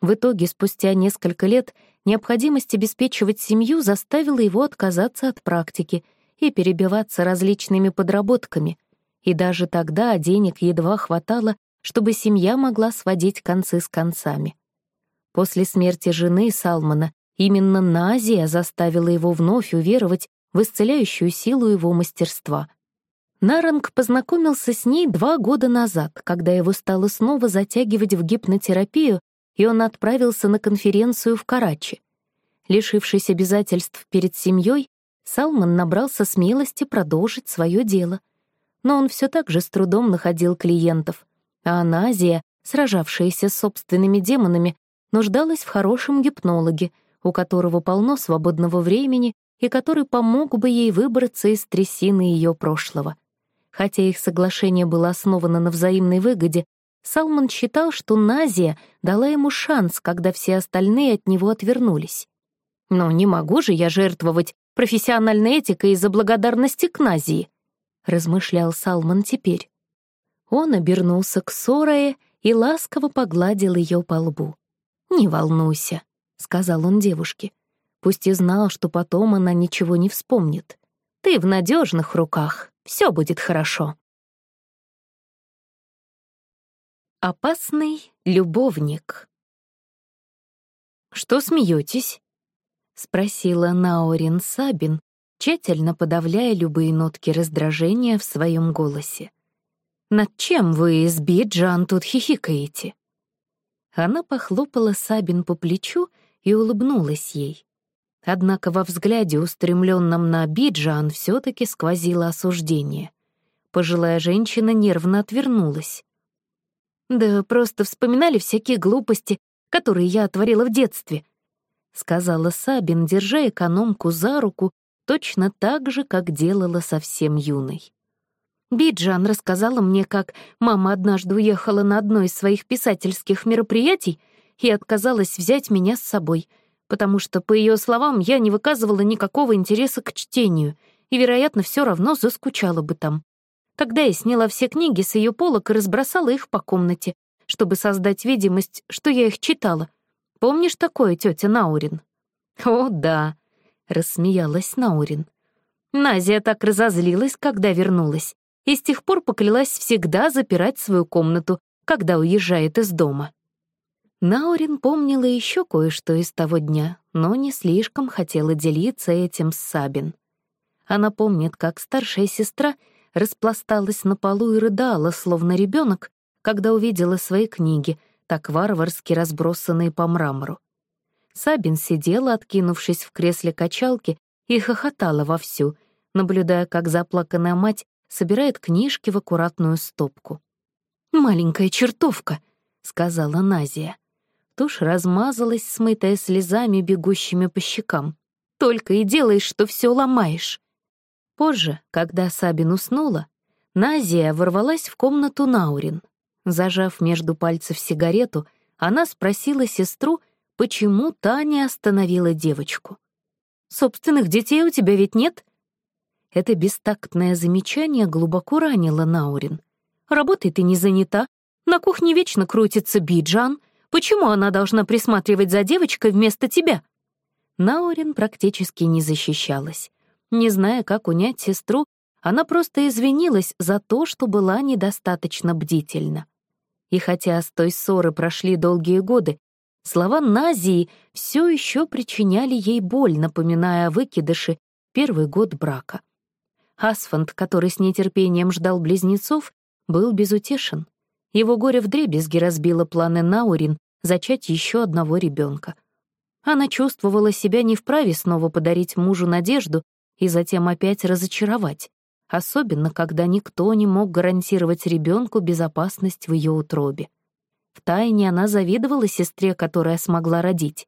Speaker 1: В итоге, спустя несколько лет, необходимость обеспечивать семью заставила его отказаться от практики и перебиваться различными подработками. И даже тогда денег едва хватало, чтобы семья могла сводить концы с концами. После смерти жены Салмана именно Назия заставила его вновь уверовать в исцеляющую силу его мастерства. Наранг познакомился с ней два года назад, когда его стало снова затягивать в гипнотерапию и он отправился на конференцию в Карачи. Лишившись обязательств перед семьей, Салман набрался смелости продолжить свое дело. Но он все так же с трудом находил клиентов, а Аназия, сражавшаяся с собственными демонами, нуждалась в хорошем гипнологе, у которого полно свободного времени и который помог бы ей выбраться из трясины ее прошлого. Хотя их соглашение было основано на взаимной выгоде, Салман считал, что Назия дала ему шанс, когда все остальные от него отвернулись. «Но не могу же я жертвовать профессиональной этикой из-за благодарности к Назии», — размышлял Салман теперь. Он обернулся к Сорае и ласково погладил ее по лбу. «Не волнуйся», — сказал он девушке. Пусть и знал, что потом она ничего не вспомнит. «Ты в надежных руках, все будет хорошо». Опасный любовник. «Что смеетесь?» — спросила Наорин Сабин, тщательно подавляя любые нотки раздражения в своем голосе. «Над чем вы с Биджан тут хихикаете?» Она похлопала Сабин по плечу и улыбнулась ей. Однако во взгляде, устремленном на Биджан, все таки сквозило осуждение. Пожилая женщина нервно отвернулась. «Да просто вспоминали всякие глупости, которые я творила в детстве», — сказала Сабин, держа экономку за руку точно так же, как делала совсем юной. Биджан рассказала мне, как мама однажды уехала на одно из своих писательских мероприятий и отказалась взять меня с собой, потому что, по ее словам, я не выказывала никакого интереса к чтению и, вероятно, все равно заскучала бы там. Тогда я сняла все книги с ее полок и разбросала их по комнате, чтобы создать видимость, что я их читала. Помнишь такое, тетя Наурин? «О, да», — рассмеялась Наурин. Назия так разозлилась, когда вернулась, и с тех пор поклялась всегда запирать свою комнату, когда уезжает из дома. Наурин помнила еще кое-что из того дня, но не слишком хотела делиться этим с Сабин. Она помнит, как старшая сестра — распласталась на полу и рыдала, словно ребенок, когда увидела свои книги, так варварски разбросанные по мрамору. Сабин сидела, откинувшись в кресле качалки, и хохотала вовсю, наблюдая, как заплаканная мать собирает книжки в аккуратную стопку. «Маленькая чертовка», — сказала Назия. Тушь размазалась, смытая слезами, бегущими по щекам. «Только и делаешь, что все ломаешь». Позже, когда Сабин уснула, Назия ворвалась в комнату Наурин. Зажав между пальцев сигарету, она спросила сестру, почему та не остановила девочку. «Собственных детей у тебя ведь нет?» Это бестактное замечание глубоко ранило Наурин. «Работой ты не занята. На кухне вечно крутится Биджан. Почему она должна присматривать за девочкой вместо тебя?» Наурин практически не защищалась. Не зная, как унять сестру, она просто извинилась за то, что была недостаточно бдительна. И хотя с той ссоры прошли долгие годы, слова Назии все еще причиняли ей боль, напоминая о выкидыше первый год брака. Асфант, который с нетерпением ждал близнецов, был безутешен. Его горе вдребезги разбило планы Наурин зачать еще одного ребенка. Она чувствовала себя не вправе снова подарить мужу надежду и затем опять разочаровать, особенно когда никто не мог гарантировать ребенку безопасность в ее утробе. Втайне она завидовала сестре, которая смогла родить.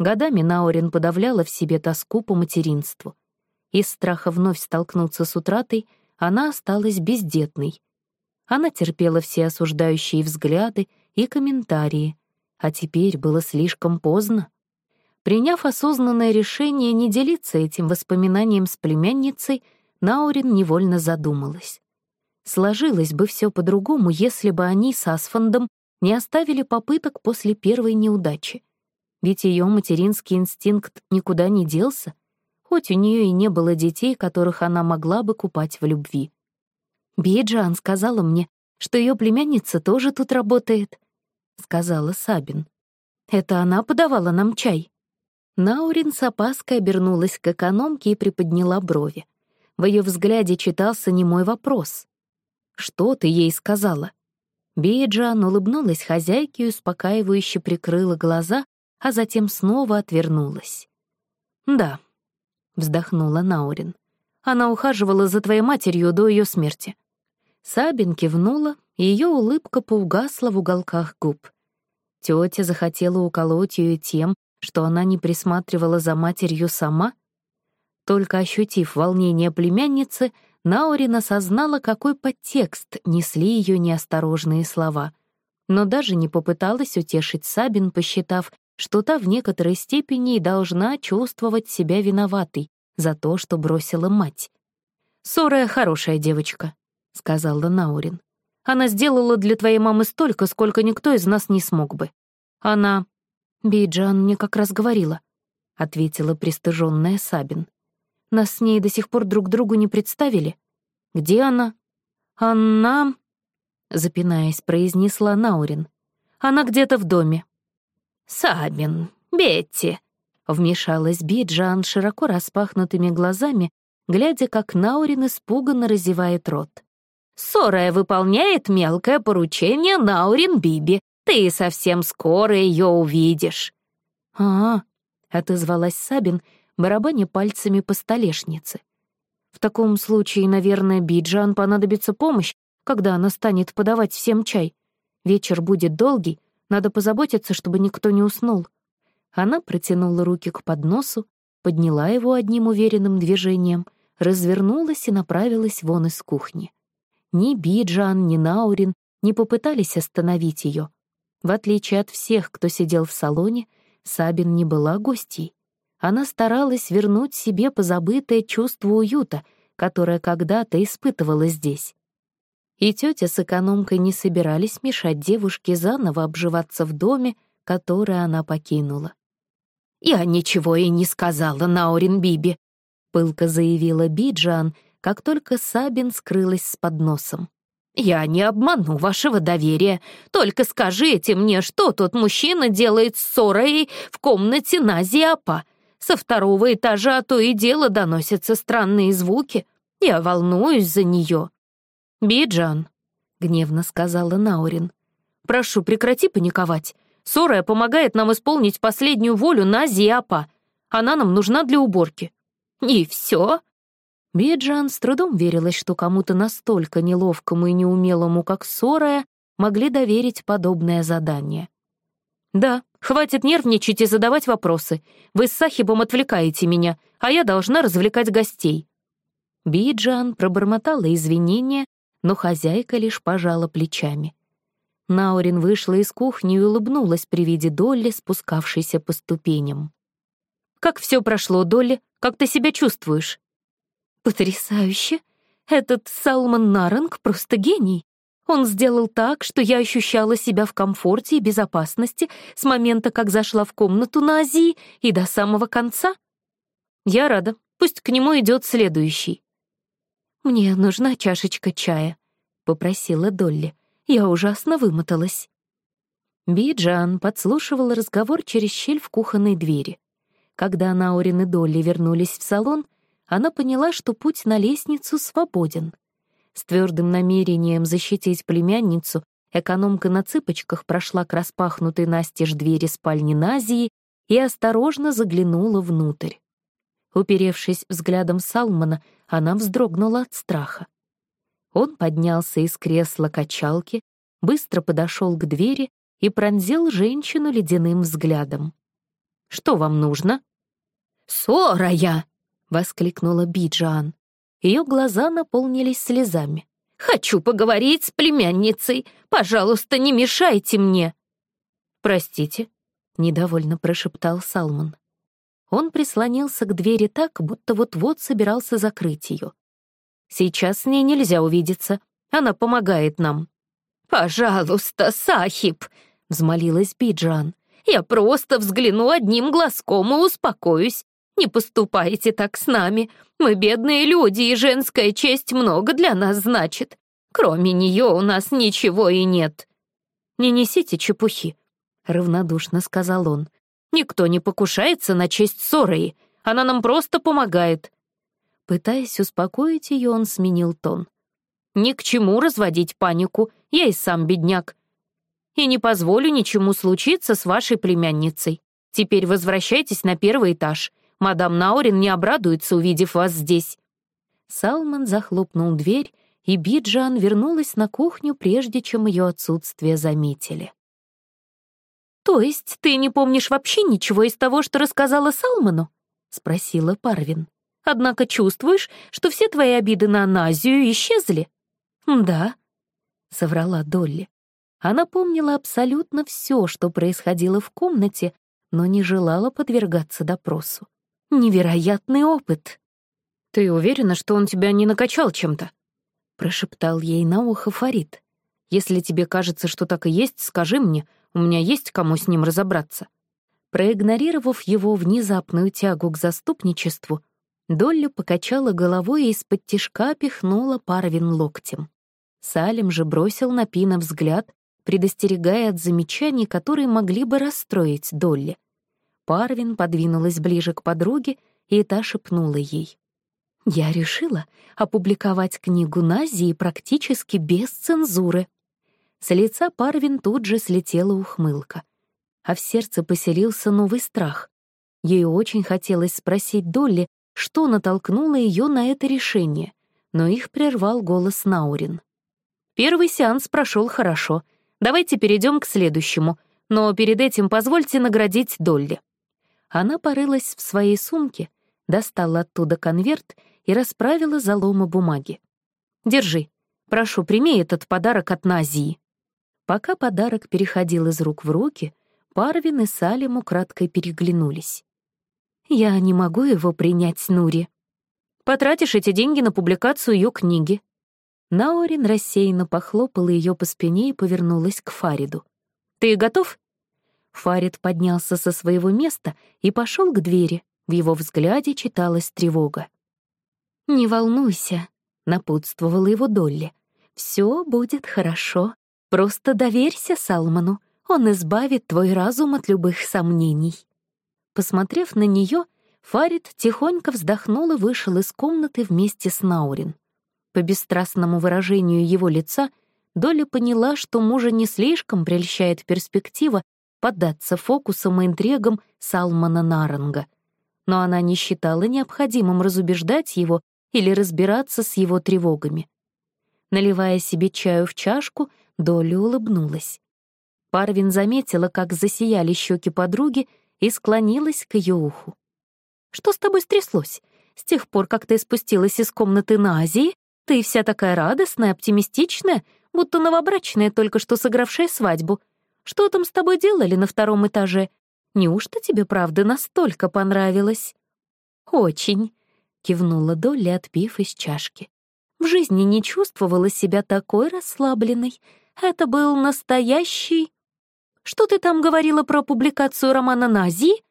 Speaker 1: Годами Наурин подавляла в себе тоску по материнству. Из страха вновь столкнуться с утратой она осталась бездетной. Она терпела все осуждающие взгляды и комментарии, а теперь было слишком поздно. Приняв осознанное решение не делиться этим воспоминанием с племянницей, Наурин невольно задумалась. Сложилось бы все по-другому, если бы они с Асфандом не оставили попыток после первой неудачи. Ведь ее материнский инстинкт никуда не делся, хоть у нее и не было детей, которых она могла бы купать в любви. «Биджан сказала мне, что ее племянница тоже тут работает», — сказала Сабин. «Это она подавала нам чай?» Наурин с опаской обернулась к экономке и приподняла брови. В ее взгляде читался немой вопрос. «Что ты ей сказала?» Биджан улыбнулась хозяйке и успокаивающе прикрыла глаза, а затем снова отвернулась. «Да», — вздохнула Наурин. «Она ухаживала за твоей матерью до ее смерти». Сабин кивнула, и ее улыбка поугасла в уголках губ. Тетя захотела уколоть ее тем, что она не присматривала за матерью сама? Только ощутив волнение племянницы, Наурин осознала, какой подтекст несли ее неосторожные слова. Но даже не попыталась утешить Сабин, посчитав, что та в некоторой степени и должна чувствовать себя виноватой за то, что бросила мать. «Сорая хорошая девочка», — сказала Наурин.
Speaker 2: Она сделала для твоей мамы столько, сколько никто из нас не смог бы. Она... Биджан мне как раз говорила, — ответила пристыженная Сабин. Нас с ней до сих пор друг другу не представили. Где она? Она... Запинаясь, произнесла Наурин. Она где-то в доме. Сабин, Бетти, вмешалась Биджан широко распахнутыми глазами, глядя, как Наурин испуганно разевает рот. Сорая выполняет мелкое поручение Наурин Биби. Ты совсем скоро ее увидишь. А, -а отозвалась Сабин, барабаня пальцами по столешнице. В таком случае, наверное, Биджан понадобится помощь, когда она станет подавать всем чай. Вечер будет долгий, надо позаботиться, чтобы никто не уснул. Она протянула руки к подносу, подняла его одним уверенным движением, развернулась и направилась вон из кухни. Ни Биджан, ни Наурин не попытались остановить ее. В отличие от всех, кто сидел в салоне, Сабин не была гостьей. Она старалась вернуть себе позабытое чувство уюта, которое когда-то испытывала здесь. И тетя с экономкой не собирались мешать девушке заново обживаться в доме, который она покинула. «Я ничего и не сказала, Наурин Биби», — пылко заявила Биджан, как только Сабин скрылась с подносом. «Я не обману вашего доверия. Только скажите мне, что тот мужчина делает с Сорой в комнате Назиапа? Со второго этажа то и дело доносятся странные звуки. Я волнуюсь за нее». «Биджан», — гневно сказала Наурин, — «прошу, прекрати паниковать. Сорая помогает нам исполнить последнюю волю Назиапа. Она нам нужна для уборки». «И все?» Биджан с трудом верилась, что кому-то настолько неловкому и неумелому, как Сорая, могли доверить подобное задание. «Да, хватит нервничать и задавать вопросы. Вы с Сахибом отвлекаете меня, а я должна развлекать гостей». Биджан пробормотала извинения, но хозяйка лишь пожала плечами. Наурин вышла из кухни и улыбнулась при виде Долли, спускавшейся по ступеням. «Как все прошло, Долли? Как ты себя чувствуешь?» Потрясающе! Этот Салман Наранг просто гений. Он сделал так, что я ощущала себя в комфорте и безопасности с момента, как зашла в комнату на Азии и до самого конца. Я рада. Пусть к нему идет следующий. «Мне нужна чашечка чая», — попросила Долли. Я ужасно вымоталась. Биджан подслушивал разговор через щель в кухонной двери. Когда Наурин и Долли вернулись в салон, она поняла, что путь на лестницу свободен. С твердым намерением защитить племянницу экономка на цыпочках прошла к распахнутой настежь двери спальни Назии и осторожно заглянула внутрь. Уперевшись взглядом Салмана, она вздрогнула от страха. Он поднялся из кресла качалки, быстро подошел к двери и пронзил женщину ледяным взглядом. «Что вам нужно?» «Сорая!» — воскликнула Биджан. Ее глаза наполнились слезами. «Хочу поговорить с племянницей. Пожалуйста, не мешайте мне!» «Простите», — недовольно прошептал Салман. Он прислонился к двери так, будто вот-вот собирался закрыть ее. «Сейчас с ней нельзя увидеться. Она помогает нам». «Пожалуйста, Сахиб», — взмолилась Биджан. «Я просто взгляну одним глазком и успокоюсь. Не поступайте так с нами. Мы бедные люди, и женская честь много для нас значит. Кроме нее у нас ничего и нет». «Не несите чепухи», — равнодушно сказал он. «Никто не покушается на честь Сорой. Она нам просто помогает». Пытаясь успокоить ее, он сменил тон. «Ни к чему разводить панику, я и сам бедняк. И не позволю ничему случиться с вашей племянницей. Теперь возвращайтесь на первый этаж. Мадам Наурин не обрадуется, увидев вас здесь». Салман захлопнул дверь, и Биджан вернулась на кухню, прежде чем ее отсутствие заметили. «То есть ты не помнишь вообще ничего из того, что рассказала Салману?» — спросила Парвин. «Однако чувствуешь, что все твои обиды на Назию исчезли?» «Да», — соврала Долли. Она помнила абсолютно все, что происходило в комнате, но не желала подвергаться допросу. Невероятный опыт. Ты уверена, что он тебя не накачал чем-то? Прошептал ей на ухо Фарид.
Speaker 3: Если тебе кажется, что так и есть, скажи мне, у меня есть кому с ним разобраться».
Speaker 1: Проигнорировав его внезапную тягу к заступничеству, Долли покачала головой и из-под тишка пихнула Парвин локтем. Салим же бросил на Пина взгляд, предостерегая от замечаний, которые могли бы расстроить Долли. Парвин подвинулась ближе к подруге, и та шепнула ей. «Я решила опубликовать книгу Назии практически без цензуры». С лица Парвин тут же слетела ухмылка, а в сердце поселился новый страх. Ей очень хотелось спросить Долли, что натолкнуло ее на это решение, но их прервал голос Наурин.
Speaker 2: «Первый сеанс прошел хорошо. Давайте перейдем к следующему, но перед этим позвольте наградить Долли».
Speaker 1: Она порылась в своей сумке, достала оттуда конверт и расправила заломы бумаги.
Speaker 2: «Держи. Прошу, прими этот подарок от Назии».
Speaker 1: Пока подарок переходил из рук в руки, Парвин и Салим украдкой переглянулись. «Я не могу его принять, Нури».
Speaker 2: «Потратишь эти деньги на публикацию ее книги».
Speaker 1: Наорин рассеянно похлопала ее по спине и повернулась к Фариду.
Speaker 2: «Ты готов?»
Speaker 1: Фарид поднялся со своего места и пошел к двери. В его взгляде читалась тревога. «Не волнуйся», — напутствовала его Долли. «Все будет хорошо. Просто доверься Салману. Он избавит твой разум от любых сомнений». Посмотрев на нее, Фарид тихонько вздохнул и вышел из комнаты вместе с Наурин. По бесстрастному выражению его лица Доля поняла, что мужа не слишком прельщает перспектива поддаться фокусам и интригам Салмана Наранга. Но она не считала необходимым разубеждать его или разбираться с его тревогами. Наливая себе чаю в чашку, Доля улыбнулась. Парвин заметила, как засияли щеки подруги, и склонилась к ее уху. «Что с тобой стряслось? С тех пор, как ты спустилась из комнаты на Азии, ты вся такая радостная, оптимистичная, будто новобрачная, только что сыгравшая свадьбу. Что там с тобой делали на втором этаже? Неужто тебе правда настолько понравилось?» «Очень», — кивнула Долли, отпив из чашки. «В жизни не чувствовала себя такой расслабленной. Это был настоящий что ты там говорила про публикацию романа Нази?»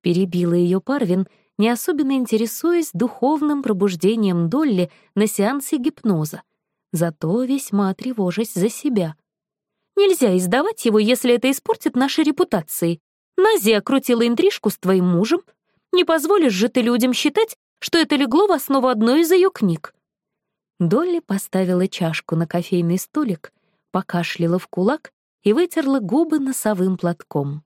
Speaker 1: Перебила ее Парвин, не особенно интересуясь духовным пробуждением Долли на сеансе гипноза, зато весьма тревожась за себя. «Нельзя издавать его, если это испортит наши репутации. Нази окрутила интрижку с твоим мужем. Не позволишь же ты людям считать, что это легло в основу одной из ее книг». Долли поставила чашку на кофейный столик, покашляла в кулак и вытерла губы носовым платком.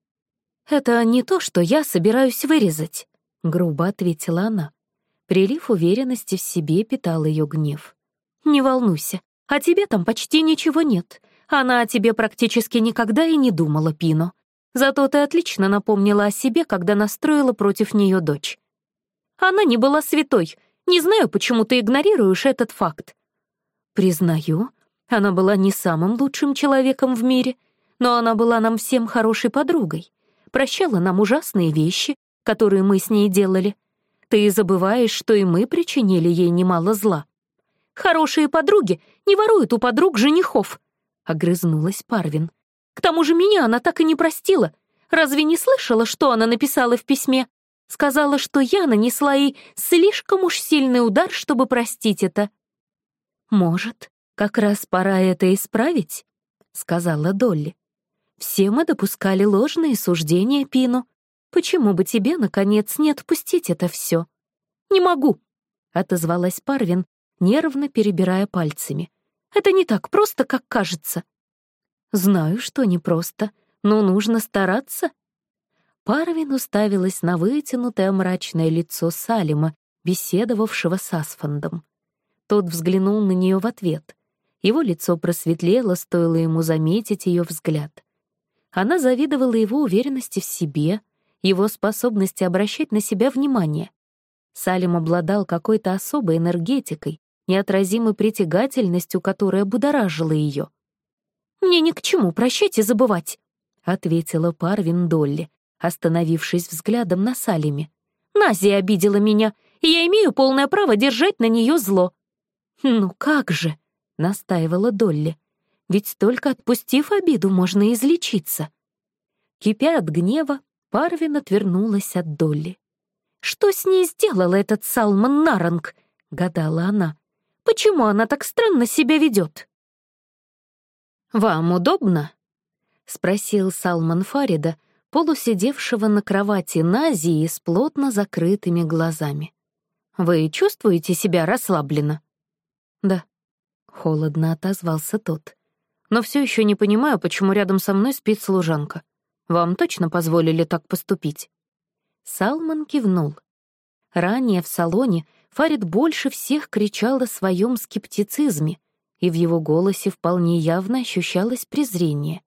Speaker 1: «Это не то, что я собираюсь вырезать», — грубо ответила она. Прилив уверенности в себе питал ее гнев. «Не волнуйся, о тебе там почти ничего нет. Она о тебе практически никогда и не думала, Пино. Зато ты отлично напомнила о себе, когда настроила против нее дочь. Она не была святой. Не знаю, почему ты игнорируешь этот факт. Признаю, она была не самым лучшим человеком в мире — но она была нам всем хорошей подругой, прощала нам ужасные вещи, которые мы с ней делали. Ты забываешь, что и мы причинили ей немало зла. Хорошие подруги не воруют у подруг женихов, — огрызнулась Парвин. К тому же меня она так и не простила. Разве не слышала, что она написала в письме? Сказала, что я нанесла ей слишком уж сильный удар, чтобы простить это. «Может, как раз пора это исправить?» — сказала Долли. Все мы допускали ложные суждения Пину. Почему бы тебе, наконец, не отпустить это все? «Не могу», — отозвалась Парвин, нервно перебирая пальцами. «Это не так просто, как кажется». «Знаю, что непросто, но нужно стараться». Парвин уставилась на вытянутое мрачное лицо Салима, беседовавшего с Асфандом. Тот взглянул на нее в ответ. Его лицо просветлело, стоило ему заметить ее взгляд. Она завидовала его уверенности в себе, его способности обращать на себя внимание. Салим обладал какой-то особой энергетикой, неотразимой притягательностью, которая будоражила ее. «Мне ни к чему прощать и забывать», — ответила Парвин Долли, остановившись взглядом на Салиме. «Назия обидела меня, и я имею полное право держать на нее зло». «Ну как же», — настаивала Долли. Ведь только отпустив обиду, можно излечиться. Кипя от гнева, Парвин отвернулась от Долли. «Что с ней сделал этот Салман Наранг?» — гадала она. «Почему она так странно себя ведет?»
Speaker 3: «Вам удобно?» — спросил Салман Фарида, полусидевшего на кровати Назии с плотно закрытыми глазами. «Вы чувствуете себя расслабленно?» «Да», — холодно отозвался тот. «Но все еще не понимаю, почему рядом со мной спит служанка. Вам точно позволили так поступить?»
Speaker 1: Салман кивнул. Ранее в салоне Фарид больше всех кричал о своем скептицизме, и в его голосе вполне явно ощущалось презрение.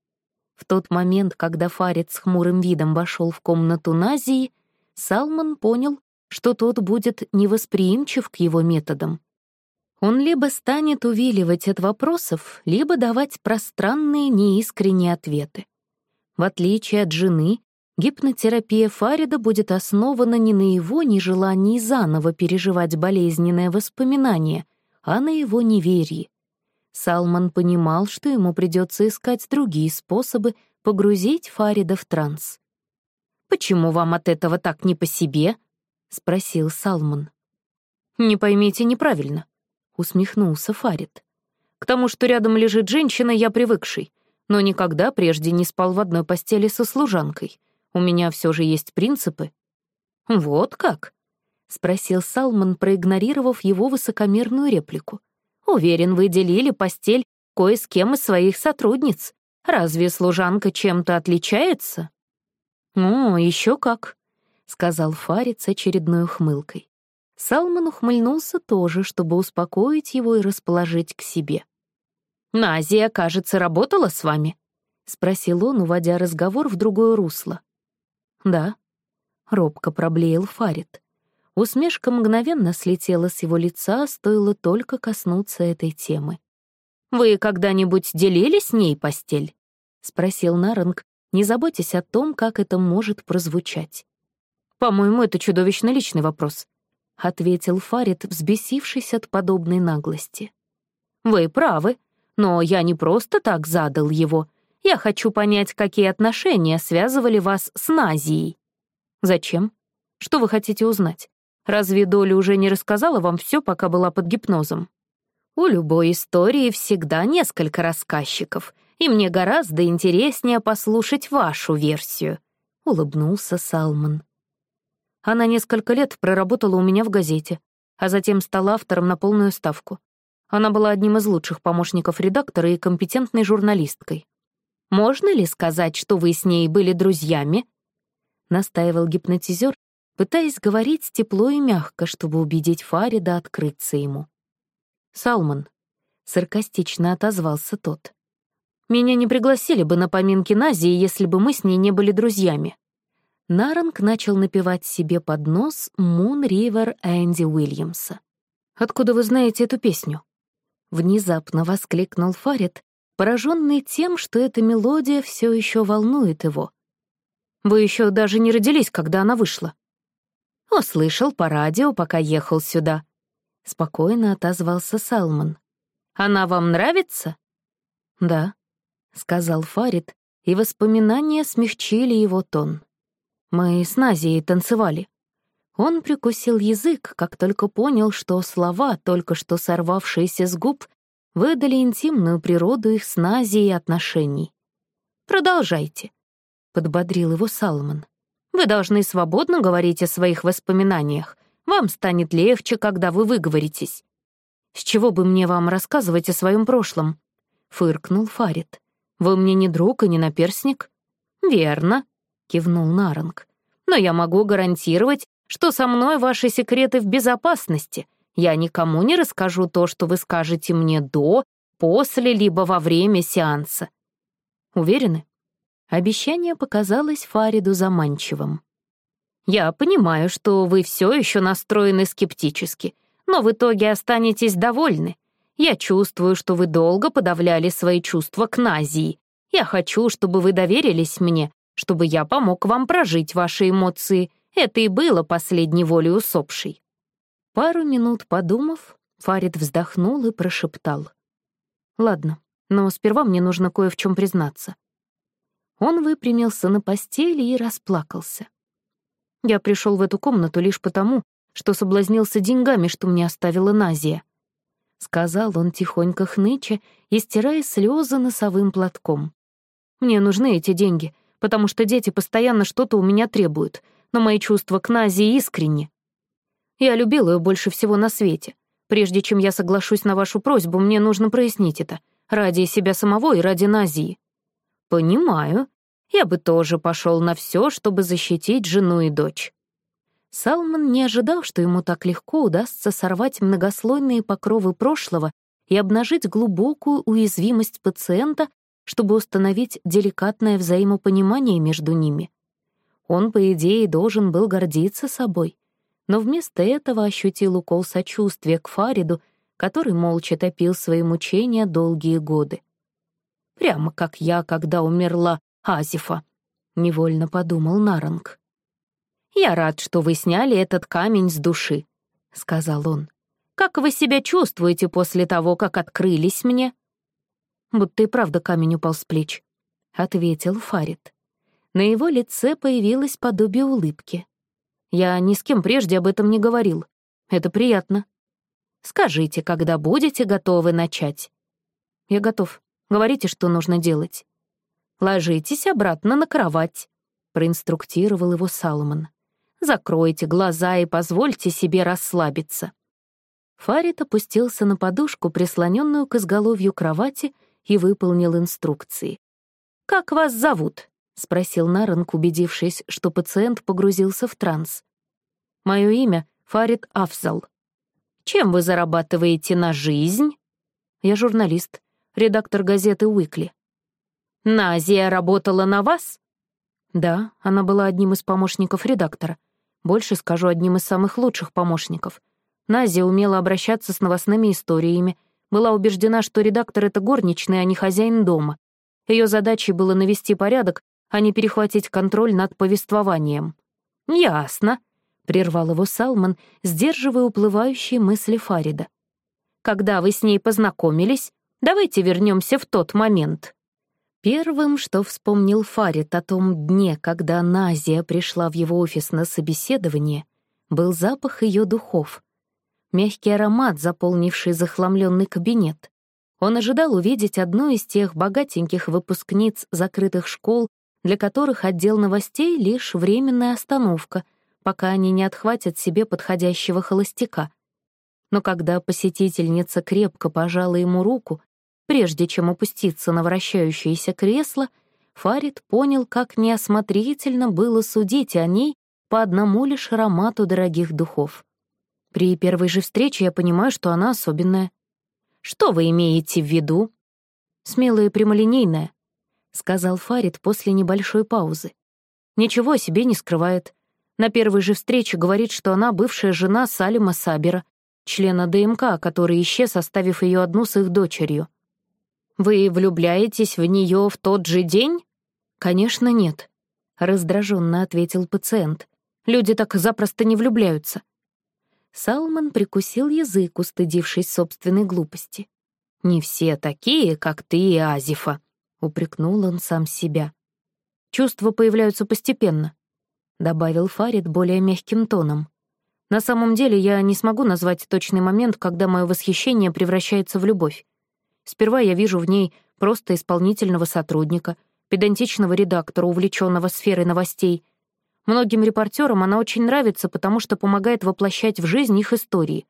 Speaker 1: В тот момент, когда Фарид с хмурым видом вошел в комнату Назии, Салман понял, что тот будет невосприимчив к его методам. Он либо станет увиливать от вопросов, либо давать пространные неискренние ответы. В отличие от жены, гипнотерапия Фарида будет основана не на его нежелании заново переживать болезненное воспоминание, а на его неверии. Салман понимал, что ему придется искать другие способы погрузить Фарида в транс. «Почему вам от этого так не по себе?» — спросил Салман.
Speaker 3: «Не поймите неправильно», — усмехнулся Фарид. «К тому, что рядом лежит женщина, я привыкший, но никогда прежде не спал в одной постели со служанкой. У меня все же есть принципы».
Speaker 1: «Вот как?» — спросил Салман, проигнорировав его высокомерную реплику. Уверен, вы делили постель кое с кем из своих сотрудниц. Разве служанка чем-то отличается?»
Speaker 3: «О, еще как», — сказал Фарид с очередной ухмылкой.
Speaker 1: Салман ухмыльнулся тоже, чтобы успокоить его и расположить к себе.
Speaker 2: «Назия, кажется, работала с вами?» — спросил он, уводя разговор в другое русло.
Speaker 1: «Да», — робко проблеял Фарид. Усмешка мгновенно слетела с его лица, стоило только коснуться этой темы.
Speaker 2: «Вы когда-нибудь делили с ней постель?»
Speaker 1: — спросил Наранг, не заботясь о том, как это может прозвучать.
Speaker 3: «По-моему, это чудовищно личный вопрос», —
Speaker 1: ответил Фарид, взбесившись от подобной наглости.
Speaker 2: «Вы правы, но я не просто так задал его. Я хочу понять, какие отношения связывали вас с Назией».
Speaker 3: «Зачем? Что вы хотите узнать? Разве Доля уже не рассказала вам все, пока была под гипнозом?
Speaker 2: У любой истории всегда несколько рассказчиков, и мне гораздо интереснее послушать вашу версию», — улыбнулся Салман.
Speaker 3: Она несколько лет проработала у меня в газете, а затем стала автором на полную ставку. Она была одним из лучших помощников редактора и компетентной журналисткой.
Speaker 2: «Можно ли сказать, что вы с ней были друзьями?»
Speaker 1: — настаивал гипнотизер, пытаясь говорить тепло и мягко, чтобы убедить Фарида открыться ему.
Speaker 3: «Салман», — саркастично отозвался тот, «меня не пригласили бы на поминки Назии, если бы мы с ней не были друзьями».
Speaker 1: Наранг начал напевать себе под нос «Мун Ривер» Энди Уильямса.
Speaker 3: «Откуда вы знаете эту песню?»
Speaker 1: Внезапно воскликнул Фарид, пораженный тем, что эта мелодия все еще волнует его.
Speaker 3: «Вы еще даже не родились, когда она вышла».
Speaker 2: «Услышал по радио, пока ехал сюда», — спокойно отозвался Салман. «Она вам нравится?»
Speaker 1: «Да», — сказал Фарид, и воспоминания смягчили его тон. «Мы с Назией танцевали». Он прикусил язык, как только понял, что слова, только что сорвавшиеся с губ, выдали интимную природу их с Назией отношений.
Speaker 2: «Продолжайте», — подбодрил его Салман. Вы должны свободно говорить о своих воспоминаниях. Вам станет легче, когда вы выговоритесь».
Speaker 3: «С чего бы мне вам рассказывать о своем прошлом?» — фыркнул Фарид. «Вы мне не друг и не наперсник?»
Speaker 2: «Верно», — кивнул Наранг. «Но я могу гарантировать, что со мной ваши секреты в безопасности. Я никому не расскажу то, что вы скажете мне до, после, либо во время сеанса».
Speaker 3: «Уверены?»
Speaker 1: Обещание показалось Фариду заманчивым.
Speaker 2: «Я понимаю, что вы все еще настроены скептически, но в итоге останетесь довольны. Я чувствую, что вы долго подавляли свои чувства к Назии. Я хочу, чтобы вы доверились мне, чтобы я помог вам прожить ваши эмоции. Это и было последней волей усопшей».
Speaker 1: Пару минут подумав, Фарид вздохнул и прошептал.
Speaker 3: «Ладно, Но сперва мне нужно кое в чем признаться. Он выпрямился на постели и расплакался. Я пришел в эту комнату лишь потому, что соблазнился деньгами, что мне оставила Назия. Сказал он тихонько хныча и стирая слезы носовым платком. Мне нужны эти деньги, потому что дети постоянно что-то у меня требуют, но мои чувства к Назии искренни. Я любил ее больше всего на свете. Прежде чем я соглашусь на вашу просьбу, мне нужно прояснить это. Ради себя самого и ради Назии. Понимаю. Я бы тоже пошел на все, чтобы защитить жену и дочь. Салман не ожидал, что ему так легко удастся сорвать многослойные покровы прошлого и обнажить глубокую уязвимость пациента, чтобы установить деликатное взаимопонимание между ними. Он, по идее, должен был гордиться собой, но вместо этого ощутил укол сочувствия к Фариду, который молча топил свои мучения долгие годы. «Прямо как я, когда умерла Азифа», — невольно подумал Наранг. «Я рад, что вы сняли этот камень с души», — сказал он. «Как вы себя чувствуете после того, как открылись мне?» «Будто и правда камень упал с плеч», — ответил Фарид. На его лице появилось подобие улыбки. «Я ни с кем прежде об этом не говорил. Это приятно. Скажите, когда будете готовы начать?» «Я готов. Говорите, что нужно делать». «Ложитесь обратно на кровать», — проинструктировал его Саломон. «Закройте глаза и позвольте себе расслабиться». Фарид опустился на подушку, прислоненную к изголовью кровати, и выполнил инструкции. «Как вас зовут?» — спросил Наранг, убедившись, что пациент погрузился в транс. «Мое имя — Фарид Афзал». «Чем вы зарабатываете на жизнь?» «Я журналист, редактор газеты «Уикли». Назия работала на вас? Да, она была одним из помощников редактора. Больше скажу, одним из самых лучших помощников. Назия умела обращаться с новостными историями, была убеждена, что редактор — это горничная, а не хозяин дома. Ее задачей было навести порядок, а не перехватить контроль над повествованием. «Ясно», — прервал его Салман, сдерживая уплывающие мысли Фарида. «Когда вы с ней познакомились, давайте вернемся в тот момент». Первым, что вспомнил Фарид о том дне, когда Назия пришла в его офис на собеседование, был запах ее духов. Мягкий аромат, заполнивший захламленный кабинет. Он ожидал увидеть одну из тех богатеньких выпускниц закрытых школ, для которых отдел новостей — лишь временная остановка, пока они не отхватят себе подходящего холостяка. Но когда посетительница крепко пожала ему руку, Прежде чем опуститься на вращающееся кресло, Фарид понял, как неосмотрительно было судить о ней по одному лишь аромату дорогих духов. При первой же встрече я понимаю, что она особенная. Что вы имеете в виду? Смелая и прямолинейная, — сказал Фарид после небольшой паузы. Ничего о себе не скрывает. На первой же встрече говорит, что она бывшая жена Салима Сабера, члена ДМК, который исчез, оставив ее одну с их дочерью. Вы влюбляетесь в нее в тот же день? Конечно, нет, раздраженно ответил пациент. Люди так запросто не влюбляются. Салман прикусил язык, устыдившись собственной глупости. «Не все такие, как ты и Азифа», — упрекнул он сам себя. «Чувства появляются постепенно», — добавил Фарид более мягким тоном. «На самом деле я не смогу назвать точный момент, когда мое восхищение превращается в любовь. Сперва я вижу в ней просто исполнительного сотрудника, педантичного редактора, увлеченного сферой новостей. Многим репортерам она очень нравится, потому что помогает воплощать в жизнь их истории.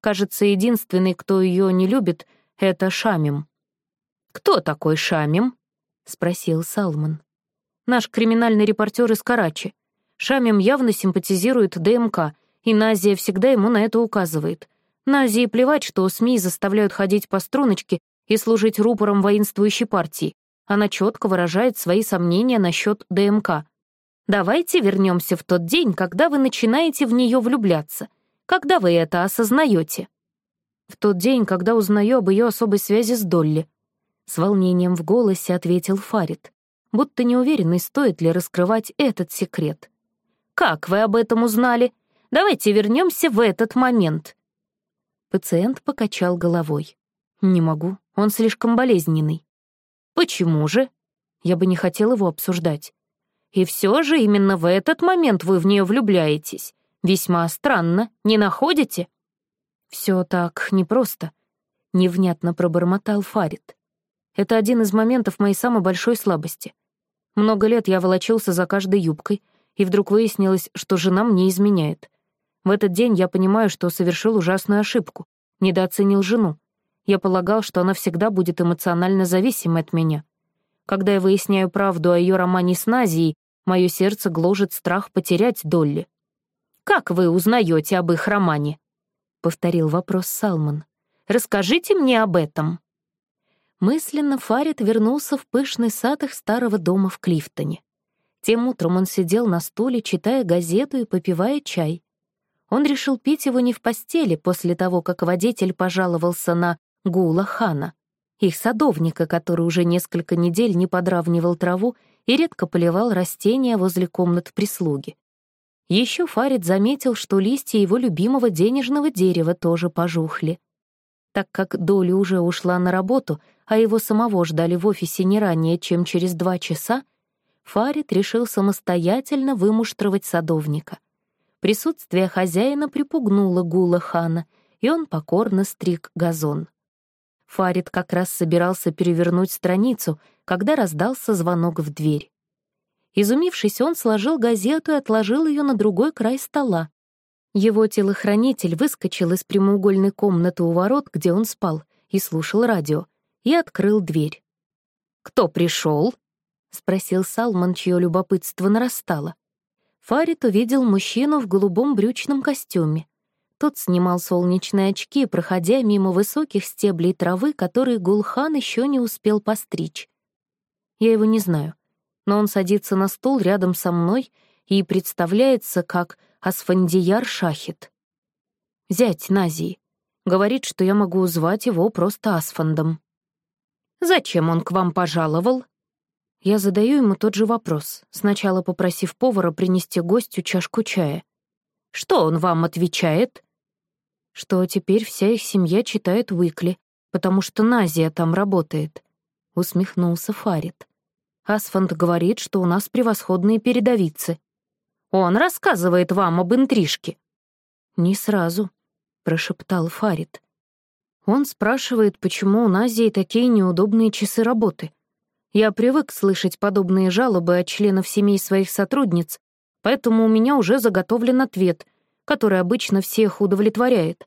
Speaker 3: Кажется, единственный, кто ее не любит, — это Шамим. «Кто такой Шамим?» — спросил Салман. «Наш криминальный репортер из Карачи. Шамим явно симпатизирует ДМК, и Назия всегда ему на это указывает. Назии плевать, что СМИ заставляют ходить по струночке и служить рупором воинствующей партии. Она четко выражает свои сомнения насчет ДМК. Давайте вернемся в тот день, когда вы начинаете в нее влюбляться. Когда вы это осознаете? В тот день, когда узнаю об ее особой связи с Долли. С волнением в голосе ответил Фарид, будто неуверенный, стоит ли раскрывать этот секрет. «Как вы об этом узнали? Давайте вернемся в этот момент. Пациент покачал головой. «Не могу, Он слишком болезненный. Почему же? Я бы не хотел его обсуждать. И все же именно в этот момент вы в нее влюбляетесь. Весьма странно, не находите? Все так непросто, — невнятно пробормотал Фарид. Это один из моментов моей самой большой слабости. Много лет я волочился за каждой юбкой, и вдруг выяснилось, что жена мне изменяет. В этот день я понимаю, что совершил ужасную ошибку, недооценил жену. Я полагал, что она всегда будет эмоционально зависимой от меня. Когда я выясняю правду о ее романе с Назией, мое сердце гложет страх потерять Долли. «Как вы узнаете об их романе?» — повторил вопрос Салман. «Расскажите мне об этом». Мысленно Фарид вернулся в пышный сад их старого дома в Клифтоне. Тем утром он сидел на стуле, читая газету и попивая чай. Он решил пить его не в постели после того, как водитель пожаловался на Гула Хана, их садовника, который уже несколько недель не подравнивал траву и редко поливал растения возле комнат прислуги. Еще Фарид заметил, что листья его любимого денежного дерева тоже пожухли. Так как Доля уже ушла на работу, а его самого ждали в офисе не ранее, чем через два часа, Фарид решил самостоятельно вымуштровать садовника. Присутствие хозяина припугнуло Гула хана, и он покорно стриг газон. Фарид как раз собирался перевернуть страницу, когда раздался звонок в дверь. Изумившись, он сложил газету и отложил ее на другой край стола. Его телохранитель выскочил из прямоугольной комнаты у ворот, где он спал, и слушал радио, и открыл дверь. «Кто пришел?» — спросил Салман, чье любопытство нарастало. Фарид увидел мужчину в голубом брючном костюме. Тот снимал солнечные очки, проходя мимо высоких стеблей травы, которые Гулхан еще не успел постричь. Я его не знаю, но он садится на стул рядом со мной и представляется как Асфандияр Шахид. Зять Назии. Говорит, что я могу звать его просто Асфандом. «Зачем он к вам пожаловал?» Я задаю ему тот же вопрос, сначала попросив повара принести гостю чашку чая. Что он вам отвечает? Что теперь вся их семья читает Уикли, потому что Назия там работает. Усмехнулся Фарид. Асфанд говорит, что у нас превосходные передовицы. Он рассказывает вам об интрижке. Не сразу, прошептал Фарид. Он спрашивает, почему у Назии такие неудобные часы работы. Я привык слышать подобные жалобы от членов семей своих сотрудниц, поэтому у меня уже заготовлен ответ, который обычно всех удовлетворяет.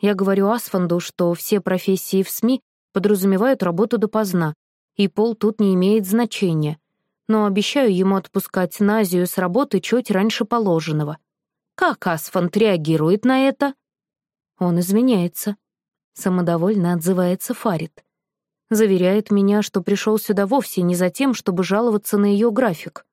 Speaker 3: Я говорю Асфанду, что все профессии в СМИ подразумевают работу допоздна, и пол тут не имеет значения, но обещаю ему отпускать Назию с работы чуть раньше положенного. Как Асфанд реагирует на это? Он изменяется. Самодовольно отзывается Фарид. Заверяет меня, что пришел сюда вовсе не за тем, чтобы жаловаться на ее график.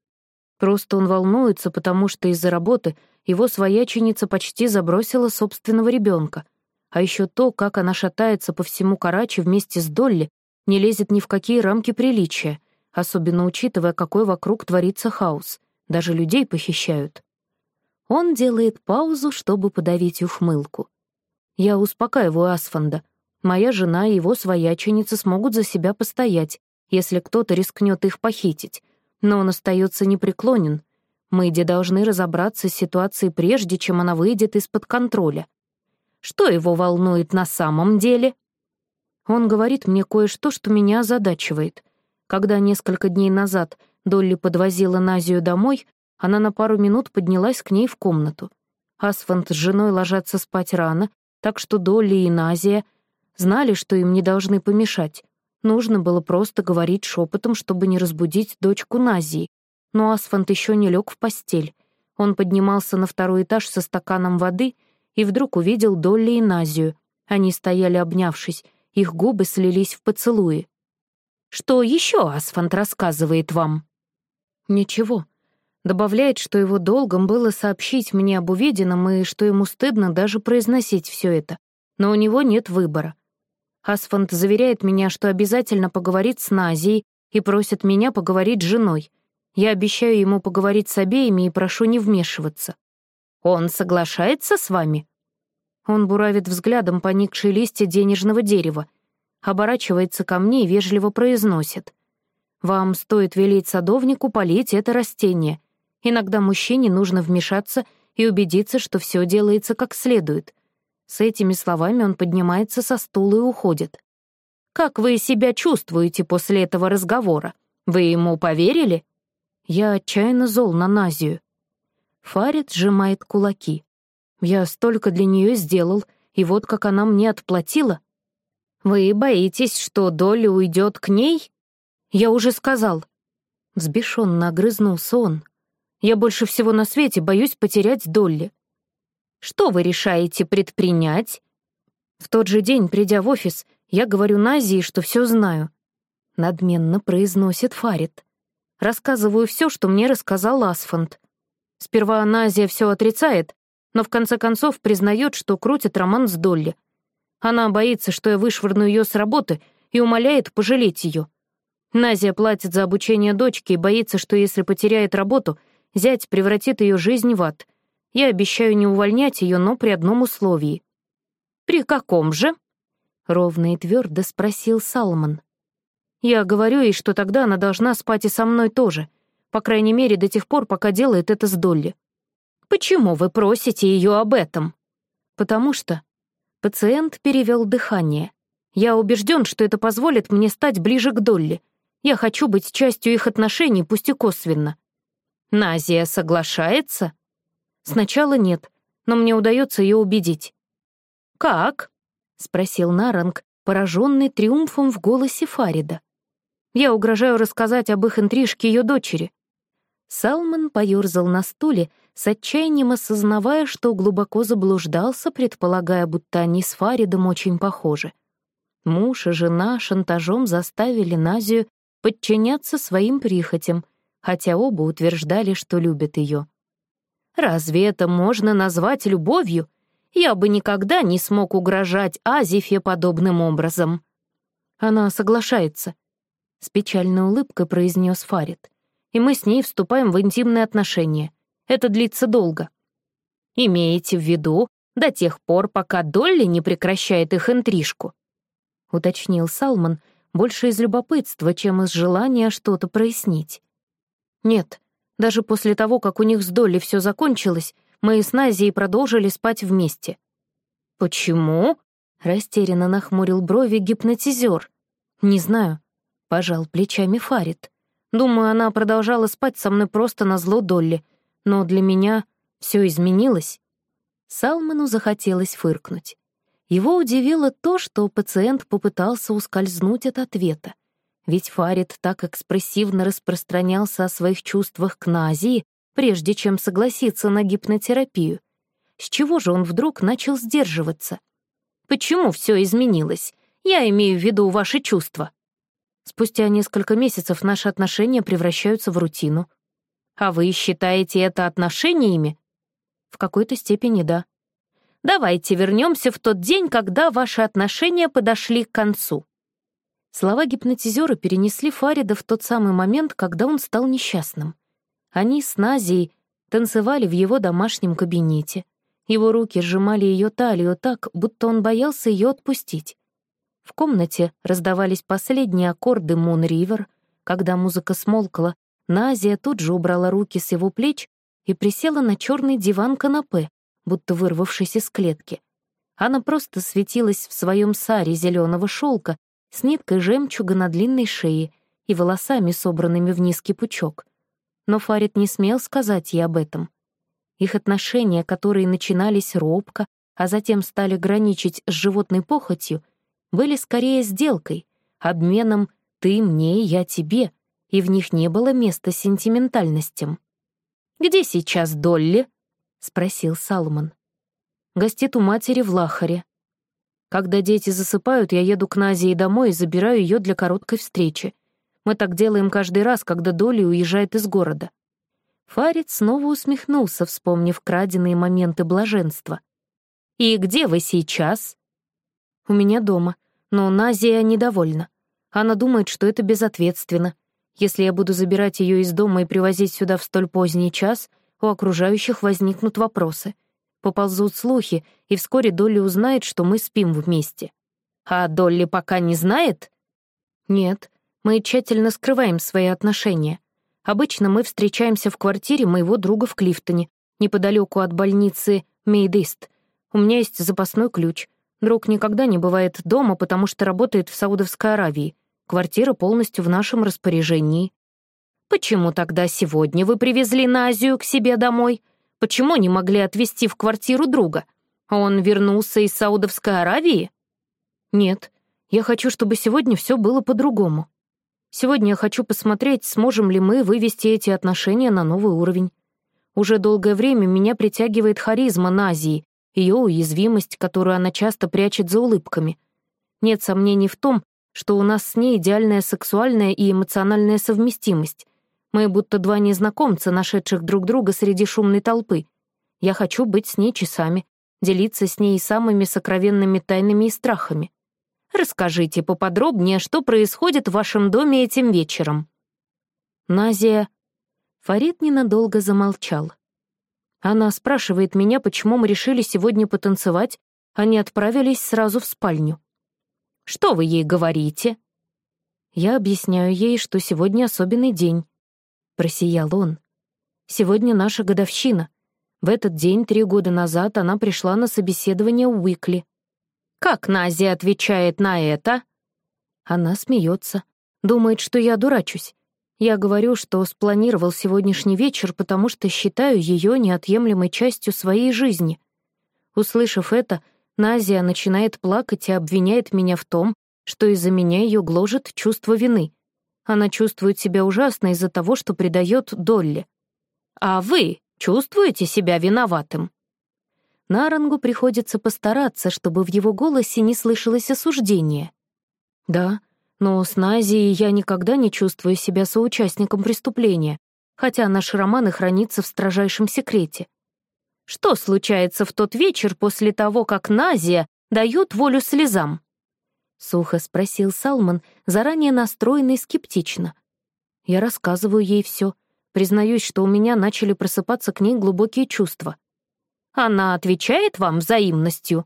Speaker 3: Просто он волнуется, потому что из-за работы его свояченица почти забросила собственного ребенка. А еще то, как она шатается по всему Карачи вместе с Долли, не лезет ни в какие рамки приличия, особенно учитывая, какой вокруг творится хаос. Даже людей похищают. Он делает паузу, чтобы подавить ухмылку. Я успокаиваю Асфанда — Моя жена и его свояченица смогут за себя постоять, если кто-то рискнет их похитить. Но он остается непреклонен. Мэйди должны разобраться с ситуацией прежде, чем она выйдет из-под контроля. Что его волнует на самом деле? Он говорит мне кое-что, что меня озадачивает. Когда несколько дней назад Долли подвозила Назию домой, она на пару минут поднялась к ней в комнату. Асфант с женой ложатся спать рано, так что Долли и Назия Знали, что им не должны помешать. Нужно было просто говорить шепотом, чтобы не разбудить дочку Назии. Но Асфант еще не лег в постель. Он поднимался на второй этаж со стаканом воды и вдруг увидел Долли и Назию. Они стояли обнявшись, их губы слились в поцелуи. «Что еще Асфант рассказывает вам?» «Ничего», Добавляет, что его долгом было сообщить мне об увиденном и что ему стыдно даже произносить все это. Но у него нет выбора. Асфанд заверяет меня, что обязательно поговорит с Назией и просит меня поговорить с женой. Я обещаю ему поговорить с обеими и прошу не вмешиваться. Он соглашается с вами? Он буравит взглядом поникшие листья денежного дерева. оборачивается ко мне и вежливо произносит. «Вам стоит велеть садовнику полить это растение. Иногда мужчине нужно вмешаться и убедиться, что все делается как следует». С этими словами он поднимается со стула и уходит. «Как вы себя чувствуете после этого разговора? Вы ему поверили?» Я отчаянно зол на Назию. Фарид сжимает кулаки. Я столько для нее сделал, и вот как она мне отплатила. Вы боитесь, что Долли уйдет к ней? Я уже сказал. Взбешенно огрызнулся он. Я больше всего на свете боюсь потерять Долли. Что вы решаете предпринять? В тот же день, придя в офис, я говорю Назии, что все знаю. Надменно произносит Фарид. Рассказываю все, что мне рассказал Асфанд. Сперва Назия все отрицает, но в конце концов признает, что крутит роман с Долли. Она боится, что я вышвырну ее с работы и умоляет пожалеть ее. Назия платит за обучение дочки и боится, что если потеряет работу, зять превратит ее жизнь в ад. Я обещаю не увольнять ее, но при одном условии. «При каком же?» — ровно и твердо спросил Салман. Я говорю ей, что тогда она должна спать и со мной тоже, по крайней мере, до тех пор, пока делает это с Долли. Почему вы просите ее об этом? Потому что пациент перевел дыхание. Я убежден, что это позволит мне стать ближе к Долли. Я хочу быть частью их отношений, пусть и косвенно. Назия соглашается? Сначала нет, но мне удается ее убедить. «Как?» — спросил Наранг, пораженный триумфом в голосе Фарида. «Я угрожаю рассказать об их интрижке ее дочери». Салман поёрзал на стуле, с отчаянием осознавая, что глубоко заблуждался, предполагая, будто они с Фаридом очень похожи. Муж и жена шантажом заставили Назию подчиняться своим прихотям, хотя оба утверждали, что любят ее. «Разве это можно назвать любовью? Я бы никогда не смог угрожать Азифе подобным образом». Она соглашается. С печальной улыбкой произнес Фарид. И мы с ней вступаем в интимные отношения — это длится долго. Имеете в виду до тех пор, пока Долли не прекращает их интрижку?» — уточнил Салман, больше из любопытства, чем из желания что-то прояснить. «Нет, даже после того, как у них с Долли все закончилось, мы с Назией продолжили спать вместе». «Почему?» — растерянно нахмурил брови гипнотизер. «Не знаю», — пожал плечами Фарид. «Думаю, она продолжала спать со мной просто на зло Долли, но для меня все изменилось. Салману захотелось фыркнуть. Его удивило то, что пациент попытался ускользнуть от ответа. Ведь Фарид так экспрессивно распространялся о своих чувствах к Назии, прежде чем согласиться на гипнотерапию. С чего же он вдруг начал сдерживаться? «Почему все изменилось? Я имею в виду ваши чувства». Спустя несколько месяцев наши отношения превращаются в рутину. А вы считаете это отношениями? В какой-то степени да. Давайте вернемся в тот день, когда ваши отношения подошли к концу. Слова гипнотизера перенесли Фарида в тот самый момент, когда он стал несчастным. Они с Назией танцевали в его домашнем кабинете. Его руки сжимали ее талию так, будто он боялся ее отпустить. В комнате раздавались последние аккорды «Мун Ривер». Когда музыка смолкла, Назия тут же убрала руки с его плеч и присела на черный диван-канапе, будто вырвавшись из клетки. Она просто светилась в своем саре зеленого шелка с ниткой жемчуга на длинной шее и волосами, собранными в низкий пучок. Но Фарид не смел сказать ей об этом. Их отношения, которые начинались робко, а затем стали граничить с животной похотью, были скорее сделкой, обменом «ты мне, я тебе», и в них не было места сентиментальностям. «Где сейчас Долли?» — спросил Салман. «Гостит у матери в Лахаре. Когда дети засыпают, я еду к Назии домой и забираю ее для короткой встречи. Мы так делаем каждый раз, когда Долли уезжает из города». Фарид снова усмехнулся, вспомнив краденые моменты блаженства. «И где вы сейчас?» «У меня дома, но Назия недовольна. Она думает, что это безответственно, если я буду забирать ее из дома и привозить сюда в столь поздний час, у окружающих возникнут вопросы. Поползут слухи, и вскоре Долли узнает, что мы спим вместе.
Speaker 2: А Долли пока не знает?
Speaker 3: Нет, мы тщательно скрываем свои отношения. Обычно мы встречаемся в квартире моего друга в Клифтоне, неподалеку от больницы Мейдист. У меня есть запасной ключ. Друг никогда не бывает дома, потому что работает в Саудовской Аравии. Квартира полностью в нашем распоряжении.
Speaker 2: Почему тогда сегодня вы привезли Назию к себе домой? Почему не могли отвезти в квартиру друга? Он вернулся из Саудовской Аравии?
Speaker 3: Нет, я хочу, чтобы сегодня все было по-другому. Сегодня я хочу посмотреть, сможем ли мы вывести эти отношения на новый уровень. Уже долгое время меня притягивает харизма Назии, ее уязвимость, которую она часто прячет за улыбками. Нет сомнений в том, что у нас с ней идеальная сексуальная и эмоциональная совместимость. Мы будто два незнакомца, нашедших друг друга среди шумной толпы. Я хочу быть с ней часами, делиться с ней самыми сокровенными тайнами и страхами.
Speaker 2: Расскажите поподробнее, что происходит в вашем доме этим вечером.
Speaker 3: Назия Фарид ненадолго замолчал. Она спрашивает меня, почему мы решили сегодня потанцевать, а не отправились сразу в спальню.
Speaker 2: Что вы ей говорите?
Speaker 3: Я объясняю ей, что сегодня особенный день. Просиял он. Сегодня наша годовщина. В этот день, три года назад, она пришла на собеседование у Уикли.
Speaker 2: Как Назия отвечает на это?
Speaker 3: Она смеется, думает, что я дурачусь. Я говорю, что спланировал сегодняшний вечер, потому что считаю ее неотъемлемой частью своей жизни. Услышав это, Назия начинает плакать и обвиняет меня в том, что из-за меня ее гложет чувство вины. Она чувствует себя ужасно из-за того, что предает Долли.
Speaker 2: А вы чувствуете себя виноватым?
Speaker 3: Нарангу приходится постараться, чтобы в его голосе не слышалось осуждение. Да, но с Назией я никогда не чувствую себя соучастником преступления, хотя наш роман и хранится в строжайшем секрете.
Speaker 2: Что случается в тот вечер после того, как Назия дает волю слезам?
Speaker 3: Сухо спросил Салман, заранее настроенный скептично. Я рассказываю ей все, признаюсь, что у меня начали просыпаться к ней глубокие чувства.
Speaker 2: Она отвечает вам взаимностью?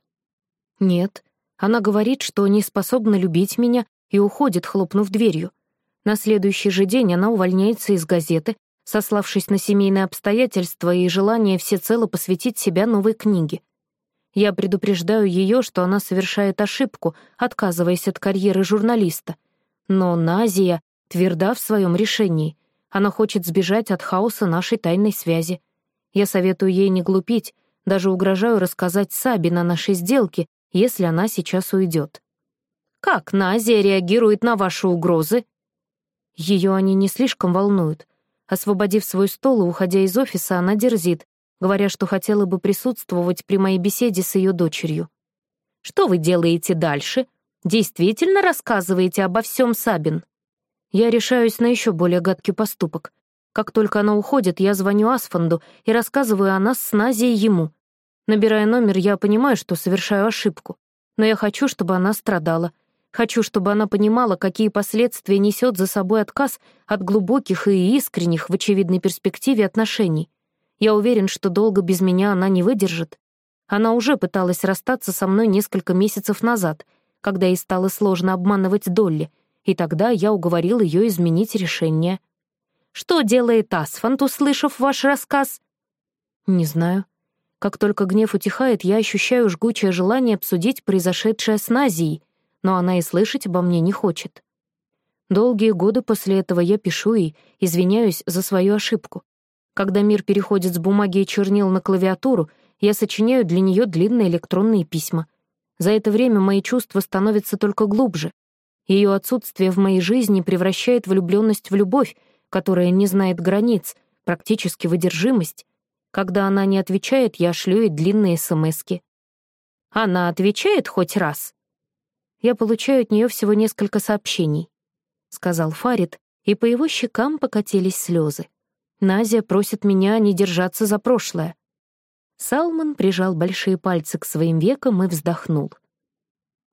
Speaker 3: Нет, она говорит, что не способна любить меня и уходит, хлопнув дверью. На следующий же день она увольняется из газеты, сославшись на семейные обстоятельства и желание всецело посвятить себя новой книге. Я предупреждаю ее, что она совершает ошибку, отказываясь от карьеры журналиста. Но Назия тверда в своем решении. Она хочет сбежать от хаоса нашей тайной связи. Я советую ей не глупить, даже угрожаю рассказать Саби на нашей сделке, если она сейчас уйдет.
Speaker 2: Как Назия реагирует на ваши угрозы?
Speaker 3: Ее они не слишком волнуют. Освободив свой стол и уходя из офиса, она дерзит, говоря, что хотела бы присутствовать при моей беседе с ее дочерью.
Speaker 2: Что вы делаете дальше? Действительно рассказываете обо всем Сабин?
Speaker 3: Я решаюсь на еще более гадкий поступок. Как только она уходит, я звоню Асфанду и рассказываю о нас с Назией ему. Набирая номер, я понимаю, что совершаю ошибку. Но я хочу, чтобы она страдала, Хочу, чтобы она понимала, какие последствия несет за собой отказ от глубоких и искренних в очевидной перспективе отношений. Я уверен, что долго без меня она не выдержит. Она уже пыталась расстаться со мной несколько месяцев назад, когда ей стало сложно обманывать Долли, и тогда я уговорил ее изменить решение.
Speaker 2: Что делает Асфант, услышав ваш рассказ?
Speaker 3: Не знаю. Как только гнев утихает, я ощущаю жгучее желание обсудить произошедшее с Назией, но она и слышать обо мне не хочет. Долгие годы после этого я пишу и извиняюсь за свою ошибку. Когда мир переходит с бумаги и чернил на клавиатуру, я сочиняю для нее длинные электронные письма. За это время мои чувства становятся только глубже. Ее отсутствие в моей жизни превращает влюбленность в любовь, которая не знает границ, практически выдержимость. Когда она не отвечает, я шлю ей длинные смски.
Speaker 2: Она отвечает хоть раз?
Speaker 3: я получаю от нее всего несколько сообщений», — сказал Фарид, и по его щекам покатились слезы. Назия просит меня не держаться за прошлое. Салман прижал большие пальцы к своим векам и вздохнул.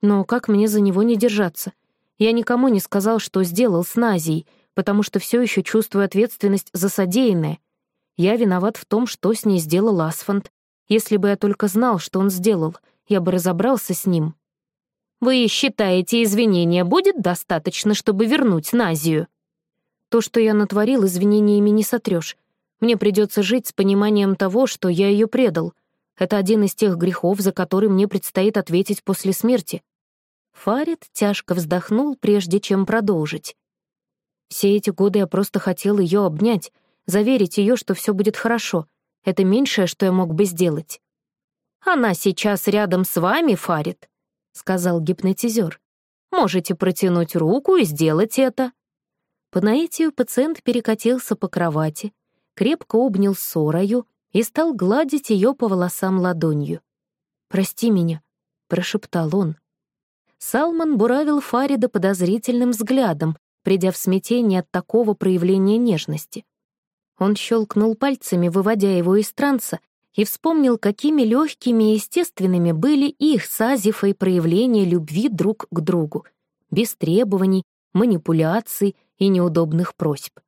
Speaker 3: «Но как мне за него не держаться? Я никому не сказал, что сделал с Назией, потому что все еще чувствую ответственность за содеянное. Я виноват в том, что с ней сделал Асфант. Если бы я только знал, что он сделал, я бы разобрался с ним.
Speaker 2: Вы считаете, извинения будет достаточно, чтобы вернуть Назию?»
Speaker 3: «То, что я натворил, извинениями не сотрешь. Мне придется жить с пониманием того, что я ее предал. Это один из тех грехов, за который мне предстоит ответить после смерти».
Speaker 1: Фарид тяжко вздохнул, прежде чем продолжить.
Speaker 3: «Все эти годы я просто хотел ее обнять, заверить ее, что все будет хорошо. Это меньшее, что я мог бы сделать».
Speaker 2: «Она сейчас рядом с вами, Фарид», — сказал гипнотизер. «Можете протянуть руку и сделать это».
Speaker 1: По наитию пациент перекатился по кровати, крепко обнял Сорою и стал гладить ее по волосам ладонью.
Speaker 3: «Прости меня», — прошептал он.
Speaker 1: Салман буравил Фарида подозрительным взглядом, придя в смятение от такого проявления нежности. Он щелкнул пальцами, выводя его из транса, и вспомнил, какими легкими и естественными были их с Азифой проявления любви друг к другу, без требований, манипуляций и неудобных просьб.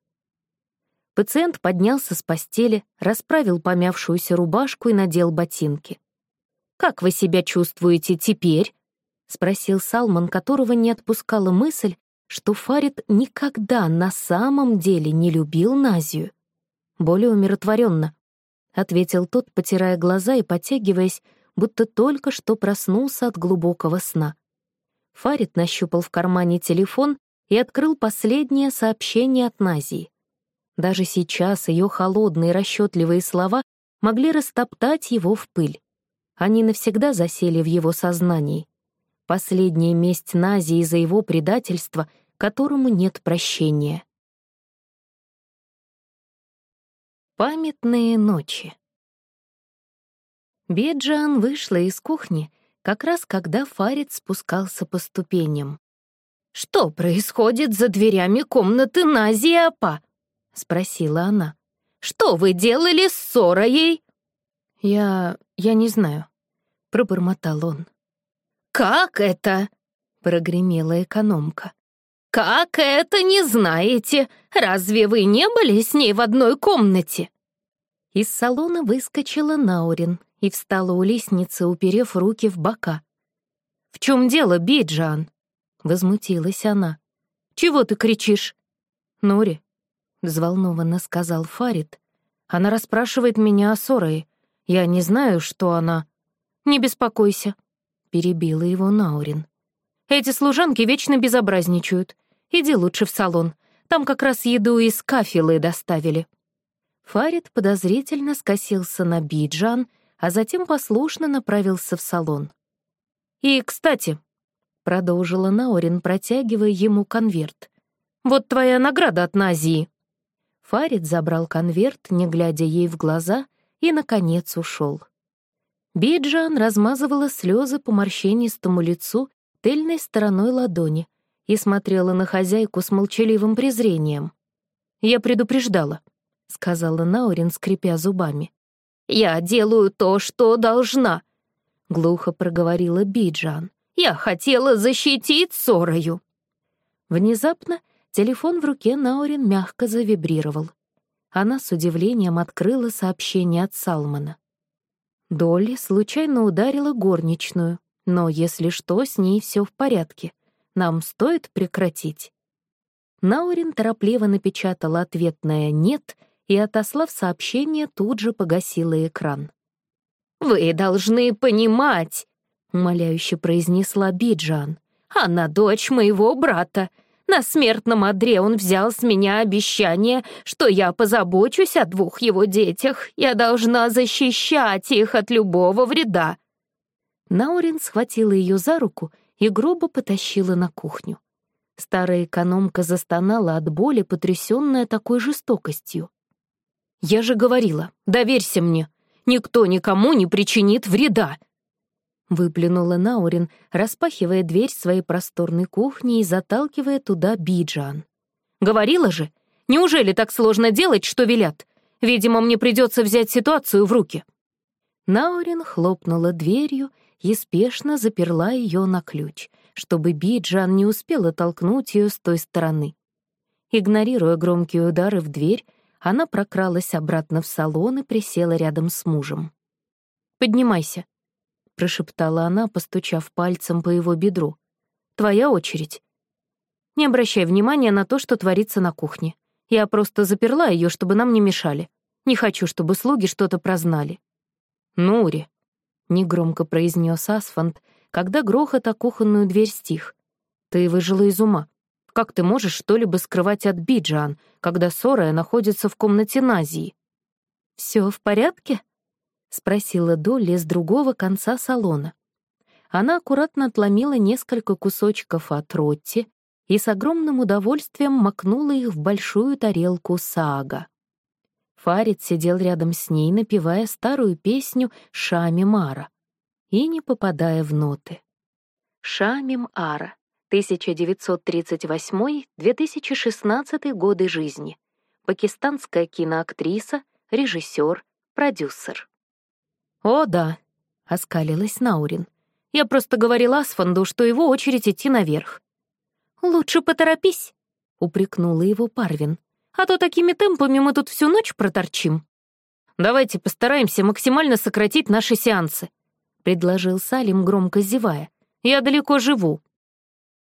Speaker 1: Пациент поднялся с постели, расправил помявшуюся рубашку и надел ботинки.
Speaker 2: «Как вы себя чувствуете теперь?» — спросил Салман, которого не отпускала мысль, что Фарид никогда на самом деле не любил Назию.
Speaker 1: Более умиротворенно, ответил тот, потирая глаза и потягиваясь, будто только что проснулся от глубокого сна. Фарид нащупал в кармане телефон и открыл последнее сообщение от Назии. Даже сейчас ее холодные расчетливые слова могли растоптать его в пыль. Они навсегда засели в его сознании. Последняя месть Назии за его предательство, которому нет прощения. Памятные ночи. Беджан вышла из кухни, как раз когда Фарид спускался по ступеням.
Speaker 2: «Что происходит за дверями комнаты Нази Апа?» — спросила она. «Что вы делали с Сорой?»
Speaker 3: «Я... я не знаю», — пробормотал он.
Speaker 2: «Как это?» — прогремела экономка. «Как это не знаете? Разве вы не были с ней в одной комнате?»
Speaker 1: Из салона выскочила Наурин и встала у лестницы, уперев руки в бока.
Speaker 3: «В чем дело, Биджан?» — возмутилась она. «Чего ты кричишь?» «Нори», — взволнованно сказал Фарид. «Она расспрашивает меня о Сорое. Я не знаю, что она...» «Не беспокойся», — перебила его Наурин. «Эти служанки вечно безобразничают. Иди лучше в салон. Там как раз еду из кафелы доставили».
Speaker 1: Фарид подозрительно скосился на Биджан, а затем послушно направился в салон.
Speaker 3: «И, кстати», — продолжила Наорин, протягивая ему конверт, «вот твоя награда от Назии».
Speaker 1: Фарид забрал конверт, не глядя ей в глаза, и, наконец, ушел. Биджан размазывала слезы по морщинистому лицу тыльной стороной ладони, и смотрела на хозяйку с молчаливым презрением.
Speaker 3: «Я предупреждала», —
Speaker 1: сказала Наурин, скрипя зубами.
Speaker 2: «Я делаю то, что должна», —
Speaker 1: глухо проговорила Биджан.
Speaker 2: «Я хотела защитить Сорою».
Speaker 1: Внезапно телефон в руке Наурин мягко завибрировал. Она с удивлением открыла сообщение от Салмана. Долли случайно ударила горничную, но, если что, с ней все в порядке. Нам стоит прекратить?» Наурин торопливо напечатала ответное «нет» и, отослав сообщение, тут же погасила экран.
Speaker 2: «Вы должны понимать», — умоляюще произнесла Биджан. «Она дочь моего брата. На смертном одре он взял с меня обещание, что я позабочусь о двух его детях. Я должна защищать их от любого вреда».
Speaker 1: Наурин схватила ее за руку и грубо потащила на кухню. Старая экономка застонала от боли, потрясённая такой жестокостью.
Speaker 3: «Я же говорила, доверься мне, никто никому не причинит вреда!»
Speaker 1: Выплюнула Наурин, распахивая дверь своей просторной кухни и заталкивая туда Биджан.
Speaker 3: «Говорила же, неужели так сложно делать, что велят? Видимо, мне придется взять ситуацию в руки».
Speaker 1: Наурин хлопнула дверью и спешно заперла ее на ключ, чтобы Биджан не успела толкнуть ее с той стороны. Игнорируя громкие удары в дверь, она прокралась обратно в салон и присела рядом с мужем.
Speaker 3: «Поднимайся», —
Speaker 1: прошептала она, постучав пальцем по его бедру.
Speaker 2: твоя очередь. Не обращай внимания на то, что творится на кухне. Я просто заперла ее, чтобы нам не мешали. Не хочу, чтобы слуги что-то прознали. «Нури», — негромко произнес Асфант, когда грохот о кухонную дверь стих. «Ты выжила из ума. Как ты можешь что-либо скрывать от Биджан, когда Сорая находится в комнате Назии?»
Speaker 1: «Все в порядке?» — спросила Долли с другого конца салона. Она аккуратно отломила несколько кусочков от ротти и с огромным удовольствием макнула их в большую тарелку сага. Фарид сидел рядом с ней, напевая старую песню «Шами Мара» и не попадая в ноты. Шамим Ара, 1938-2016 годы жизни. Пакистанская киноактриса, режиссер, продюсер.
Speaker 2: «О, да», — оскалилась Наурин. «Я просто говорила Асфанду, что его очередь идти наверх».
Speaker 1: «Лучше поторопись», — упрекнула его Парвин. «А то такими темпами мы тут всю ночь проторчим».
Speaker 2: «Давайте постараемся максимально сократить наши сеансы», — предложил Салим, громко зевая. «Я далеко живу».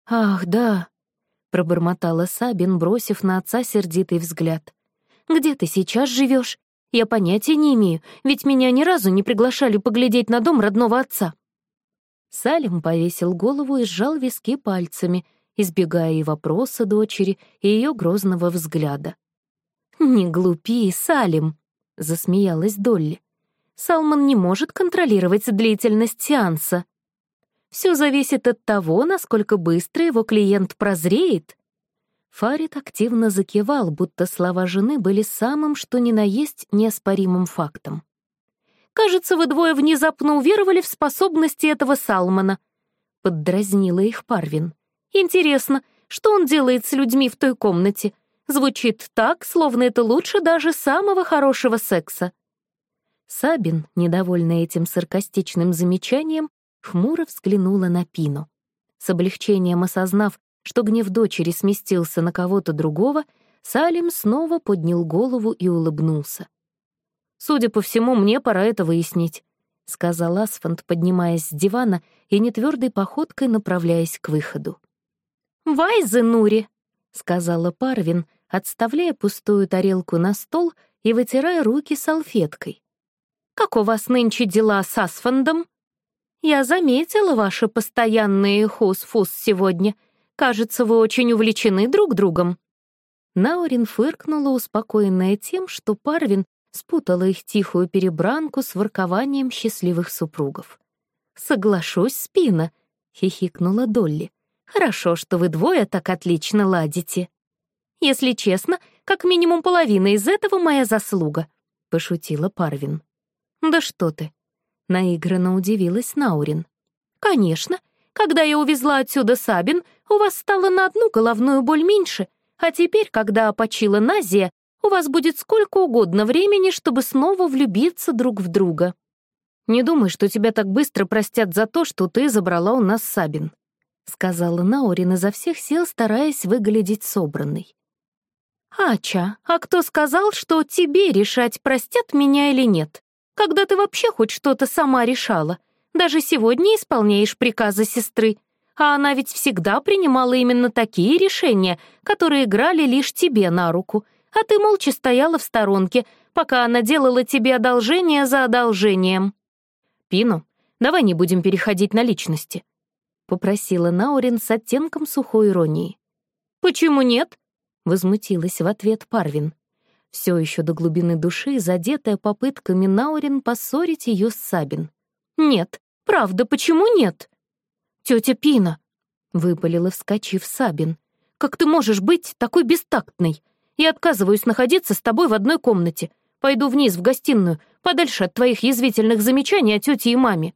Speaker 1: «Ах, да», — пробормотала Сабин, бросив на отца сердитый взгляд. «Где ты сейчас живешь? Я понятия не имею, ведь меня ни разу не приглашали поглядеть на дом родного отца». Салим повесил голову и сжал виски пальцами, избегая и вопроса дочери, и ее грозного взгляда. «Не глупи, Салим», — засмеялась Долли. «Салман не может контролировать длительность сеанса. Все зависит от того, насколько быстро его клиент прозреет». Фарид активно закивал, будто слова жены были самым, что ни на есть, неоспоримым фактом. «Кажется, вы двое внезапно уверовали в способности этого Салмана», — поддразнила их Парвин. Интересно, что он делает с людьми в той комнате? Звучит так, словно это лучше даже самого хорошего секса. Сабин, недовольная этим саркастичным замечанием, хмуро взглянула на Пину. С облегчением осознав, что гнев дочери сместился на кого-то другого, Салим снова поднял голову и улыбнулся.
Speaker 2: «Судя по всему, мне пора это выяснить», — сказал Асфант, поднимаясь с дивана и нетвердой походкой направляясь к выходу.
Speaker 1: «Вайзы, Нури», — сказала Парвин, отставляя пустую тарелку на стол и вытирая руки салфеткой. «Как у вас нынче дела с Асфандом?» «Я заметила ваши постоянные хус-фус сегодня. Кажется, вы очень увлечены друг другом». Наурин фыркнула, успокоенная тем, что Парвин спутала их тихую перебранку с воркованием счастливых супругов. «Соглашусь, Спина», — хихикнула Долли. Хорошо, что вы двое так отлично ладите. Если честно, как минимум половина из этого моя заслуга, — пошутила Парвин. Да что ты. Наигранно удивилась Наурин. Конечно, когда я увезла отсюда Сабин, у вас стало на одну головную боль меньше, а теперь, когда опочила Назия, у вас будет сколько угодно времени, чтобы снова влюбиться друг в друга.
Speaker 2: Не думай, что тебя так быстро простят за то, что ты забрала у нас Сабин, —
Speaker 1: сказала Наурин изо всех сил, стараясь выглядеть собранной. «Ача, а кто сказал, что тебе решать, простят меня или нет? Когда ты вообще хоть что-то сама решала? Даже сегодня исполняешь приказы сестры. А она ведь всегда принимала именно такие решения, которые играли лишь тебе на руку, а ты молча стояла в сторонке, пока она делала тебе одолжение за одолжением».
Speaker 2: «Пину, давай не будем переходить на личности», —
Speaker 1: попросила Наурин с оттенком сухой иронии.
Speaker 2: «Почему нет?»
Speaker 1: — возмутилась в ответ Парвин. Все еще до глубины души, задетая попытками Наурин поссорить ее с Сабин.
Speaker 2: «Нет, правда, почему нет?»
Speaker 1: «Тетя Пина!» — выпалила, вскочив Сабин.
Speaker 2: «Как ты можешь быть такой бестактной? Я отказываюсь находиться с тобой в одной комнате. Пойду вниз в гостиную, подальше от твоих язвительных замечаний о тете и маме».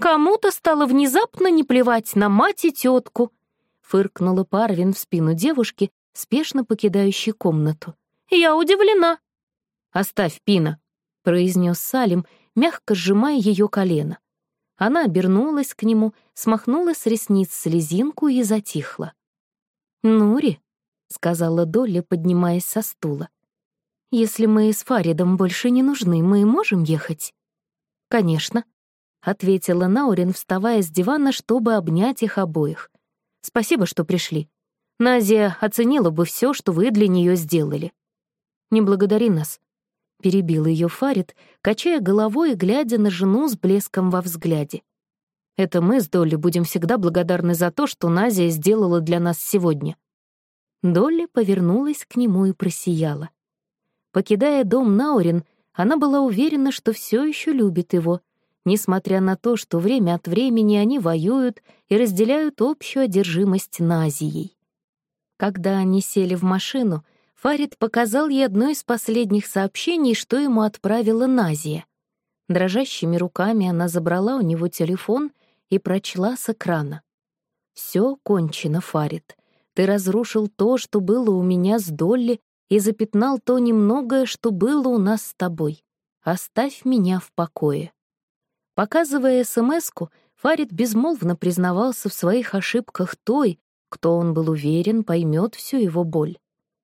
Speaker 1: Кому-то стало внезапно не плевать на мать и тетку. Фыркнула Парвин в спину девушки, спешно покидающей комнату.
Speaker 2: «Я удивлена».
Speaker 1: «Оставь, Пина», — произнес Салим, мягко сжимая ее колено. Она обернулась к нему, смахнула с ресниц слезинку и затихла. «Нури», — сказала Долли, поднимаясь со стула, «если мы с Фаридом больше не нужны, мы можем ехать?» «Конечно», — ответила Наурин, вставая с дивана, чтобы обнять их обоих.
Speaker 3: Спасибо, что пришли. Назия оценила бы все, что вы для нее сделали. Не благодари нас. Перебил ее Фарид, качая головой и глядя на жену с блеском во взгляде. Это мы с Долли будем всегда благодарны за то, что Назия сделала для нас сегодня. Долли повернулась к нему и просияла. Покидая дом Наурин, она была уверена, что все еще любит его, несмотря на то, что время от времени они воюют и разделяют общую одержимость Назией. Когда они сели в машину, Фарид показал ей одно из последних сообщений, что ему отправила Назия. Дрожащими руками она забрала у него телефон и прочла с экрана. «Все кончено, Фарид. Ты разрушил то, что было у меня с Долли, и запятнал то немногое, что было у нас с тобой. Оставь меня в покое». Показывая СМС-ку, Фарид безмолвно признавался в своих ошибках той, кто, он был уверен, поймет всю его боль.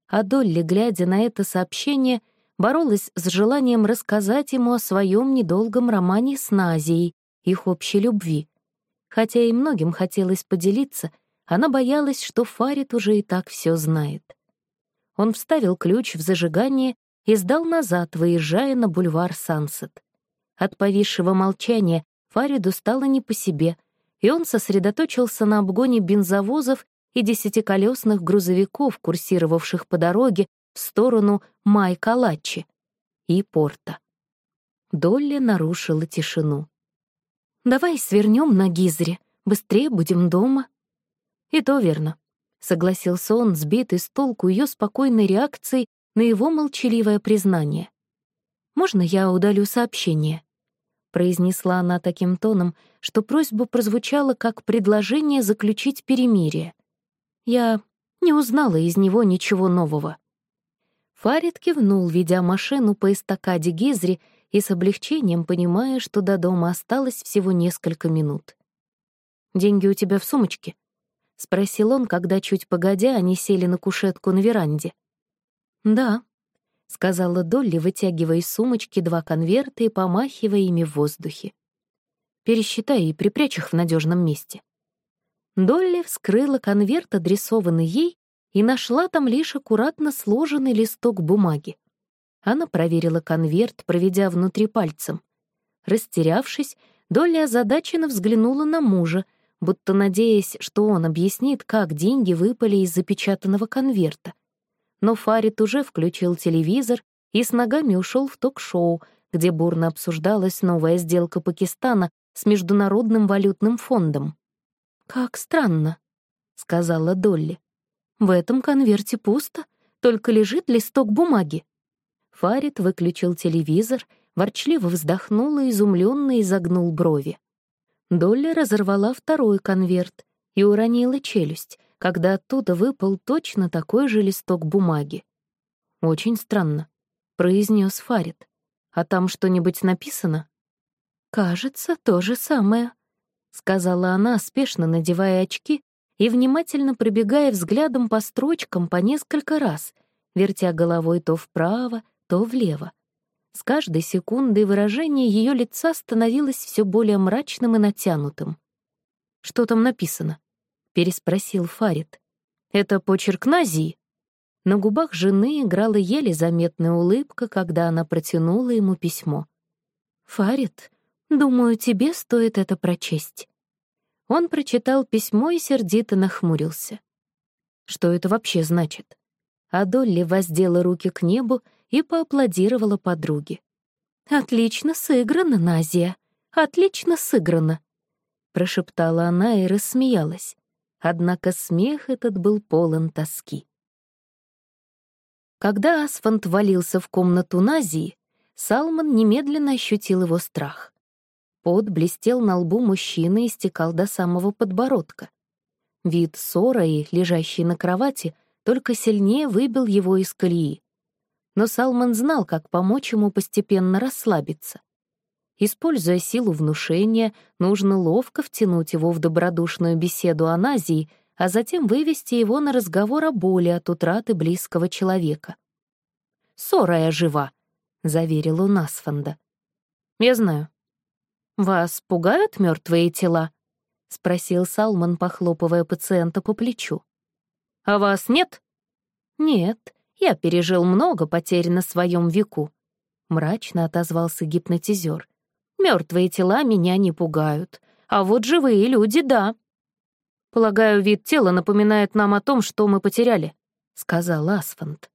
Speaker 3: А Долли, глядя на это сообщение, боролась с желанием рассказать ему о своем недолгом романе с Назией, их общей любви. Хотя и многим хотелось поделиться, она боялась, что Фарид уже и так все знает. Он вставил ключ в зажигание и сдал назад, выезжая на бульвар Сансет. От повисшего молчания Фариду стало не по себе, и он сосредоточился на обгоне бензовозов и десятиколесных грузовиков, курсировавших по дороге в сторону Майкалачи и порта. Долли нарушила тишину. «Давай свернем на Гизре, быстрее будем дома». «И то верно», — согласился он, сбитый с толку ее спокойной реакцией на его молчаливое признание. «Можно я удалю сообщение?» произнесла она таким тоном, что просьба прозвучала как предложение заключить перемирие. Я не узнала из него ничего нового. Фарид кивнул, ведя машину по эстакаде Гизри и с облегчением понимая, что до дома осталось всего несколько минут. «Деньги у тебя в сумочке?» — спросил он, когда чуть погодя они сели на кушетку на веранде. «Да», — сказала Долли, вытягивая из сумочки два конверта и помахивая ими в воздухе. «Пересчитай и припрячь их в надежном месте». Долли вскрыла конверт, адресованный ей, и нашла там лишь аккуратно сложенный листок бумаги. Она проверила конверт, проведя внутри пальцем. Растерявшись, Долли озадаченно взглянула на мужа, будто надеясь, что он объяснит, как деньги выпали из запечатанного конверта — но Фарид уже включил телевизор и с ногами ушел в ток-шоу, где бурно обсуждалась новая сделка Пакистана с Международным валютным фондом. «Как странно», — сказала Долли. «В этом конверте пусто, только лежит листок бумаги». Фарид выключил телевизор, ворчливо вздохнул и изумленно изогнул брови. Долли разорвала второй конверт и уронила челюсть, когда оттуда выпал точно такой же листок бумаги. «Очень странно», — произнес Фарид. «А там что-нибудь написано?» «Кажется, то же самое», — сказала она, спешно надевая очки и внимательно пробегая взглядом по строчкам по несколько раз, вертя головой то вправо, то влево. С каждой секундой выражение ее лица становилось все более мрачным и натянутым. «Что там написано?» переспросил Фарид. «Это почерк Нази?» На губах жены играла еле заметная улыбка, когда она протянула ему письмо. «Фарид, думаю, тебе стоит это прочесть». Он прочитал письмо и сердито нахмурился. Что это вообще значит? А Долли воздела руки к небу и поаплодировала подруге. «Отлично сыграно, Назия, отлично сыграно», — прошептала она и рассмеялась. Однако смех этот был полон тоски. Когда Асфант валился в комнату Назии, Салман немедленно ощутил его страх. Пот блестел на лбу мужчины и стекал до самого подбородка. Вид Сораи, лежащей на кровати, только сильнее выбил его из колеи. Но Салман знал, как помочь ему постепенно расслабиться. Используя силу внушения, нужно ловко втянуть его в добродушную беседу о Назии, а затем вывести его на разговор о боли от утраты близкого человека. «Сорая жива», — заверил он Асфанда. «Я знаю». «Вас пугают мертвые тела?»
Speaker 1: — спросил Салман, похлопывая пациента по плечу.
Speaker 2: «А вас нет?»
Speaker 1: «Нет, я пережил много потерь на своем веку», — мрачно отозвался гипнотизер. Мертвые тела меня не пугают, а вот живые люди — да».
Speaker 2: «Полагаю, вид тела напоминает нам о том, что мы потеряли», — сказал Асфант.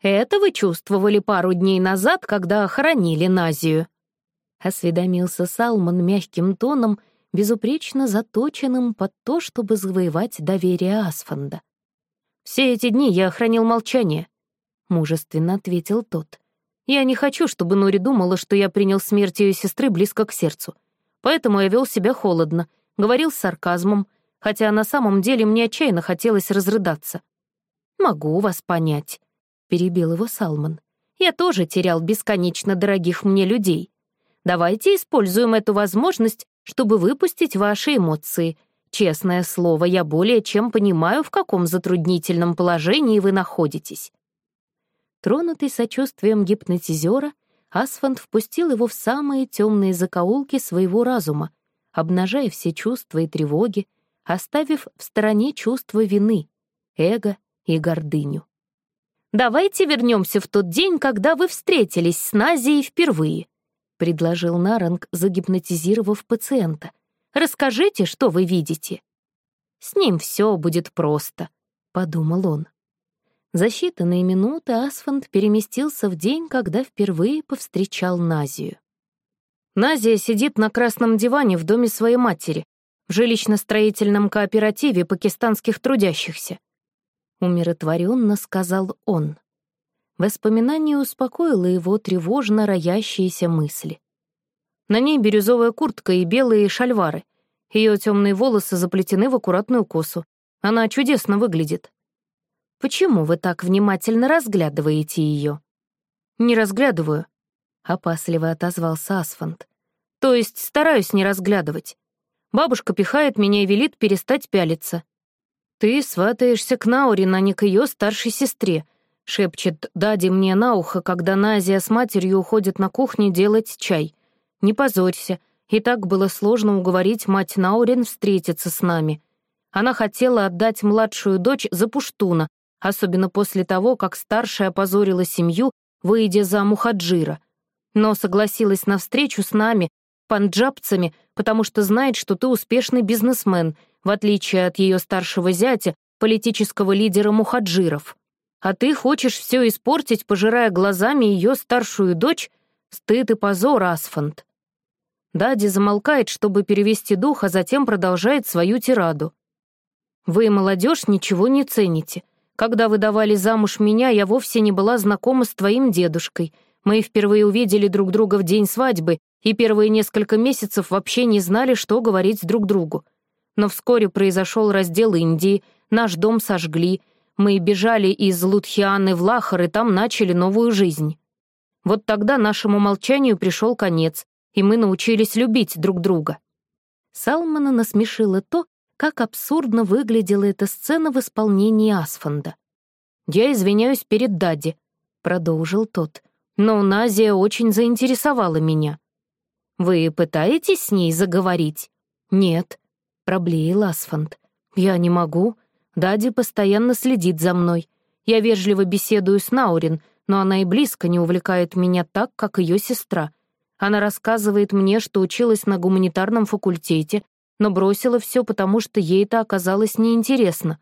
Speaker 1: «Это вы чувствовали пару дней назад, когда хоронили Назию?» — осведомился Салман мягким тоном, безупречно заточенным под то, чтобы завоевать доверие Асфанда.
Speaker 2: «Все эти дни я хранил молчание», — мужественно ответил тот. «Я не хочу, чтобы Нори думала, что я принял смерть ее сестры близко к сердцу. Поэтому я вел себя холодно, говорил с сарказмом, хотя на самом деле мне отчаянно хотелось разрыдаться.
Speaker 1: «Могу вас понять», — перебил его Салман. «Я тоже терял бесконечно дорогих мне людей. Давайте используем эту возможность, чтобы выпустить ваши эмоции. Честное слово, я более чем понимаю, в каком затруднительном положении вы находитесь». Тронутый сочувствием гипнотизера, Асфант впустил его в самые темные закоулки своего разума, обнажая все чувства и тревоги, оставив в стороне чувство вины, эго и гордыню. «Давайте вернемся в тот день, когда вы встретились с Назией впервые», — предложил Наранг, загипнотизировав пациента. «Расскажите, что вы видите». «С ним все будет просто», — подумал он. За считанные минуты Асфанд переместился в день, когда впервые повстречал Назию.
Speaker 2: Назия сидит на красном диване в доме своей матери, в жилищно-строительном кооперативе пакистанских трудящихся.
Speaker 1: Умиротворенно сказал он. Воспоминание успокоило его тревожно роящиеся мысли.
Speaker 2: На ней бирюзовая куртка и белые шальвары. Ее темные волосы заплетены в аккуратную косу. Она чудесно выглядит.
Speaker 1: «Почему вы так внимательно разглядываете ее?»
Speaker 2: «Не разглядываю», —
Speaker 1: опасливо отозвался Асфант.
Speaker 2: «То есть стараюсь не разглядывать. Бабушка пихает меня и велит перестать пялиться. «Ты сватаешься к Наурин, а не к ее старшей сестре», — шепчет Дади мне на ухо, когда Назия с матерью уходят на кухню делать чай. «Не позорься, и так было сложно уговорить мать Наурин встретиться с нами. Она хотела отдать младшую дочь за пуштуна, особенно после того, как старшая опозорила семью, выйдя за Мухаджира. Но согласилась на встречу с нами, панджабцами, потому что знает, что ты успешный бизнесмен, в отличие от ее старшего зятя, политического лидера Мухаджиров. А ты хочешь все испортить, пожирая глазами ее старшую дочь? Стыд и позор, Асфант. Дади замолкает, чтобы перевести дух, а затем продолжает свою тираду. Вы, молодежь, ничего не цените. Когда вы давали замуж меня, я вовсе не была знакома с твоим дедушкой. Мы впервые увидели друг друга в день свадьбы, и первые несколько месяцев вообще не знали, что говорить друг другу. Но вскоре произошел раздел Индии, наш дом сожгли, мы бежали из Лутхианы в Лахар и там начали новую жизнь. Вот тогда нашему молчанию пришел конец, и мы научились любить друг друга.
Speaker 1: Салмана насмешило то, как абсурдно выглядела эта сцена в исполнении Асфанда.
Speaker 2: «Я извиняюсь перед Дади», — продолжил тот, «но Назия очень заинтересовала меня.
Speaker 1: «Вы пытаетесь с ней заговорить?»
Speaker 2: «Нет», — проблеял Асфанд. «Я не могу. Дади постоянно следит за мной. Я вежливо беседую с Наурин, но она и близко не увлекает меня так, как ее сестра. Она рассказывает мне, что училась на гуманитарном факультете, но бросила все, потому что ей это оказалось неинтересно.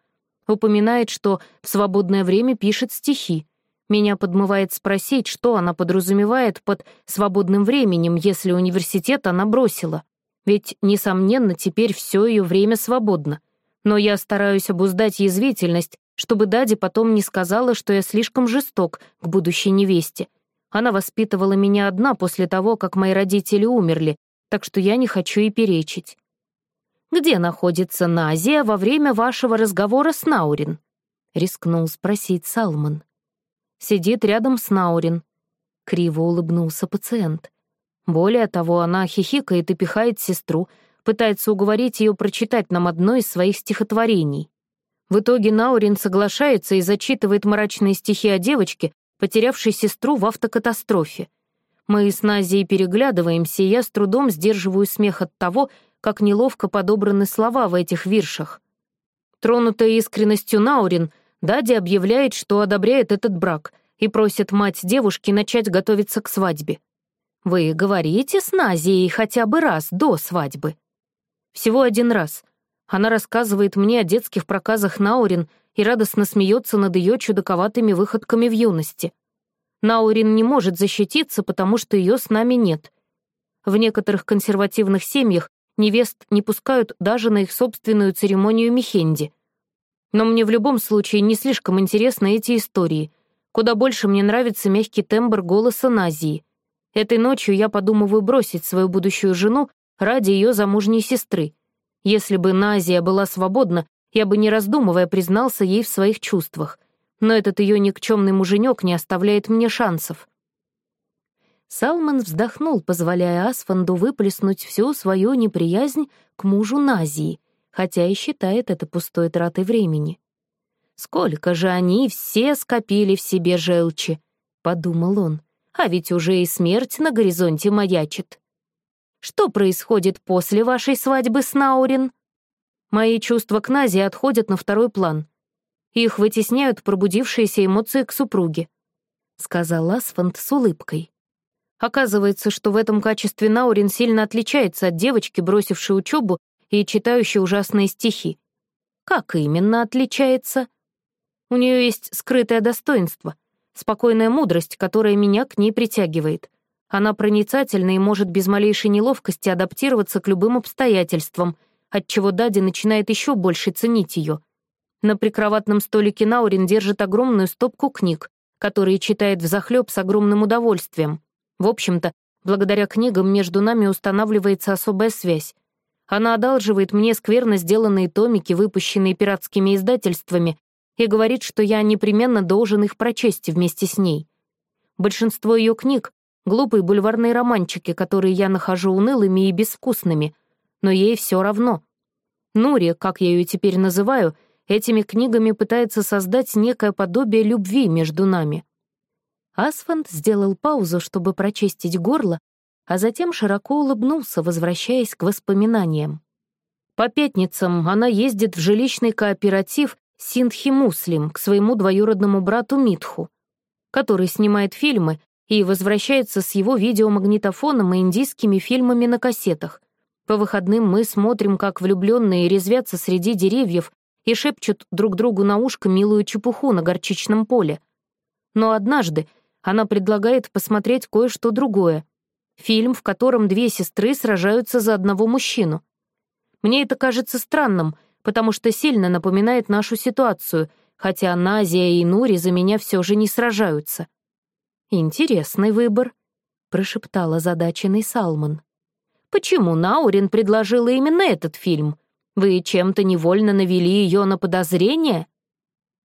Speaker 2: Упоминает, что в свободное время пишет стихи. Меня подмывает спросить, что она подразумевает под свободным временем, если университет она бросила. Ведь, несомненно, теперь все ее время свободно. Но я стараюсь обуздать язвительность, чтобы Дади потом не сказала, что я слишком жесток к будущей невесте. Она воспитывала меня одна после того, как мои родители умерли, так что я не хочу и перечить.
Speaker 1: «Где находится Назия во время вашего разговора с Наурин?» — рискнул спросить Салман
Speaker 2: сидит рядом с Наурин. Криво улыбнулся пациент. Более того, она хихикает и пихает сестру, пытается уговорить ее прочитать нам одно из своих стихотворений. В итоге Наурин соглашается и зачитывает мрачные стихи о девочке, потерявшей сестру в автокатастрофе. Мы с Назией переглядываемся, и я с трудом сдерживаю смех от того,
Speaker 3: как неловко подобраны слова в этих виршах. Тронутая искренностью Наурин, Дади объявляет, что одобряет этот брак и просит мать девушки начать готовиться к свадьбе. Вы говорите с Назией хотя бы раз до свадьбы. Всего один раз. Она рассказывает мне о детских проказах Наурин и радостно смеется над ее чудаковатыми выходками в юности. Наурин не может защититься, потому что ее с нами нет. В некоторых консервативных семьях невест не пускают даже на их собственную церемонию Мехенди. Но мне в любом случае не слишком интересны эти истории. Куда больше мне нравится мягкий тембр голоса Назии. Этой ночью я подумываю бросить свою будущую жену ради ее замужней сестры. Если бы Назия была свободна, я бы, не раздумывая, признался ей в своих чувствах. Но этот ее никчемный муженек не оставляет мне шансов. Салман вздохнул, позволяя Асфанду выплеснуть всю свою неприязнь к мужу Назии, хотя и считает это пустой тратой времени. «Сколько же они все скопили в себе желчи!» — подумал он. «А ведь уже и смерть на горизонте маячит. Что происходит после вашей свадьбы с Наурин?» Мои чувства к Назе отходят на второй план. Их вытесняют пробудившиеся эмоции к супруге», — сказал Асфант с улыбкой. Оказывается, что в этом качестве Наурин сильно отличается от девочки, бросившей учебу и читающей ужасные стихи. Как именно отличается? У нее есть скрытое достоинство, спокойная мудрость, которая меня к ней притягивает. Она проницательна и может без малейшей неловкости адаптироваться к любым обстоятельствам — отчего Дади начинает еще больше ценить ее. На прикроватном столике Наурин держит огромную стопку книг, которые читает взахлеб с огромным удовольствием. В общем-то, благодаря книгам между нами устанавливается особая связь. Она одалживает мне скверно сделанные томики, выпущенные пиратскими издательствами, и говорит, что я непременно должен их прочесть вместе с ней. Большинство ее книг — глупые бульварные романчики, которые я нахожу унылыми и безвкусными, но ей все равно. Нури, как я ее теперь называю, этими книгами пытается создать некое подобие любви между нами. Асфанд сделал паузу, чтобы прочистить горло, а затем широко улыбнулся, возвращаясь к воспоминаниям. По пятницам она ездит в жилищный кооператив Синдхи Муслим к своему двоюродному брату Митху, который снимает фильмы и возвращается с его видеомагнитофоном и индийскими фильмами на кассетах, по выходным мы смотрим, как влюбленные резвятся среди деревьев и шепчут друг другу на ушко милую чепуху на горчичном поле. Но однажды она предлагает посмотреть кое-что другое. Фильм, в котором две сестры сражаются за одного мужчину. Мне это кажется странным, потому что сильно напоминает нашу ситуацию, хотя Назия и Нури за меня все же не сражаются. «Интересный выбор», — прошептала задаченный Салман. Почему Наурин предложила именно этот фильм? Вы чем-то невольно навели ее на подозрение?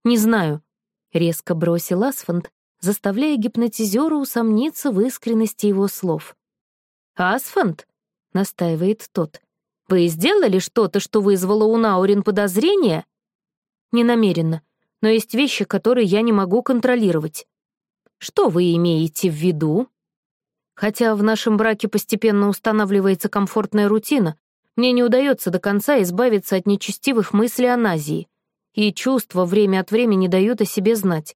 Speaker 3: Не знаю. Резко бросил Асфанд, заставляя гипнотизера усомниться в искренности его слов. «Асфанд?» — настаивает тот. «Вы сделали что-то, что вызвало у Наурин подозрение?» «Не намеренно, но есть вещи, которые я не могу контролировать». «Что вы имеете в виду?» Хотя в нашем браке постепенно устанавливается комфортная рутина, мне не удается до конца избавиться от нечестивых мыслей о Назии, и чувства время от времени дают о себе знать.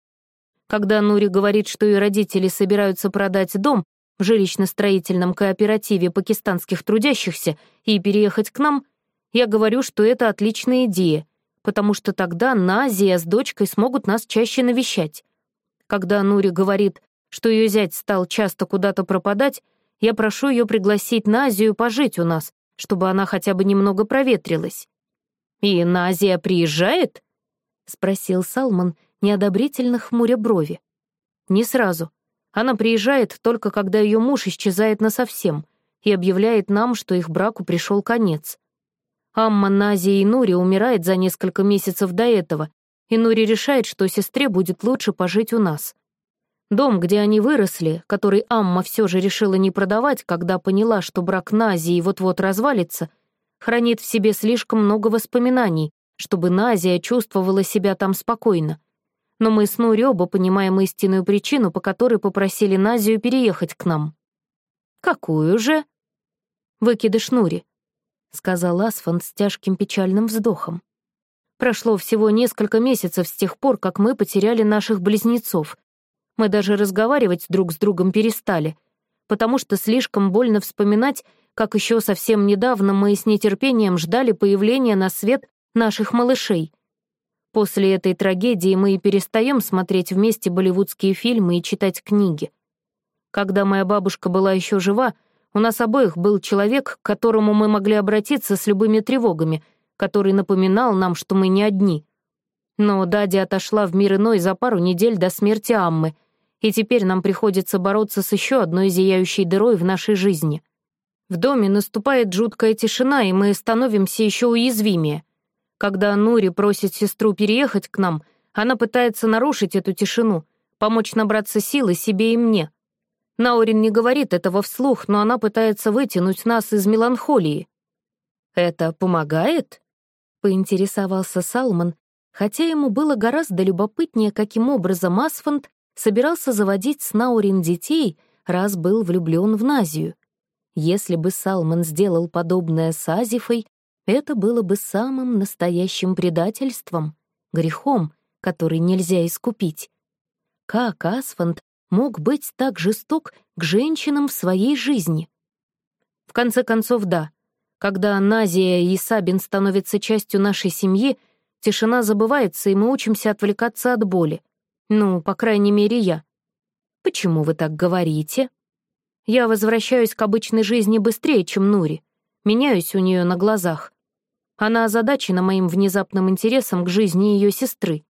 Speaker 3: Когда Нури говорит, что ее родители собираются продать дом в жилищно-строительном кооперативе пакистанских трудящихся и переехать к нам, я говорю, что это отличная идея, потому что тогда Назия с дочкой смогут нас чаще навещать. Когда Нури говорит, что ее зять стал часто куда-то пропадать, я прошу ее пригласить Назию пожить у нас, чтобы она хотя бы немного проветрилась. «И Назия приезжает?» — спросил Салман, неодобрительно хмуря брови. «Не сразу. Она приезжает только когда ее муж исчезает насовсем и объявляет нам, что их браку пришел конец. Амма, Назия и Нури умирает за несколько месяцев до этого, и Нури решает, что сестре будет лучше пожить у нас. Дом, где они выросли, который Амма все же решила не продавать, когда поняла, что брак Назии вот-вот развалится, хранит в себе слишком много воспоминаний, чтобы Назия чувствовала себя там спокойно. Но мы с Нури оба понимаем истинную причину, по которой попросили Назию переехать к нам. «Какую же?» «Выкидыш Нури. — сказал Асфанд с тяжким печальным вздохом. «Прошло всего несколько месяцев с тех пор, как мы потеряли наших близнецов. Мы даже разговаривать друг с другом перестали, потому что слишком больно вспоминать, как еще совсем недавно мы с нетерпением ждали появления на свет наших малышей. После этой трагедии мы и перестаем смотреть вместе болливудские фильмы и читать книги. Когда моя бабушка была еще жива, у нас обоих был человек, к которому мы могли обратиться с любыми тревогами, который напоминал нам, что мы не одни. Но Дади отошла в мир иной за пару недель до смерти Аммы, и теперь нам приходится бороться с еще одной зияющей дырой в нашей жизни. В доме наступает жуткая тишина, и мы становимся еще уязвимее. Когда Нури просит сестру переехать к нам, она пытается нарушить эту тишину, помочь набраться силы себе и мне — Наурин не говорит этого вслух, но она пытается вытянуть нас из меланхолии. «Это помогает?» — поинтересовался Салман, хотя ему было гораздо любопытнее, каким образом Асфанд собирался заводить с Наурин детей, раз был влюблен в Назию. Если бы Салман сделал подобное с Азифой, это было бы самым настоящим предательством, грехом, который нельзя искупить. Как Асфанд мог быть так жесток к женщинам в своей жизни? В конце концов, да. Когда Назия и Сабин становятся частью нашей семьи, тишина забывается, и мы учимся отвлекаться от боли. Ну, по крайней мере, я. Почему вы так говорите? Я возвращаюсь к обычной жизни быстрее, чем Нури. Меняюсь у нее на глазах. Она озадачена моим внезапным интересом к жизни ее сестры.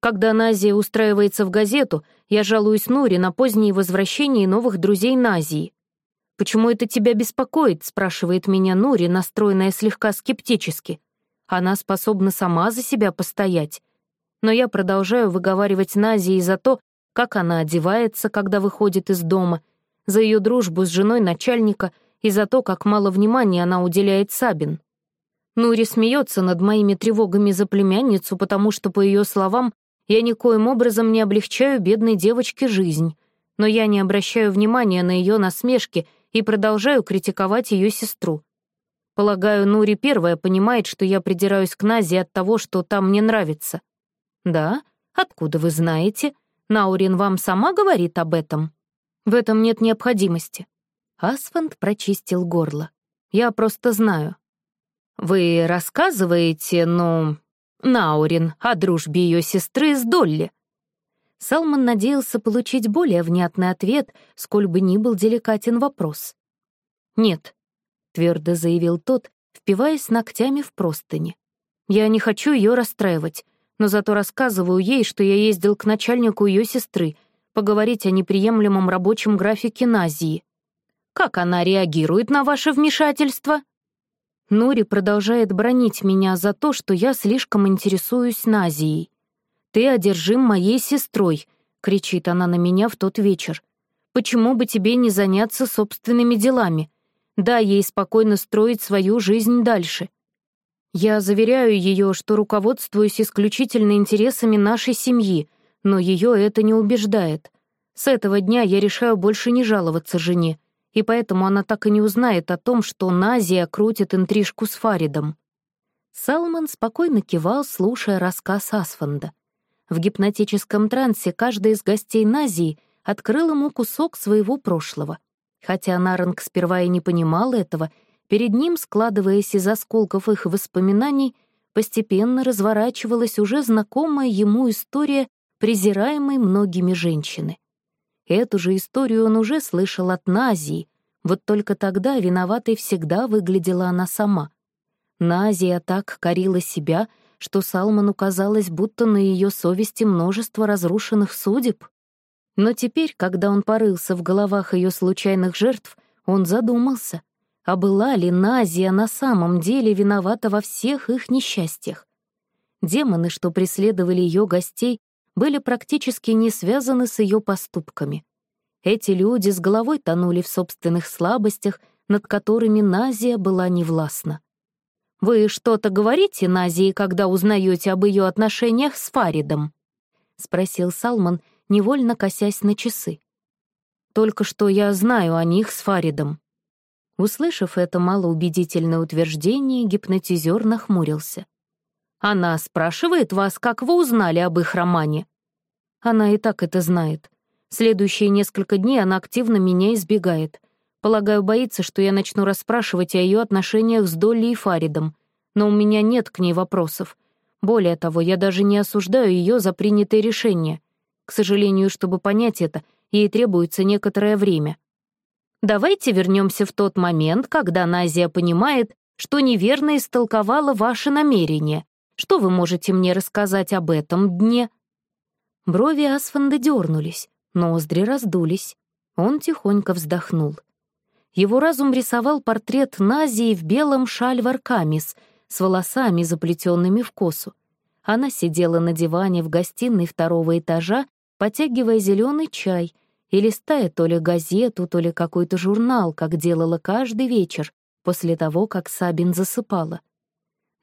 Speaker 3: Когда Назия устраивается в газету, я жалуюсь Нуре на позднее возвращение новых друзей Назии. «Почему это тебя беспокоит?» — спрашивает меня Нури, настроенная слегка скептически. Она способна сама за себя постоять. Но я продолжаю выговаривать Назии за то, как она одевается, когда выходит из дома, за ее дружбу с женой начальника и за то, как мало внимания она уделяет Сабин. Нури смеется над моими тревогами за племянницу, потому что, по ее словам, я никоим образом не облегчаю бедной девочке жизнь, но я не обращаю внимания на ее насмешки и продолжаю критиковать ее сестру. Полагаю, Нури первая понимает, что я придираюсь к Назе от того, что там мне нравится. Да? Откуда вы знаете? Наурин вам сама говорит об этом? В этом нет необходимости. Асфанд прочистил горло. Я просто знаю. Вы рассказываете, ну, Наурин о дружбе ее сестры с Долли. Салман надеялся получить более внятный ответ, сколь бы ни был деликатен вопрос. «Нет», — твердо заявил тот, впиваясь ногтями в простыни. «Я не хочу ее расстраивать, но зато рассказываю ей, что я ездил к начальнику ее сестры, поговорить о неприемлемом рабочем графике Назии. Как она реагирует на ваше вмешательство?» Нури продолжает бронить меня за то, что я слишком интересуюсь Назией. «Ты одержим моей сестрой», — кричит она на меня в тот вечер. «Почему бы тебе не заняться собственными делами? Дай ей спокойно строить свою жизнь дальше». Я заверяю ее, что руководствуюсь исключительно интересами нашей семьи, но ее это не убеждает. С этого дня я решаю больше не жаловаться жене и поэтому она так и не узнает о том, что Назия крутит интрижку с Фаридом. Салман спокойно кивал, слушая рассказ Асфанда. В гипнотическом трансе каждый из гостей Назии открыл ему кусок своего прошлого. Хотя Наранг сперва и не понимал этого, перед ним, складываясь из осколков их воспоминаний, постепенно разворачивалась уже знакомая ему история презираемой многими женщины. Эту же историю он уже слышал от Назии, вот только тогда виноватой всегда выглядела она сама. Назия так корила себя, что Салману казалось, будто на ее совести множество разрушенных судеб. Но теперь, когда он порылся в головах ее случайных жертв, он задумался, а была ли Назия на самом деле виновата во всех их несчастьях? Демоны, что преследовали ее гостей, были практически не связаны с ее поступками. Эти люди с головой тонули в собственных слабостях, над которыми Назия была невластна. «Вы что-то говорите Назии, когда узнаете об ее отношениях с Фаридом?» — спросил Салман, невольно косясь на часы. «Только что я знаю о них с Фаридом».
Speaker 1: Услышав это малоубедительное утверждение, гипнотизер нахмурился.
Speaker 2: «Она спрашивает вас, как вы узнали об их романе?»
Speaker 1: «Она и так это знает. Следующие несколько дней она активно меня избегает. Полагаю, боится, что я начну расспрашивать о ее отношениях с Долли и Фаридом. Но у меня нет к ней вопросов. Более того, я даже не осуждаю ее за принятое решение. К сожалению, чтобы понять это, ей требуется некоторое время.
Speaker 2: Давайте вернемся в тот момент, когда Назия понимает, что неверно истолковала ваше намерение. Что вы можете мне рассказать об этом дне?»
Speaker 1: Брови Асфанда дернулись, ноздри раздулись. Он тихонько вздохнул. Его разум рисовал портрет Назии в белом шаль-варкамис с волосами, заплетенными в косу. Она сидела на диване в гостиной второго этажа, потягивая зеленый чай — и листая то ли газету, то ли какой-то журнал, как делала каждый вечер после того, как Сабин засыпала.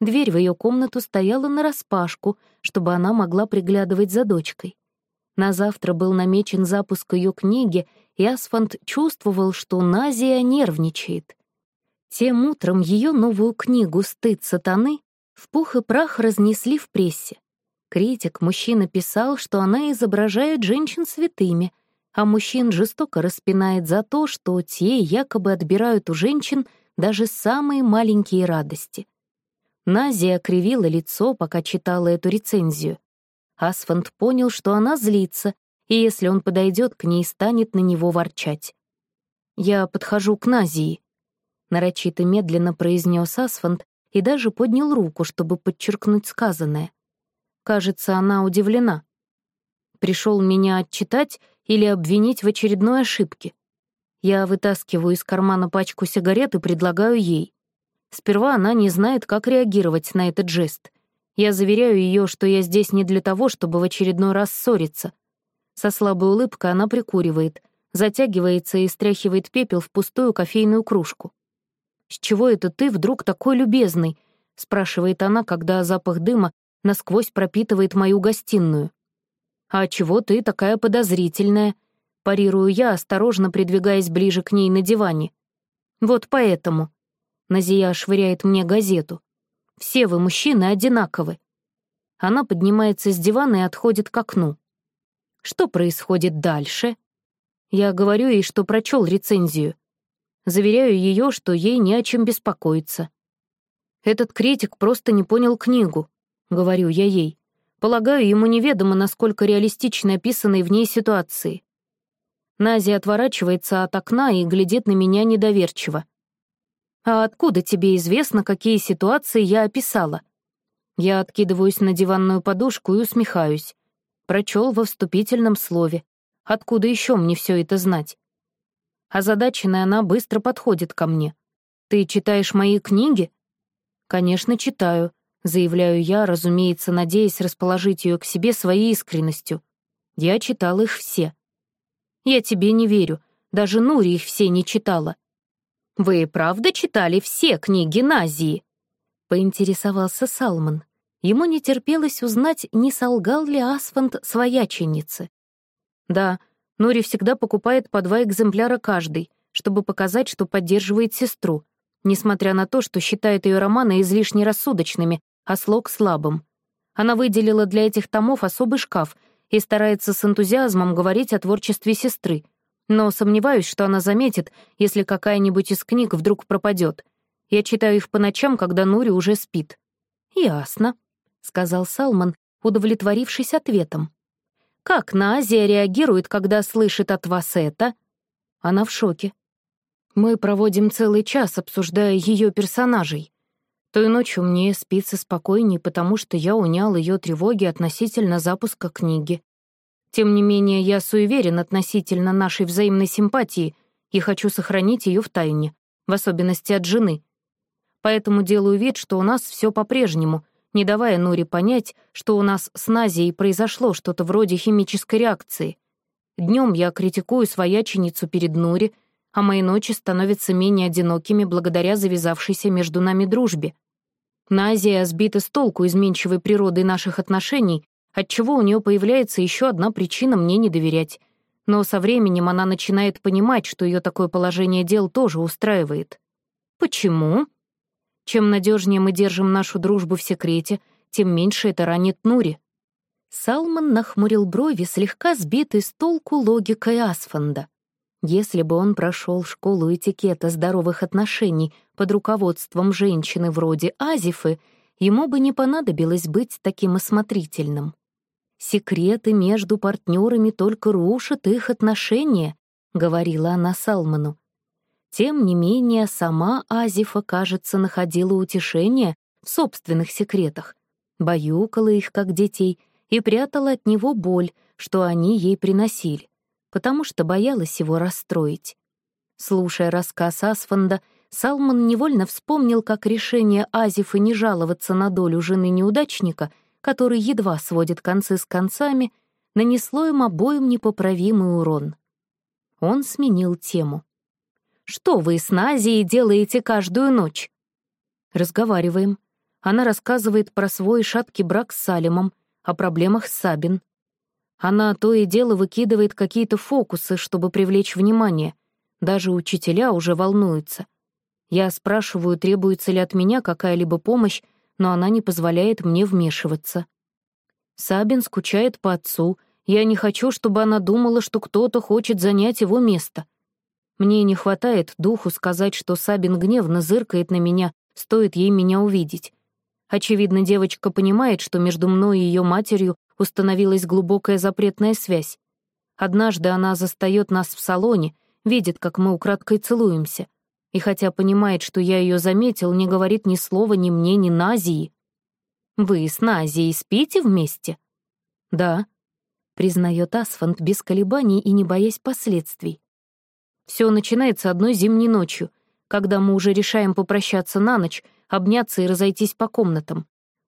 Speaker 1: Дверь в ее комнату стояла нараспашку, чтобы она могла приглядывать за дочкой. На завтра был намечен запуск ее книги, и Асфант чувствовал, что Назия нервничает. Тем утром ее новую книгу «Стыд сатаны» в пух и прах разнесли в прессе. Критик, мужчина, писал, что она изображает женщин святыми — а мужчин жестоко распинает за то, что те якобы отбирают у женщин даже самые маленькие радости. Назия кривила лицо, пока читала эту рецензию. Асфант понял, что она злится, и если он подойдет к ней, станет на него ворчать. «Я подхожу к Назии», — нарочито медленно произнес Асфант и даже поднял руку, чтобы подчеркнуть сказанное. Кажется, она удивлена. Пришел меня отчитать или обвинить в очередной ошибке. Я вытаскиваю из кармана пачку сигарет и предлагаю ей. Сперва она не знает, как реагировать на этот жест. Я заверяю ее, что я здесь не для того, чтобы в очередной раз ссориться. Со слабой улыбкой она прикуривает, затягивается и стряхивает пепел в пустую кофейную кружку. «С чего это ты вдруг такой любезный?» — спрашивает она, когда запах дыма насквозь пропитывает мою гостиную. «А чего ты такая подозрительная?» Парирую я, осторожно придвигаясь ближе к ней на диване. «Вот поэтому». Назия швыряет мне газету. «Все вы, мужчины, одинаковы». Она поднимается с дивана и отходит к окну. Что происходит дальше? Я говорю ей, что прочел рецензию. Заверяю ее, что ей не о чем беспокоиться. Этот критик просто не понял книгу, говорю я ей. Полагаю, ему неведомо, насколько реалистично описаны в ней ситуации. Нази отворачивается от окна и глядит на меня недоверчиво. «А откуда тебе известно, какие ситуации я описала?» Я откидываюсь на диванную подушку и усмехаюсь. Прочел во вступительном слове. Откуда еще мне все это знать? Озадаченная она быстро подходит ко мне. «Ты читаешь мои книги?» «Конечно, читаю заявляю я, разумеется, надеясь расположить ее к себе своей искренностью. Я читал их все. Я тебе не верю, даже Нури их все не читала. Вы правда читали все книги Назии? Поинтересовался Салман. Ему не терпелось узнать, не солгал ли Асфант свояченице. Да, Нури всегда покупает по два экземпляра каждый, чтобы показать, что поддерживает сестру, несмотря на то, что считает ее романы излишне рассудочными, а слог слабым. Она выделила для этих томов особый шкаф и старается с энтузиазмом говорить о творчестве сестры. Но сомневаюсь, что она заметит, если какая-нибудь из книг вдруг пропадет. Я читаю их по ночам, когда Нури уже спит. «Ясно», — сказал Салман, удовлетворившись ответом. «Как Назия реагирует, когда слышит от вас это?» Она в шоке. Мы проводим целый час, обсуждая ее персонажей. Той ночью мне спится спокойнее, потому что я унял ее тревоги относительно запуска книги. Тем не менее, я суеверен относительно нашей взаимной симпатии и хочу сохранить ее в тайне, в особенности от жены. Поэтому делаю вид, что у нас все по-прежнему, не давая Нуре понять, что у нас с Назией произошло что-то вроде химической реакции. Днем я критикую свояченицу перед Нури, а мои ночи становятся менее одинокими благодаря завязавшейся между нами дружбе. Назия сбита с толку изменчивой природой наших отношений, отчего у нее появляется еще одна причина мне не доверять. Но со временем она начинает понимать, что ее такое положение дел тоже устраивает.
Speaker 3: Почему? Чем надежнее мы держим нашу дружбу в секрете, тем меньше это ранит Нури.
Speaker 1: Салман нахмурил брови, слегка сбитый с толку логикой Асфанда. Если бы он прошел школу этикета здоровых отношений под руководством женщины вроде Азифы, ему бы не понадобилось быть таким осмотрительным. «Секреты между партнерами только рушат их отношения», — говорила она Салману. Тем не менее, сама Азифа, кажется, находила утешение в собственных секретах, баюкала их, как детей, и прятала от него боль, что они ей приносили, потому что боялась его расстроить. Слушая рассказ Асфанда, Салман невольно вспомнил, как решение Азифы не жаловаться на долю жены неудачника — который едва сводит концы с концами, нанесло им обоим непоправимый урон. Он сменил тему. «Что вы с Назией делаете каждую ночь?» «Разговариваем. Она рассказывает про свой шаткий брак с Салимом, о проблемах с Сабин. Она то и дело выкидывает какие-то фокусы, чтобы привлечь внимание. Даже учителя уже волнуются. Я спрашиваю, требуется ли от меня какая-либо помощь, но она не позволяет мне вмешиваться. Сабин скучает по отцу, я не хочу, чтобы она думала, что кто-то хочет занять его место. Мне не хватает духу сказать, что Сабин гневно зыркает на меня, стоит ей меня увидеть. Очевидно, девочка понимает, что между мной и ее матерью установилась глубокая запретная связь. Однажды она застает нас в салоне, видит, как мы украдкой целуемся и хотя понимает, что я ее заметил, не говорит ни слова ни мне, ни Назии. «Вы с Назией спите вместе?» «Да», — признает Асфант без колебаний и не боясь последствий. Все начинается одной зимней ночью, когда мы уже решаем попрощаться на ночь, обняться и разойтись по комнатам.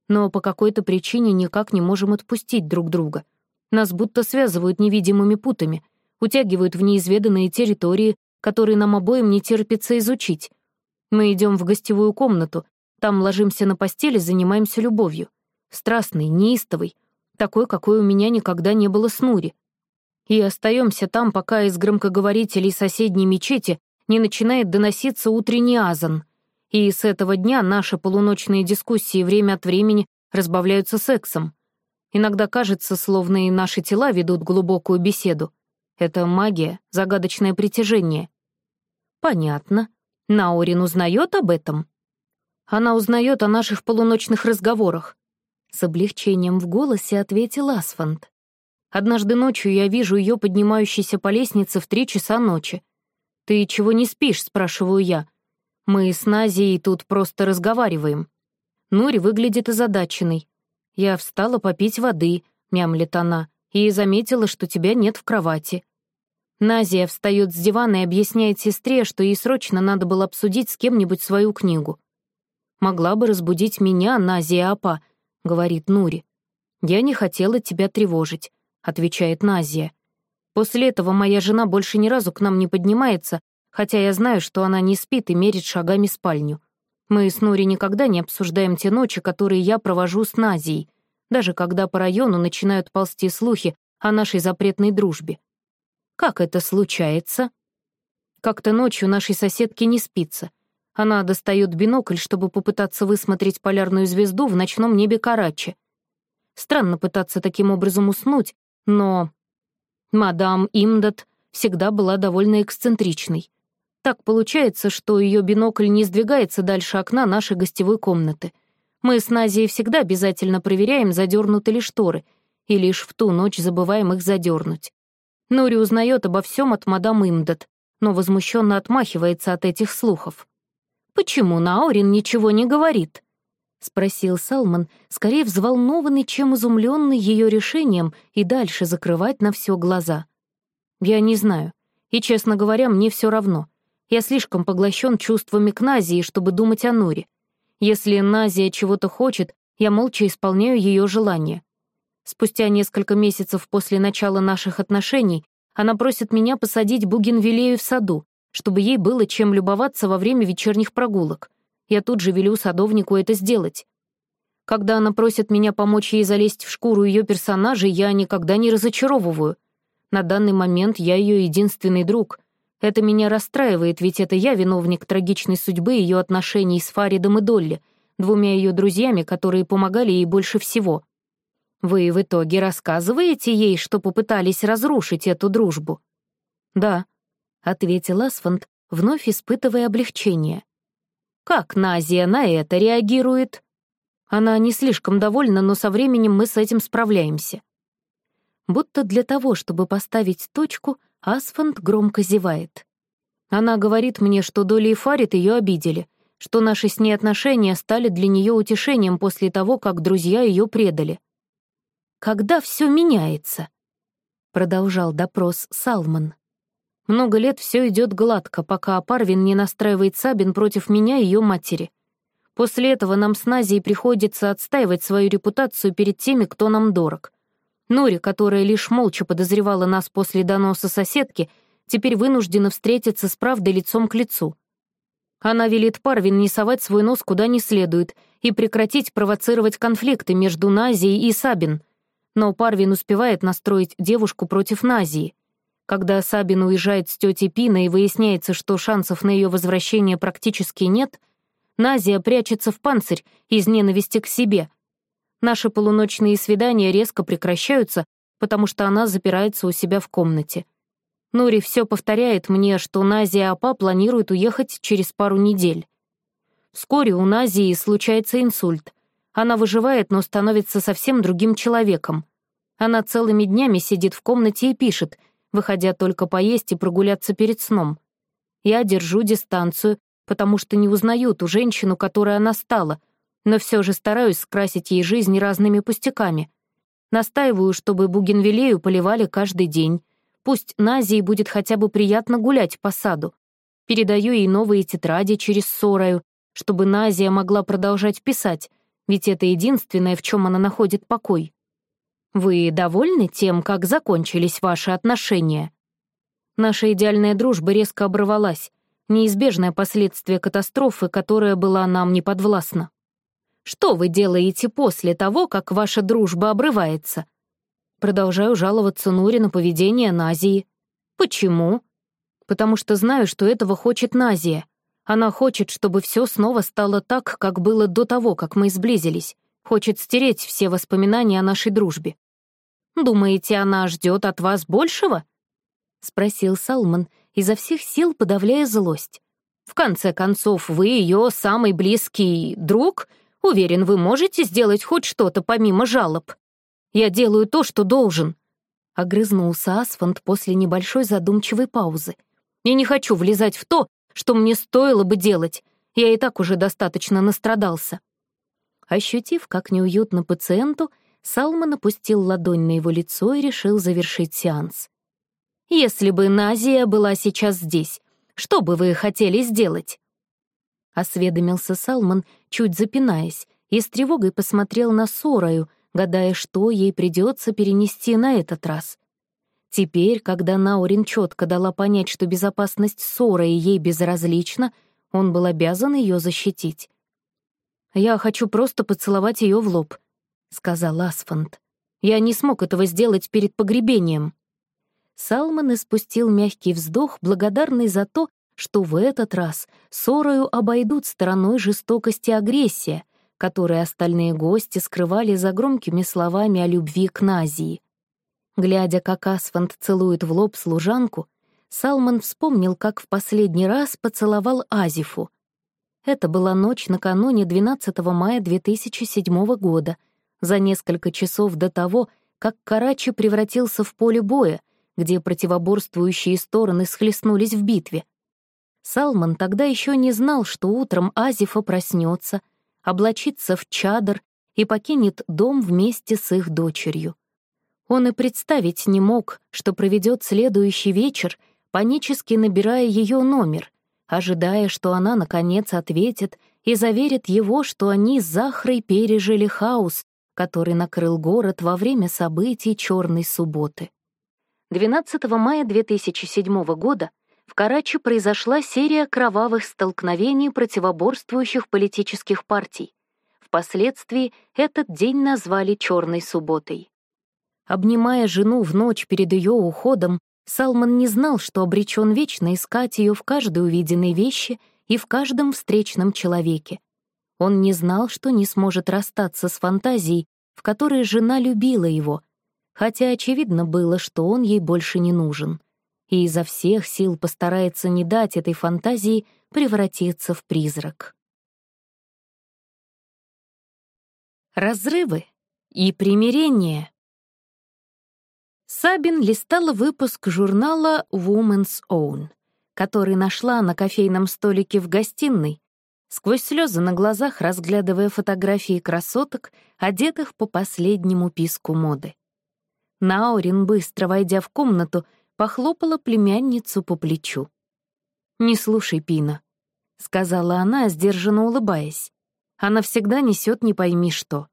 Speaker 1: Но по какой-то причине никак не можем отпустить друг друга. Нас будто связывают невидимыми путами, утягивают в неизведанные территории, который нам обоим не терпится изучить. Мы идем в гостевую комнату, там ложимся на постели, занимаемся любовью. Страстной, неистовой, такой, какой у меня никогда не было с Нури. И остаемся там, пока из громкоговорителей соседней мечети не начинает доноситься утренний азан. И с этого дня наши полуночные дискуссии время от времени разбавляются сексом. Иногда кажется, словно и наши тела ведут глубокую беседу. Это магия, загадочное притяжение. Понятно. Наурин узнает об этом? Она узнает о наших полуночных разговорах. С облегчением в голосе ответил Асфанд. Однажды ночью я вижу ее поднимающейся по лестнице в три часа ночи. «Ты чего не спишь?» — спрашиваю я. Мы с Назией тут просто разговариваем. Нури выглядит озадаченной. Я встала попить воды, мямлет она, и заметила, что тебя нет в кровати. Назия встает с дивана и объясняет сестре, что ей срочно надо было обсудить с кем-нибудь свою книгу. «Могла бы разбудить меня, Назия Апа», — говорит Нури. «Я не хотела тебя тревожить», — отвечает Назия. «После этого моя жена больше ни разу к нам не поднимается, хотя я знаю, что она не спит и мерит шагами спальню. Мы с Нури никогда не обсуждаем те ночи, которые я провожу с Назией, даже когда по району начинают ползти слухи о нашей запретной дружбе. Как это случается? Как-то ночью нашей соседке не спится. Она достает бинокль, чтобы попытаться высмотреть полярную звезду в ночном небе Карачи. Странно пытаться таким образом уснуть, но... Мадам Имдат всегда была довольно эксцентричной. Так получается, что ее бинокль не сдвигается дальше окна нашей гостевой комнаты. Мы с Назией всегда обязательно проверяем, задернуты ли шторы, и лишь в ту ночь забываем их задернуть. Нори узнает обо всем от мадам Имдат, но возмущенно отмахивается от этих слухов. «Почему Наурин ничего не говорит?» — спросил Салман, скорее взволнованный, чем изумленный ее решением и дальше закрывать на все глаза. «Я не знаю. И, честно говоря, мне все равно. Я слишком поглощен чувствами к Назии, чтобы думать о Норе. Если Назия чего-то хочет, я молча исполняю ее желание. Спустя несколько месяцев после начала наших отношений она просит меня посадить бугенвиллею в саду, чтобы ей было чем любоваться во время вечерних прогулок. Я тут же велю садовнику это сделать. Когда она просит меня помочь ей залезть в шкуру ее персонажей, я никогда не разочаровываю. На данный момент я ее единственный друг.
Speaker 3: Это меня расстраивает, ведь это я виновник трагичной судьбы ее отношений с Фаридом и Долли, двумя ее друзьями, которые помогали ей больше всего. Вы в итоге рассказываете ей, что попытались разрушить эту дружбу? Да, — ответил Асфанд, вновь испытывая облегчение. Как Назия на это реагирует? Она не слишком довольна, но со временем мы с этим справляемся. Будто для того, чтобы поставить точку, Асфанд громко зевает. Она говорит мне, что Доли и Фарид ее обидели, что наши с ней отношения стали для нее утешением после того, как друзья ее предали. «Когда все меняется?» — продолжал допрос Салман. «Много лет все идет гладко, пока Парвин не настраивает Сабин против меня и ее матери. После этого нам с Назией приходится отстаивать свою репутацию перед теми, кто нам дорог. Нори, которая лишь молча подозревала нас после доноса соседки, теперь вынуждена встретиться с правдой лицом к лицу. Она велит Парвин не совать свой нос куда не следует и прекратить провоцировать конфликты между Назией и Сабин. Но Парвин успевает настроить девушку против Назии. Когда Сабин уезжает с тетей Пина и выясняется, что шансов на ее возвращение практически нет, Назия прячется в панцирь из ненависти к себе — Наши полуночные свидания резко прекращаются, потому что она запирается у себя в комнате. Нури все повторяет мне, что Назия Апа планируют уехать через пару недель. Вскоре у Назии случается инсульт. Она выживает, но становится совсем другим человеком. Она целыми днями сидит в комнате и пишет, выходя только поесть и прогуляться перед сном. Я держу дистанцию, потому что не узнаю ту женщину, которой она стала, но все же стараюсь скрасить ей жизнь разными пустяками. Настаиваю, чтобы бугенвилею поливали каждый день. Пусть Назии будет хотя бы приятно гулять по саду. Передаю ей новые тетради через Сораю, чтобы Назия могла продолжать писать, ведь это единственное, в чем она находит покой. Вы довольны тем, как закончились ваши отношения? Наша идеальная дружба резко оборвалась, неизбежное последствие катастрофы, которая была нам не подвластна. Что вы делаете после того, как ваша дружба обрывается?» Продолжаю жаловаться Нуре на поведение Назии. «Почему?» «Потому что знаю, что этого хочет Назия. Она хочет, чтобы все снова стало так, как было до того, как мы сблизились. Хочет стереть все воспоминания о нашей дружбе. «Думаете, она ждет от вас большего?» — спросил Салман, изо всех сил подавляя злость. «В конце концов, вы ее самый близкий друг, Уверен, вы можете сделать хоть что-то помимо жалоб. Я делаю то, что должен», — огрызнулся Асфанд после небольшой задумчивой паузы. «Я не хочу влезать в то, что мне стоило бы делать. Я и так уже достаточно настрадался». Ощутив, как неуютно пациенту, Салман опустил ладонь на его лицо и решил завершить сеанс. «Если бы Назия была сейчас здесь, что бы вы хотели сделать?» — осведомился Салман, чуть запинаясь, и с тревогой посмотрел на Сораю, гадая, что ей придется перенести на этот раз. Теперь, когда Наурин четко дала понять, что безопасность Соры ей безразлична, он был обязан ее защитить. «Я хочу просто поцеловать ее в лоб», — сказал Асфанд. «Я не смог этого сделать перед погребением». Салман испустил мягкий вздох, благодарный за то, что в этот раз ссорою обойдут стороной жестокости агрессия, которые остальные гости скрывали за громкими словами о любви к Назии. Глядя, как Асфанд целует в лоб служанку, Салман вспомнил, как в последний раз поцеловал Азифу. Это была ночь накануне 12 мая 2007 года, за несколько часов до того, как Карачи превратился в поле боя, где противоборствующие стороны схлестнулись в битве. Салман тогда еще не знал, что утром Азифа проснется, облачится в чадр и покинет дом вместе с их дочерью. Он и представить не мог, что проведет следующий вечер, панически набирая ее номер, ожидая, что она, наконец, ответит и заверит его, что они с Захрой пережили хаос, который накрыл город во время событий Черной субботы. 12 мая 2007 года в Карачи произошла серия кровавых столкновений противоборствующих политических партий. Впоследствии этот день назвали «Черной субботой». Обнимая жену в ночь перед ее уходом,
Speaker 1: Салман не знал, что обречен вечно искать ее в каждой увиденной вещи и в каждом встречном человеке. Он не знал, что не сможет расстаться с фантазией, в которой жена любила его, хотя очевидно было, что он ей больше не нужен, и изо всех сил постарается не дать этой фантазии превратиться в призрак. Разрывы и примирение. Сабин листала выпуск журнала Woman's Own, который нашла на кофейном столике в гостиной, сквозь слезы на глазах разглядывая фотографии красоток, одетых по последнему писку моды. Наурин, быстро войдя в комнату, похлопала племянницу по плечу. «Не слушай Пина», — сказала она, сдержанно улыбаясь. «Она всегда несет не пойми что».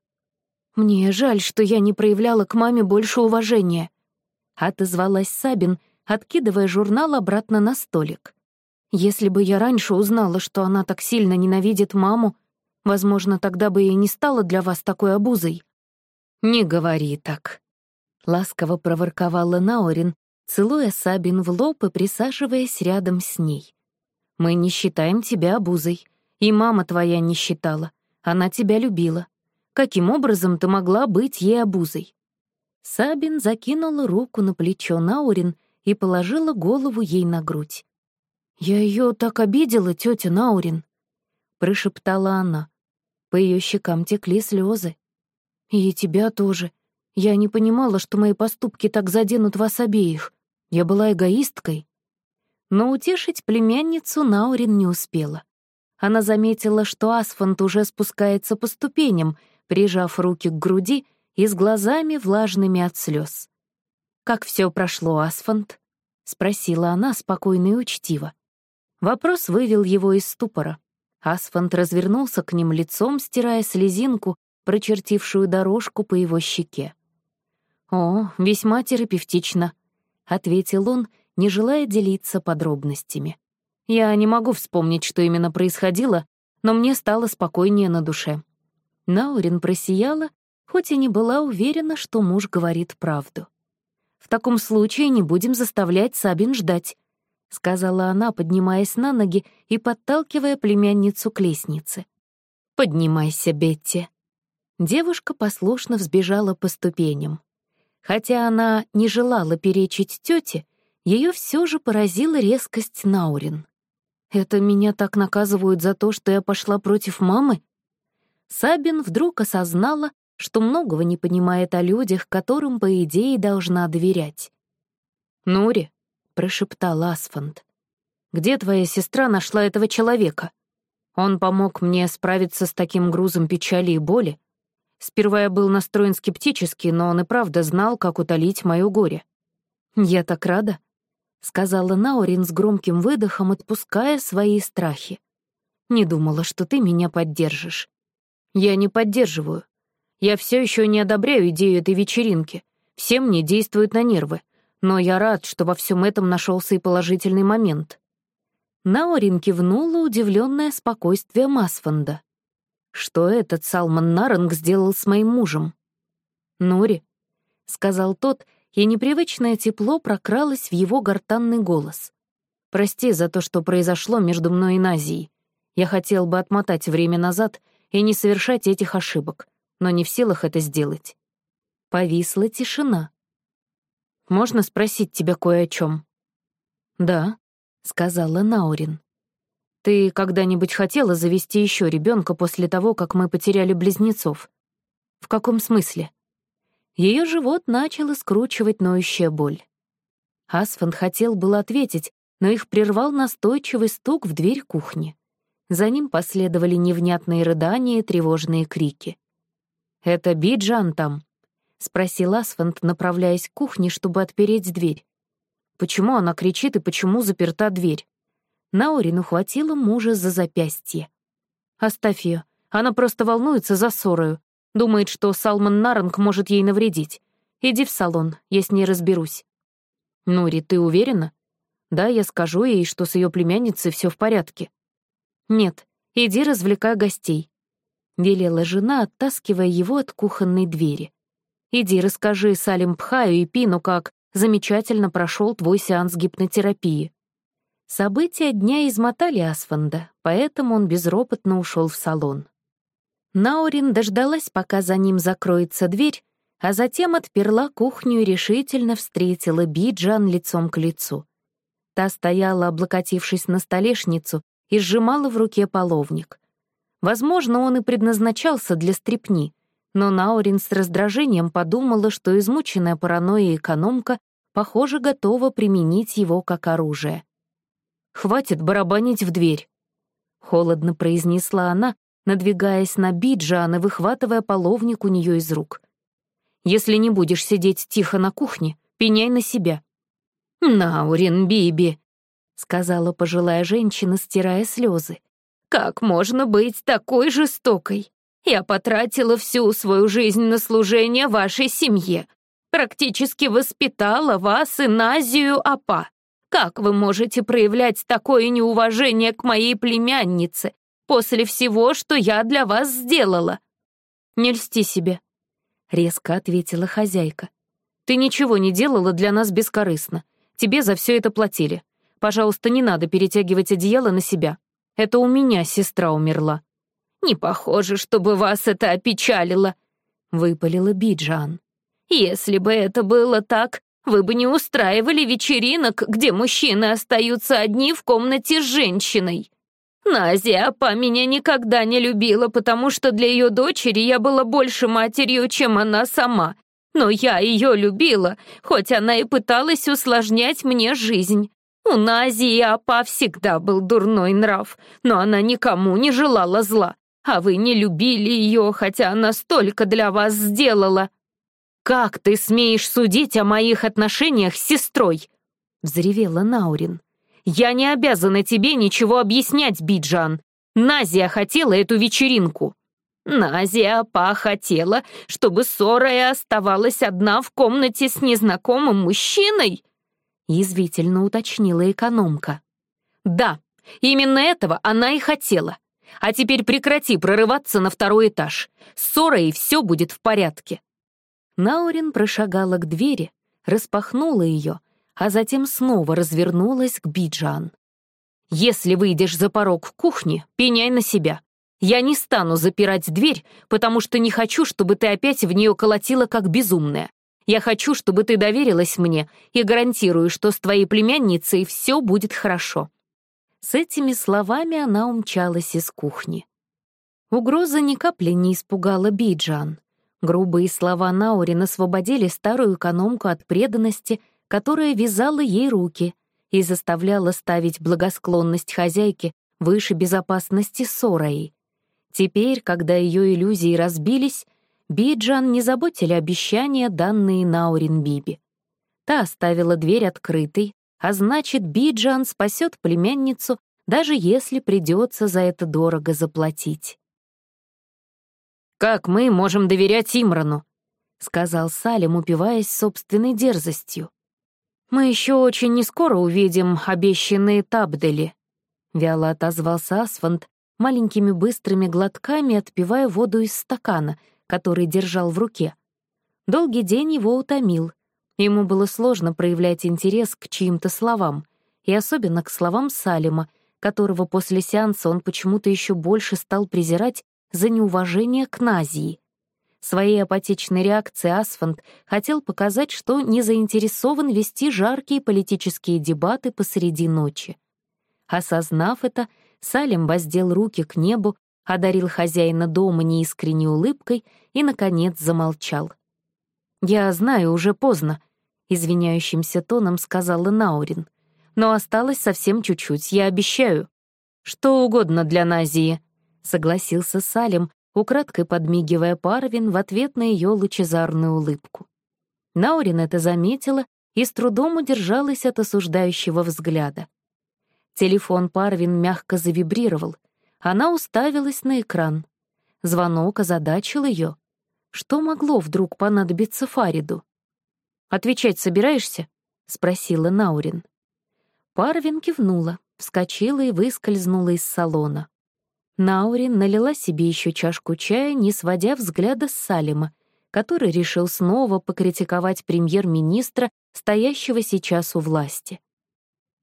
Speaker 1: «Мне жаль, что я не проявляла к маме больше уважения», — отозвалась Сабин, откидывая журнал обратно на столик. Если бы я раньше узнала, что она так сильно ненавидит маму, возможно, тогда бы и не стала для вас такой обузой. «Не говори так», — ласково проворковала Наорин, целуя Сабин в лоб и присаживаясь рядом с ней. «Мы не считаем тебя обузой, и мама твоя не считала. Она тебя любила. Каким образом ты могла быть ей обузой?» Сабин закинула руку на плечо Наурин и положила голову ей на грудь. «Я ее так обидела, тетя Наурин», — прошептала она. По ее щекам текли слезы. «И тебя тоже. Я не понимала, что мои поступки так заденут вас обеих. Я была эгоисткой». Но утешить племянницу Наурин не успела. Она заметила, что Асфант уже спускается по ступеням, прижав руки к груди и с глазами влажными от слез. «Как все прошло, Асфант?» — спросила она спокойно и учтиво. Вопрос вывел его из ступора. Асфант развернулся к ним лицом, стирая слезинку, прочертившую дорожку по его щеке. «О, весьма терапевтично», — ответил он, не желая делиться подробностями. «Я не могу вспомнить, что именно происходило, но мне стало спокойнее на душе». Наурин просияла, хоть и не была уверена, что муж говорит правду. «В таком случае не будем заставлять Сабин ждать», — сказала она, поднимаясь на ноги и подталкивая племянницу к лестнице. «Поднимайся, Бетти». Девушка послушно взбежала по ступеням. Хотя она не желала перечить тете, ее все же поразила резкость Наурин. «Это меня так наказывают за то, что я пошла против мамы?» Сабин вдруг осознала, что многого не понимает о людях, которым, по идее, должна доверять. «Нури, прошептал Асфанд. «Где твоя сестра нашла этого человека? Он помог мне справиться с таким грузом печали и боли. Сперва я был настроен скептически, но он и правда знал, как утолить мое горе». «Я так рада», — сказала Наурин с громким выдохом, отпуская свои страхи. «Не думала, что ты меня поддержишь». «Я не поддерживаю. Я все еще не одобряю идею этой вечеринки. Все мне действуют на нервы но я рад, что во всем этом нашелся и положительный момент. Наорин кивнула, удивленная спокойствием Асфанда. Что этот Салман Наранг сделал с моим мужем? «Нури», — сказал тот, и непривычное тепло прокралось в его гортанный голос. «Прости за то, что произошло между мной и Назией. Я хотел бы отмотать время назад и не совершать этих ошибок, но не в силах это сделать». Повисла тишина. Можно спросить тебя кое о чем? Да, сказала Наурин. Ты когда-нибудь хотела завести еще ребенка после того, как мы потеряли близнецов? В каком смысле? Ее живот начало скручивать ноющая боль. Асфан хотел было ответить, но их прервал настойчивый стук в дверь кухни. За ним последовали невнятные рыдания и тревожные крики. «Это Биджан там», — спросил Асфант, направляясь к кухне, чтобы отпереть дверь. «Почему она кричит и почему заперта дверь?» Наурин ухватила мужа за запястье. «Оставь ее. Она просто волнуется за ссорою. Думает, что Салман Наранг может ей навредить. Иди в салон, я с ней разберусь». «Нури, ты уверена?» «Да, я скажу ей, что с ее племянницей все в порядке». «Нет, иди развлекай гостей», — велела жена, оттаскивая его от кухонной двери. Иди расскажи Салим Пхаю и Пину, как
Speaker 2: Замечательно прошел твой сеанс гипнотерапии». События дня измотали Асфанда, поэтому он безропотно ушел в салон. Наурин дождалась, пока за ним закроется дверь, а затем отперла кухню и решительно встретила Биджан лицом к лицу. Та стояла, облокотившись на столешницу, и сжимала в руке половник. Возможно, он и предназначался для стрепни, но Наурин с раздражением подумала, что измученная паранойя экономка, похоже, готова применить его как оружие. «Хватит барабанить в дверь», — холодно произнесла она, надвигаясь на Биджан и выхватывая половник у нее из рук. «Если не будешь сидеть тихо на кухне, пеняй на себя». «Наурин Биби», — сказала пожилая женщина, стирая слезы. «Как можно быть такой жестокой? Я потратила всю свою жизнь на служение вашей семье, практически воспитала вас и Назию Апа. Как вы можете проявлять такое неуважение к моей племяннице после всего, что я для вас сделала?» «Не льсти себе», — резко ответила хозяйка. «Ты ничего не делала для нас бескорыстно. Тебе за все это платили. Пожалуйста, не надо перетягивать одеяло на себя. Это у меня сестра умерла». «Не похоже, чтобы вас это опечалило», — выпалила Биджан. «Если бы это было так, вы бы не устраивали вечеринок, где мужчины остаются одни в комнате с женщиной. Назия Апа меня никогда не любила, потому что для ее дочери я была больше матерью, чем она сама. Но я ее любила, хоть она и пыталась усложнять мне жизнь. У Назии Апа всегда был дурной нрав, но она никому не желала зла. А вы не любили ее, хотя она столько для вас сделала. «Как ты смеешь судить о моих отношениях с сестрой?» — взревела Наурин. «Я не обязана тебе ничего объяснять, Биджан. Назия хотела эту вечеринку». Назия Апа хотела, чтобы Сорая оставалась одна в комнате с незнакомым мужчиной?» — язвительно уточнила экономка. «Да, именно этого она и хотела. А теперь прекрати прорываться на второй этаж. С Сорой все будет в порядке». Наурин прошагала к двери, распахнула ее, а затем снова развернулась к Биджан. «Если выйдешь за порог в кухне, пеняй на себя. Я не стану запирать дверь, потому что не хочу, чтобы ты опять в нее колотила как безумная. Я хочу, чтобы ты доверилась мне и гарантирую, что с твоей племянницей все будет хорошо». С этими словами она умчалась из кухни. Угроза ни капли не испугала Биджан. Грубые слова Наурин освободили старую экономку от преданности, которая вязала ей руки и заставляла ставить благосклонность хозяйки выше безопасности Сораи. Теперь, когда ее иллюзии разбились, Биджан не заботили обещания, данные Наурин Биби. Та оставила дверь открытой, а значит, Биджан спасет племянницу, даже если придется за это дорого заплатить. «Как мы можем доверять Имрану?» — сказал Салим, упиваясь собственной дерзостью. «Мы еще очень нескоро увидим обещанные табдели», — вяло отозвался Асфанд, маленькими быстрыми глотками отпивая воду из стакана, который держал в руке. Долгий день его утомил. Ему было сложно проявлять интерес к чьим-то словам, и особенно к словам Салима, которого после сеанса он почему-то еще больше стал презирать за неуважение к Назии. Своей апатичной реакцией Асфанд хотел показать, что не заинтересован вести жаркие политические дебаты посреди ночи. Осознав это, Салим воздел руки к небу, одарил хозяина дома неискренней улыбкой и, наконец, замолчал. «Я знаю, уже поздно», — извиняющимся тоном сказала Наурин. «Но осталось совсем чуть-чуть, я обещаю. Что угодно для Назии», согласился Салим, украдкой подмигивая Парвин в ответ на ее лучезарную улыбку. Наурин это заметила и с трудом удержалась от осуждающего взгляда. Телефон Парвин мягко завибрировал. Она уставилась на экран. Звонок озадачил ее. Что могло вдруг понадобиться Фариду? «Отвечать собираешься?» — спросила Наурин. Парвин кивнула, вскочила и выскользнула из салона. Наурин налила себе еще чашку чая, не сводя взгляда с Салима,
Speaker 1: который решил снова покритиковать премьер-министра, стоящего сейчас у власти.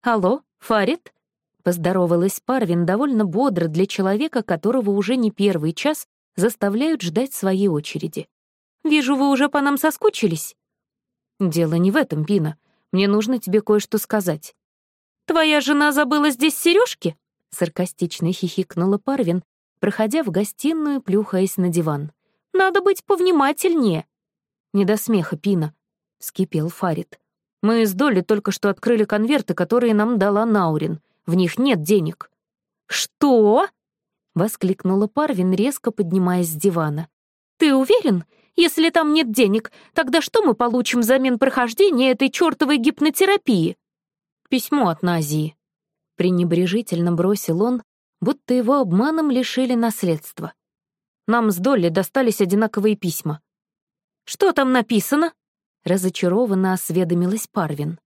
Speaker 1: «Алло, Фарид?» — поздоровалась Парвин довольно бодро для человека, которого уже не первый час заставляют ждать своей очереди. «Вижу, вы уже по нам соскучились». «Дело не в этом, Пина. Мне нужно тебе кое-что сказать». «Твоя жена забыла здесь сережки? саркастично хихикнула Парвин, проходя в гостиную, плюхаясь на диван. «Надо быть повнимательнее». «Не до смеха, Пина», — вскипел Фарид. «Мы с Долли только что открыли конверты, которые нам дала Наурин. В них нет денег». «Что?» — воскликнула Парвин, резко поднимаясь с дивана. «Ты уверен? Если там нет денег, тогда что мы получим взамен прохождения этой чертовой гипнотерапии?» «Письмо от Назии», — пренебрежительно бросил он, будто его обманом лишили наследства. «Нам с Долли достались одинаковые письма». «Что там написано?» — разочарованно осведомилась Парвин.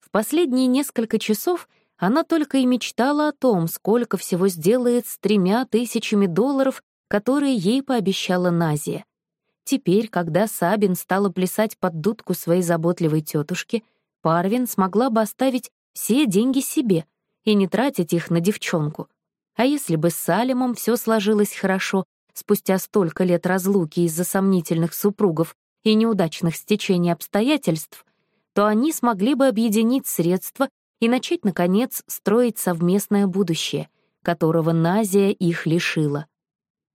Speaker 1: В последние несколько часов она только и мечтала о том, сколько всего сделает с тремя тысячами долларов, которые ей пообещала Назия. Теперь, когда Сабин стала плясать под дудку своей заботливой тетушки, Парвин смогла бы оставить все деньги себе и не тратить их на девчонку. А если бы с Салимом все сложилось хорошо, спустя столько лет разлуки из-за сомнительных супругов и неудачных стечений обстоятельств, то они смогли бы объединить средства и начать, наконец, строить совместное будущее, которого Назия их лишила.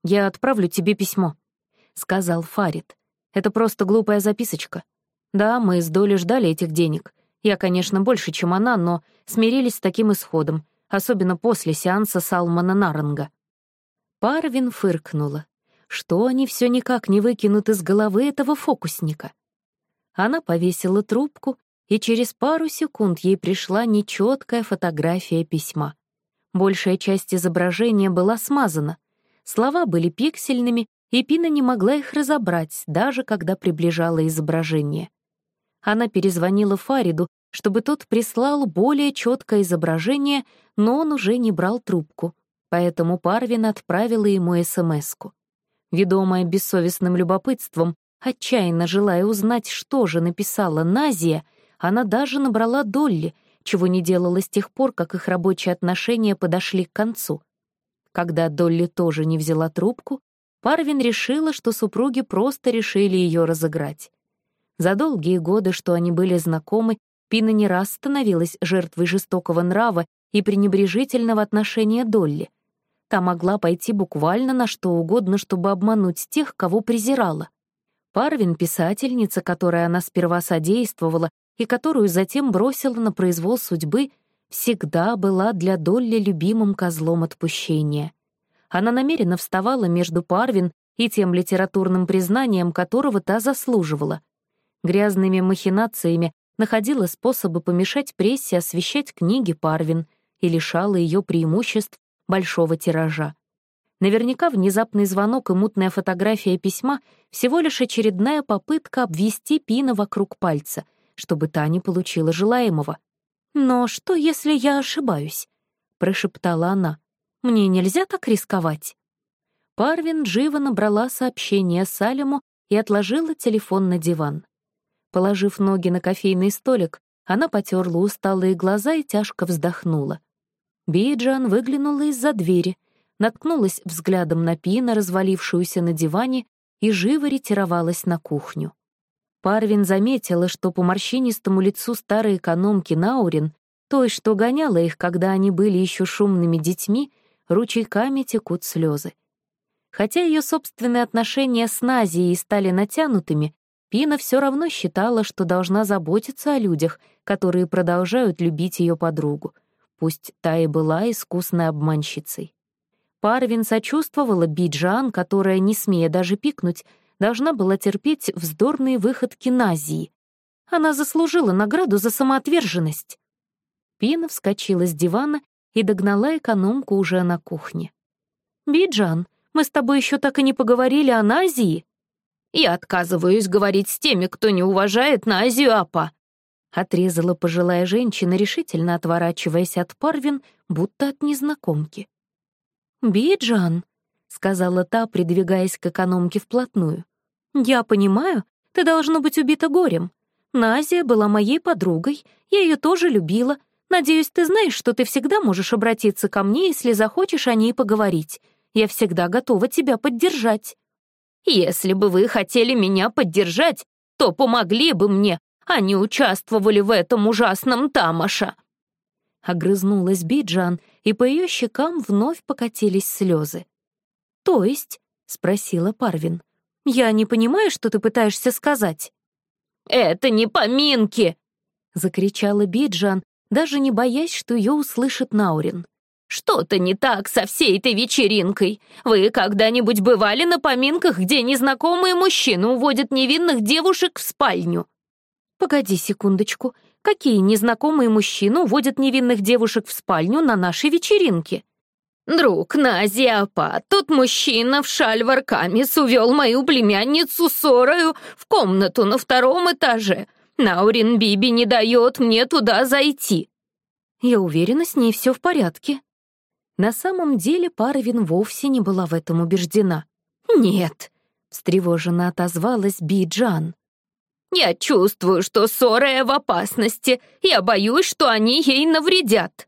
Speaker 1: «Я отправлю тебе письмо», — сказал Фарид. «Это просто глупая записочка. Да, мы с Долей ждали этих денег. Я, конечно, больше, чем она, но смирились с таким исходом, особенно после сеанса Салмана Наранга». Парвин фыркнула. Что они все никак не выкинут из головы этого фокусника? Она повесила трубку и через пару секунд ей пришла нечеткая фотография письма. Большая часть изображения была смазана. Слова были пиксельными, и Пина не могла их разобрать, даже когда приближала изображение. Она перезвонила Фариду, чтобы тот прислал более четкое изображение, но он уже не брал трубку, поэтому Парвин отправила ему СМС-ку. Ведомая бессовестным любопытством, отчаянно желая узнать, что же написала Назия, она даже набрала Долли, чего не делала с тех пор, как их рабочие отношения подошли к концу. Когда Долли тоже не взяла трубку, Парвин решила, что супруги просто решили ее разыграть. За долгие годы, что они были знакомы, Пина не раз становилась жертвой жестокого нрава и пренебрежительного отношения Долли. Та могла пойти буквально на что угодно, чтобы обмануть тех, кого презирала. Парвин — писательница, которой она сперва содействовала, и которую затем бросила на произвол судьбы, всегда была для Долли любимым козлом отпущения. Она намеренно вставала между Парвин и тем литературным признанием, которого та заслуживала. Грязными махинациями находила способы помешать прессе освещать книги Парвин и лишала ее преимуществ большого тиража. Наверняка внезапный звонок и мутная фотография письма — всего лишь очередная попытка обвести Пина вокруг пальца, чтобы та не получила желаемого. «Но что, если я ошибаюсь?» — прошептала она. «Мне нельзя так рисковать». Парвин живо набрала сообщение Салему и отложила телефон на диван. Положив ноги на кофейный столик, она потерла усталые глаза и тяжко вздохнула. Биджан выглянула из-за двери, наткнулась взглядом на Пина, развалившуюся на диване, и живо ретировалась на кухню. Парвин заметила, что по морщинистому лицу старой экономки Наурин, той, что гоняла их, когда они были еще шумными детьми, ручейками текут слезы. Хотя ее собственные отношения с Назией стали натянутыми, Пина все равно считала, что должна заботиться о людях, которые продолжают любить ее подругу, пусть та и была искусной обманщицей. Парвин сочувствовала Биджан, которая, не смея даже пикнуть, должна была терпеть вздорные выходки Назии. Она заслужила награду за самоотверженность. Пина вскочила с дивана и догнала экономку уже на кухне. «Биджан, мы с тобой еще так и не поговорили о Назии?» «Я отказываюсь говорить с теми, кто не уважает Назию Апа», отрезала пожилая женщина, решительно отворачиваясь от Парвин, будто от незнакомки. «Биджан», — сказала та, придвигаясь к экономке вплотную.
Speaker 2: «Я понимаю, ты должно быть убита горем. Назия была моей подругой, я ее тоже любила. Надеюсь, ты знаешь, что ты всегда можешь обратиться ко мне, если захочешь о ней поговорить. Я всегда готова тебя поддержать». «Если бы вы хотели меня поддержать, то помогли бы мне, а не участвовали в этом ужасном тамаша».
Speaker 1: Огрызнулась Биджан, и по ее щекам вновь покатились слезы.
Speaker 2: «То есть?» — спросила Парвин. «Я не понимаю, что ты пытаешься сказать». «Это не поминки!» — закричала Биджан, даже не боясь, что ее услышит Наурин. «Что-то не так со всей этой вечеринкой. Вы когда-нибудь бывали на поминках, где незнакомые мужчины уводят невинных девушек в спальню?» «Погоди секундочку. Какие незнакомые мужчины уводят невинных девушек в спальню на нашей вечеринке?» «Друг Назиапа, тут мужчина в шальваркамис увел мою племянницу Сорою в комнату на втором этаже. Наурин Биби не дает мне туда зайти».
Speaker 1: Я уверена, с ней все в порядке. На самом деле Парвин вовсе не была в этом убеждена.
Speaker 2: «Нет», — встревоженно отозвалась Биджан. «Я чувствую, что Сорая в опасности. Я боюсь, что они ей навредят».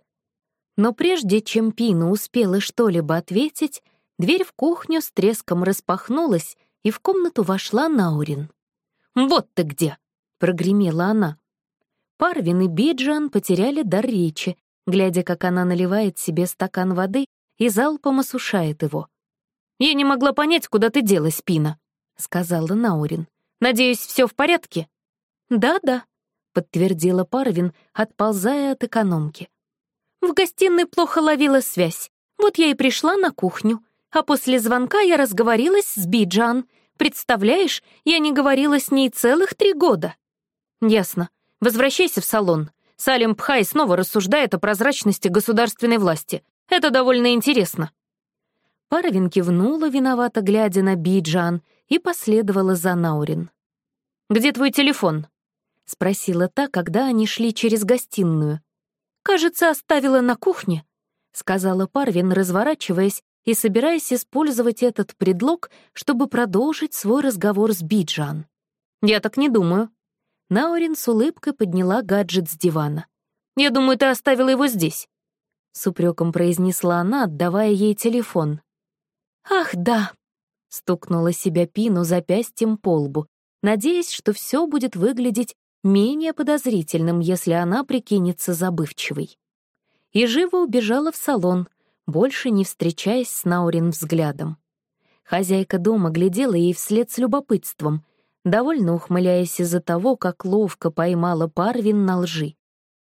Speaker 1: Но прежде чем Пина успела что-либо ответить, дверь в кухню с треском распахнулась, и в комнату вошла Наурин.
Speaker 2: «Вот ты где!» — прогремела она.
Speaker 1: Парвин и Биджан потеряли дар речи, глядя, как она наливает себе стакан воды и залпом осушает его.
Speaker 2: «Я не могла понять, куда ты делась, Пина», — сказала Наурин. «Надеюсь, все в порядке?»
Speaker 1: «Да-да», — подтвердила Парвин, отползая от экономки.
Speaker 2: В гостиной плохо ловила связь. Вот я и пришла на кухню. А после звонка я разговорилась с Биджан. Представляешь, я не говорила с ней целых три года. Ясно. Возвращайся в салон. Салим Пхай снова рассуждает о прозрачности государственной власти. Это довольно интересно.
Speaker 1: Парвин кивнула, виновато глядя на Биджан, и последовала за Наурин.
Speaker 2: «Где твой телефон?» — спросила та, когда они шли через гостиную. «Кажется, оставила на кухне», — сказала Парвин, разворачиваясь и собираясь использовать этот предлог, чтобы продолжить свой разговор с Биджан. «Я так не думаю». Наурин с улыбкой подняла гаджет с дивана. «Я думаю, ты оставила его здесь», — с упреком произнесла она, отдавая ей телефон.
Speaker 1: «Ах, да», — стукнула себя Пину запястьем по лбу, надеясь, что все будет выглядеть менее подозрительным, если она прикинется забывчивой. И живо убежала в салон, больше не встречаясь с Наурин взглядом. Хозяйка дома глядела ей вслед с любопытством, довольно ухмыляясь из-за того, как ловко поймала Парвин на лжи.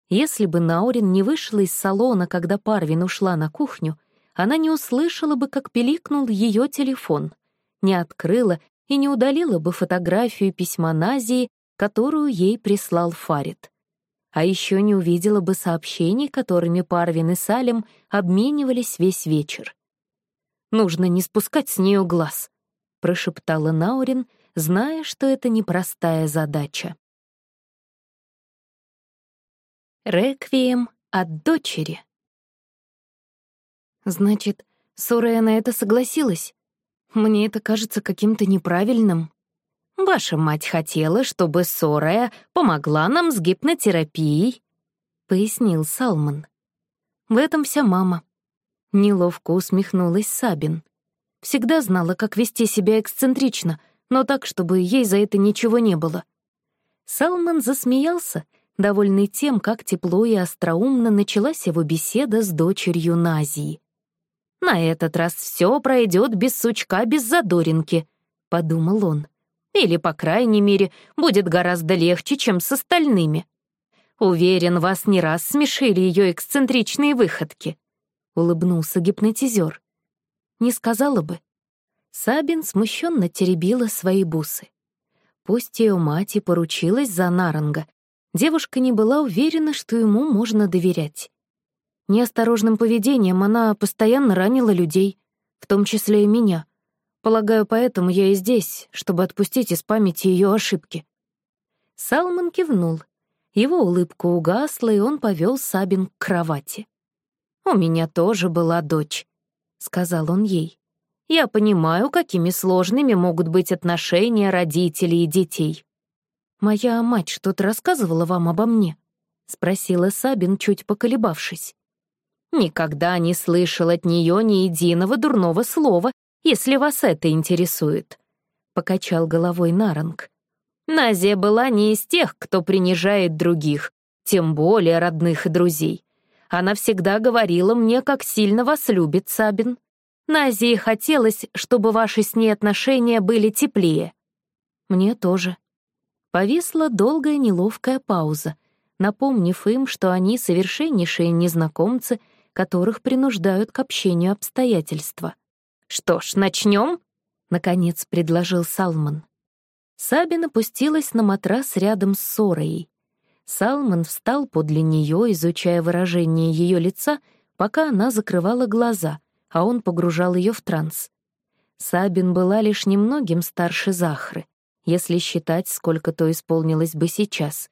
Speaker 1: Если бы Наурин не вышла из салона, когда Парвин ушла на кухню, она не услышала бы, как пиликнул ее телефон, не открыла и не удалила бы фотографию письма Назии которую ей прислал Фарид. А еще не увидела бы сообщений, которыми Парвин и Салим обменивались весь вечер. «Нужно не спускать с нее глаз», — прошептала Наурин, зная, что это непростая задача. Реквием от дочери. Значит, Сурая на это согласилась? Мне это кажется каким-то неправильным. Ваша мать хотела, чтобы Сорая помогла нам с гипнотерапией», — пояснил Салман. В этом вся мама. Неловко усмехнулась Сабин. Всегда знала, как вести себя эксцентрично, но так, чтобы ей за это ничего не было. Салман засмеялся, довольный тем, как тепло и остроумно началась его беседа с дочерью Назии. «На этот раз все пройдет без сучка, без задоринки», — подумал он. Или, по крайней мере, будет гораздо легче, чем с остальными. Уверен, вас не раз смешили ее эксцентричные выходки. Улыбнулся гипнотизер. Не сказала бы. Сабин смущенно теребила свои бусы. Пусть ее мать и поручилась за Наранга, девушка не была уверена, что ему можно доверять. Неосторожным поведением она постоянно ранила людей, в том числе и меня — Полагаю, поэтому я и здесь, чтобы отпустить из памяти ее ошибки». Салман кивнул. Его улыбка угасла, и он повел Сабин к кровати. «У меня тоже была дочь», — сказал он ей.
Speaker 2: Я понимаю, какими сложными могут быть отношения родителей и детей.
Speaker 3: «Моя мать что-то рассказывала вам обо мне?» — спросила Сабин, чуть поколебавшись.
Speaker 2: «Никогда не слышал от нее ни единого дурного слова, если вас это интересует», — покачал головой Наранг. «Назия была не из тех, кто принижает других, тем более родных и друзей. Она всегда говорила мне, как сильно вас любит Сабин. Назии хотелось, чтобы ваши с ней отношения были теплее».
Speaker 3: «Мне тоже», Повисла долгая неловкая пауза, напомнив им, что они совершеннейшие незнакомцы, которых принуждают к общению обстоятельства.
Speaker 2: «Что ж, начнем?» — наконец предложил Салман.
Speaker 3: Сабин опустилась на матрас рядом с Сорой. Салман встал подле нее, изучая выражение ее лица, пока она закрывала глаза, а он погружал ее в транс. Сабин была лишь немногим старше Захры если считать, сколько то исполнилось бы сейчас.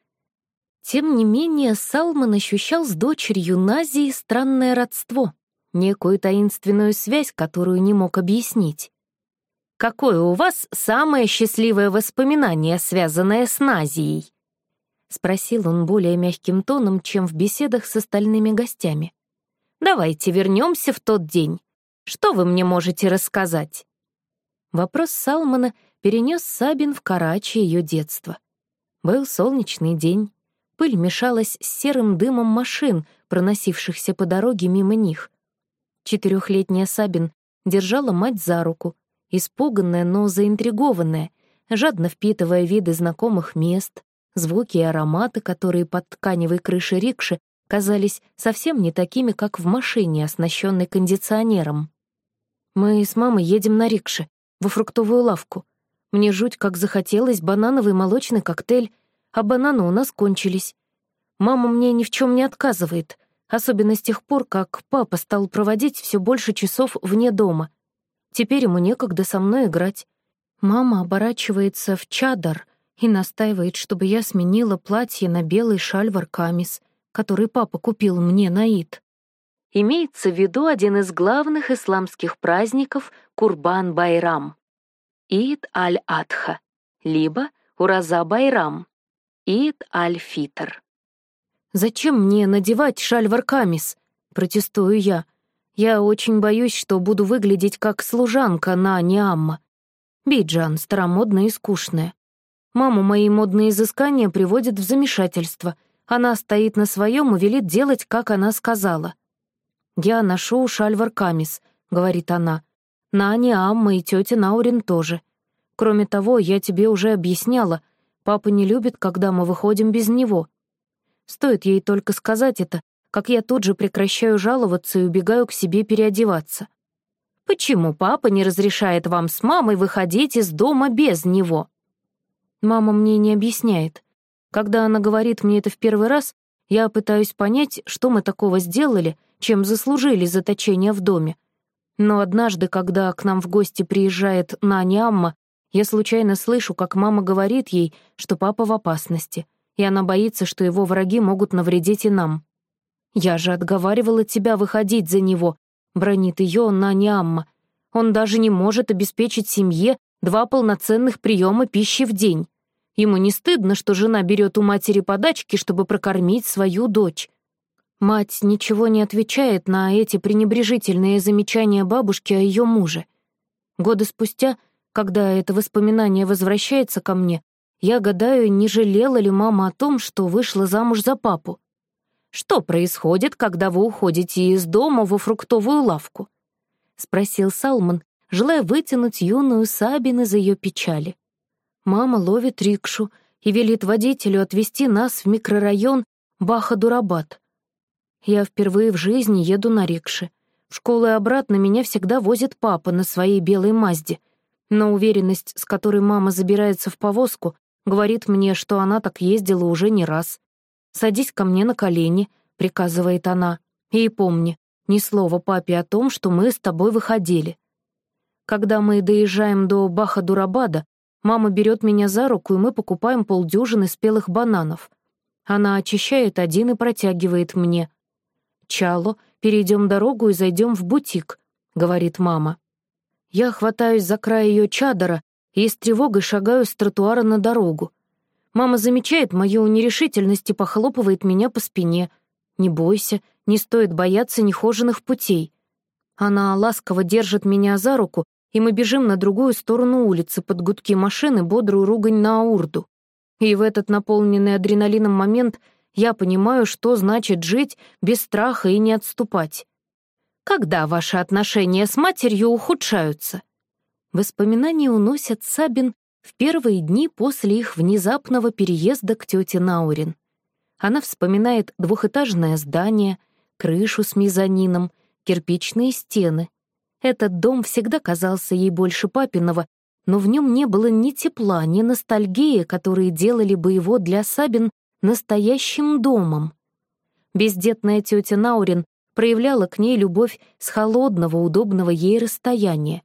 Speaker 3: Тем не менее, Салман ощущал с дочерью Назии странное родство, некую таинственную связь, которую не мог объяснить.
Speaker 2: «Какое у вас самое счастливое воспоминание, связанное с Назией?» — спросил он более мягким тоном, чем в беседах с остальными гостями. «Давайте вернемся в тот день. Что вы мне можете рассказать?»
Speaker 3: Вопрос Салмана перенес Сабин в Карачи ее детство. Был солнечный день. Пыль мешалась с серым дымом машин, проносившихся по дороге мимо них. Четырехлетняя Сабин держала мать за руку, испуганная, но заинтригованная, жадно впитывая виды знакомых мест, звуки и ароматы, которые под тканевой крышей рикши казались совсем не такими, как в машине, оснащенной кондиционером. «Мы с мамой едем на рикше, во фруктовую лавку», мне жуть как захотелось банановый молочный коктейль, а бананы у нас кончились. Мама мне ни в чем не отказывает, особенно с тех пор, как папа стал проводить все больше часов вне дома. Теперь ему некогда со мной играть. Мама оборачивается в чадар и настаивает, чтобы я сменила платье на белый шальвар-камис, который папа купил мне на Ид.
Speaker 2: Имеется в виду один из главных исламских праздников Курбан-Байрам. Ид аль-Адха, либо Ураза Байрам, Ид аль-Фитр.
Speaker 3: «Зачем мне надевать шальвар-камис?» — протестую я. «Я очень боюсь, что буду выглядеть как служанка на Ниамма. Биджан старомодная и скучная. Маму мои модные изыскания приводят в замешательство. Она стоит на своем и велит делать, как она сказала. «Я ношу шальвар-камис», — говорит она, — Нани, Амма и тетя Наурин тоже. Кроме того, я тебе уже объясняла, папа не любит, когда мы выходим без него. Стоит ей только сказать это, как я тут же прекращаю жаловаться и убегаю к себе переодеваться.
Speaker 2: Почему папа не разрешает вам с мамой выходить из дома без него?
Speaker 3: Мама мне не объясняет. Когда она говорит мне это в первый раз, я пытаюсь понять, что мы такого сделали, чем заслужили заточение в доме. Но однажды, когда к нам в гости приезжает Наня Амма, я случайно слышу, как мама говорит ей, что папа в опасности, и она боится, что его враги могут навредить и нам. «Я же отговаривала тебя выходить за него», — бронит ее Наня Амма. «Он даже не может обеспечить семье два полноценных приема пищи в день. Ему не стыдно, что жена берет у матери подачки, чтобы прокормить свою дочь. Мать ничего не отвечает на эти пренебрежительные замечания бабушки о ее муже. Годы спустя, когда это воспоминание возвращается ко мне, я гадаю, не жалела ли мама о том, что вышла замуж за папу.
Speaker 2: «Что происходит, когда вы уходите из дома во фруктовую лавку?» — спросил Салман, желая вытянуть юную Сабин из ее печали.
Speaker 3: Мама ловит рикшу и велит водителю отвезти нас в микрорайон Баха-Дурабад. Я впервые в жизни еду на рикше. В школу и обратно меня всегда возит папа на своей белой Мазде. Но уверенность, с которой мама забирается в повозку, говорит мне, что она так ездила уже не раз. «Садись ко мне на колени», — приказывает она. «И помни, ни слова папе о том, что мы с тобой выходили». Когда мы доезжаем до Баха-Дурабада, мама берет меня за руку, и мы покупаем полдюжины спелых бананов. Она очищает один и протягивает мне. «Чало, перейдем дорогу и зайдем в бутик», — говорит мама. Я хватаюсь за край ее чадора и с тревогой шагаю с тротуара на дорогу. Мама замечает мою нерешительность и похлопывает меня по спине. «Не бойся, не стоит бояться нехоженных путей». Она ласково держит меня за руку, и мы бежим на другую сторону улицы под гудки машины, бодрую ругань на аурду. И в этот наполненный адреналином момент я понимаю, что значит жить без страха и не отступать. Когда ваши отношения с матерью ухудшаются? Воспоминания уносят Сабин в первые дни после их внезапного переезда к тете Наурин. Она вспоминает двухэтажное здание, крышу с мезонином, кирпичные стены. Этот дом всегда казался ей больше папиного, но в нем не было ни тепла, ни ностальгии, которые делали бы его для Сабин настоящим домом. Бездетная тетя Наурин проявляла к ней любовь с холодного, удобного ей расстояния,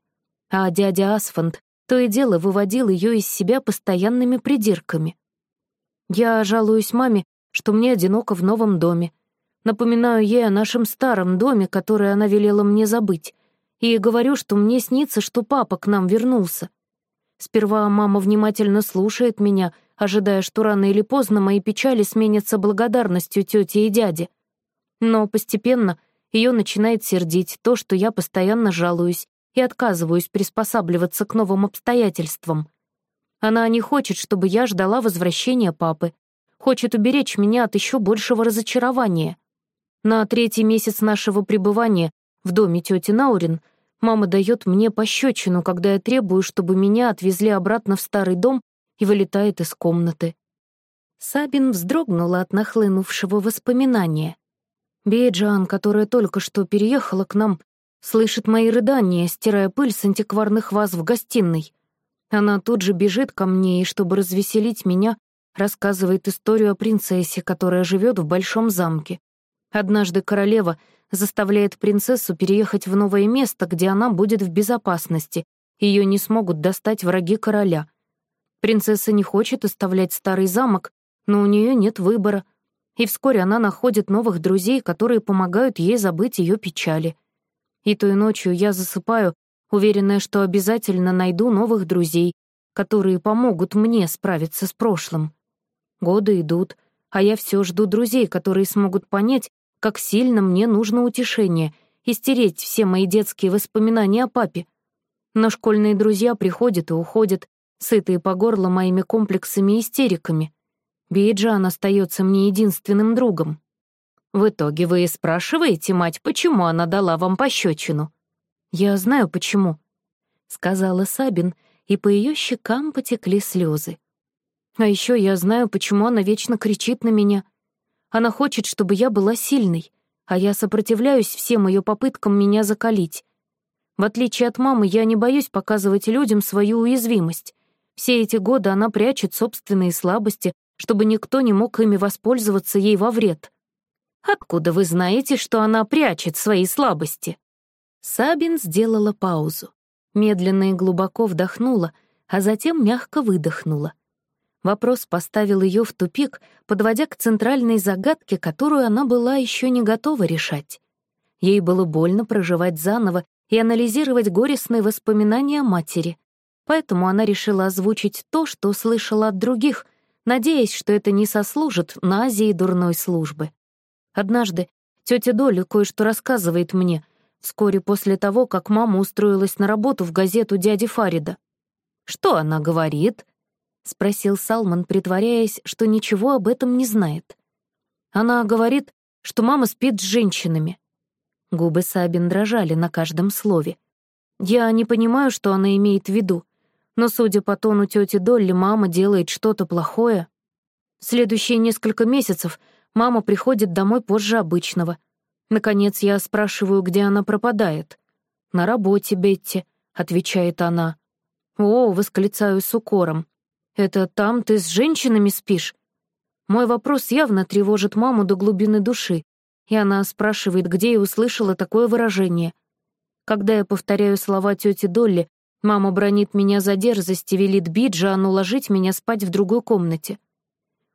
Speaker 3: а дядя Асфанд то и дело выводил ее из себя постоянными придирками. Я жалуюсь маме, что мне одиноко в новом доме. Напоминаю ей о нашем старом доме, который она велела мне забыть, и говорю, что мне снится, что папа к нам вернулся. Сперва мама внимательно слушает меня, ожидая, что рано или поздно мои печали сменятся благодарностью тети и дяди. Но постепенно ее начинает сердить то, что я постоянно жалуюсь и отказываюсь приспосабливаться к новым обстоятельствам. Она не хочет, чтобы я ждала возвращения папы, хочет уберечь меня от еще большего разочарования. На третий месяц нашего пребывания в доме тети Наурин Мама дает мне пощечину, когда я требую, чтобы меня отвезли обратно в старый дом и вылетает из комнаты. Сабин вздрогнула от нахлынувшего воспоминания. Бейджан, которая только что переехала к нам, слышит мои рыдания, стирая пыль с антикварных ваз в гостиной. Она тут же бежит ко мне и, чтобы развеселить меня, рассказывает историю о принцессе, которая живет в большом замке. Однажды королева заставляет принцессу переехать в новое место, где она будет в безопасности, ее не смогут достать враги короля. Принцесса не хочет оставлять старый замок, но у нее нет выбора, и вскоре она находит новых друзей, которые помогают ей забыть ее печали. И той ночью я засыпаю, уверенная, что обязательно найду новых друзей, которые помогут мне справиться с прошлым. Годы идут, а я все жду друзей, которые смогут понять, как сильно мне нужно утешение и стереть все мои детские воспоминания о папе. Но школьные друзья приходят и уходят, сытые по горло моими комплексами и истериками. Биеджан остается мне единственным другом. В итоге вы и спрашиваете, мать, почему она дала вам пощечину? Я знаю, почему, — сказала Сабин, и по ее щекам потекли слезы. А еще я знаю, почему она вечно кричит на меня — она хочет, чтобы я была сильной, а я сопротивляюсь всем ее попыткам меня закалить. В отличие от мамы, я не боюсь показывать людям свою уязвимость. Все эти годы она прячет собственные слабости, чтобы никто не мог ими воспользоваться ей во вред. Откуда вы знаете, что она прячет свои слабости? Сабин сделала паузу, медленно и глубоко вдохнула, а затем мягко выдохнула. Вопрос поставил ее в тупик, подводя к центральной загадке, которую она была еще не готова решать. Ей было больно проживать заново и анализировать горестные воспоминания матери, поэтому она решила озвучить то, что слышала от других, надеясь, что это не сослужит на Азии дурной службы. Однажды тетя Доля кое-что рассказывает мне, вскоре после того, как мама устроилась на работу в газету дяди Фарида. Что она говорит? — спросил Салман, притворяясь, что ничего об этом не знает. «Она говорит, что мама спит с женщинами». Губы Сабин дрожали на каждом слове. «Я не понимаю, что она имеет в виду, но, судя по тону тети Долли, мама делает что-то плохое. Следующие несколько месяцев мама приходит домой позже обычного. Наконец я спрашиваю, где она пропадает. «На работе, Бетти», — отвечает она. «О», — восклицаю с укором, это там ты с женщинами спишь?» Мой вопрос явно тревожит маму до глубины души, и она спрашивает, где я услышала такое выражение. Когда я повторяю слова тети Долли, мама бронит меня за дерзость и велит Биджану уложить меня спать в другой комнате.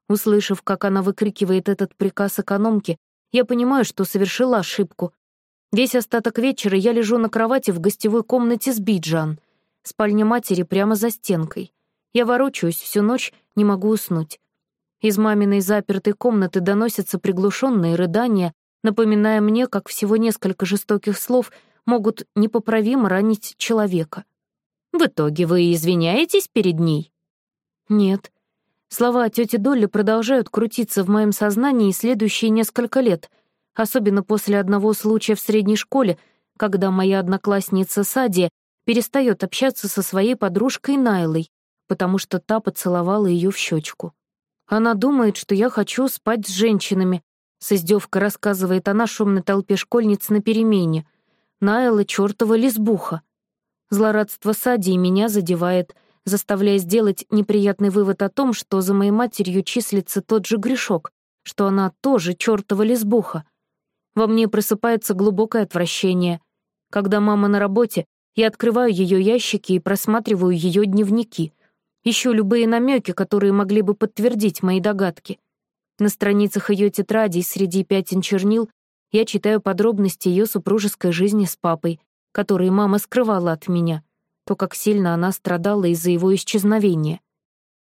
Speaker 3: Услышав, как она выкрикивает этот приказ экономки, я понимаю, что совершила ошибку. Весь остаток вечера я лежу на кровати в гостевой комнате с Биджан. Спальня матери прямо за стенкой. Я ворочаюсь всю ночь, не могу уснуть. Из маминой запертой комнаты доносятся приглушенные рыдания, напоминая мне, как всего несколько жестоких слов могут непоправимо ранить человека.
Speaker 2: В итоге вы извиняетесь перед ней?
Speaker 3: Нет. Слова тети Долли продолжают крутиться в моем сознании следующие несколько лет, особенно после одного случая в средней школе, когда моя одноклассница Садия перестает общаться со своей подружкой Найлой, потому что та поцеловала ее в щечку. Она думает, что я хочу спать с женщинами, с издевкой рассказывает она шумной толпе школьниц на перемене. Найла — чертова лесбуха. Злорадство Садии меня задевает, заставляя сделать неприятный вывод о том, что за моей матерью числится тот же грешок, что она тоже чертова лесбуха. Во мне просыпается глубокое отвращение. Когда мама на работе, я открываю ее ящики и просматриваю ее дневники. Ищу любые намеки, которые могли бы подтвердить мои догадки. На страницах ее тетрадей среди пятен чернил я читаю подробности ее супружеской жизни с папой, которые мама скрывала от меня, то, как сильно она страдала из-за его исчезновения.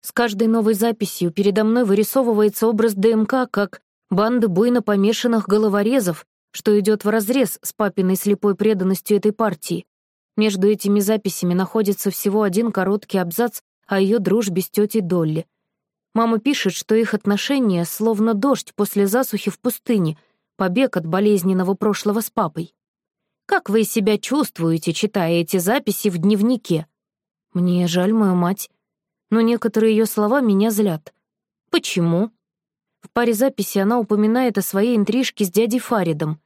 Speaker 3: С каждой новой записью передо мной вырисовывается образ ДМК как банды буйно помешанных головорезов, что идет вразрез с папиной слепой преданностью этой партии, между этими записями находится всего один короткий абзац о ее дружбе с тетей Долли. Мама пишет, что их отношения словно дождь после засухи в пустыне, побег от болезненного прошлого с папой. Как вы себя чувствуете, читая эти записи в дневнике? Мне жаль мою мать, но некоторые ее слова меня злят. Почему? В паре записей она упоминает о своей интрижке с дядей Фаридом.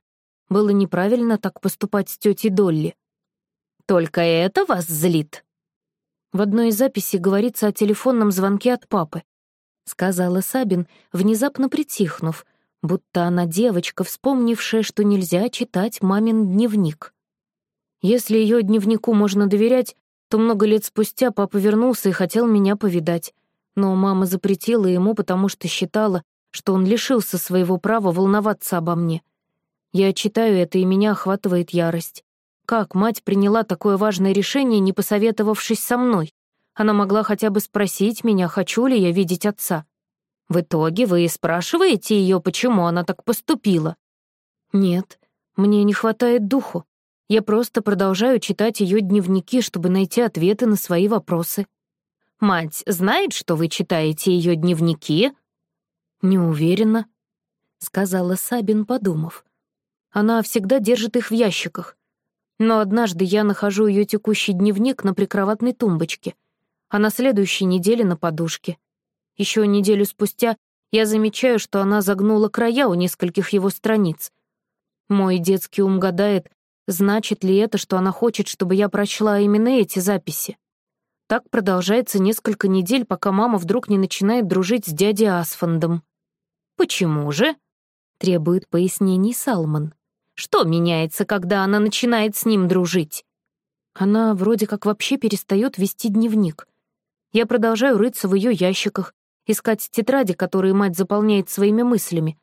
Speaker 3: Было неправильно так поступать с тетей Долли. Только это вас злит?» В одной из записей говорится о телефонном звонке от папы. Сказала Сабин, внезапно притихнув, будто она девочка, вспомнившая, что нельзя читать мамин дневник. Если ее дневнику можно доверять, то много лет спустя папа вернулся и хотел меня повидать. Но мама запретила ему, потому что считала, что он лишился своего права волноваться обо мне. Я читаю это, и меня охватывает ярость. Как мать приняла такое важное решение, не посоветовавшись со мной? Она могла хотя бы спросить меня, хочу ли я видеть отца. В итоге вы и спрашиваете ее, почему она так поступила? Нет, мне не хватает духу. Я просто продолжаю читать ее дневники, чтобы найти ответы на свои вопросы. Мать знает, что вы читаете ее дневники? Не уверена, сказала Сабин, подумав. Она всегда держит их в ящиках. Но однажды я нахожу ее текущий дневник на прикроватной тумбочке, а на следующей неделе на подушке. Еще неделю спустя я замечаю, что она загнула края у нескольких его страниц. Мой детский ум гадает, значит ли это, что она хочет, чтобы я прочла именно эти записи. Так продолжается несколько недель, пока мама вдруг не начинает дружить с дядей Асфандом. «Почему же?» — требует пояснений Салман. Что меняется, когда она начинает с ним дружить? Она вроде как вообще перестает вести дневник. Я продолжаю рыться в ее ящиках, искать тетради, которые мать заполняет своими мыслями.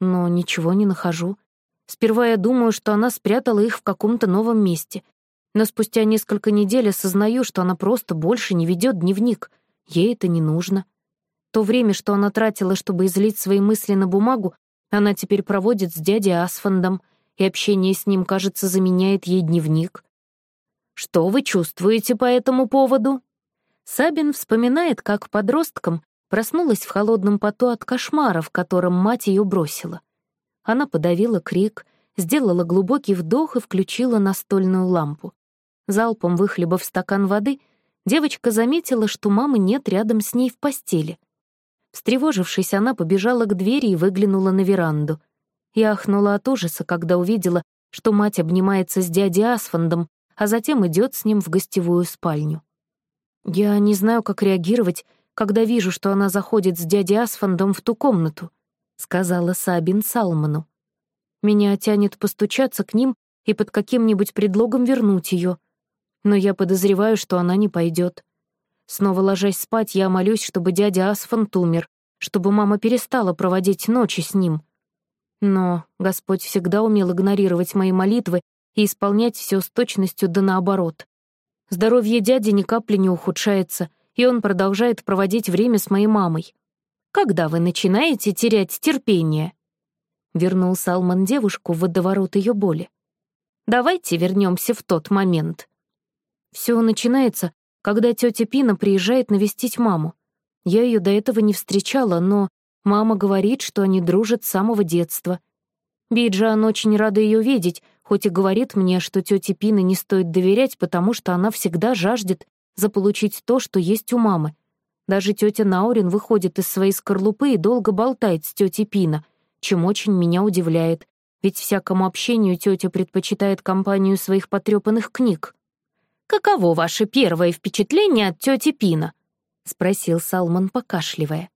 Speaker 3: Но ничего не нахожу. Сперва я думаю, что она спрятала их в каком-то новом месте. Но спустя несколько недель осознаю, что она просто больше не ведет дневник. Ей это не нужно. То время, что она тратила, чтобы излить свои мысли на бумагу, она теперь проводит с дядей Асфандом — и общение с ним, кажется, заменяет ей дневник. Что вы чувствуете по этому поводу? Сабин вспоминает, как подростком проснулась в холодном поту от кошмара, в котором мать ее бросила. Она подавила крик, сделала глубокий вдох и включила настольную лампу. Залпом выхлебав стакан воды, девочка заметила, что мамы нет рядом с ней в постели. Встревожившись, она побежала к двери и выглянула на веранду — я ахнула от ужаса, когда увидела, что мать обнимается с дядей Асфандом, а затем идет с ним в гостевую спальню. Я не знаю, как реагировать, когда вижу, что она заходит с дядей Асфандом в ту комнату, сказала Сабин Салману. Меня тянет постучаться к ним и под каким-нибудь предлогом вернуть ее, но я подозреваю, что она не пойдет. Снова ложась спать, я молюсь, чтобы дядя Асфанд умер, чтобы мама перестала проводить ночи с ним — Но Господь всегда умел игнорировать мои молитвы и исполнять все с точностью да наоборот. Здоровье дяди ни капли не ухудшается, и он продолжает проводить время с моей мамой. Когда вы начинаете терять терпение?» Вернул Салман девушку в водоворот ее боли. «Давайте вернемся в тот момент». Все начинается, когда тетя Пина приезжает навестить маму. Я ее до этого не встречала, но мама говорит, что они дружат с самого детства. Биджан очень рада ее видеть, хоть и говорит мне, что тете Пина не стоит доверять, потому что она всегда жаждет заполучить то, что есть у мамы. Даже тетя Наурин выходит из своей скорлупы и долго болтает с тетей Пина, чем очень меня удивляет, ведь всякому общению тетя предпочитает компанию своих потрепанных книг. «Каково ваше первое впечатление от тети Пина?» — спросил Салман, покашливая.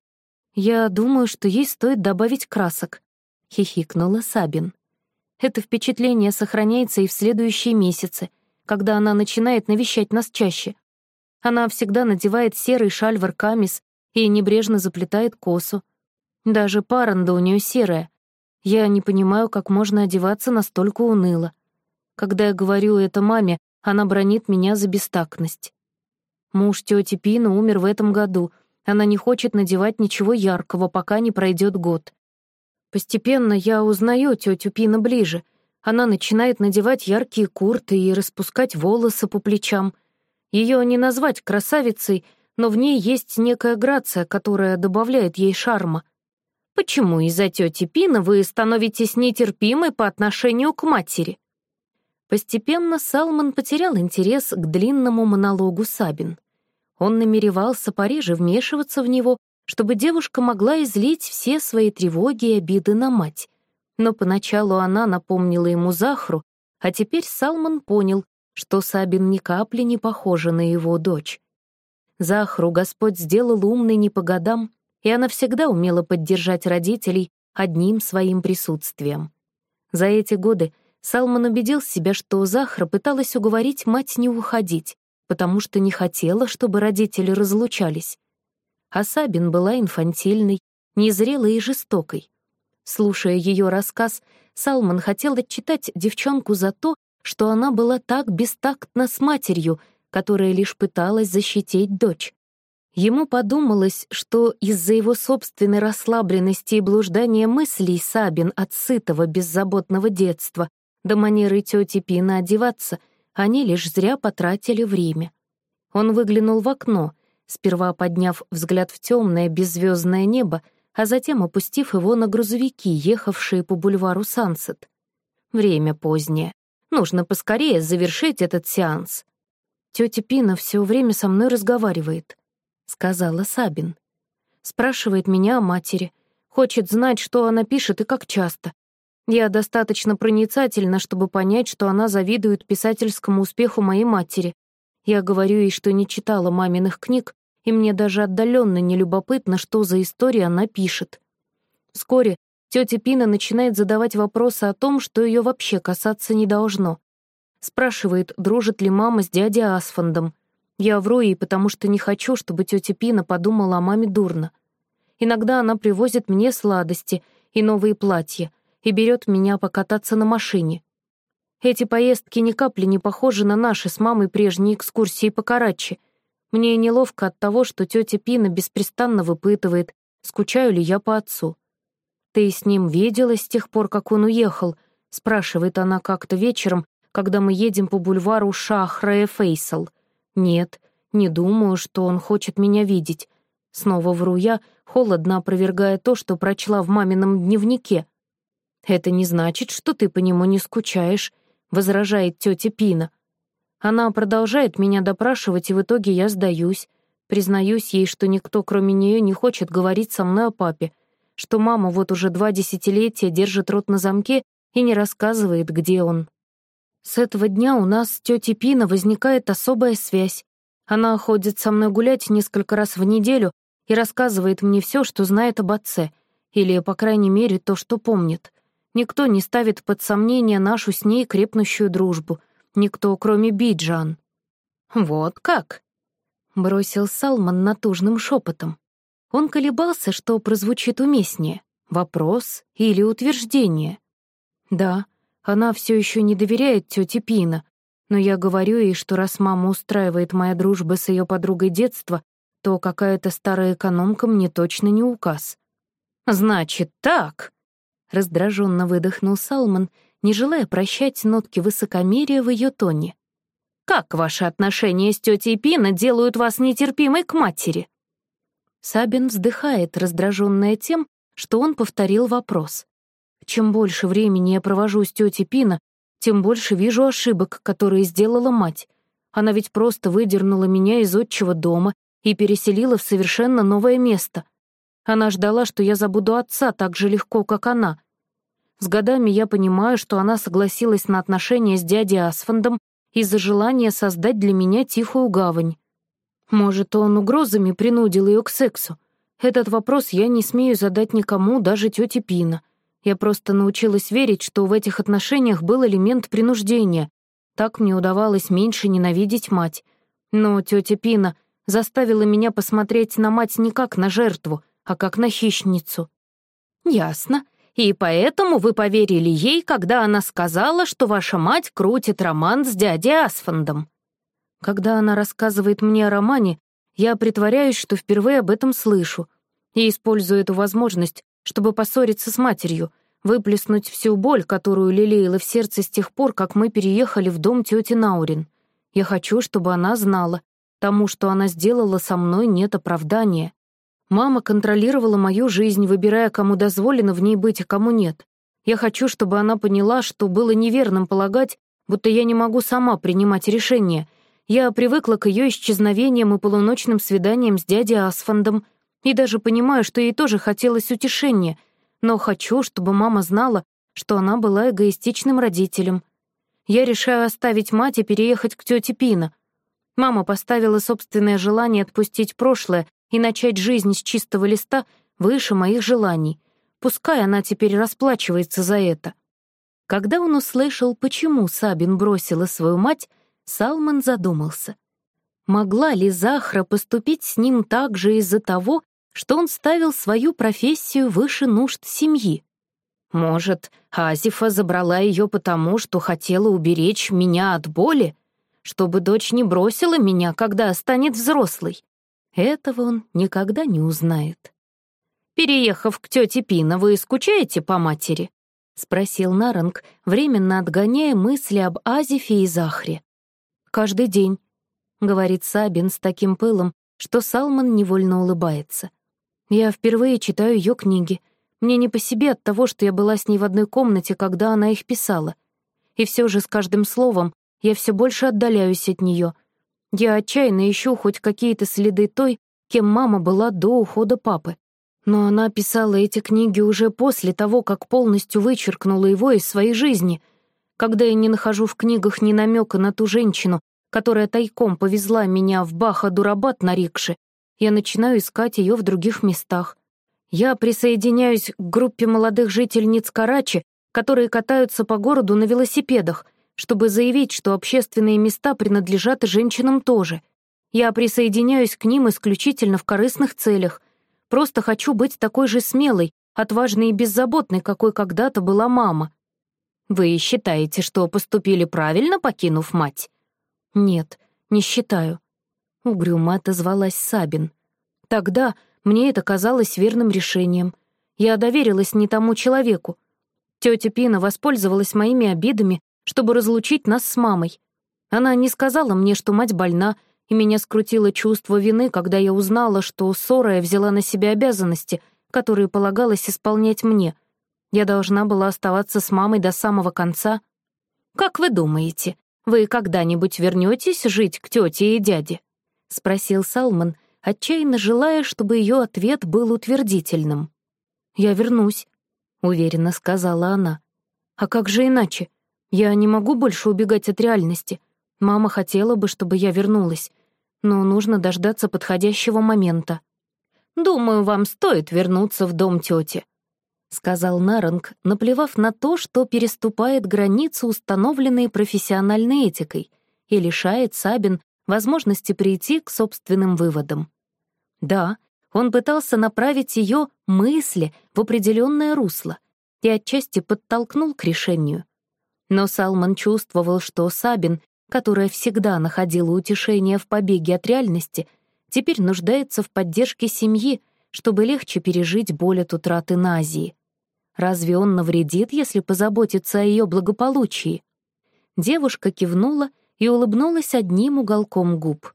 Speaker 3: «Я думаю, что ей стоит добавить красок», — хихикнула Сабин. «Это впечатление сохраняется и в следующие месяцы, когда она начинает навещать нас чаще. Она всегда надевает серый шаль-варкамис и небрежно заплетает косу. Даже паранда у нее серая. Я не понимаю, как можно одеваться настолько уныло. Когда я говорю это маме, она бронит меня за бестактность. Муж тети Пина умер в этом году. Она не хочет надевать ничего яркого, пока не пройдет год. Постепенно я узнаю тетю Пина ближе. Она начинает надевать яркие курты и распускать волосы по плечам — ее не назвать красавицей, но в ней есть некая грация, которая добавляет ей шарма. Почему из-за тети Пина вы становитесь нетерпимой по отношению к матери? Постепенно Салман потерял интерес к длинному монологу Сабин. Он намеревался пореже вмешиваться в него, чтобы девушка могла излить все свои тревоги и обиды на мать. Но поначалу она напомнила ему Захру, а теперь Салман понял, что Сабин ни капли не похожа на его дочь. Захру Господь сделал умной не по годам, и она всегда умела поддержать родителей одним своим присутствием. За эти годы Салман убедил себя, что Захра пыталась уговорить мать не уходить, потому что не хотела, чтобы родители разлучались. А Сабин была инфантильной, незрелой и жестокой. Слушая ее рассказ, Салман хотел отчитать девчонку за то, что она была так бестактна с матерью, которая лишь пыталась защитить дочь. Ему подумалось, что из-за его собственной расслабленности и блуждания мыслей Сабин от сытого, беззаботного детства до манеры тети Пина одеваться, они лишь зря потратили время. Он выглянул в окно, сперва подняв взгляд в темное беззвездное небо, а затем опустив его на грузовики, ехавшие по бульвару Сансет. Время позднее. Нужно поскорее завершить этот сеанс. Тетя Пина все время со мной разговаривает, сказала Сабин. Спрашивает меня о матери, хочет знать, что она пишет и как часто. Я достаточно проницательна, чтобы понять, что она завидует писательскому успеху моей матери. Я говорю ей, что не читала маминых книг, и мне даже отдаленно не любопытно, что за истории она пишет. Вскоре Тетя Пина начинает задавать вопросы о том, что ее вообще касаться не должно. Спрашивает, дружит ли мама с дядей Асфандом. Я вру ей, потому что не хочу, чтобы тетя Пина подумала о маме дурно. Иногда она привозит мне сладости и новые платья и берет меня покататься на машине. Эти поездки ни капли не похожи на наши с мамой прежние экскурсии по Карачи. Мне неловко от того, что тетя Пина беспрестанно выпытывает, скучаю ли я по отцу. «Ты с ним виделась с тех пор, как он уехал?» — спрашивает она как-то вечером, когда мы едем по бульвару Шахра Фейсал. «Нет, не думаю, что он хочет меня видеть». Снова вру я, холодно опровергая то, что прочла в мамином дневнике. «Это не значит, что ты по нему не скучаешь», — возражает тетя Пина. Она продолжает меня допрашивать, и в итоге я сдаюсь. Признаюсь ей, что никто, кроме нее, не хочет говорить со мной о папе — что мама вот уже два десятилетия держит рот на замке и не рассказывает, где он. С этого дня у нас с тетей Пина возникает особая связь. Она ходит со мной гулять несколько раз в неделю и рассказывает мне все, что знает об отце, или, по крайней мере, то, что помнит. Никто не ставит под сомнение нашу с ней крепнущую дружбу. Никто, кроме Биджан. «Вот как?» — бросил Салман натужным шепотом. Он колебался, что прозвучит уместнее Вопрос или утверждение? Да, она все еще не доверяет тете Пина, но я говорю ей, что раз мама устраивает моя дружба с ее подругой детства, то какая-то старая экономка мне точно не указ.
Speaker 2: «Значит так», — раздраженно выдохнул Салман, не желая прощать нотки высокомерия в ее тоне. «Как ваши отношения с тетей Пина делают вас нетерпимой к матери?»
Speaker 3: Сабин вздыхает, раздраженная тем, что он повторил вопрос. Чем больше времени я провожу с тетей Пина, тем больше вижу ошибок, которые сделала мать. Она ведь просто выдернула меня из отчего дома и переселила в совершенно новое место. Она ждала, что я забуду отца так же легко, как она. С годами я понимаю, что она согласилась на отношения с дядей Асфандом из-за желания создать для меня тихую гавань. Может, он угрозами принудил ее к сексу? Этот вопрос я не смею задать никому, даже тете Пина. Я просто научилась верить, что в этих отношениях был элемент принуждения. Так мне удавалось меньше ненавидеть мать. Но тетя Пина заставила меня посмотреть на мать не как на жертву, а как на хищницу.
Speaker 2: «Ясно. И поэтому вы поверили ей, когда она сказала, что ваша мать крутит роман с дядей Асфандом».
Speaker 3: Когда она рассказывает мне о романе, я притворяюсь, что впервые об этом слышу, и использую эту возможность, чтобы поссориться с матерью, выплеснуть всю боль, которую лелеяла в сердце с тех пор, как мы переехали в дом тети Наурин. Я хочу, чтобы она знала, тому, что она сделала со мной, нет оправдания. Мама контролировала мою жизнь, выбирая, кому дозволено в ней быть, а кому нет. Я хочу, чтобы она поняла, что было неверным полагать, будто я не могу сама принимать решения. Я привыкла к ее исчезновениям и полуночным свиданиям с дядей Асфандом — и даже понимаю, что ей тоже хотелось утешения, но хочу, чтобы мама знала, что она была эгоистичным родителем. Я решаю оставить мать и переехать к тете Пина. Мама поставила собственное желание отпустить прошлое и начать жизнь с чистого листа выше моих желаний. Пускай она теперь расплачивается за это. Когда он услышал, почему Сабин бросила свою мать, Салман задумался. Могла ли Захра поступить с ним так же из-за того, что он ставил свою профессию выше нужд семьи. Может, Азифа забрала ее потому, что хотела уберечь меня от боли, чтобы дочь не бросила меня, когда станет взрослой. Этого он никогда не узнает. «Переехав к тете Пина, вы скучаете по матери?» — спросил Наранг, временно отгоняя мысли об Азифе и Захре. «Каждый день», — говорит Сабин с таким пылом, что Салман невольно улыбается. Я впервые читаю ее книги. Мне не по себе от того, что я была с ней в одной комнате, когда она их писала. И все же с каждым словом я все больше отдаляюсь от нее. Я отчаянно ищу хоть какие-то следы той, кем мама была до ухода папы. Но она писала эти книги уже после того, как полностью вычеркнула его из своей жизни. Когда я не нахожу в книгах ни намека на ту женщину, которая тайком повезла меня в Баха-Дурабад на рикше, я начинаю искать ее в других местах. Я присоединяюсь к группе молодых жительниц Карачи, которые катаются по городу на велосипедах, чтобы заявить, что общественные места принадлежат и женщинам тоже. Я присоединяюсь к ним исключительно в корыстных целях. Просто хочу быть такой же смелой, отважной и беззаботной, какой когда-то была мама. Вы считаете, что поступили правильно, покинув мать? Нет, не считаю. Угрюмо отозвалась Сабин. Тогда мне это казалось верным решением. Я доверилась не тому человеку. Тетя Пина воспользовалась моими обидами, чтобы разлучить нас с мамой. Она не сказала мне, что мать больна, и меня скрутило чувство вины, когда я узнала, что Сорая взяла на себя обязанности, которые полагалось исполнять мне. Я должна была оставаться с мамой до самого конца. Как вы думаете, вы когда-нибудь вернетесь жить к тете и дяде? — спросил Салман, отчаянно желая, чтобы ее ответ был утвердительным. «Я вернусь», — уверенно сказала она. «А как же иначе? Я не могу больше убегать от реальности. Мама хотела бы, чтобы я вернулась, но нужно дождаться подходящего момента». «Думаю, вам стоит вернуться в дом тети», — сказал Наранг, наплевав на то, что переступает границы, установленные профессиональной этикой, и лишает Сабин возможности прийти к собственным выводам. Да,
Speaker 1: Он пытался направить ее мысли в определенное русло и отчасти подтолкнул к решению. Но Салман чувствовал, что Сабин, которая всегда находила утешение в побеге от реальности, теперь нуждается в поддержке семьи, чтобы легче пережить боль от утраты Назии. Разве он навредит, если позаботится о ее благополучии? Девушка кивнула и улыбнулась одним уголком губ.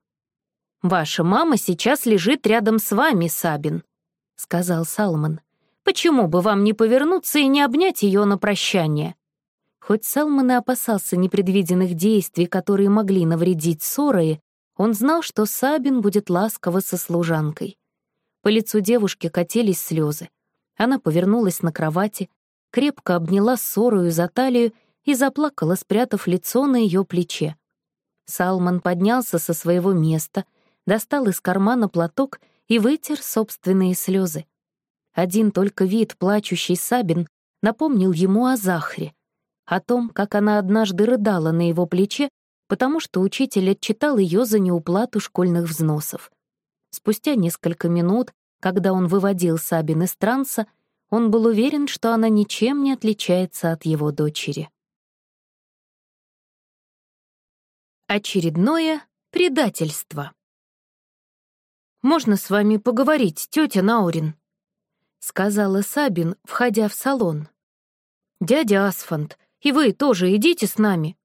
Speaker 1: «Ваша мама сейчас лежит рядом с вами, Сабин», — сказал Салман. «Почему бы вам не повернуться и не обнять ее на прощание?» Хоть Салман и опасался непредвиденных действий, которые могли навредить Сорое, он знал, что Сабин будет ласково со служанкой. По лицу девушки катились слезы. Она повернулась на кровати, крепко обняла Сорую за талию и заплакала, спрятав лицо на ее плече. Салман поднялся со своего места, достал из кармана платок и вытер собственные слезы. Один только вид плачущий Сабин напомнил ему о Захре, о том, как она однажды рыдала на его плече, потому что учитель отчитал ее за неуплату школьных взносов. Спустя несколько минут, когда он выводил Сабин из транса, он был уверен, что она ничем не отличается от его дочери. Очередное предательство. «Можно с вами поговорить, тетя Наурин?» — сказала Сабин, входя в салон. «Дядя Асфант, и вы тоже идите с нами».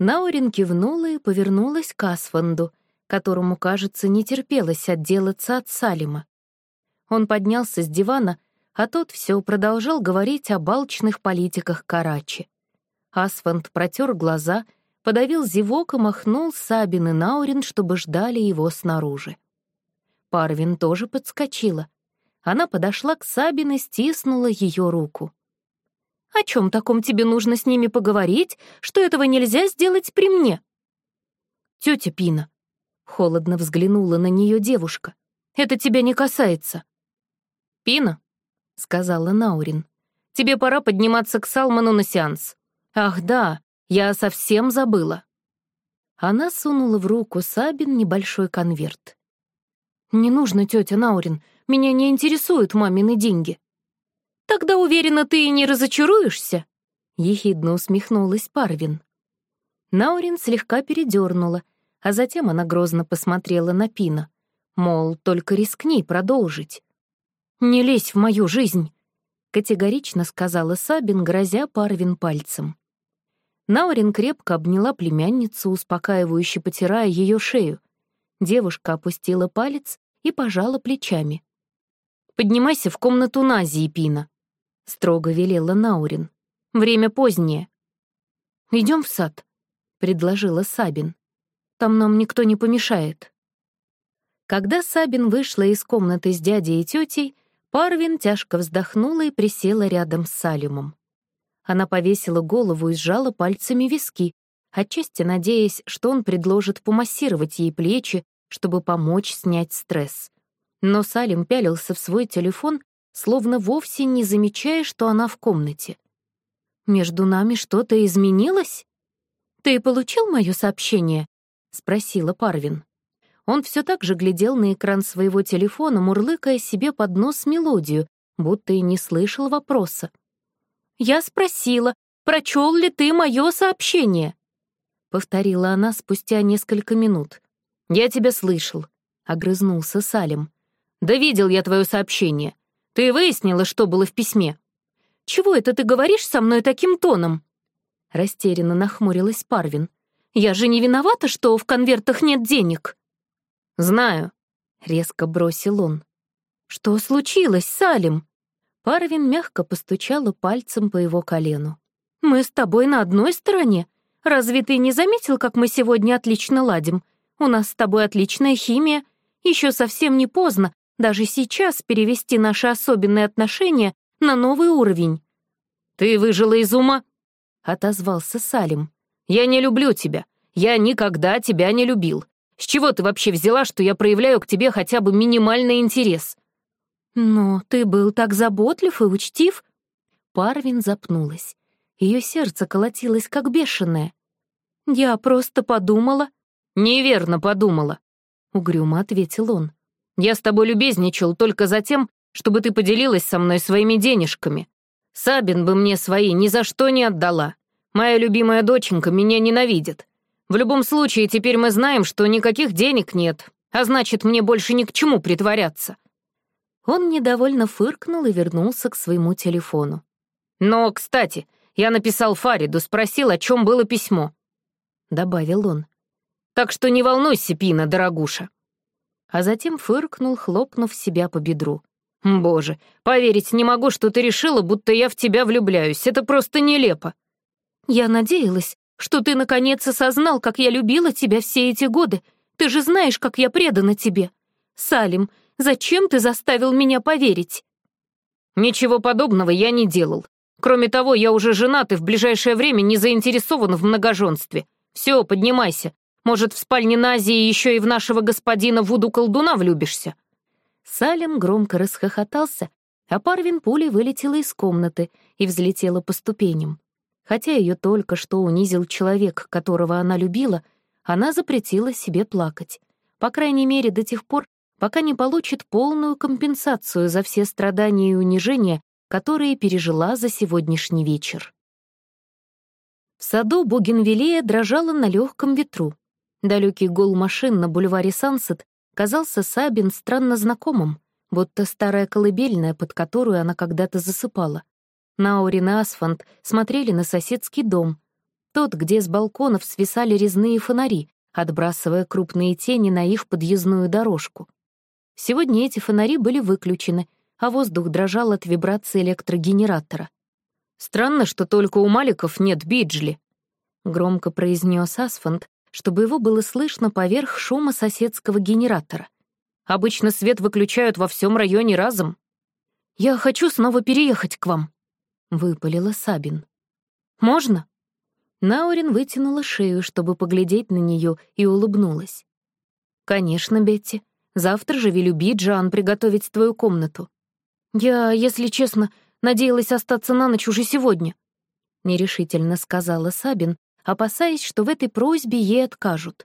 Speaker 1: Наурин кивнула и повернулась к Асфанду, которому, кажется, не терпелось отделаться от Салима. Он поднялся с дивана, а тот все продолжал говорить о балчных политиках Карачи. Асфанд протер глаза — подавил зевок и махнул Сабин и Наурин, чтобы ждали его снаружи. Парвин тоже подскочила. Она подошла к Сабин и стиснула ее руку. «О чем таком тебе нужно с ними поговорить, что этого нельзя сделать при мне?» «Тетя Пина», — холодно взглянула на нее девушка, — «это тебя не касается». «Пина», — сказала Наурин, — «тебе пора подниматься к Салману на сеанс». «Ах, да, я совсем забыла». Она сунула в руку Сабин небольшой конверт. «Не нужно, тетя Наурин, меня не интересуют мамины деньги». «Тогда, уверена, ты и не разочаруешься?» — ехидно усмехнулась Парвин. Наурин слегка передернула, а затем она грозно посмотрела на Пина. Мол, только рискни продолжить. «Не лезь в мою жизнь», — категорично сказала Сабин, грозя Парвин пальцем. Наурин крепко обняла племянницу, успокаивающе потирая ее шею. Девушка опустила палец и пожала плечами. «Поднимайся в комнату Нази, Пина», — строго велела Наурин. «Время позднее». Идем в сад», — предложила Сабин. «Там нам никто не помешает». Когда Сабин вышла из комнаты с дядей и тетей, Парвин тяжко вздохнула и присела рядом с Салимом. Она повесила голову и сжала пальцами виски, отчасти надеясь, что он предложит помассировать ей плечи, чтобы помочь снять стресс. Но Салим пялился в свой телефон, словно вовсе не замечая, что она в комнате. «Между нами что-то изменилось?» «Ты получил мое сообщение?» — спросила Парвин. Он все так же глядел на экран своего телефона, мурлыкая себе под нос мелодию, будто и не слышал вопроса. Я спросила, прочел ли ты мое сообщение?» Повторила она спустя несколько минут. «Я тебя слышал», — огрызнулся Салим. «Да видел я твое сообщение. Ты выяснила, что было в письме?» «Чего это ты говоришь со мной таким тоном?» Растерянно нахмурилась Парвин. «Я же не виновата, что в конвертах нет денег». «Знаю», — резко бросил он. «Что случилось, Салим?» Парвин мягко постучала пальцем по его колену. «Мы с тобой на одной стороне. Разве ты не заметил, как мы сегодня отлично ладим? У нас с тобой отличная химия. Еще совсем не поздно, даже сейчас, перевести наши особенные отношения на новый уровень». «Ты выжила из ума?» — отозвался Салим. «Я не люблю тебя. Я никогда тебя не любил. С чего ты вообще взяла, что я проявляю к тебе хотя бы минимальный интерес? «Но ты был так заботлив и учтив». Парвин запнулась. Ее сердце колотилось, как бешеное. «Я просто подумала». «Неверно подумала», — угрюмо ответил он.
Speaker 3: Я с тобой любезничал только за тем, чтобы ты поделилась со мной своими денежками. Сабин бы мне свои ни за что не отдала. Моя любимая доченька меня ненавидит. В любом случае, теперь мы знаем, что никаких денег нет, а значит, мне больше ни к чему притворяться».
Speaker 1: Он недовольно фыркнул и вернулся к своему телефону.
Speaker 3: «Но, кстати, я написал Фариду, спросил, о чем было письмо», — добавил он. «Так что не волнуйся, Пина, дорогуша».
Speaker 1: А затем фыркнул, хлопнув себя по бедру.
Speaker 3: «Боже, поверить не могу, что ты решила, будто я в тебя влюбляюсь. Это просто нелепо».
Speaker 2: «Я надеялась, что ты наконец осознал, как я любила тебя все эти годы. Ты же знаешь, как я предана тебе. Салим, зачем ты заставил меня поверить?»
Speaker 3: «Ничего подобного я не делал. Кроме того, я уже женат и в ближайшее время не заинтересован в многоженстве. Все, поднимайся. Может, в спальне Назии еще и в нашего господина Вуду-колдуна влюбишься?»
Speaker 1: Салим громко расхохотался, а Парвин пулей вылетела из комнаты и взлетела по ступеням. Хотя ее только что унизил человек, которого она любила, она запретила себе плакать. По крайней мере, до тех пор, пока не получит полную компенсацию за все страдания и унижения, которые пережила за сегодняшний вечер. В саду Бугенвилея дрожала на легком ветру. Далекий гул машин на бульваре Сансет казался Сабин странно знакомым, будто старая колыбельная, под которую она когда-то засыпала. Наурин и Асфант смотрели на соседский дом, тот, где с балконов свисали резные фонари, отбрасывая крупные тени на их подъездную дорожку. Сегодня эти фонари были выключены, а воздух дрожал от вибрации электрогенератора.
Speaker 3: «Странно, что только у Маликов нет биджли», — громко произнес Асфант, чтобы его было слышно поверх шума соседского генератора. «Обычно свет выключают во всем районе разом».
Speaker 2: «Я хочу снова переехать к вам», — выпалила Сабин. «Можно?»
Speaker 1: Наурин вытянула шею, чтобы поглядеть на нее, и улыбнулась. «Конечно, Бетти. Завтра же велю Биджан приготовить твою комнату.
Speaker 2: «Я, если честно, надеялась остаться на ночь уже сегодня», — нерешительно сказала Сабин, опасаясь, что в этой просьбе ей откажут.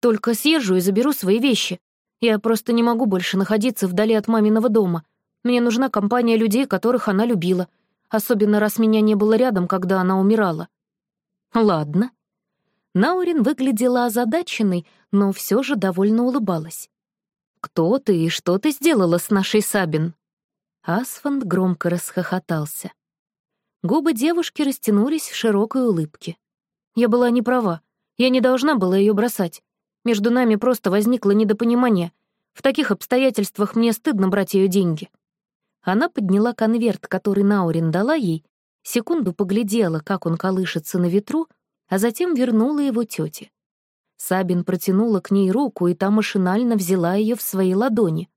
Speaker 2: «Только съезжу и заберу свои вещи. Я просто не могу больше находиться вдали от маминого дома. Мне нужна компания людей, которых она любила, особенно раз меня не было рядом, когда она умирала».
Speaker 1: «Ладно». Наурин выглядела озадаченной, но все же довольно улыбалась. «Кто ты и что ты сделала с нашей Сабин?» Асфанд громко расхохотался. Губы девушки растянулись в широкой улыбке.
Speaker 2: «Я была не права. Я не должна была ее бросать. Между нами просто возникло недопонимание. В таких обстоятельствах мне стыдно брать ее деньги».
Speaker 1: Она подняла конверт, который Наурин дала ей, секунду поглядела, как он колышется на ветру, а затем вернула его тете. Сабин протянула к ней руку, и та машинально взяла ее в свои ладони.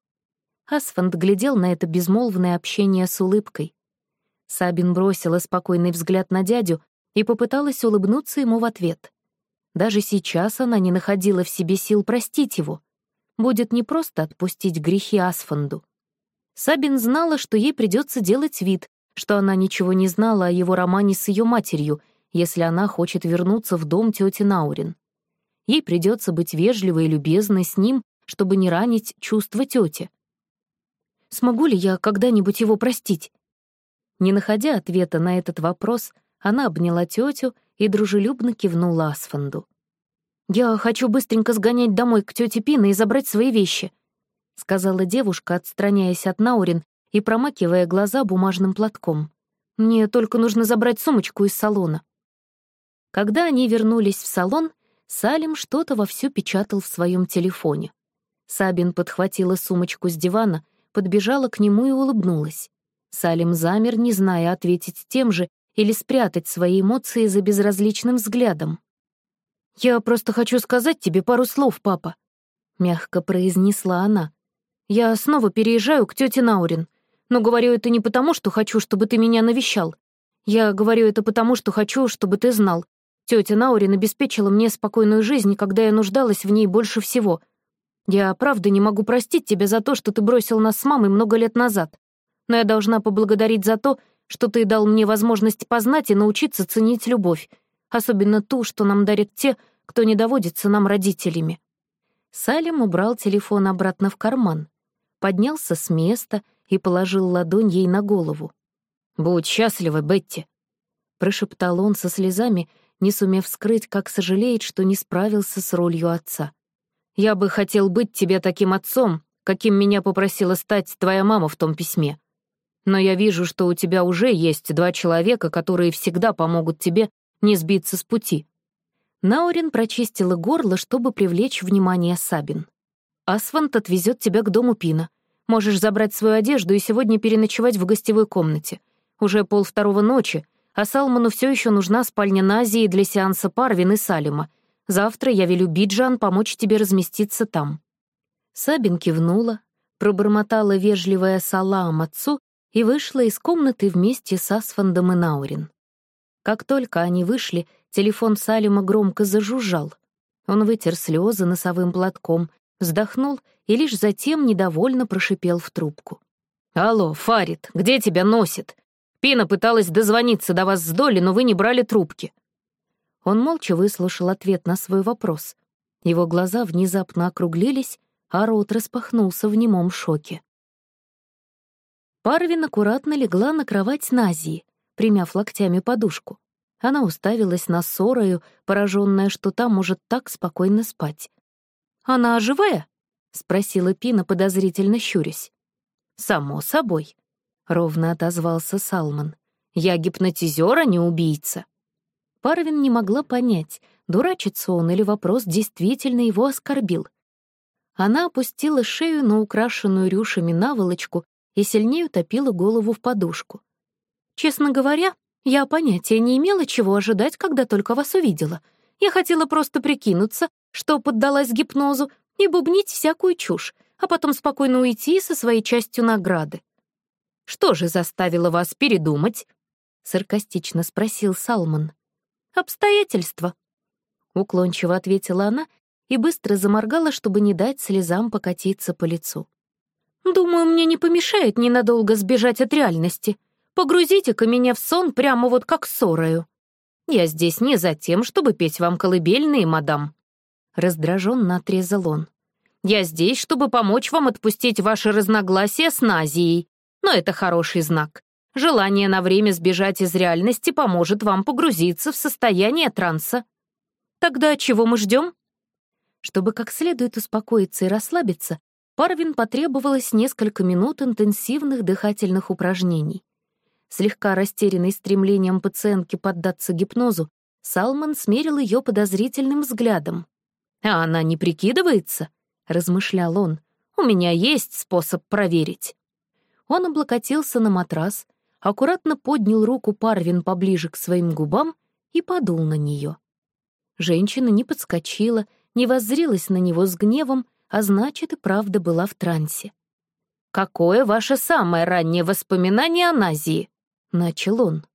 Speaker 1: Асфанд глядел на это безмолвное общение с улыбкой. Сабин бросила спокойный взгляд на дядю и попыталась улыбнуться ему в ответ. Даже сейчас она не находила в себе сил простить его. Будет непросто отпустить грехи Асфанду. Сабин знала, что ей придется делать вид, что она ничего не знала о его романе с ее матерью, если она хочет вернуться в дом тети Наурин. Ей придется быть вежливой и любезной с ним, чтобы не ранить чувства тети.
Speaker 2: Смогу ли я когда-нибудь его простить?
Speaker 1: Не находя ответа на этот вопрос, она обняла тетю и дружелюбно кивнула Асфанду.
Speaker 2: «Я хочу быстренько сгонять домой к тете Пине и забрать свои вещи», — сказала девушка, отстраняясь от Наурин и промакивая глаза бумажным платком. «Мне только нужно забрать сумочку из салона».
Speaker 1: Когда они вернулись в салон, Салим что-то вовсю печатал в своем телефоне. Сабин подхватила сумочку с дивана подбежала к нему и улыбнулась. Салим замер, не зная, ответить тем же или спрятать свои эмоции за безразличным взглядом.
Speaker 2: «Я просто хочу сказать тебе пару слов, папа», — мягко произнесла она. «Я снова переезжаю к тете Наурин, но говорю это не потому, что хочу, чтобы ты меня навещал. Я говорю это потому, что хочу, чтобы ты знал. Тетя Наурин обеспечила мне спокойную жизнь, когда я нуждалась в ней больше всего — я правда не могу простить тебя за то, что ты бросил нас с мамой много лет назад. Но я должна поблагодарить за то, что ты дал мне возможность познать и научиться ценить любовь, особенно ту, что нам дарят те, кто не доводится нам родителями».
Speaker 1: Салим убрал телефон обратно в карман, поднялся с места и положил ладонь ей на голову.
Speaker 3: «Будь счастлива, Бетти», — прошептал он со слезами, не сумев скрыть, как сожалеет, что не справился с ролью отца. «Я бы хотел быть тебе таким отцом, каким меня попросила стать твоя мама в том письме. Но я вижу, что у тебя уже есть два человека, которые всегда помогут тебе не сбиться с пути».
Speaker 1: Наурин прочистила горло, чтобы привлечь внимание Сабин.
Speaker 3: «Асфант отвезет тебя к дому Пина. Можешь забрать свою одежду и сегодня переночевать в гостевой комнате. Уже пол второго ночи, а Салману все еще нужна спальня Назии для сеанса Парвин и Салима. Завтра я велю Биджан помочь тебе разместиться там».
Speaker 1: Сабин кивнула, пробормотала вежливое салам отцу и вышла из комнаты вместе с Асфандом и Наурин. Как только они вышли, телефон Салима громко зажужжал. Он вытер слезы носовым платком, вздохнул и лишь затем недовольно прошипел в трубку.
Speaker 3: «Алло, Фарид, где тебя носит? Пина пыталась дозвониться до вас с Доли, но вы не брали трубки».
Speaker 1: Он молча выслушал ответ на свой вопрос. Его глаза внезапно округлились, а рот распахнулся в немом шоке. Парвин аккуратно легла на кровать Назии, примяв локтями подушку. Она уставилась на Сорою, пораженная, что та может так спокойно спать.
Speaker 2: «Она живая?»
Speaker 1: — спросила Пина, подозрительно щурясь.
Speaker 3: «Само собой», — ровно отозвался Салман. «Я гипнотизер, а не убийца».
Speaker 1: Парвин не могла понять, дурачится он или вопрос действительно его оскорбил. Она опустила шею на украшенную рюшами наволочку и сильнее утопила голову в подушку.
Speaker 2: «Честно говоря, я понятия не имела, чего ожидать, когда только вас увидела. Я хотела просто прикинуться, что поддалась гипнозу, и бубнить всякую чушь, а потом спокойно уйти со своей частью награды.
Speaker 3: «Что же заставило вас передумать?» — саркастично спросил Салман.
Speaker 2: «Обстоятельства», —
Speaker 1: уклончиво ответила она и быстро заморгала, чтобы не дать слезам покатиться по лицу.
Speaker 2: «Думаю, мне не помешает ненадолго сбежать от реальности. Погрузите-ка меня в сон прямо вот как ссорою.
Speaker 3: Я здесь не за тем, чтобы петь вам колыбельные, мадам», — раздраженно отрезал он. «Я здесь, чтобы помочь вам отпустить ваши разногласия с Назией. Но это хороший знак. Желание на время сбежать из реальности поможет вам погрузиться в состояние транса.
Speaker 2: Тогда чего мы ждем?
Speaker 1: Чтобы как следует успокоиться и расслабиться, Парвин потребовалось несколько минут интенсивных дыхательных упражнений. Слегка растерянный стремлением пациентки поддаться гипнозу, Салман смерил ее подозрительным взглядом.
Speaker 3: «А она не прикидывается?» — размышлял он. «У меня есть способ проверить».
Speaker 1: Он облокотился на матрас, аккуратно поднял руку Парвин поближе к своим губам и подул на нее. Женщина не подскочила, не воззрилась на него с гневом, а значит, и правда была в трансе.
Speaker 3: «Какое ваше самое раннее воспоминание о Назии?» — начал он.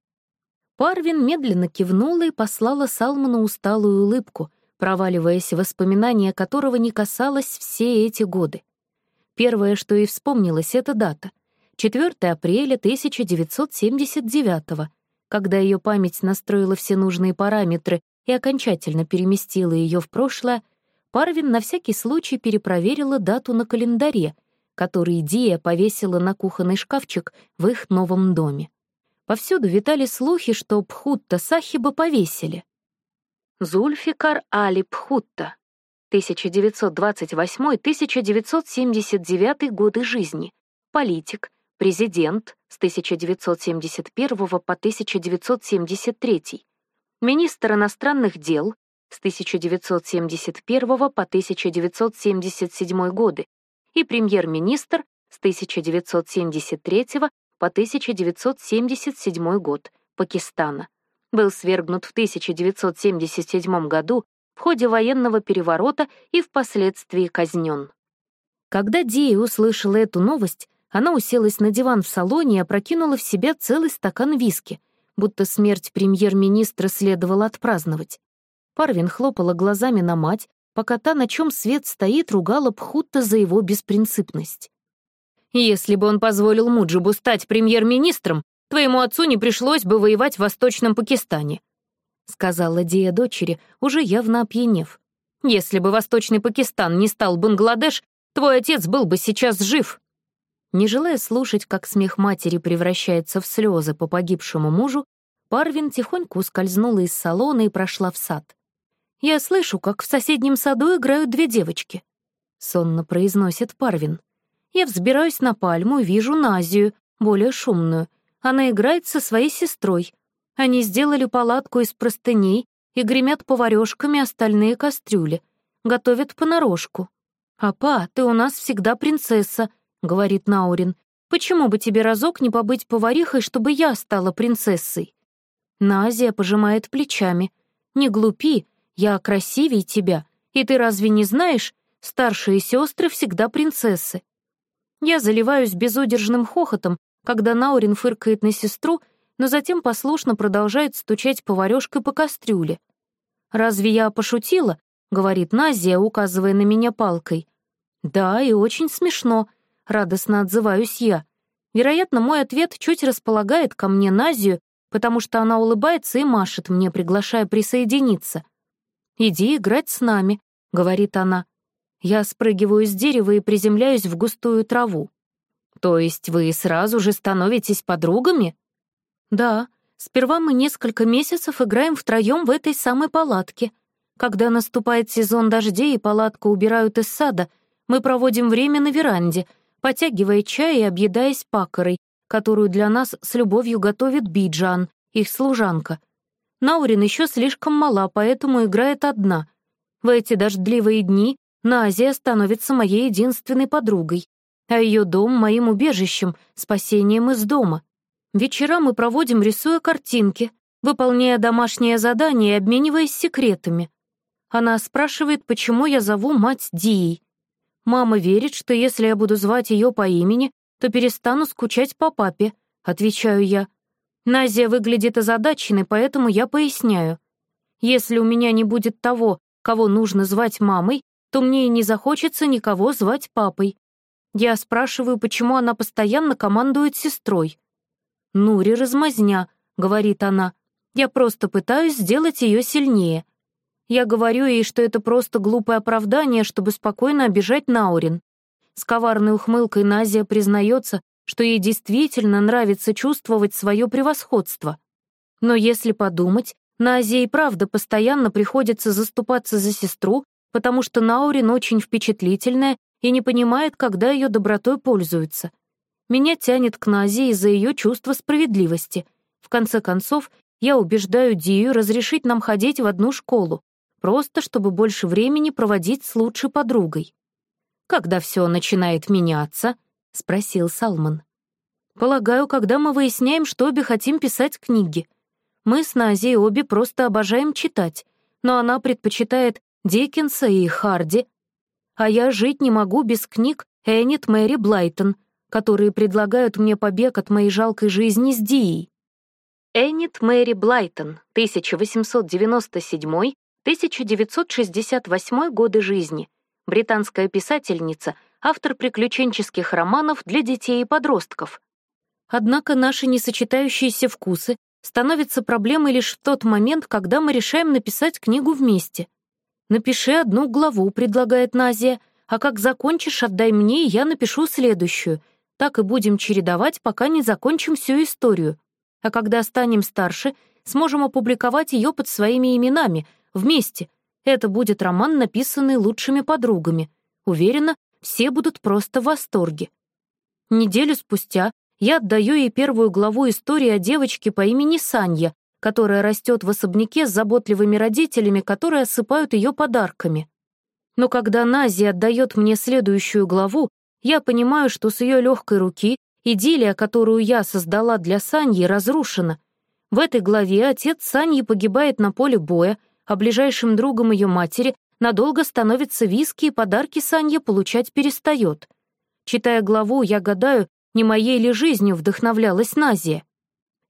Speaker 1: Парвин медленно кивнула и послала Салману усталую улыбку, проваливаясь в воспоминания которого не касалось все эти годы. Первое, что ей вспомнилось, — это дата — 4 апреля 1979 когда ее память настроила все нужные параметры и окончательно переместила ее в прошлое, Парвин на всякий случай перепроверила дату на календаре, который Дия повесила на кухонный шкафчик в их новом доме. Повсюду витали слухи, что Пхутта Сахиба повесили. Зульфикар Али Пхутта, 1928-1979 годы жизни, политик, президент с 1971 по 1973, министр иностранных дел с 1971 по 1977 годы и премьер-министр с 1973 по 1977 год Пакистана был свергнут в 1977 году в ходе военного переворота и впоследствии казнен. Когда Дия услышала эту новость, она уселась на диван в салоне и опрокинула в себя целый стакан виски, будто смерть премьер-министра следовало отпраздновать. Парвин хлопала глазами на мать, пока та, на чем свет стоит, ругала Пхутта за его беспринципность.
Speaker 3: «Если бы он позволил Муджибу стать премьер-министром, Твоему отцу не пришлось бы воевать в Восточном Пакистане», —
Speaker 1: сказала Дия дочери, уже явно опьянев.
Speaker 2: Если бы Восточный Пакистан не стал Бангладеш, твой отец был бы сейчас жив».
Speaker 1: Не желая слушать, как смех матери превращается в слезы по погибшему мужу, Парвин тихонько ускользнула из салона и прошла в сад. «Я слышу, как в соседнем саду играют две девочки», — сонно произносит Парвин. «Я взбираюсь на пальму вижу Назию, более шумную. Она играет со своей сестрой. Они сделали палатку из простыней и гремят поварёшками остальные кастрюли, готовят понарошку. «Апа, ты у нас всегда принцесса», — говорит Наурин. «Почему бы тебе разок не побыть поварихой, чтобы я стала принцессой?» Назия пожимает плечами. «Не глупи, я красивее тебя, и ты разве не знаешь, старшие сестры всегда принцессы?» Я заливаюсь безудержным хохотом, когда Наурин фыркает на сестру, но затем послушно продолжает стучать поварёшкой по кастрюле. «Разве я пошутила?» — говорит Назия, указывая на меня палкой. «Да, и очень смешно», — радостно отзываюсь я. Вероятно, мой ответ чуть располагает ко мне Назию, потому что она улыбается и машет мне, приглашая присоединиться. «Иди играть с нами», — говорит она. Я спрыгиваю с дерева и приземляюсь в густую траву. «То есть вы сразу же становитесь подругами?» «Да. Сперва мы несколько месяцев играем втроем в этой самой палатке. Когда наступает сезон дождей и палатку убирают из сада, мы проводим время на веранде, потягивая чай и объедаясь пакорой, которую для нас с любовью готовит Биджан, их служанка. Наурин еще слишком мала, поэтому играет одна. В эти дождливые дни Назия становится моей единственной подругой, а ее дом — моим убежищем, спасением из дома. Вечера мы проводим, рисуя картинки, выполняя домашнее задание и обмениваясь секретами. Она спрашивает, почему я зову мать Дией. Мама верит, что если я буду звать ее по имени, то перестану скучать по папе, отвечаю я. Назия выглядит озадаченной, поэтому я поясняю. Если у меня не будет того, кого нужно звать мамой, то мне и не захочется никого звать папой. Я спрашиваю, почему она постоянно командует сестрой. «Нури размазня», — говорит она. «Я просто пытаюсь сделать ее сильнее». Я говорю ей, что это просто глупое оправдание, чтобы спокойно обижать Наурин. С коварной ухмылкой Назия признается, что ей действительно нравится чувствовать свое превосходство. Но если подумать, Назия и правда постоянно приходится заступаться за сестру, потому что Наурин очень впечатлительная и не понимает, когда ее добротой пользуются. Меня тянет к Назе из-за ее чувства справедливости. В конце концов, я убеждаю Дию разрешить нам ходить в одну школу, просто чтобы больше времени проводить с лучшей подругой. «Когда все начинает меняться?» — спросил Салман. «Полагаю, когда мы выясняем, что обе хотим писать книги. Мы с Назей обе просто обожаем читать, но она предпочитает Диккенса и Харди, а я жить не могу без книг Эннет Мэри Блайтон, которые предлагают мне побег от моей жалкой жизни с Дией. Эннет Мэри Блайтон, 1897-1968 годы жизни, британская писательница, автор приключенческих романов для детей и подростков. Однако наши несочетающиеся вкусы становятся проблемой лишь в тот момент, когда мы решаем написать книгу вместе. «Напиши одну главу», — предлагает Назия, «а как закончишь, отдай мне, и я напишу следующую», так и будем чередовать, пока не закончим всю историю. А когда станем старше, сможем опубликовать ее под своими именами, вместе. Это будет роман, написанный лучшими подругами. Уверена, все будут просто в восторге. Неделю спустя я отдаю ей первую главу истории о девочке по имени Санья, которая растет в особняке с заботливыми родителями, которые осыпают ее подарками. Но когда Нази отдает мне следующую главу, я понимаю, что с ее легкой руки идиллия, которую я создала для Саньи, разрушена. В этой главе отец Саньи погибает на поле боя, а ближайшим другом ее матери надолго становится виски и подарки Санья получать перестает. Читая главу, я гадаю, не моей ли жизнью вдохновлялась Назия.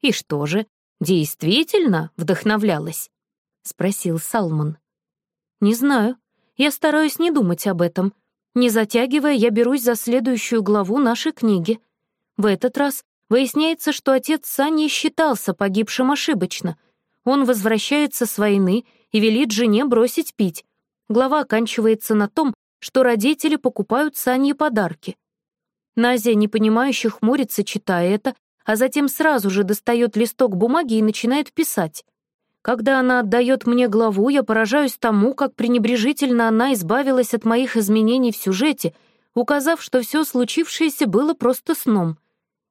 Speaker 1: «И что же, действительно вдохновлялась?» — спросил Салман. «Не знаю. Я стараюсь не думать об этом. Не затягивая, я берусь за следующую главу нашей книги. В этот раз выясняется, что отец Сани считался погибшим ошибочно. Он возвращается с войны и велит жене бросить пить.
Speaker 3: Глава оканчивается на том, что родители покупают Санье подарки. Назя, непонимающе хмурится, читая это, а затем сразу же достает листок бумаги и начинает писать. Когда она отдает мне главу, я поражаюсь тому, как пренебрежительно она избавилась от моих изменений в сюжете, указав, что все случившееся было просто сном.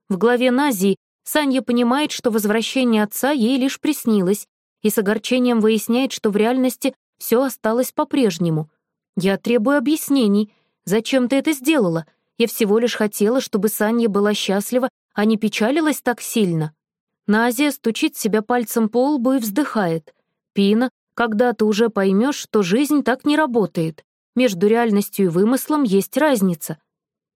Speaker 3: В главе Назии Санья понимает, что возвращение отца ей лишь приснилось, и с огорчением выясняет, что в реальности все осталось по-прежнему. Я требую объяснений. Зачем ты это сделала? Я всего лишь хотела, чтобы Санья была счастлива, а не печалилась так сильно. Назия стучит себя пальцем по лбу и вздыхает. Пина, когда ты уже поймешь, что жизнь так не работает. Между реальностью и вымыслом есть разница.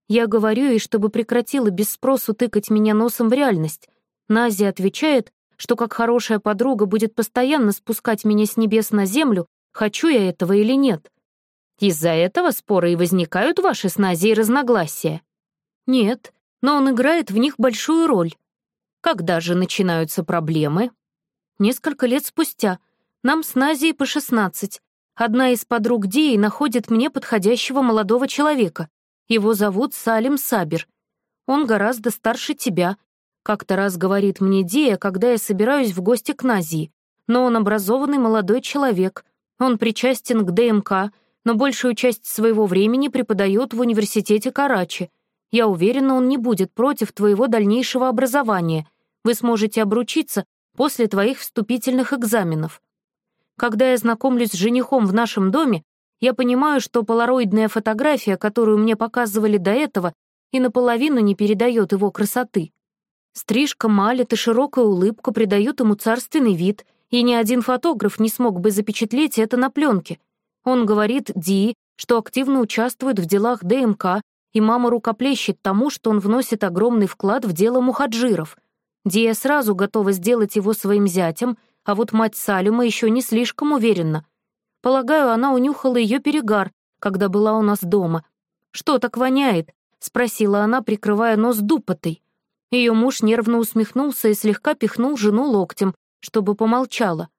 Speaker 3: Я говорю ей, чтобы прекратила без спросу тыкать меня носом в реальность. Назия отвечает, что как хорошая подруга будет постоянно спускать меня с небес на землю, хочу я этого или нет. Из-за этого споры и возникают ваши с Назией разногласия? Нет, но он играет в них большую роль. Когда же начинаются проблемы? Несколько лет спустя. Нам с Назией по 16. Одна из подруг Дии находит мне подходящего молодого человека. Его зовут Салим Сабир. Он гораздо старше тебя. Как-то раз говорит мне Дия, когда я собираюсь в гости к Назии. Но он образованный молодой человек. Он причастен к ДМК, но большую часть своего времени преподает в университете Карачи. Я уверена, он не будет против твоего дальнейшего образования. Вы сможете обручиться после твоих вступительных экзаменов. Когда я знакомлюсь с женихом в нашем доме, я понимаю, что полароидная фотография, которую мне показывали до этого, и наполовину не передает его красоты. Стрижка, малет и широкая улыбка придают ему царственный вид, и ни один фотограф не смог бы запечатлеть это на пленке. Он говорит Ди, что активно участвует в делах ДМК и мама рукоплещет тому, что он вносит огромный вклад в дело мухаджиров. Дия сразу готова сделать его своим зятем, а вот мать Салима еще не слишком уверена. Полагаю, она унюхала ее перегар, когда была у нас дома. «Что так воняет?» — спросила она, прикрывая нос дупотой. Ее муж нервно усмехнулся и слегка пихнул жену локтем, чтобы помолчала.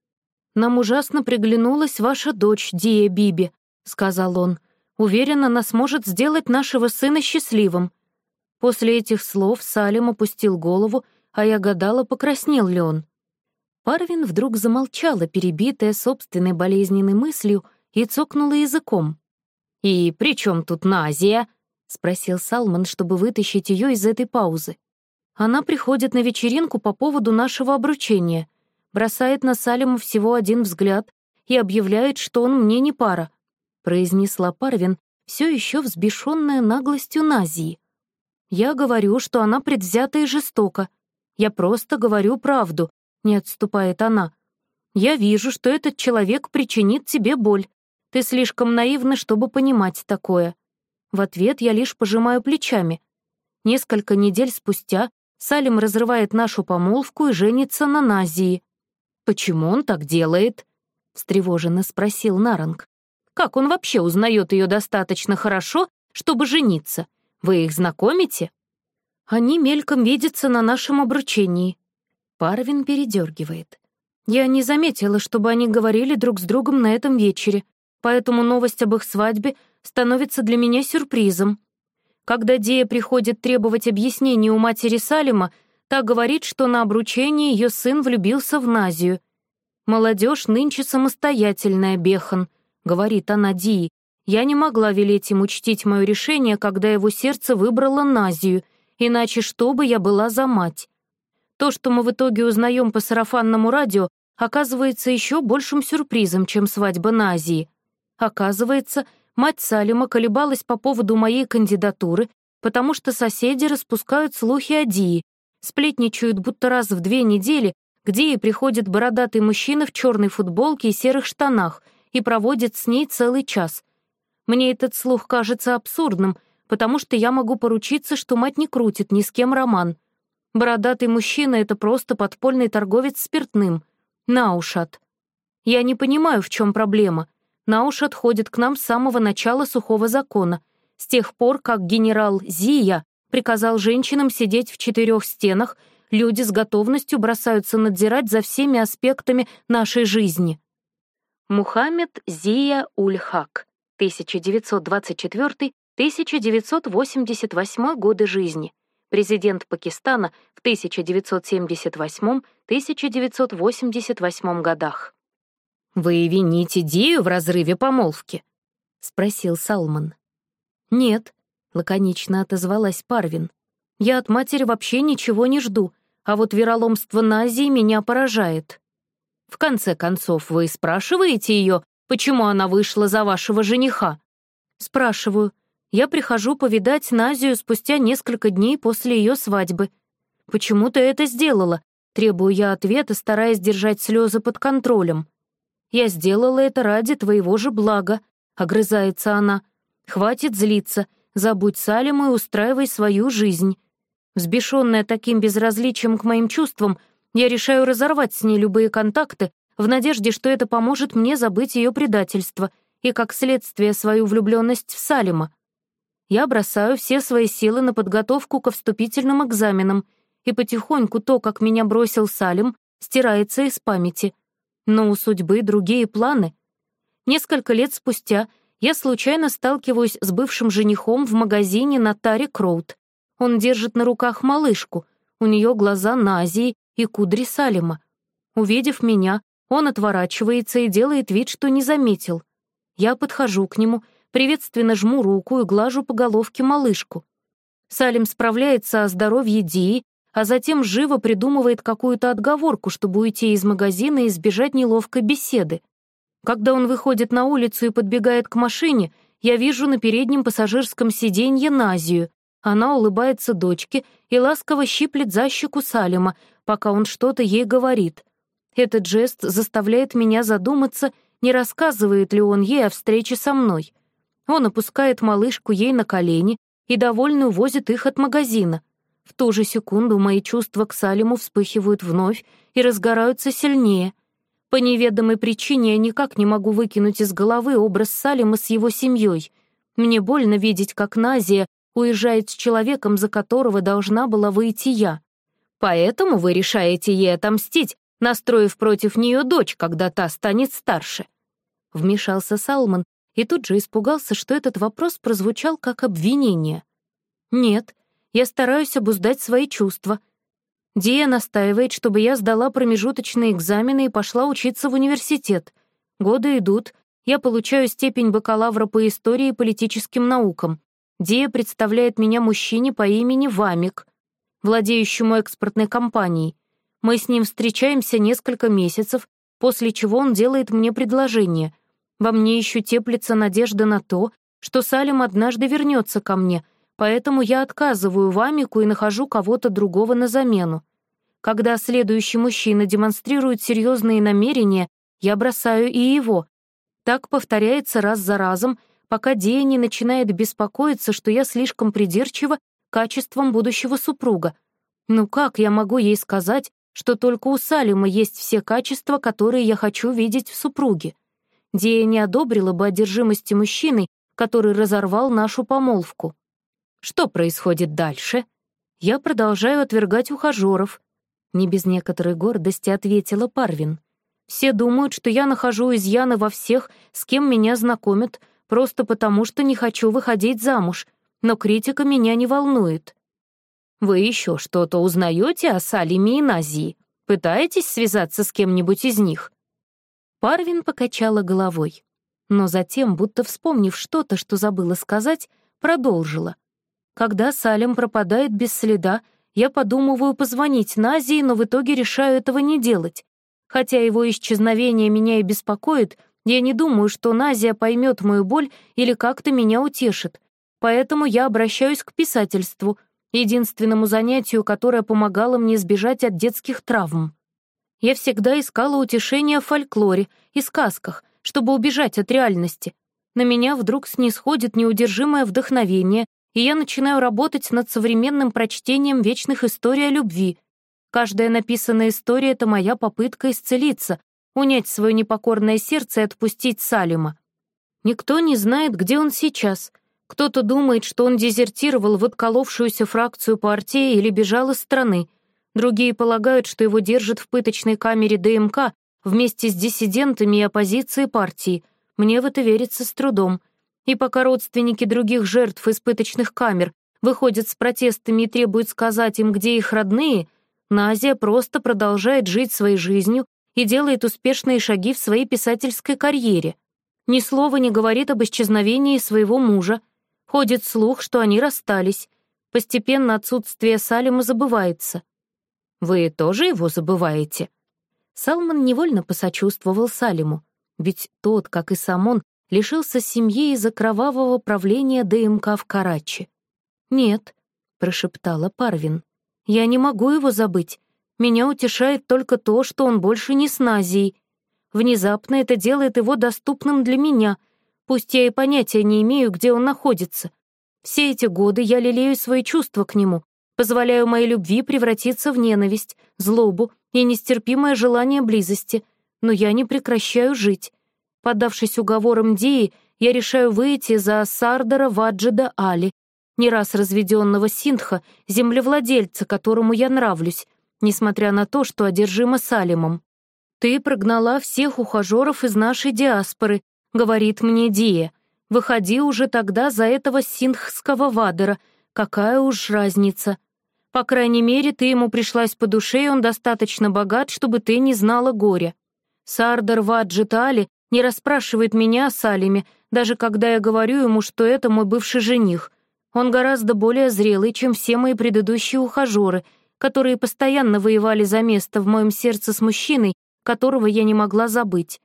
Speaker 3: «Нам ужасно приглянулась ваша дочь, Дия Биби», — сказал он. Уверен, она сможет сделать нашего сына счастливым». После этих слов Салим опустил голову, а я гадала, покраснел ли он. Парвин вдруг замолчала, перебитая собственной болезненной мыслью, и цокнула языком. «И при чем тут Назия?» — спросил Салман, чтобы вытащить ее из этой паузы. «Она приходит на вечеринку по поводу нашего обручения, бросает на Салима всего один взгляд и объявляет, что он мне не пара, — произнесла Парвин, все еще взбешенная наглостью Назии. «Я говорю, что она предвзята и жестока. Я просто говорю правду», — не отступает она. «Я вижу, что этот человек причинит тебе боль. Ты слишком наивна, чтобы понимать такое». В ответ я лишь пожимаю плечами. Несколько недель спустя Салим разрывает нашу помолвку и женится на Назии. «Почему он так делает?» — встревоженно спросил Наранг. Как он вообще узнает ее достаточно хорошо, чтобы жениться? Вы их знакомите? Они мельком видятся на нашем обручении. Парвин передергивает. Я не заметила, чтобы они говорили друг с другом на этом вечере, поэтому новость об их свадьбе становится для меня сюрпризом. Когда Дея приходит требовать объяснений у матери Салима, та говорит, что на обручении ее сын влюбился в Назию. Молодежь нынче самостоятельная, Бехан —— говорит она Ди. «Я не могла велеть ему чтить мое решение, когда его сердце выбрало Назию, иначе что бы я была за мать?» То, что мы в итоге узнаем по сарафанному радио, оказывается еще большим сюрпризом, чем свадьба Назии. Оказывается, мать Салима колебалась по поводу моей кандидатуры, потому что соседи распускают слухи о Дии, сплетничают, будто раз в две недели к Дии приходит бородатый мужчина в черной футболке и серых штанах — и проводит с ней целый час. Мне этот слух кажется абсурдным, потому что я могу поручиться, что мать не крутит ни с кем роман. Бородатый мужчина — это просто подпольный торговец спиртным. Наушат. Я не понимаю, в чем проблема. Наушат ходит к нам с самого начала сухого закона, с тех пор, как генерал Зия приказал женщинам сидеть в четырех стенах, люди с готовностью бросаются надзирать за всеми аспектами нашей жизни.
Speaker 1: Мухаммед Зия Ульхак, 1924-1988 годы жизни, президент Пакистана в 1978-1988 годах.
Speaker 2: «Вы вините Дию в разрыве помолвки?» — спросил Салман.
Speaker 3: «Нет», — лаконично отозвалась Парвин. «Я от матери вообще ничего не жду, а вот вероломство Назии меня поражает».
Speaker 2: «В конце концов, вы спрашиваете ее, почему она вышла за вашего жениха?»
Speaker 3: «Спрашиваю. Я прихожу повидать Назию спустя несколько дней после ее свадьбы. Почему ты это сделала?» Требую я ответа, стараясь держать слезы под контролем. «Я сделала это ради твоего же блага», — огрызается она. «Хватит злиться, забудь Салиму и устраивай свою жизнь». Взбешенная таким безразличием к моим чувствам, я решаю разорвать с ней любые контакты в надежде, что это поможет мне забыть ее предательство и, как следствие, свою влюбленность в Салима. Я бросаю все свои силы на подготовку ко вступительным экзаменам, и потихоньку то, как меня бросил Салим, стирается из памяти — но у судьбы другие планы. Несколько лет спустя я случайно сталкиваюсь с бывшим женихом в магазине на Таре Кроуд. Он держит на руках малышку, у нее глаза Назии и кудри Салима. Увидев меня, он отворачивается и делает вид, что не заметил. Я подхожу к нему, приветственно жму руку и глажу по головке малышку. Салим справляется о здоровье Дии а затем живо придумывает какую-то отговорку, чтобы уйти из магазина и избежать неловкой беседы. Когда он выходит на улицу и подбегает к машине, я вижу на переднем пассажирском сиденье Назию. Она улыбается дочке и ласково щиплет за щеку Салима, пока он что-то ей говорит. Этот жест заставляет меня задуматься, не рассказывает ли он ей о встрече со мной. Он опускает малышку ей на колени и довольно увозит их от магазина — в ту же секунду мои чувства к Салиму вспыхивают вновь и разгораются сильнее. По неведомой причине я никак не могу выкинуть из головы образ Салима с его семьей. Мне больно видеть, как Назия уезжает с человеком, за которого должна была выйти я. Поэтому вы решаете ей отомстить, настроив против нее дочь, когда та станет старше. Вмешался Салман и тут же испугался, что этот вопрос прозвучал как обвинение. «Нет, я стараюсь обуздать свои чувства. Дия настаивает, чтобы я сдала промежуточные экзамены и пошла учиться в университет. Годы идут, я получаю степень бакалавра по истории и политическим наукам. Дия представляет меня мужчине по имени Вамик, владеющему экспортной компанией. Мы с ним встречаемся несколько месяцев, после чего он делает мне предложение. Во мне еще теплится надежда на то, что Салим однажды вернется ко мне — поэтому я отказываю Вамику и нахожу кого-то другого на замену. Когда следующий мужчина демонстрирует серьезные намерения, я бросаю и его. Так повторяется раз за разом, пока Дея не начинает беспокоиться, что я слишком придирчива качеством будущего супруга. Ну как я могу ей сказать, что только у Салима есть все качества, которые я хочу видеть в супруге? Дея не одобрила бы одержимости мужчиной, который разорвал нашу помолвку. Что происходит дальше? Я продолжаю отвергать ухажеров. Не без некоторой гордости ответила Парвин. Все думают, что я нахожу изъяны во всех, с кем меня знакомят, просто потому что не хочу выходить замуж, но критика меня не волнует. Вы еще что-то узнаете о Салиме и Назии? Пытаетесь связаться с кем-нибудь из них?» Парвин покачала головой, но затем, будто вспомнив что-то, что забыла сказать, продолжила. Когда Салем пропадает без следа, я подумываю позвонить Назии, но в итоге решаю этого не делать. Хотя его исчезновение меня и беспокоит, я не думаю, что Назия поймет мою боль или как-то меня утешит. Поэтому я обращаюсь к писательству, единственному занятию, которое помогало мне сбежать от детских травм. Я всегда искала утешения в фольклоре и сказках, чтобы убежать от реальности. На меня вдруг снисходит неудержимое вдохновение, и я начинаю работать над современным прочтением вечных историй о любви. Каждая написанная история — это моя попытка исцелиться, унять свое непокорное сердце и отпустить Салима. Никто не знает, где он сейчас. Кто-то думает, что он дезертировал в отколовшуюся фракцию партии или бежал из страны. Другие полагают, что его держат в пыточной камере ДМК, вместе с диссидентами и оппозицией партии. Мне в это верится с трудом. И пока родственники других жертв испыточных камер выходят с протестами и требуют сказать им, где их родные, Назия просто продолжает жить своей жизнью и делает успешные шаги в своей писательской карьере. Ни слова не говорит об исчезновении своего мужа. Ходит слух, что они расстались. Постепенно отсутствие Салима забывается. Вы тоже его забываете? Салман невольно посочувствовал Салиму, ведь тот, как и сам он, лишился семьи из-за кровавого правления ДМК в Карачи. «Нет», — прошептала Парвин, — «я не могу его забыть. Меня утешает только то, что он больше не с Назией. Внезапно это делает его доступным для меня, пусть я и понятия не имею, где он находится. Все эти годы я лелею свои чувства к нему, позволяю моей любви превратиться в ненависть, злобу и нестерпимое желание близости, но я не прекращаю жить. Поддавшись уговорам Дии, я решаю выйти за Сардара Ваджида Али, не раз разведенного Синдха, землевладельца, которому я нравлюсь, несмотря на то, что одержима Салимом. «Ты прогнала всех ухажеров из нашей диаспоры», — говорит мне Дия. «Выходи уже тогда за этого синдхского вадера. Какая уж разница. По крайней мере, ты ему пришлась по душе, и он достаточно богат, чтобы ты не знала горя. Сардар Ваджитали не расспрашивает меня о Салиме, даже когда я говорю ему, что это мой бывший жених. Он гораздо более зрелый, чем все мои предыдущие ухажеры, которые постоянно воевали за место в моем сердце с мужчиной, которого я не могла забыть.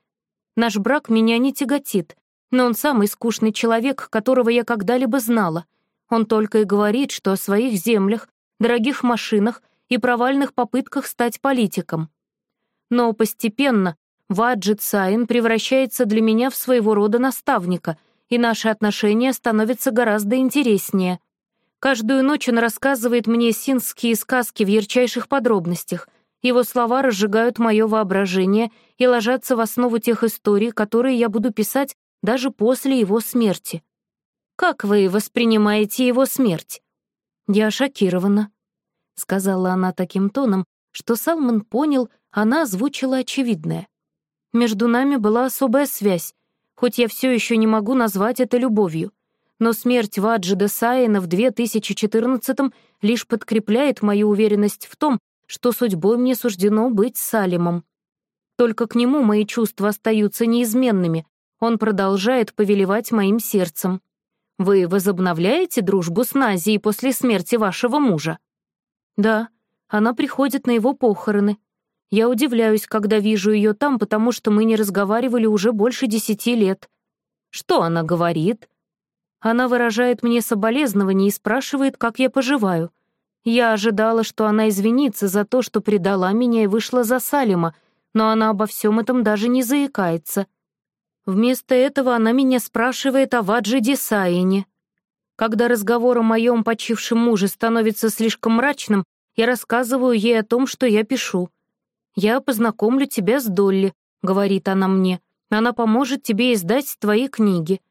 Speaker 3: Наш брак меня не тяготит, но он самый скучный человек, которого я когда-либо знала. Он только и говорит, что о своих землях, дорогих машинах и провальных попытках стать политиком. Но постепенно Ваджит Сайн превращается для меня в своего рода наставника, и наши отношения становятся гораздо интереснее. Каждую ночь он рассказывает мне синские сказки в ярчайших подробностях. Его слова разжигают мое воображение и ложатся в основу тех историй, которые я буду писать даже после его смерти. Как вы воспринимаете его смерть? Я шокирована, — сказала она таким тоном, что Салман понял, она озвучила очевидное. Между нами была особая связь, хоть я все еще не могу назвать это любовью. Но смерть Ваджида Саина в 2014-м лишь подкрепляет мою уверенность в том, что судьбой мне суждено быть Салимом. Только к нему мои чувства остаются неизменными, он продолжает повелевать моим сердцем. Вы возобновляете дружбу с Назией после смерти вашего мужа? Да, она приходит на его похороны. Я удивляюсь, когда вижу ее там, потому что мы не разговаривали уже больше десяти лет. Что она говорит? Она выражает мне соболезнования и спрашивает, как я поживаю. Я ожидала, что она извинится за то, что предала меня и вышла за Салима, но она обо всем этом даже не заикается. Вместо этого она меня спрашивает о Ваджи Десаине. Когда разговор о моем почившем муже становится слишком мрачным, я рассказываю ей о том, что я пишу. «Я познакомлю тебя с Долли», — говорит она мне. «Она поможет тебе издать твои книги».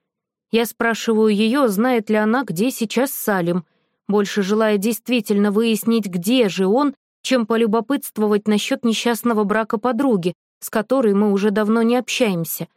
Speaker 3: Я спрашиваю ее, знает ли она, где сейчас Салим, больше желая действительно выяснить, где же он, чем полюбопытствовать насчет несчастного брака подруги, с которой мы уже давно не общаемся.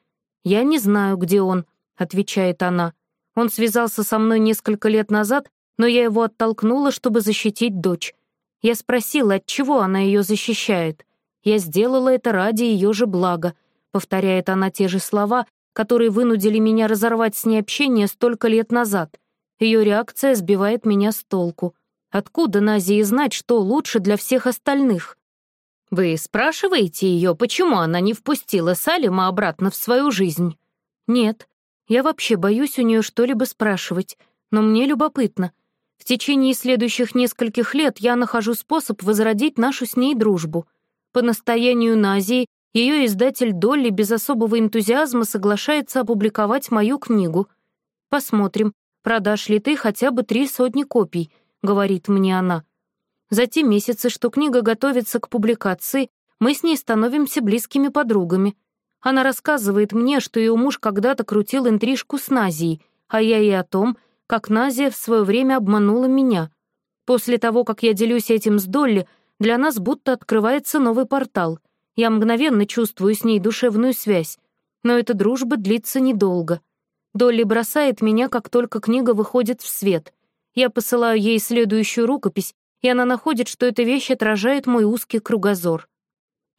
Speaker 3: «Я не знаю, где он», — отвечает она. «Он связался со мной несколько лет назад, но я его оттолкнула, чтобы защитить дочь. Я спросила, от чего она ее защищает. Я сделала это ради ее же блага, повторяет она те же слова, которые вынудили меня разорвать с ней общение столько лет назад. Ее реакция сбивает меня с толку. Откуда Назии знать, что лучше для всех остальных? Вы спрашиваете ее, почему она не впустила Салима обратно в свою жизнь? Нет, я вообще боюсь у нее что-либо спрашивать, но мне любопытно. В течение следующих нескольких лет я нахожу способ возродить нашу с ней дружбу. По настоянию Назии ее издатель Долли без особого энтузиазма соглашается опубликовать мою книгу. «Посмотрим, продашь ли ты хотя бы три сотни копий», — говорит мне она. За те месяцы, что книга готовится к публикации, мы с ней становимся близкими подругами. Она рассказывает мне, что ее муж когда-то крутил интрижку с Назией, а я и о том, как Назия в свое время обманула меня. После того, как я делюсь этим с Долли, для нас будто открывается новый портал. Я мгновенно чувствую с ней душевную связь, но эта дружба длится недолго. Долли бросает меня, как только книга выходит в свет. Я посылаю ей следующую рукопись, и она находит, что эта вещь отражает мой узкий кругозор.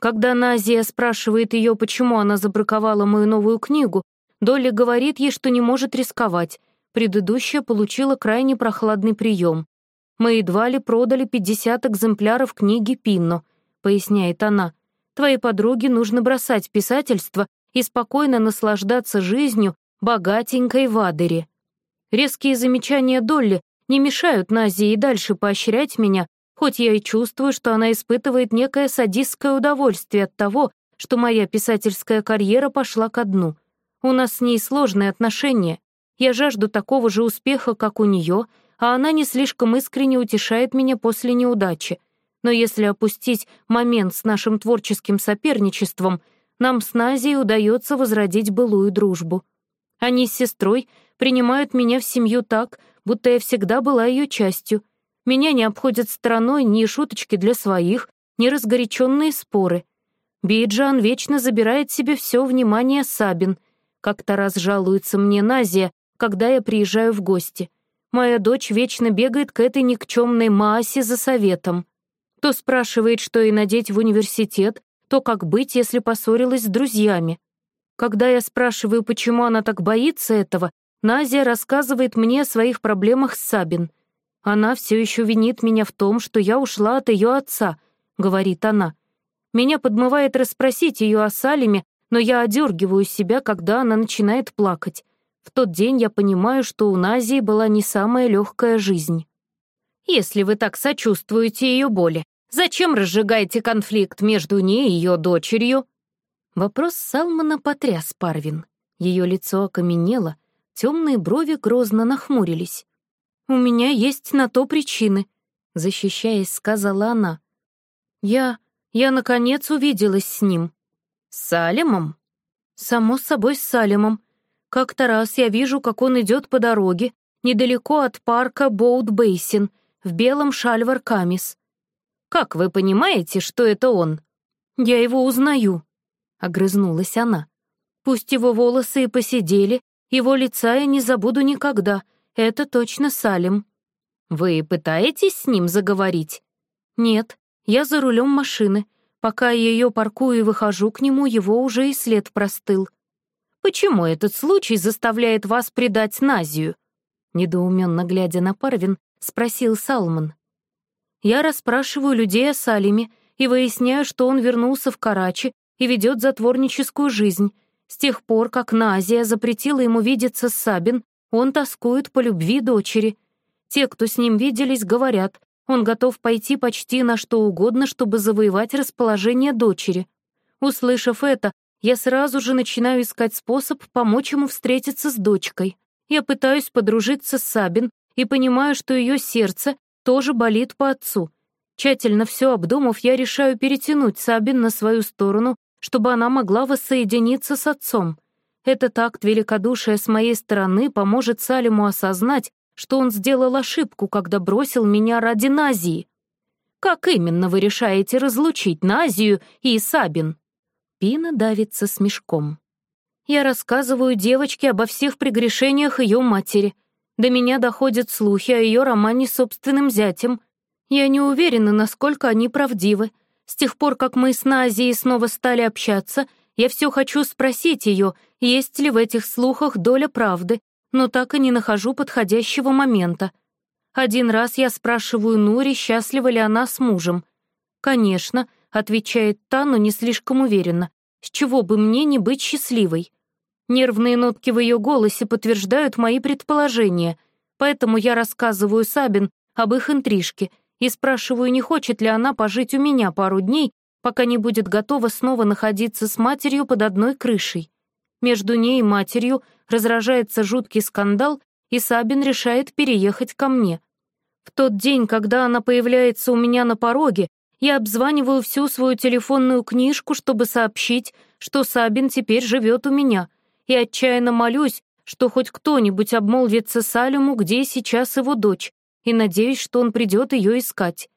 Speaker 3: Когда Назия спрашивает ее, почему она забраковала мою новую книгу, Долли говорит ей, что не может рисковать. Предыдущая получила крайне прохладный прием. «Мы едва ли продали 50 экземпляров книги Пинно», — поясняет она. «Твоей подруге нужно бросать писательство и спокойно наслаждаться жизнью богатенькой в Адере». Резкие замечания Долли не мешают Назии и дальше поощрять меня, хоть я и чувствую, что она испытывает некое садистское удовольствие от того, что моя писательская карьера пошла ко дну — у нас с ней сложные отношения. Я жажду такого же успеха, как у нее, а она не слишком искренне утешает меня после неудачи. Но если опустить момент с нашим творческим соперничеством, нам с Назией удается возродить былую дружбу. Они с сестрой принимают меня в семью так, будто я всегда была ее частью. Меня не обходят стороной ни шуточки для своих, ни разгоряченные споры. Биджан вечно забирает себе все внимание Сабин — как-то раз жалуется мне Назия, когда я приезжаю в гости. Моя дочь вечно бегает к этой никчемной Маасе за советом. То спрашивает, что ей надеть в университет, то как быть, если поссорилась с друзьями. Когда я спрашиваю, почему она так боится этого, Назия рассказывает мне о своих проблемах с Сабин. Она все еще винит меня в том, что я ушла от ее отца, говорит она. Меня подмывает расспросить ее о Салиме, но я одергиваю себя, когда она начинает плакать. В тот день я понимаю, что у Назии была не самая легкая жизнь. Если вы так сочувствуете ее боли, зачем разжигаете конфликт между ней и ее дочерью? Вопрос Салмана потряс Парвин. Ее лицо окаменело, темные брови грозно нахмурились. «У меня есть на то причины», — защищаясь, сказала она. «Я... я, наконец, увиделась с ним. «С Салимом?» «Само собой, с Салимом. Как-то раз я вижу, как он идет по дороге, недалеко от парка Боут-Бейсин, в белом шальвар Камис. Как вы понимаете, что это он?» «Я его узнаю», — огрызнулась она. «Пусть его волосы и посидели, его лица я не забуду никогда. Это точно Салим». «Вы пытаетесь с ним заговорить?» «Нет, я за рулем машины. Пока я ее паркую и выхожу к нему, его уже и след простыл. «Почему этот случай заставляет вас предать Назию?» Недоуменно глядя на Парвин, спросил Салман. «Я расспрашиваю людей о Салиме и выясняю, что он вернулся в Карачи и ведет затворническую жизнь. С тех пор, как Назия запретила ему видеться с Сабин, он тоскует по любви дочери. Те, кто с ним виделись, говорят, он готов пойти почти на что угодно, чтобы завоевать расположение дочери. Услышав это, я сразу же начинаю искать способ помочь ему встретиться с дочкой. Я пытаюсь подружиться с Сабин и понимаю, что ее сердце тоже болит по отцу. Тщательно все обдумав, я решаю перетянуть Сабин на свою сторону, чтобы она могла воссоединиться с отцом. Этот акт великодушия с моей стороны поможет Салиму осознать, что он сделал ошибку, когда бросил меня ради Назии. Как именно вы решаете разлучить Назию и Сабин? Пина давится смешком. Я рассказываю девочке обо всех прегрешениях ее матери. До меня доходят слухи о ее романе с собственным зятем. Я не уверена, насколько они правдивы. С тех пор, как мы с Назией снова стали общаться, я все хочу спросить ее, есть ли в этих слухах доля правды, но так и не нахожу подходящего момента. Один раз я спрашиваю Нури, счастлива ли она с мужем. «Конечно», — отвечает та, но не слишком уверенно. «С чего бы мне не быть счастливой?» Нервные нотки в ее голосе подтверждают мои предположения, поэтому я рассказываю Сабин об их интрижке и спрашиваю, не хочет ли она пожить у меня пару дней, пока не будет готова снова находиться с матерью под одной крышей. Между ней и матерью разражается жуткий скандал, и Сабин решает переехать ко мне. В тот день, когда она появляется у меня на пороге, я обзваниваю всю свою телефонную книжку, чтобы сообщить, что Сабин теперь живет у меня, и отчаянно молюсь, что хоть кто-нибудь обмолвится Салему, где сейчас его дочь, и надеюсь, что он придет ее искать.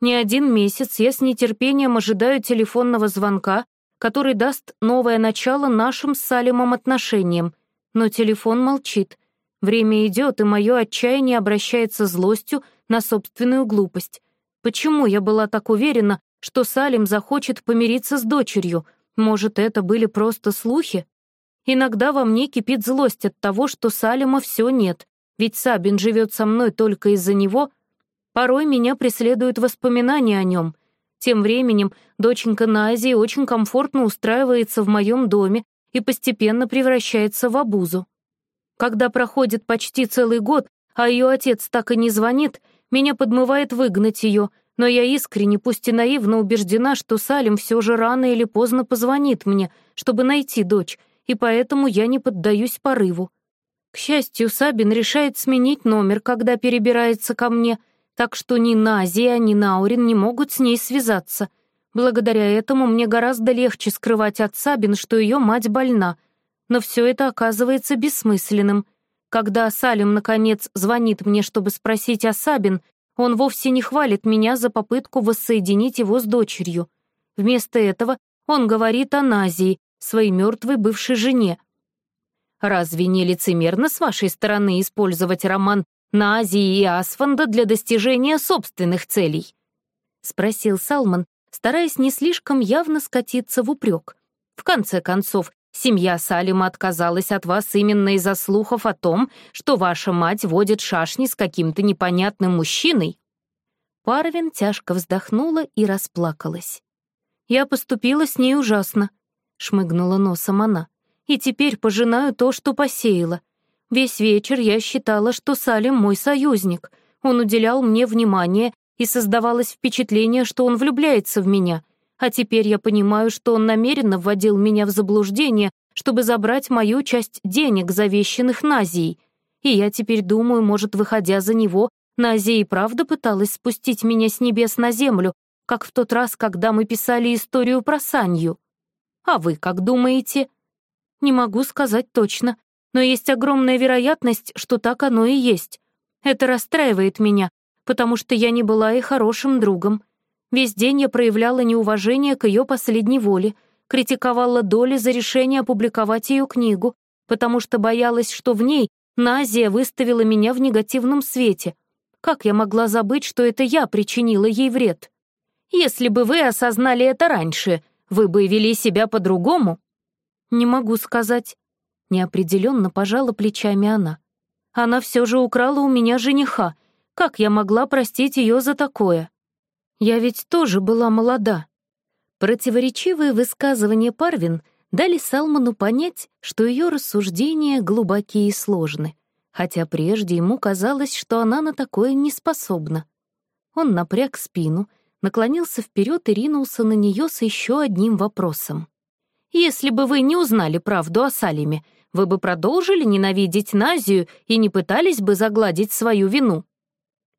Speaker 3: Не один месяц я с нетерпением ожидаю телефонного звонка, который даст новое начало нашим с Салимом отношениям. Но телефон молчит. Время идет, и мое отчаяние обращается злостью на собственную глупость. Почему я была так уверена, что Салим захочет помириться с дочерью? Может, это были просто слухи? Иногда во мне кипит злость от того, что Салима все нет, ведь Сабин живет со мной только из-за него. Порой меня преследуют воспоминания о нем. Тем временем доченька Назии очень комфортно устраивается в моем доме и постепенно превращается в обузу. Когда проходит почти целый год, а ее отец так и не звонит, меня подмывает выгнать ее, но я искренне, пусть и наивно убеждена, что Салим все же рано или поздно позвонит мне, чтобы найти дочь, и поэтому я не поддаюсь порыву. К счастью, Сабин решает сменить номер, когда перебирается ко мне, так что ни Назия, ни Наурин не могут с ней связаться. Благодаря этому мне гораздо легче скрывать от Сабин, что ее мать больна. Но все это оказывается бессмысленным. Когда Салим, наконец, звонит мне, чтобы спросить о Сабин, он вовсе не хвалит меня за попытку воссоединить его с дочерью. Вместо этого он говорит о Назии, своей мертвой бывшей жене. Разве не лицемерно с вашей стороны использовать роман на и Асфанда для достижения собственных целей?» — спросил Салман, стараясь не слишком явно скатиться в упрек. «В конце концов, семья Салима отказалась от вас именно из-за слухов о том, что ваша мать водит шашни с каким-то непонятным мужчиной». Парвин тяжко вздохнула и расплакалась. «Я поступила с ней ужасно», — шмыгнула носом она, «и теперь пожинаю то, что посеяла. Весь вечер я считала, что Салим мой союзник. Он уделял мне внимание, и создавалось впечатление, что он влюбляется в меня. А теперь я понимаю, что он намеренно вводил меня в заблуждение, чтобы забрать мою часть денег, завещанных Назией. И я теперь думаю, может, выходя за него, Назия и правда пыталась спустить меня с небес на землю, как в тот раз, когда мы писали историю про Санью. А вы как думаете? Не могу сказать точно но есть огромная вероятность, что так оно и есть. Это расстраивает меня, потому что я не была и хорошим другом. Весь день я проявляла неуважение к ее последней воле, критиковала Доли за решение опубликовать ее книгу, потому что боялась, что в ней Назия выставила меня в негативном свете. Как я могла забыть, что это я причинила ей вред? Если бы вы осознали это раньше, вы бы вели себя по-другому? Не могу сказать. Неопределенно пожала плечами она. Она все же украла у меня жениха. Как я могла простить ее за такое? Я ведь тоже была молода. Противоречивые высказывания Парвин дали Салману понять, что ее рассуждения глубокие и сложны, хотя прежде ему казалось, что она на такое не способна. Он напряг спину, наклонился вперед и ринулся на нее с еще одним вопросом. «Если бы вы не узнали правду о Салиме, вы бы продолжили ненавидеть Назию и не пытались бы загладить свою вину?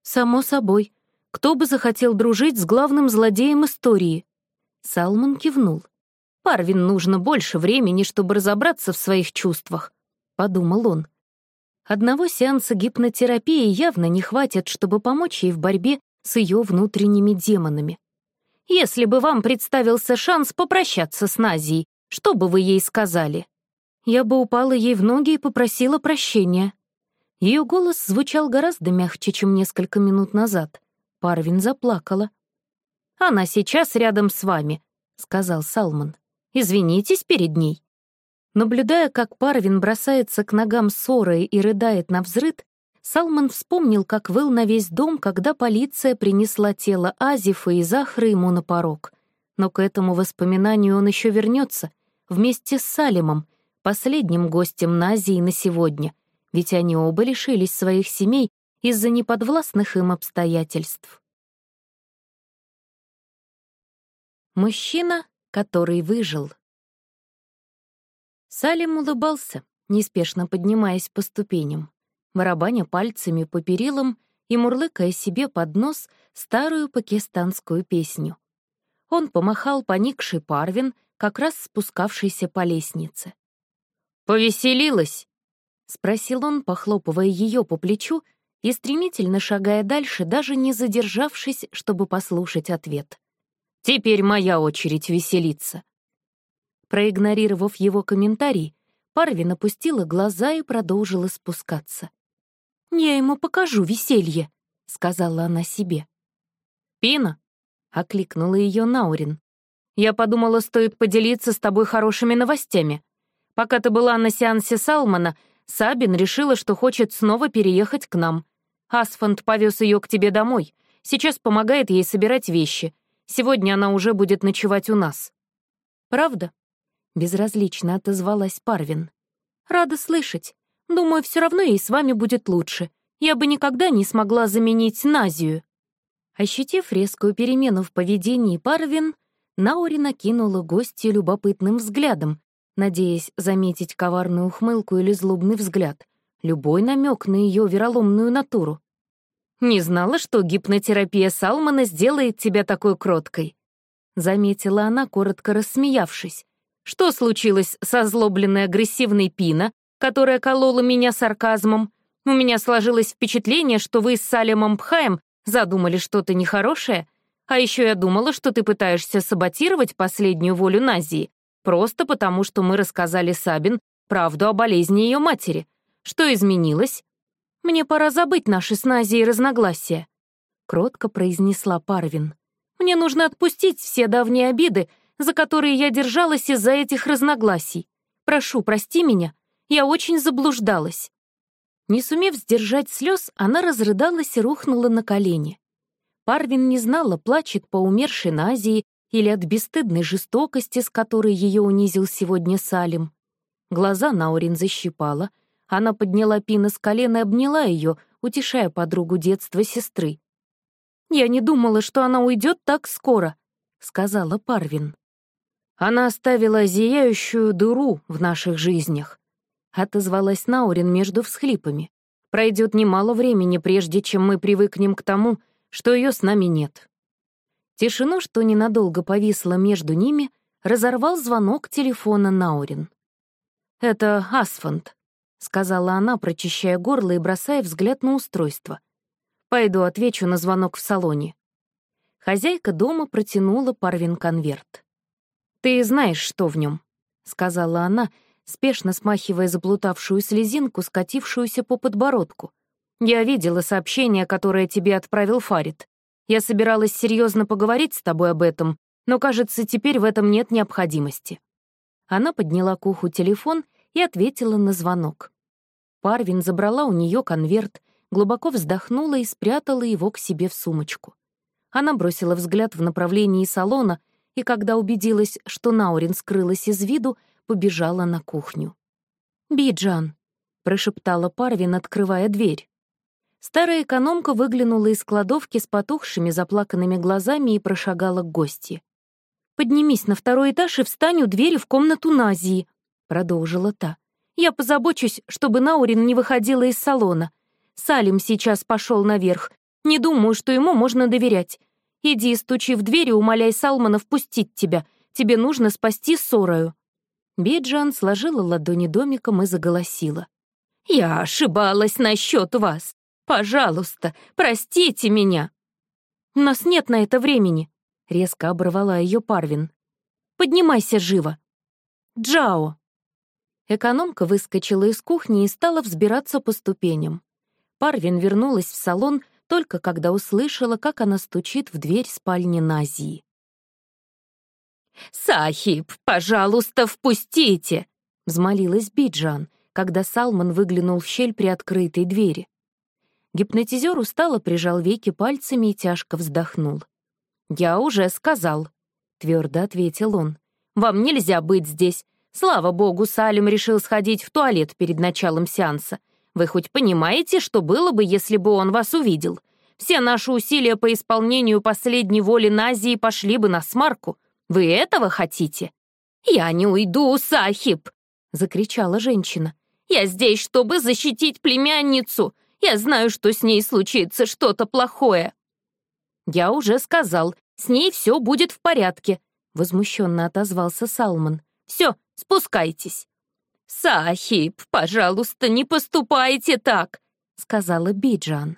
Speaker 3: Само собой. Кто бы захотел дружить с главным злодеем истории? Салман кивнул. Парвин нужно больше времени, чтобы разобраться в своих чувствах, подумал он. Одного сеанса гипнотерапии явно не хватит, чтобы помочь ей в борьбе с ее внутренними демонами. Если бы вам представился шанс попрощаться с Назией, что бы вы ей сказали? я бы упала ей в ноги и попросила прощения. Ее голос звучал гораздо мягче, чем несколько минут назад. Парвин заплакала. «Она сейчас рядом с вами», — сказал Салман. «Извинитесь перед ней». Наблюдая, как Парвин бросается к ногам ссоры и рыдает на взрыд, Салман вспомнил, как выл на весь дом, когда полиция принесла тело Азифа и Захры ему на порог. Но к этому воспоминанию он еще вернется вместе с Салимом, последним гостем Назии на сегодня, ведь они оба лишились своих семей из-за неподвластных им обстоятельств. Мужчина, который выжил. Салим улыбался, неспешно поднимаясь по ступеням, барабаня пальцами по перилам и мурлыкая себе под нос старую пакистанскую песню. Он помахал поникший Парвин, как раз спускавшийся по лестнице. «Повеселилась?» — спросил он, похлопывая ее по плечу
Speaker 1: и стремительно шагая дальше, даже не задержавшись, чтобы послушать ответ.
Speaker 3: «Теперь моя очередь веселиться».
Speaker 1: Проигнорировав его комментарий, Парвин опустила глаза и продолжила спускаться. «Я ему покажу веселье», — сказала она себе.
Speaker 3: «Пина?» — окликнула ее Наурин. «Я подумала, стоит поделиться с тобой хорошими новостями. Пока ты была на сеансе Салмана, Сабин решила, что хочет снова переехать к нам. Асфанд повез ее к тебе домой. Сейчас помогает ей собирать вещи. Сегодня она уже будет ночевать у нас».
Speaker 1: «Правда?» — безразлично отозвалась Парвин. «Рада слышать. Думаю, все равно ей с вами будет лучше. Я бы никогда не смогла заменить Назию». Ощутив резкую перемену в поведении Парвин, Наури накинула гостью любопытным взглядом, надеясь заметить коварную ухмылку или злобный взгляд, любой намек на ее вероломную натуру.
Speaker 3: «Не знала, что гипнотерапия Салмана сделает тебя такой кроткой», заметила она, коротко рассмеявшись. «Что случилось со злобленной агрессивной Пина, которая колола меня сарказмом? У меня сложилось впечатление, что вы с Салемом Пхаем задумали что-то нехорошее, а еще я думала, что ты пытаешься саботировать последнюю волю Назии, просто потому, что мы рассказали Сабин правду о болезни ее матери. Что изменилось?
Speaker 1: «Мне пора забыть наши с Назией разногласия», — кротко произнесла Парвин. «Мне нужно отпустить все давние обиды, за которые я держалась из-за этих разногласий. Прошу, прости меня, я очень заблуждалась». Не сумев сдержать слез, она разрыдалась и рухнула на колени. Парвин не знала, плачет по умершей Назии или от бесстыдной жестокости, с которой ее унизил сегодня Салим. Глаза Наурин защипала, она подняла Пина с колена и обняла ее, утешая подругу детства сестры. «Я не думала, что она уйдет так скоро», — сказала Парвин.
Speaker 3: «Она оставила зияющую дыру в наших жизнях», — отозвалась Наурин между всхлипами. «Пройдет немало времени, прежде чем мы привыкнем к тому, что ее с нами нет». Тишину, что ненадолго повисла между ними, разорвал звонок телефона Наурин. «Это Асфанд», — сказала она, прочищая горло и бросая взгляд на устройство. «Пойду отвечу на звонок в салоне». Хозяйка дома протянула Парвин конверт. «Ты знаешь, что в нем, сказала она, спешно смахивая заплутавшую слезинку, скатившуюся по подбородку. «Я видела сообщение, которое тебе отправил Фарид. Я собиралась серьезно поговорить с тобой об этом, но, кажется, теперь в этом нет необходимости». Она подняла к уху телефон — и ответила на звонок. Парвин забрала у нее конверт, глубоко вздохнула и спрятала его к себе в сумочку. Она бросила взгляд в направлении салона и, когда убедилась, что Наурин скрылась из виду, побежала на кухню. «Биджан», — прошептала Парвин, открывая дверь. Старая экономка выглянула из кладовки с потухшими заплаканными глазами и прошагала к гости. «Поднимись на второй этаж и встань у двери в комнату Назии», продолжила та. «Я позабочусь, чтобы Наурин не выходила из салона. Салим сейчас пошел наверх. Не думаю, что ему можно доверять. Иди, стучи в дверь и умоляй Салмана впустить тебя. Тебе нужно спасти Сорою». Биджан сложила ладони домиком и заголосила. «Я ошибалась насчет вас. Пожалуйста, простите меня». «У нас нет на это времени», — резко оборвала ее Парвин. «Поднимайся живо». «Джао». Экономка выскочила из кухни и стала взбираться по ступеням. Парвин вернулась в салон только когда услышала, как она стучит в дверь спальни Назии.
Speaker 2: «Сахиб, пожалуйста, впустите!» — взмолилась Биджан, когда Салман выглянул в щель при открытой двери.
Speaker 1: Гипнотизер устало прижал веки пальцами и тяжко вздохнул.
Speaker 2: «Я уже сказал», — твердо ответил он. «Вам нельзя быть здесь. Слава богу, Салим решил сходить в туалет перед началом сеанса. Вы хоть понимаете, что было бы, если бы он вас увидел? Все наши усилия по исполнению последней воли Назии пошли бы на смарку. Вы этого хотите? «Я не уйду, Сахиб!» — закричала женщина. «Я здесь, чтобы защитить племянницу. Я знаю, что с ней случится что-то плохое». «Я уже сказал, с ней все будет в порядке», — возмущенно отозвался Салман. «Все, Спускайтесь». «Сахиб, пожалуйста, не поступайте так!»
Speaker 1: сказала Биджан.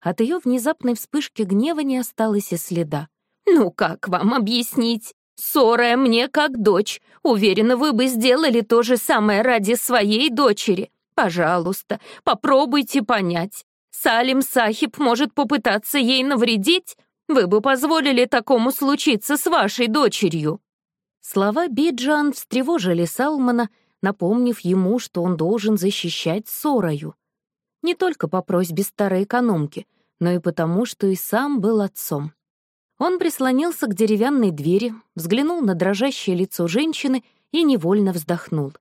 Speaker 1: От ее внезапной вспышки гнева не осталось и следа.
Speaker 2: «Ну как вам объяснить? Ссорая мне как дочь. Уверена, вы бы сделали то же самое ради своей дочери. Пожалуйста, попробуйте понять. Салим Сахиб может попытаться ей навредить? Вы бы позволили такому случиться с вашей дочерью?»
Speaker 1: Слова Биджан встревожили Салмана, напомнив ему, что он должен защищать Сорою. Не только по просьбе старой экономки, но и потому, что и сам был отцом. Он прислонился к деревянной двери, взглянул на дрожащее лицо женщины и невольно вздохнул.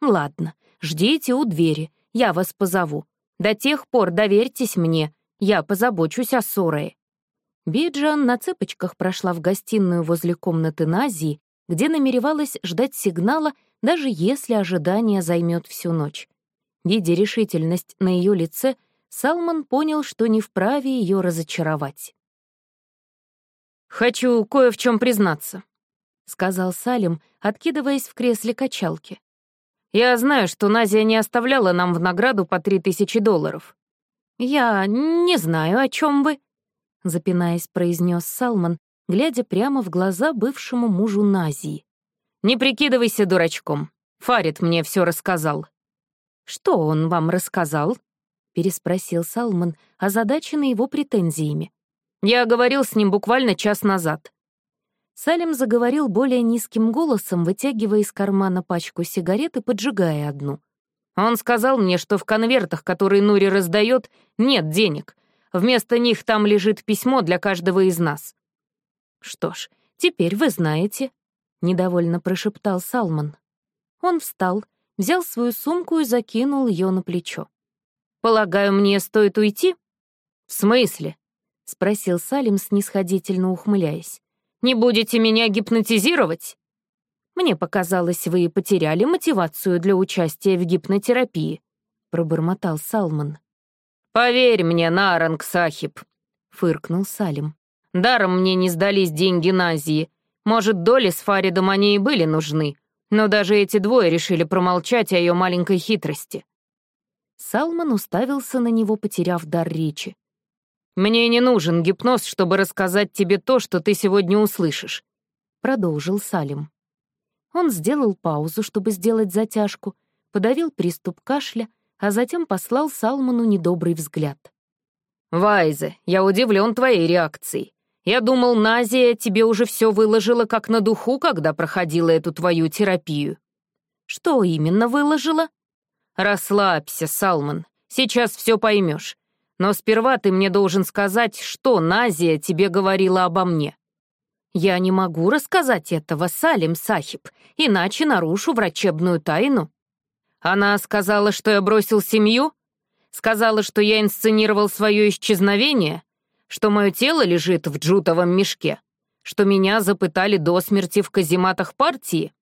Speaker 1: «Ладно, ждите у двери, я вас позову. До тех пор доверьтесь мне, я позабочусь о Сорое». Биджан на цыпочках прошла в гостиную возле комнаты Назии, где намеревалась ждать сигнала, даже если ожидание займет всю ночь. Видя решительность на ее лице, Салман понял, что не вправе ее разочаровать.
Speaker 3: «Хочу кое в чем признаться», —
Speaker 1: сказал Салим, откидываясь в кресле качалки.
Speaker 3: «Я знаю, что Назия не оставляла нам в награду по три тысячи долларов».
Speaker 1: «Я не знаю, о чем вы», — запинаясь, произнес Салман, глядя прямо в глаза бывшему мужу Назии.
Speaker 3: «Не прикидывайся дурачком. Фарид мне все рассказал».
Speaker 1: «Что он вам рассказал?» — переспросил Салман, озадаченный его претензиями.
Speaker 3: «Я говорил с ним буквально час назад».
Speaker 1: Салим заговорил более низким голосом, вытягивая из кармана пачку сигарет и поджигая одну.
Speaker 3: «Он сказал мне, что в конвертах, которые Нури раздает, нет денег. Вместо них там лежит письмо для каждого из нас».
Speaker 1: «Что ж, теперь вы знаете», — недовольно прошептал Салман. Он встал, взял свою сумку и закинул ее на плечо.
Speaker 3: «Полагаю, мне стоит уйти?» «В смысле?» — спросил Салим, снисходительно ухмыляясь. «Не будете меня гипнотизировать?»
Speaker 1: «Мне показалось, вы потеряли мотивацию для участия в гипнотерапии», — пробормотал Салман.
Speaker 3: «Поверь мне, Наранг Сахиб», — фыркнул Салим. «Даром мне не сдались деньги Назии. Может, доли с Фаридом они и были нужны, но даже эти двое решили промолчать о ее маленькой хитрости.
Speaker 1: Салман уставился на него, потеряв дар речи.
Speaker 3: «Мне не нужен гипноз, чтобы рассказать тебе то, что ты сегодня услышишь», — продолжил Салим.
Speaker 1: Он сделал паузу, чтобы сделать затяжку, подавил приступ кашля, а затем послал Салману недобрый взгляд.
Speaker 3: «Вайзе, я удивлен твоей реакцией. Я думал, Назия тебе уже все выложила как на духу, когда проходила эту твою терапию.
Speaker 1: Что именно выложила?
Speaker 3: Расслабься, Салман. Сейчас все поймешь. Но сперва ты мне должен сказать, что Назия тебе говорила обо мне.
Speaker 1: Я не могу рассказать этого, Салим Сахиб, иначе нарушу врачебную тайну.
Speaker 3: Она сказала, что я бросил семью? Сказала, что я инсценировал свое исчезновение? что мое тело лежит в джутовом мешке, что меня запытали до смерти в казематах партии.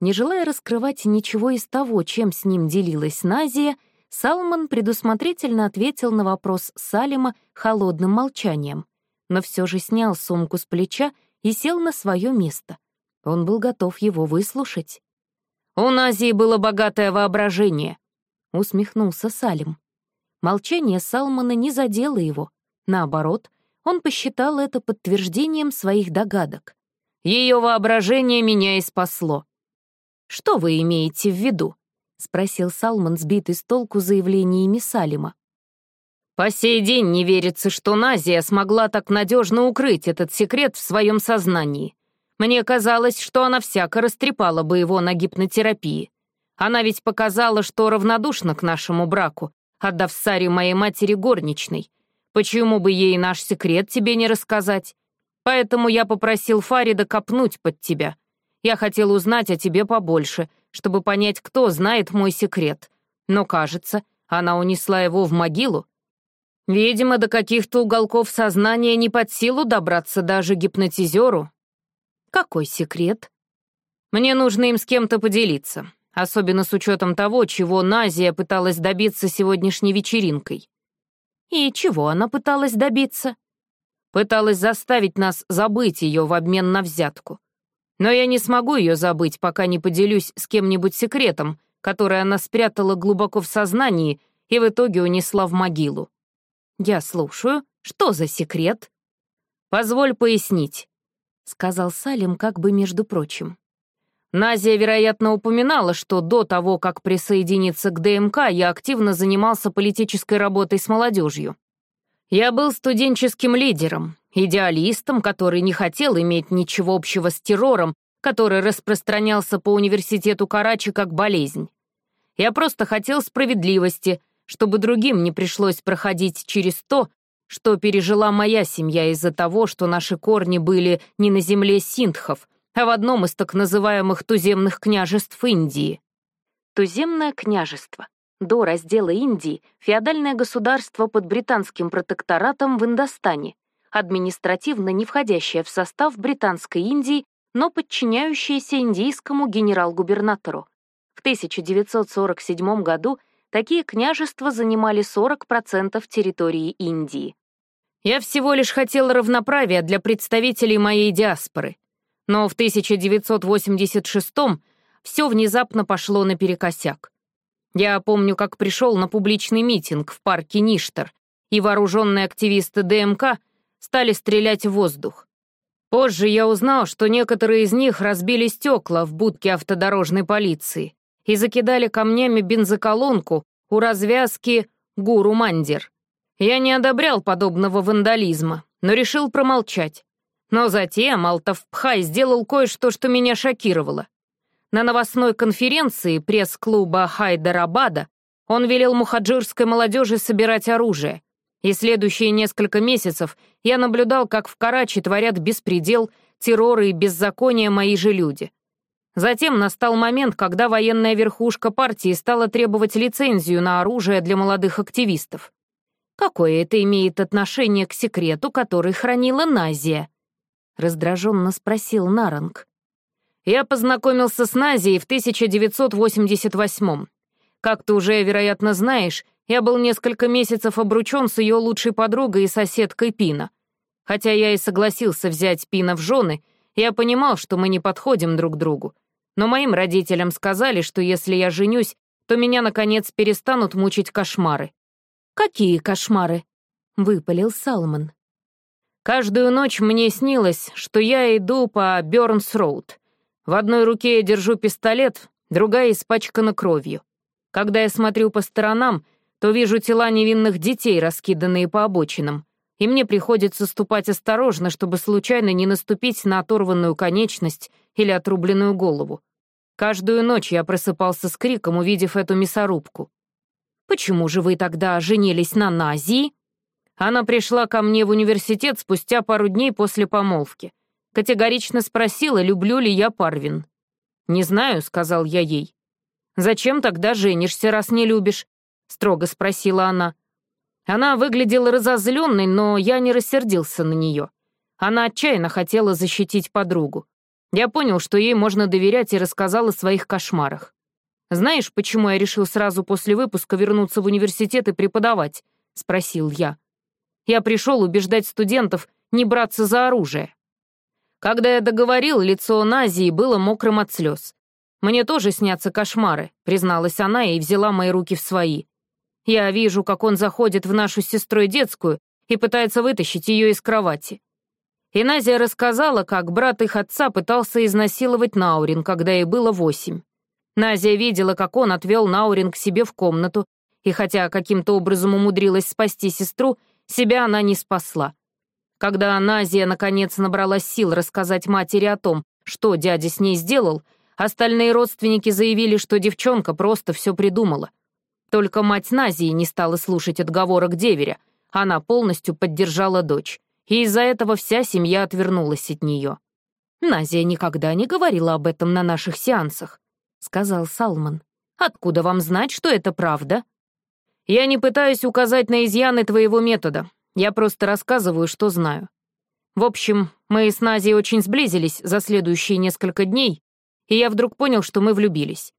Speaker 1: Не желая раскрывать ничего из того, чем с ним делилась Назия, Салман предусмотрительно ответил на вопрос Салима холодным молчанием, но все же снял сумку с плеча и сел на свое место. Он был готов его выслушать.
Speaker 3: «У Назии было богатое воображение», — усмехнулся Салим.
Speaker 1: Молчание Салмана не задело его. Наоборот, он посчитал это подтверждением своих догадок.
Speaker 3: Ее воображение меня и спасло.
Speaker 1: «Что вы имеете в виду?» — спросил Салман, сбитый с толку заявлениями Салима.
Speaker 3: «По сей день не верится, что Назия смогла так надежно укрыть этот секрет в своем сознании. Мне казалось, что она всяко растрепала бы его на гипнотерапии. Она ведь показала, что равнодушна к нашему браку, отдав Саре моей матери горничной, Почему бы ей наш секрет тебе не рассказать? Поэтому я попросил Фарида копнуть под тебя. Я хотел узнать о тебе побольше, чтобы понять, кто знает мой секрет. Но, кажется, она унесла его в могилу. Видимо, до каких-то уголков сознания не под силу добраться даже гипнотизеру.
Speaker 1: Какой секрет?
Speaker 3: Мне нужно им с кем-то поделиться, особенно с учетом того, чего Назия пыталась добиться сегодняшней вечеринкой.
Speaker 1: И чего она пыталась добиться?
Speaker 3: Пыталась заставить нас забыть ее в обмен на взятку. Но я не смогу ее забыть, пока не поделюсь с кем-нибудь секретом, который она спрятала глубоко в сознании
Speaker 2: и в итоге унесла в могилу. Я слушаю. Что за секрет? Позволь пояснить, — сказал Салим как бы между прочим. Назия, вероятно, упоминала, что до того, как присоединиться к ДМК, я активно занимался политической работой с молодежью. Я был студенческим лидером, идеалистом, который не хотел иметь ничего общего с террором, который распространялся по университету Карачи как болезнь. Я просто хотел справедливости, чтобы другим не пришлось проходить через то, что пережила моя семья из-за того, что наши корни были не на земле синдхов, а в одном из так называемых туземных княжеств Индии.
Speaker 1: Туземное княжество. До раздела Индии феодальное государство под британским протекторатом в Индостане, административно не входящее в состав Британской Индии, но подчиняющееся индийскому генерал-губернатору. В 1947 году такие княжества занимали 40% территории Индии.
Speaker 2: Я всего лишь хотел равноправия для представителей моей диаспоры. Но в 1986-м все внезапно пошло наперекосяк. Я помню, как пришел на публичный митинг в парке Ништер, и вооруженные активисты ДМК стали стрелять в воздух. Позже я узнал, что некоторые из них разбили стекла в будке автодорожной полиции и закидали камнями бензоколонку у развязки Гуру Мандир. Я не одобрял подобного вандализма, но решил промолчать. Но затем Алтавпхай сделал кое-что, что меня шокировало. На новостной конференции пресс-клуба Хайдарабада он велел мухаджирской молодежи собирать оружие. И следующие несколько месяцев я наблюдал, как в Карачи творят беспредел, террор и беззаконие мои же люди. Затем настал момент, когда военная верхушка партии стала требовать лицензию на оружие для молодых активистов. Какое это имеет отношение к секрету, который хранила Назия? — раздраженно спросил Наранг. «Я познакомился с Назией в 1988-м. Как ты уже, вероятно, знаешь, я был несколько месяцев обручен с ее лучшей подругой и соседкой Пина. Хотя я и согласился взять Пина в жены, я понимал, что мы не подходим друг другу. Но моим родителям сказали, что если я женюсь, то меня, наконец, перестанут мучить кошмары.
Speaker 1: «Какие кошмары?» — выпалил Салман.
Speaker 2: Каждую ночь мне снилось, что я иду по Бёрнс-Роуд. В одной руке я держу пистолет, другая испачкана кровью. Когда я смотрю по сторонам, то вижу тела невинных детей, раскиданные по обочинам, и мне приходится ступать осторожно, чтобы случайно не наступить на оторванную конечность или отрубленную голову. Каждую ночь я просыпался с криком, увидев эту мясорубку.
Speaker 1: «Почему же вы тогда женились на Назии?»
Speaker 2: Она пришла ко мне в университет спустя пару дней после помолвки. Категорично спросила, люблю ли я Парвин. «Не знаю», — сказал я ей. «Зачем тогда женишься, раз не любишь?» — строго спросила она. Она выглядела разозленной, но я не рассердился на нее. Она отчаянно хотела защитить подругу. Я понял, что ей можно доверять, и рассказал о своих кошмарах. «Знаешь, почему я решил сразу после выпуска вернуться в университет и преподавать?» — спросил я. Я пришел убеждать студентов не браться за оружие. Когда я договорил, лицо Назии было мокрым от слез. «Мне тоже снятся кошмары», — призналась она и взяла мои руки в свои. Я вижу, как он заходит в нашу с сестрой детскую и пытается вытащить ее из кровати. И Назия рассказала, как брат их отца пытался изнасиловать Наурин, когда ей было восемь. Назия видела, как он отвел Наурин к себе в комнату, и хотя каким-то образом умудрилась спасти сестру, себя она не спасла. Когда Назия наконец набралась сил рассказать матери о том, что дядя с ней сделал, остальные родственники заявили, что девчонка просто все придумала. Только мать Назии не стала слушать отговорок деверя, она полностью поддержала дочь, и из-за этого вся семья отвернулась от нее. «Назия никогда не говорила об этом на наших сеансах», — сказал Салман. «Откуда вам знать, что это правда?» Я не пытаюсь указать на изъяны твоего метода. Я просто рассказываю, что знаю. В общем, мы с Назией очень сблизились за следующие несколько дней, и я вдруг понял, что мы влюбились.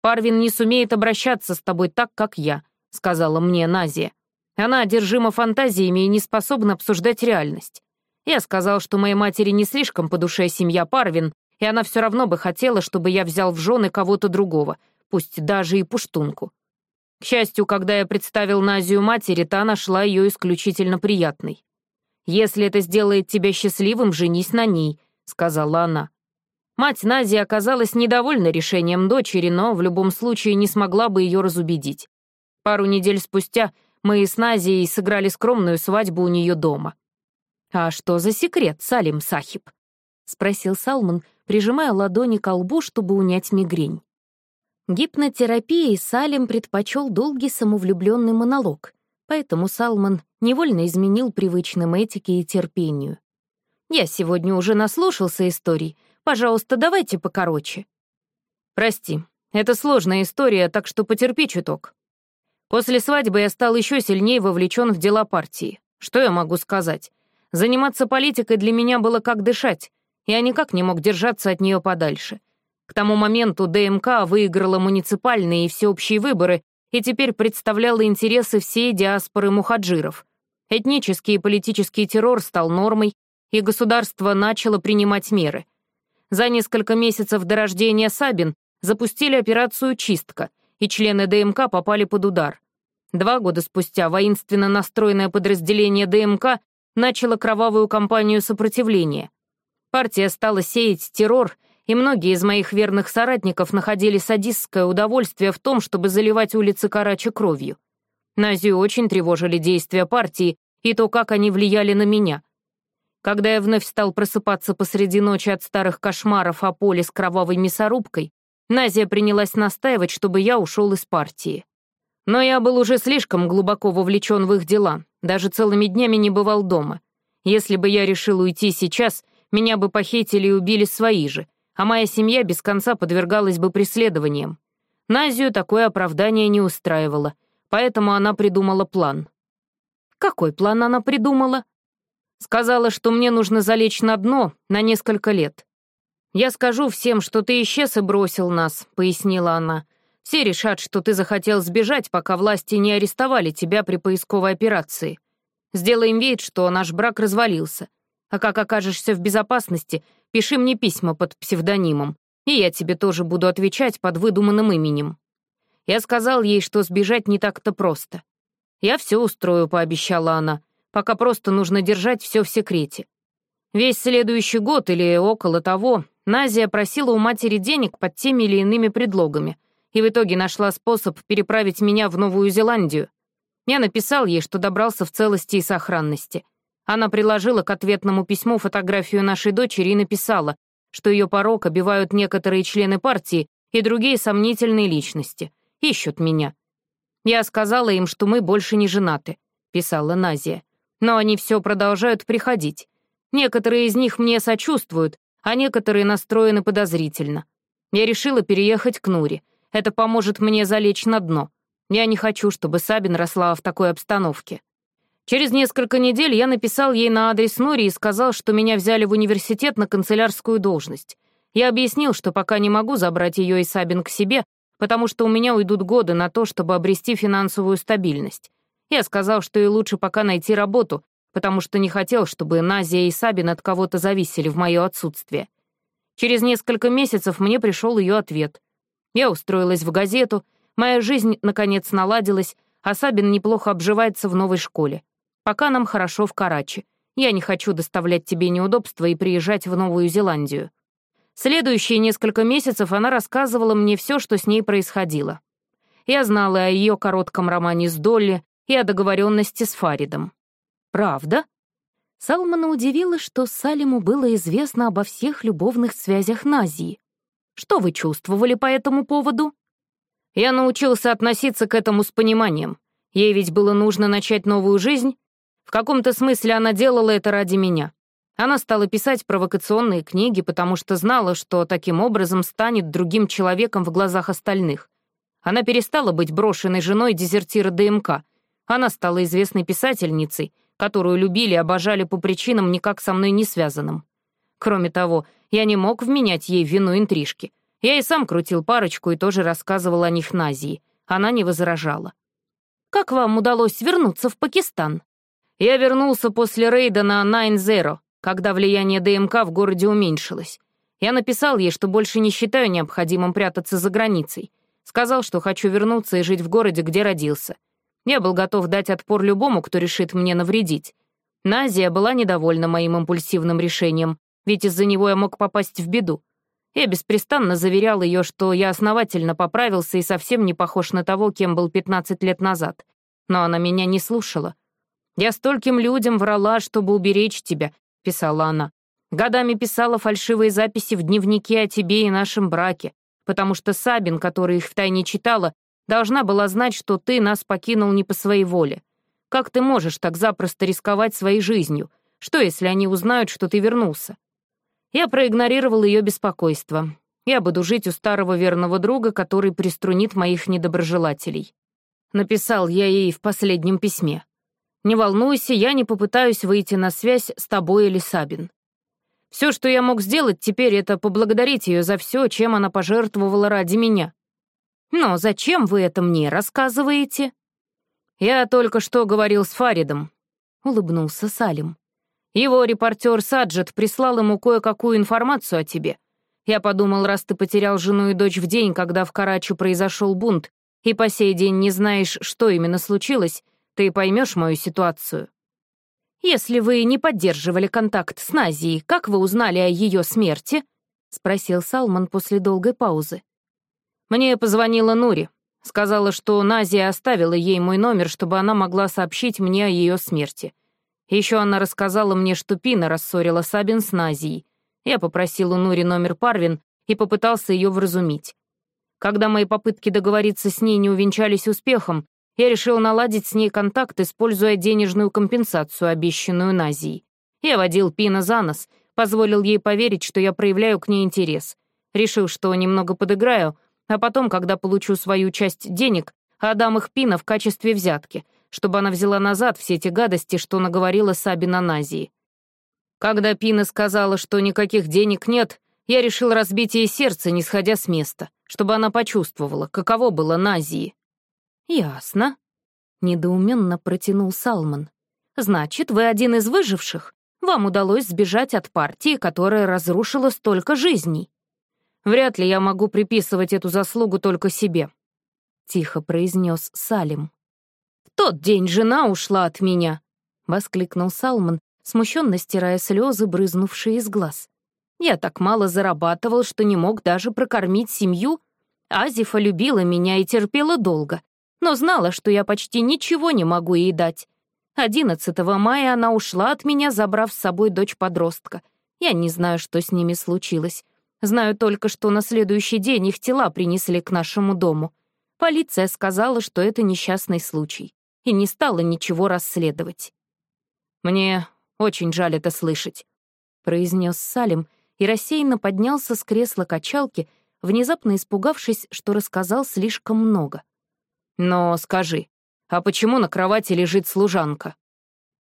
Speaker 2: «Парвин не сумеет обращаться с тобой так, как я», — сказала мне Назия. Она одержима фантазиями и не способна обсуждать реальность. Я сказал, что моей матери не слишком по душе семья Парвин, и она все равно бы хотела, чтобы я взял в жены кого-то другого, пусть даже и пуштунку.
Speaker 3: К счастью, когда я представил Назию матери, та нашла ее исключительно приятной. «Если это сделает тебя счастливым, женись на ней», — сказала она. Мать Нази оказалась недовольна решением дочери, но в любом случае не смогла бы ее разубедить. Пару недель спустя мы с Назией сыграли скромную свадьбу у нее дома. «А что за секрет, Салим Сахиб?» — спросил Салман, прижимая ладони к лбу, чтобы унять мигрень. Гипнотерапией Салим предпочел долгий самовлюбленный монолог, поэтому Салман невольно изменил привычным этике и терпению. «Я сегодня уже наслушался историй, Пожалуйста, давайте покороче». «Прости, это сложная история, так что потерпи чуток. После свадьбы я стал еще сильнее вовлечен в дела партии. Что я могу сказать? Заниматься политикой для меня было как дышать. Я никак не мог держаться от нее подальше. К тому моменту ДМК выиграла муниципальные и всеобщие выборы и теперь представляла интересы всей диаспоры мухаджиров. Этнический и политический террор стал нормой, и государство начало принимать меры. За несколько месяцев до рождения Сабин запустили операцию «Чистка», и члены ДМК попали под удар. Два года спустя воинственно настроенное подразделение ДМК начало кровавую кампанию сопротивления. Партия стала сеять террор, и многие из моих верных соратников находили садистское удовольствие в том, чтобы заливать улицы Карачи кровью. Назию очень тревожили действия партии и то, как они влияли на меня. Когда я вновь стал просыпаться посреди ночи от старых кошмаров о поле с кровавой мясорубкой, Назия принялась настаивать, чтобы я ушел из партии. Но я был уже слишком глубоко вовлечен в их дела, даже целыми днями не бывал дома. Если бы я решил уйти сейчас, меня бы похитили и убили свои же, а моя семья без конца подвергалась бы преследованиям. Назию такое оправдание не устраивало, поэтому она придумала план. Какой план она придумала? Сказала, что мне нужно залечь на дно на несколько лет. «Я скажу всем, что ты исчез и бросил нас», — пояснила она. «Все решат, что ты захотел сбежать, пока власти не арестовали тебя при поисковой операции. Сделаем вид, что наш брак развалился. А как окажешься в безопасности, пиши мне письма под псевдонимом, и я тебе тоже буду отвечать под выдуманным именем». Я сказал ей, что сбежать не так-то просто. «Я все устрою», — пообещала она пока просто нужно держать все в секрете. Весь следующий год или около того Назия просила у матери денег под теми или иными предлогами и в итоге нашла способ переправить меня в Новую Зеландию. Я написал ей, что добрался в целости и сохранности. Она приложила к ответному письму фотографию нашей дочери и написала, что ее порог обивают некоторые члены партии и другие сомнительные личности. Ищут меня. Я сказала им, что мы больше не женаты, писала Назия. Но они все продолжают приходить. Некоторые из них мне сочувствуют, а некоторые настроены подозрительно. Я решила переехать к Нуре. Это поможет мне залечь на дно. Я не хочу, чтобы Сабин росла в такой обстановке. Через несколько недель я написал ей на адрес Нури и сказал, что меня взяли в университет на канцелярскую должность. Я объяснил, что пока не могу забрать ее и Сабин к себе, потому что у меня уйдут годы на то, чтобы обрести финансовую стабильность. Я сказал, что и лучше пока найти работу, потому что не хотел, чтобы Назия и Сабин от кого-то зависели в мое отсутствие. Через несколько месяцев мне пришел ее ответ. Я устроилась в газету, моя жизнь, наконец, наладилась, а Сабин неплохо обживается в новой школе. Пока нам хорошо в Карачи. Я не хочу доставлять тебе неудобства и приезжать в Новую Зеландию. Следующие несколько месяцев она рассказывала мне все, что с ней происходило. Я знала о ее коротком романе с Долли, и о договоренности с Фаридом. Правда? Салмана удивило, что Салиму было известно обо всех любовных связях Назии. Что вы чувствовали по этому поводу? Я научился относиться к этому с пониманием. Ей ведь было нужно начать новую жизнь. В каком-то смысле она делала это ради меня. Она стала писать провокационные книги, потому что знала, что таким образом станет другим человеком в глазах остальных. Она перестала быть брошенной женой дезертира ДМК она стала известной писательницей, которую любили и обожали по причинам никак со мной не связанным. Кроме того, я не мог вменять ей вину интрижки. Я и сам крутил парочку и тоже рассказывал о них Назии. Она не возражала. «Как вам удалось вернуться в Пакистан?» Я вернулся после рейда на Nine Zero, когда влияние ДМК в городе уменьшилось. Я написал ей, что больше не считаю необходимым прятаться за границей. Сказал, что хочу вернуться и жить в городе, где родился. Я был готов дать отпор любому, кто решит мне навредить. Назия была недовольна моим импульсивным решением, ведь из-за него я мог попасть в беду. Я беспрестанно заверял ее, что я основательно поправился и совсем не похож на того, кем был 15 лет назад. Но она меня не слушала. «Я стольким людям врала, чтобы уберечь тебя», — писала она. Годами писала фальшивые записи в дневнике о тебе и нашем браке, потому что Сабин, который их втайне читала, должна была знать, что ты нас покинул не по своей воле. Как ты можешь так запросто рисковать своей жизнью? Что, если они узнают, что ты вернулся? Я проигнорировал ее беспокойство. Я буду жить у старого верного друга, который приструнит моих недоброжелателей. Написал я ей в последнем письме. «Не волнуйся, я не попытаюсь выйти на связь с тобой или Сабин. Все, что я мог сделать теперь, это поблагодарить ее за все, чем она пожертвовала ради меня. Но зачем вы это мне рассказываете? Я только что говорил с Фаридом, — улыбнулся Салим. Его репортер Саджет прислал ему кое-какую информацию о тебе. Я подумал, раз ты потерял жену и дочь в день, когда в Карачу произошел бунт, и по сей день не знаешь, что именно случилось, ты поймешь мою ситуацию. «Если вы не поддерживали контакт с Назией, как вы узнали о ее смерти?» — спросил Салман после долгой паузы. «Мне позвонила Нури. Сказала, что Назия оставила ей мой номер, чтобы она могла сообщить мне о ее смерти. Еще она рассказала мне, что Пина рассорила Сабин с Назией. Я попросил у Нури номер Парвин и попытался ее вразумить. Когда мои попытки договориться с ней не увенчались успехом, я решил наладить с ней контакт, используя денежную компенсацию, обещанную Назией. Я водил Пина за нос, позволил ей поверить, что я проявляю к ней интерес. Решил, что немного подыграю, а потом, когда получу свою часть денег, отдам их Пина в качестве взятки, чтобы она взяла назад все эти гадости, что наговорила Сабина Назии. Когда Пина сказала, что никаких денег нет, я решил разбить ей сердце, не сходя с места, чтобы она почувствовала, каково было Назии. «Ясно», — недоуменно протянул Салман. «Значит, вы один из выживших? Вам удалось сбежать от партии, которая разрушила столько жизней». «Вряд ли я могу приписывать эту заслугу только себе», — тихо произнес Салим. «В тот день жена ушла от меня», — воскликнул Салман, смущенно стирая слезы, брызнувшие из глаз. «Я так мало зарабатывал, что не мог даже прокормить семью. Азифа любила меня и терпела долго но знала, что я почти ничего не могу ей дать. 11 мая она ушла от меня, забрав с собой дочь-подростка. Я не знаю, что с ними случилось. Знаю только, что на следующий день их тела принесли к нашему дому. Полиция сказала, что это несчастный случай, и не стала ничего расследовать. «Мне очень жаль это слышать», — произнес Салим и рассеянно поднялся с кресла качалки, внезапно испугавшись, что рассказал слишком много. Но скажи, а почему на кровати лежит служанка?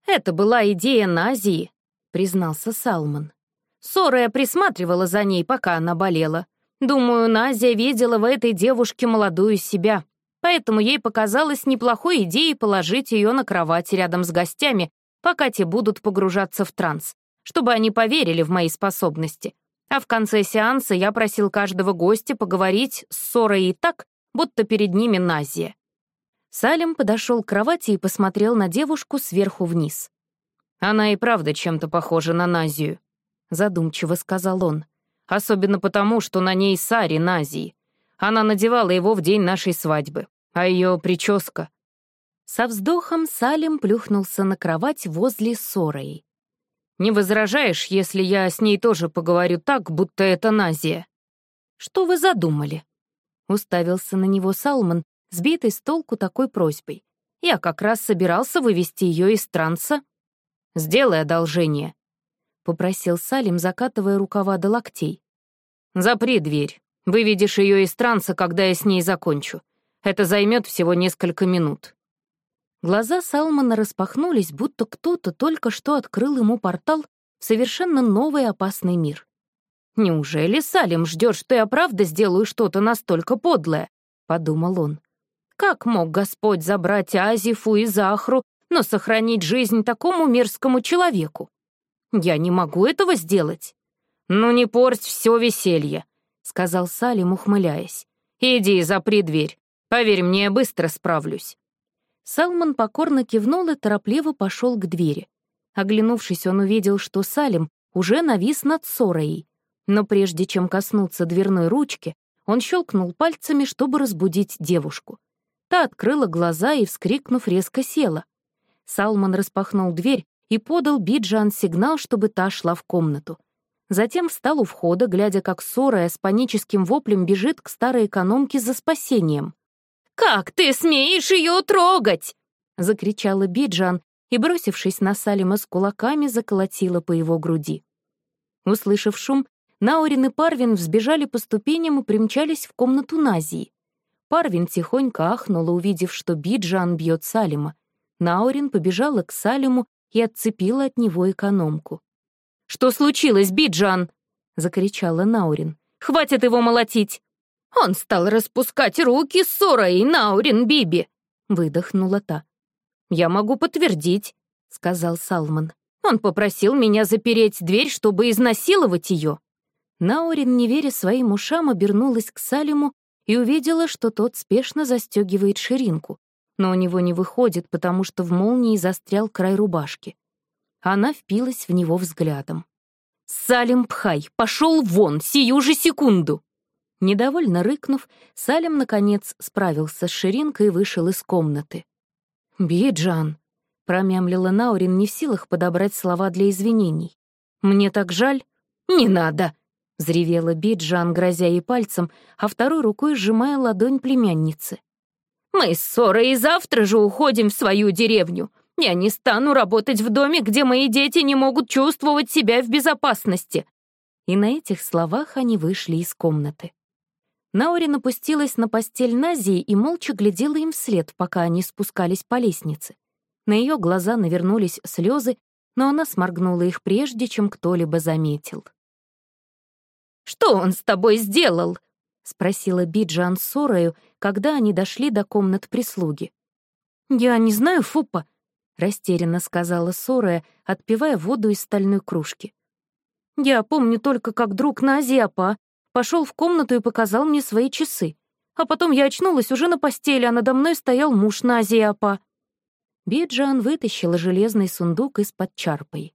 Speaker 3: Это была идея Назии, признался Салман. Сорая присматривала за ней, пока она болела. Думаю, Назия видела в этой девушке молодую себя, поэтому ей показалось неплохой идеей положить ее на кровать рядом с гостями, пока те будут погружаться в транс, чтобы они поверили в мои способности. А в конце сеанса я просил каждого гостя поговорить с Сорой и так, будто перед ними Назия. Салим подошел к кровати и посмотрел на девушку сверху вниз. «Она и правда чем-то похожа на Назию», — задумчиво сказал он. «Особенно потому, что на ней Сари Назии. Она надевала его в день нашей свадьбы, а ее прическа...» Со вздохом Салим плюхнулся на кровать возле Сорой. «Не возражаешь, если я с ней тоже поговорю так, будто это Назия?» «Что вы задумали?» Уставился на него Салман, сбитый с толку такой просьбой. Я как раз собирался вывести ее из транса. «Сделай одолжение», — попросил Салим, закатывая рукава до локтей. «Запри дверь. Выведешь ее из транса, когда я с ней закончу. Это займет всего несколько минут». Глаза Салмана распахнулись, будто кто-то только что открыл ему портал в совершенно новый опасный мир. «Неужели, Салим, ждешь, что я правда сделаю что-то настолько подлое?» — подумал он. Как мог Господь забрать Азифу и Захру, но сохранить жизнь такому мерзкому человеку? Я не могу этого сделать. «Ну не порть все веселье», — сказал Салим, ухмыляясь.
Speaker 2: Иди и запри дверь. Поверь мне, я быстро справлюсь».
Speaker 1: Салман покорно кивнул и торопливо пошел к двери. Оглянувшись, он увидел, что Салим уже навис над Сораей. Но прежде чем коснуться дверной ручки, он щелкнул пальцами, чтобы разбудить девушку. Та открыла глаза и, вскрикнув, резко села. Салман распахнул дверь и подал Биджан сигнал, чтобы та шла в комнату. Затем встал у входа, глядя, как Сорая с паническим воплем бежит к старой экономке за спасением.
Speaker 2: «Как ты смеешь ее трогать?» — закричала Биджан и, бросившись на Салима с кулаками, заколотила по его груди. Услышав шум, Наурин и Парвин взбежали по ступеням и примчались в комнату Назии. Парвин тихонько ахнула, увидев, что Биджан бьет Салима. Наурин побежала к Салиму и отцепила от него экономку. «Что случилось, Биджан?» — закричала Наурин. «Хватит его молотить!» «Он стал распускать руки ссорой, Наурин Биби!» — выдохнула та. «Я могу подтвердить», — сказал Салман. «Он попросил меня запереть дверь, чтобы изнасиловать ее». Наурин, не веря своим ушам, обернулась к Салиму и увидела, что тот спешно застегивает ширинку, но у него не выходит, потому что в молнии застрял край рубашки. Она впилась в него взглядом. «Салим Пхай, пошел вон, сию же секунду!» Недовольно рыкнув, Салим, наконец, справился с ширинкой и вышел из комнаты. «Биджан», — промямлила Наурин, не в силах подобрать слова для извинений. «Мне так жаль». «Не надо!» — взревела Биджан, грозя ей пальцем, а второй рукой сжимая ладонь племянницы. «Мы с Сорой и завтра же уходим в свою деревню. Я не стану работать в доме, где мои дети не могут чувствовать себя в безопасности». И на этих словах они вышли из комнаты. Наури напустилась на постель Назии и молча глядела им вслед, пока они спускались по лестнице. На ее глаза навернулись слезы, но она сморгнула их прежде, чем кто-либо заметил. «Что он с тобой сделал?» — спросила Биджан Сорою, когда они дошли до комнат прислуги. «Я не знаю, Фупа», растерянно сказала Сорая, отпивая воду из стальной кружки. «Я помню только, как друг Назиапа пошел в комнату и показал мне свои часы. А потом я очнулась уже на постели, а надо мной стоял муж Назиапа». Биджан вытащила железный сундук из-под чарпой.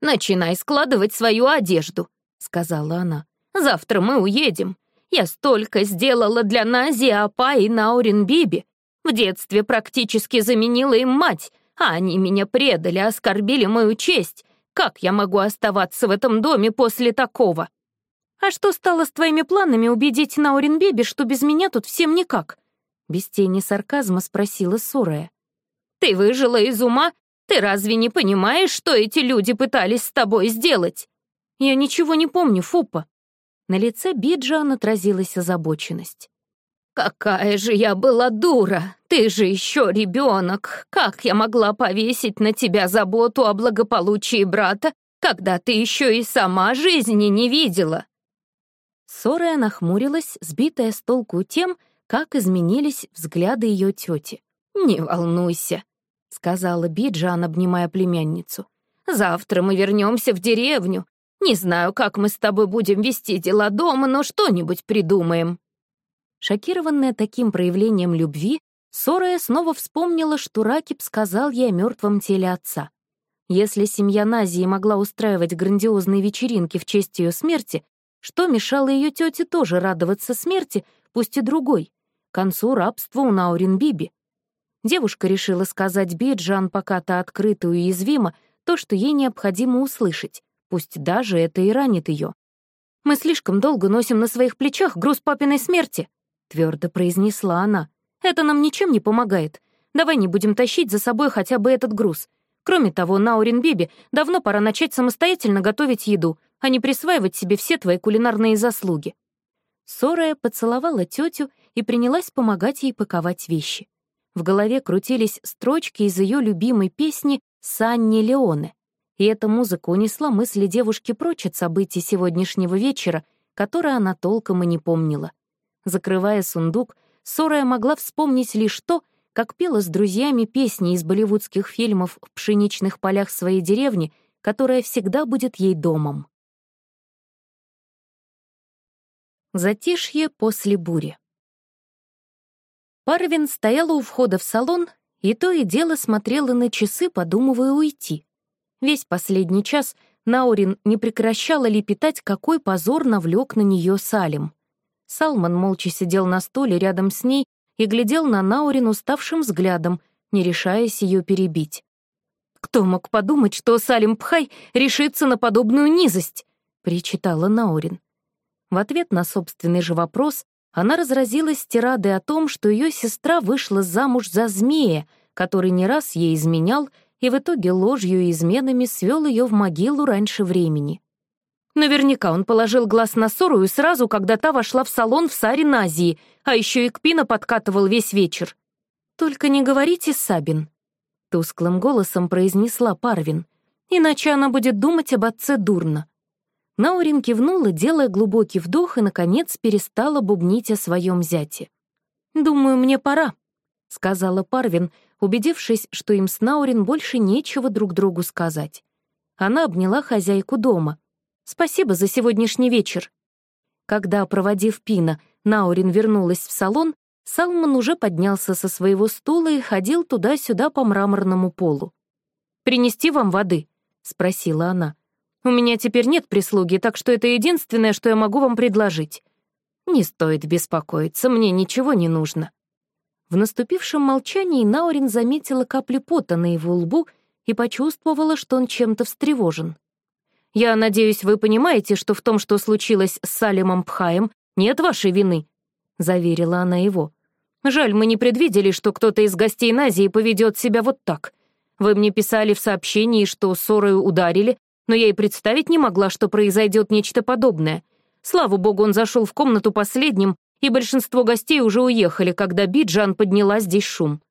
Speaker 2: «Начинай складывать свою одежду», — сказала она. «Завтра мы уедем. Я столько сделала для Назиапа и Наурин Биби. В детстве практически заменила им мать, а они меня предали, оскорбили мою честь. Как я могу оставаться в этом доме после такого? А что стало с твоими планами убедить Наурин Биби, что без меня тут всем никак? Без тени сарказма спросила Сурая. Ты выжила из ума? Ты разве не понимаешь, что эти люди пытались с тобой сделать? Я ничего не помню, Фупа. На лице Биджан отразилась озабоченность. «Какая же я была дура! Ты же еще ребенок! Как я могла повесить на тебя заботу о благополучии брата, когда ты еще и сама жизни не видела?» Сорая нахмурилась, сбитая с толку тем, как изменились взгляды ее тети. «Не волнуйся», — сказала Биджан, обнимая племянницу. «Завтра мы вернемся в деревню. Не знаю, как мы с тобой будем вести дела дома, но что-нибудь придумаем». Шокированная таким проявлением любви, Сорая снова вспомнила, что Ракип сказал ей о мертвом теле отца. Если семья Назии могла устраивать грандиозные вечеринки в честь ее смерти, что мешало ее тете тоже радоваться смерти, пусть и другой, к концу рабства у Наурин Биби? Девушка решила сказать Биджан, пока та открыта и уязвима, то, что ей необходимо услышать, пусть даже это и ранит ее. «Мы слишком долго носим на своих плечах груз папиной смерти», твердо произнесла она. «Это нам ничем не помогает. Давай не будем тащить за собой хотя бы этот груз. Кроме того, Наурин Биби, давно пора начать самостоятельно готовить еду, а не присваивать себе все твои кулинарные заслуги». Сорая поцеловала тетю и принялась помогать ей паковать вещи. В голове крутились строчки из ее любимой песни «Санни Леоне», и эта музыка унесла мысли девушки прочь от событий сегодняшнего вечера, которые она толком и не помнила. Закрывая сундук, Сорая могла вспомнить лишь то, как пела с друзьями песни из болливудских фильмов в пшеничных полях своей деревни, которая всегда будет ей домом.
Speaker 1: Затишье после бури. Парвин стояла у входа в салон и то и дело смотрела на часы, подумывая уйти. Весь последний час Наурин не прекращала лепетать, какой позор навлек на нее Салим. Салман молча сидел на стуле рядом с ней и глядел на Наурин уставшим взглядом, не решаясь ее перебить. «Кто мог подумать, что Салим Пхай решится на подобную низость?» — причитала Наурин. В ответ на собственный же вопрос она разразилась тирадой о том, что ее сестра вышла замуж за змея, который не раз ей изменял и в итоге ложью и изменами свел ее в могилу раньше времени. Наверняка он положил глаз на Сору и сразу, когда та вошла в салон в Саре Назии, а еще и Кпина подкатывал весь вечер. «Только не говорите, Сабин», — тусклым голосом произнесла Парвин, «иначе она будет думать об отце дурно. Наурин кивнула, делая глубокий вдох, и, наконец, перестала бубнить о своем зяте. «Думаю, мне пора», — сказала Парвин, убедившись, что им с Наурин больше нечего друг другу сказать. Она обняла хозяйку дома. «Спасибо за сегодняшний вечер». Когда, проводив Пина, Наурин вернулась в салон, Салман уже поднялся со своего стула и ходил туда-сюда по мраморному полу. «Принести вам воды?» — спросила она. У меня теперь нет прислуги, так что это единственное, что я могу вам предложить. Не стоит беспокоиться, мне ничего не нужно». В наступившем молчании Наурин заметила капли пота на его лбу и почувствовала, что он чем-то встревожен. «Я надеюсь, вы понимаете, что в том, что случилось с Салимом Пхаем, нет вашей вины», — заверила она его. «Жаль, мы не предвидели, что кто-то из гостей Назии поведет себя вот так. Вы мне писали в сообщении, что ссорою ударили, но я и представить не могла, что произойдет нечто подобное. Слава богу, он зашел в комнату последним, и большинство гостей уже уехали, когда Биджан подняла здесь шум.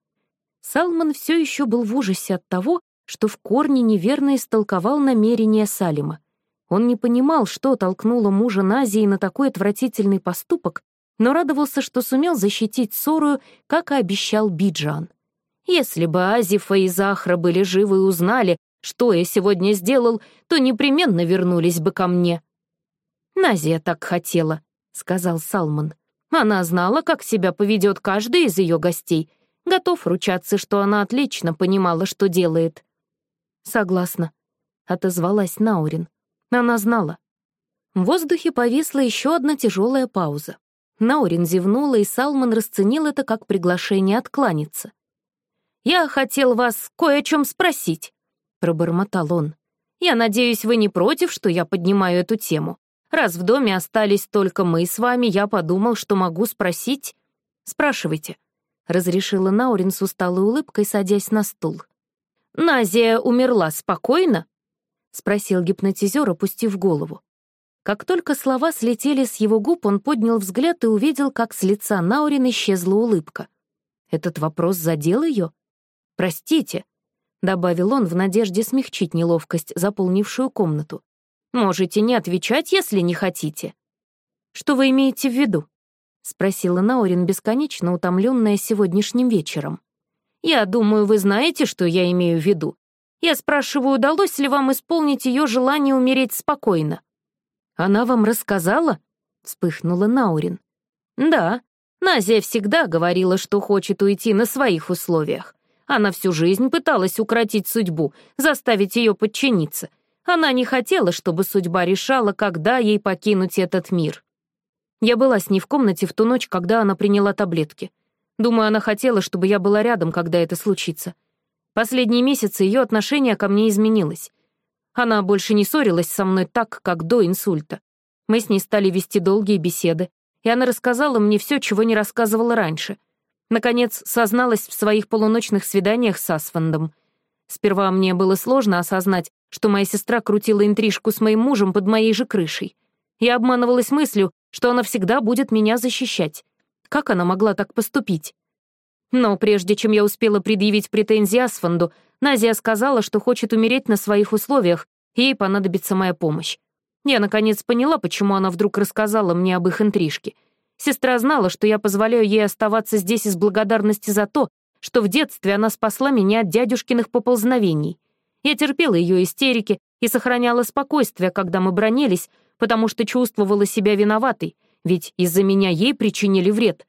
Speaker 1: Салман все еще был в ужасе от того, что в корне неверно истолковал намерения Салима. Он не понимал, что толкнуло мужа Назии на такой отвратительный поступок, но радовался, что сумел защитить Сорую, как и обещал Биджан. Если бы Азифа и Захра были живы и узнали, что я сегодня сделал, то непременно вернулись бы ко мне». «Назия так хотела», — сказал Салман. «Она знала, как себя поведет каждый из ее гостей. Готов ручаться, что она отлично понимала, что делает». «Согласна», — отозвалась Наурин. Она знала. В воздухе повисла еще одна тяжелая пауза. Наурин зевнула, и Салман расценил это как приглашение откланяться. «Я хотел вас кое о чем спросить», пробормотал он. «Я надеюсь, вы не против, что я поднимаю эту тему. Раз в доме остались только мы с вами, я подумал, что могу спросить...» «Спрашивайте», — разрешила Наурин с усталой улыбкой, садясь на стул. «Назия умерла спокойно?» — спросил гипнотизер, опустив голову. Как только слова слетели с его губ, он поднял взгляд и увидел, как с лица Наурин исчезла улыбка. Этот вопрос задел ее? «Простите», — добавил он в надежде смягчить неловкость, заполнившую комнату. «Можете не отвечать, если не хотите». «Что вы имеете в виду?» — спросила Наурин, бесконечно утомленная сегодняшним вечером. «Я думаю, вы знаете, что я имею в виду. Я спрашиваю, удалось ли вам исполнить ее желание умереть спокойно?» «Она вам рассказала?» — вспыхнула Наурин. «Да, Назия всегда говорила, что хочет уйти на своих условиях. Она всю жизнь пыталась укротить судьбу, заставить ее подчиниться. Она не хотела, чтобы судьба решала, когда ей покинуть этот мир. Я была с ней в комнате в ту ночь, когда она приняла таблетки. Думаю, она хотела, чтобы я была рядом, когда это случится. Последние месяцы ее отношение ко мне изменилось. Она больше не ссорилась со мной так, как до инсульта. Мы с ней стали вести долгие беседы, и она рассказала мне все, чего не рассказывала раньше — Наконец, созналась в своих полуночных свиданиях с Асфандом. Сперва мне было сложно осознать, что моя сестра крутила интрижку с моим мужем под моей же крышей. Я обманывалась мыслью, что она всегда будет меня защищать. Как она могла так поступить? Но прежде чем я успела предъявить претензии Асфанду, Назия сказала, что хочет умереть на своих условиях, и ей понадобится моя помощь. Я, наконец, поняла, почему она вдруг рассказала мне об их интрижке — Сестра знала, что я позволяю ей оставаться здесь из благодарности за то, что в детстве она спасла меня от дядюшкиных поползновений. Я терпела ее истерики и сохраняла спокойствие, когда мы бронились, потому что чувствовала себя виноватой
Speaker 2: ведь из-за меня ей причинили вред.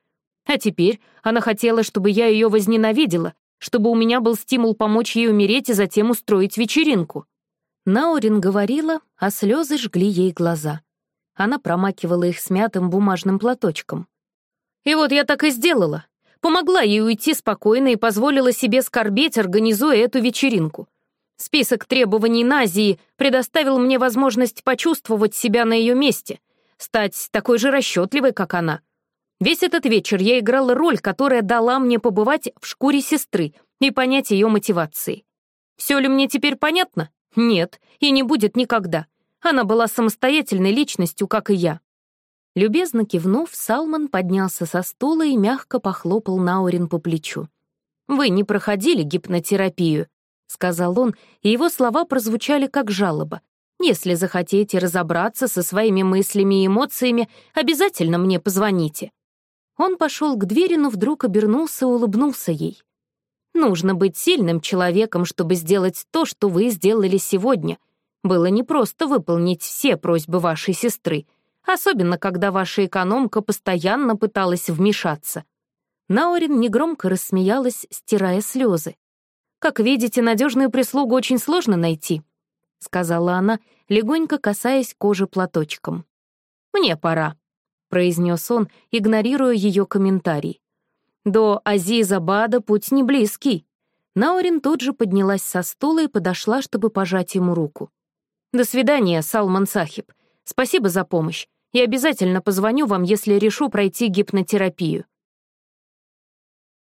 Speaker 2: А теперь она хотела, чтобы я ее возненавидела, чтобы у меня был стимул помочь ей умереть и затем устроить вечеринку.
Speaker 1: Наурин говорила, а слезы жгли ей глаза. Она промакивала их смятым бумажным платочком.
Speaker 2: И вот я так и сделала. Помогла ей уйти спокойно и позволила себе скорбеть, организуя эту вечеринку. Список требований Назии предоставил мне возможность почувствовать себя на ее месте, стать такой же расчетливой, как она. Весь этот вечер я играла роль, которая дала мне побывать в шкуре сестры и понять ее мотивации. Все ли мне теперь понятно? Нет, и не будет никогда. Она была самостоятельной личностью, как и я.
Speaker 1: Любезно кивнув, Салман поднялся со стула и мягко похлопал Наурин по плечу.
Speaker 2: «Вы не проходили гипнотерапию», — сказал он, и его слова прозвучали как жалоба. «Если захотите разобраться со своими мыслями и эмоциями, обязательно мне позвоните». Он пошел к двери, но вдруг обернулся и улыбнулся ей. «Нужно быть сильным человеком, чтобы сделать то, что вы сделали сегодня. Было непросто выполнить все просьбы вашей сестры, особенно когда ваша экономка постоянно пыталась вмешаться». Наурин негромко рассмеялась, стирая слезы. «Как видите, надежную прислугу очень сложно найти», — сказала она, легонько касаясь кожи платочком. «Мне пора», — произнес он, игнорируя ее комментарий. «До Азизабада путь не близкий». Наурин тут же поднялась со стула и подошла, чтобы пожать ему руку. «До свидания, Салман Сахиб. Спасибо за помощь. Я обязательно позвоню вам, если решу пройти гипнотерапию».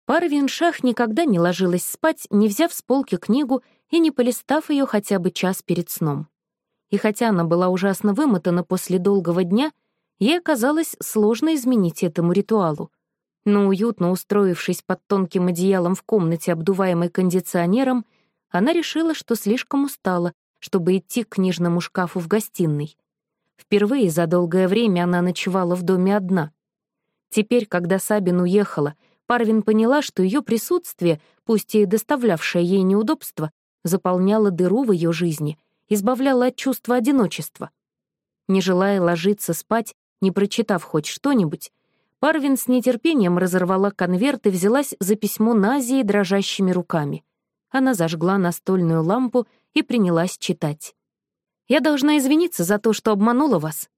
Speaker 1: Парвин Шах никогда не ложилась спать, не взяв с полки книгу и не полистав ее хотя бы час перед сном. И хотя она была ужасно вымотана после долгого дня, ей оказалось сложно изменить этому ритуалу. Но уютно устроившись под тонким одеялом в комнате, обдуваемой кондиционером, она решила, что слишком устала, чтобы идти к книжному шкафу в гостиной. Впервые за долгое время она ночевала в доме одна. Теперь, когда Сабин уехала, Парвин поняла, что ее присутствие, пусть и доставлявшее ей неудобства, заполняло дыру в ее жизни, избавляло от чувства одиночества. Не желая ложиться спать, не прочитав хоть что-нибудь, Парвин с нетерпением разорвала конверт и взялась за письмо Назии дрожащими руками. Она зажгла настольную лампу и принялась читать. Я должна извиниться за то, что обманула вас.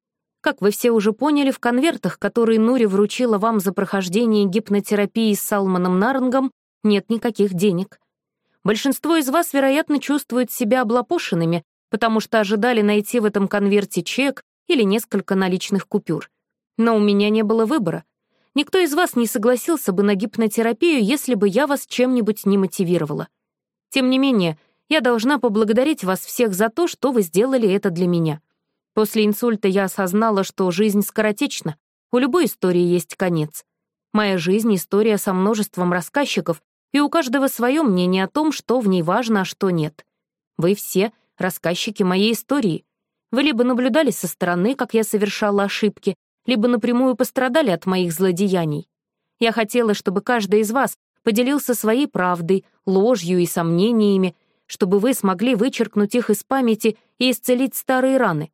Speaker 1: Как вы все уже поняли, в конвертах, которые Нури вручила вам за прохождение гипнотерапии с Салманом Нарангом, нет никаких денег. Большинство из вас, вероятно, чувствуют себя облапошенными, потому что ожидали найти в этом конверте чек или несколько наличных купюр. Но у меня не было выбора. Никто из вас не согласился бы на гипнотерапию, если бы я вас чем-нибудь не мотивировала. Тем не менее, я должна поблагодарить вас всех за то, что вы сделали это для меня. После инсульта я осознала, что жизнь скоротечна, у любой истории есть конец. Моя жизнь — история со множеством рассказчиков, и у каждого свое мнение о том, что в ней важно, а что нет. Вы все — рассказчики моей истории. Вы либо наблюдали со стороны, как я совершала ошибки, либо напрямую пострадали от моих злодеяний. Я хотела, чтобы каждый из вас поделился своей правдой, ложью и сомнениями, чтобы вы смогли вычеркнуть их из памяти и исцелить старые раны.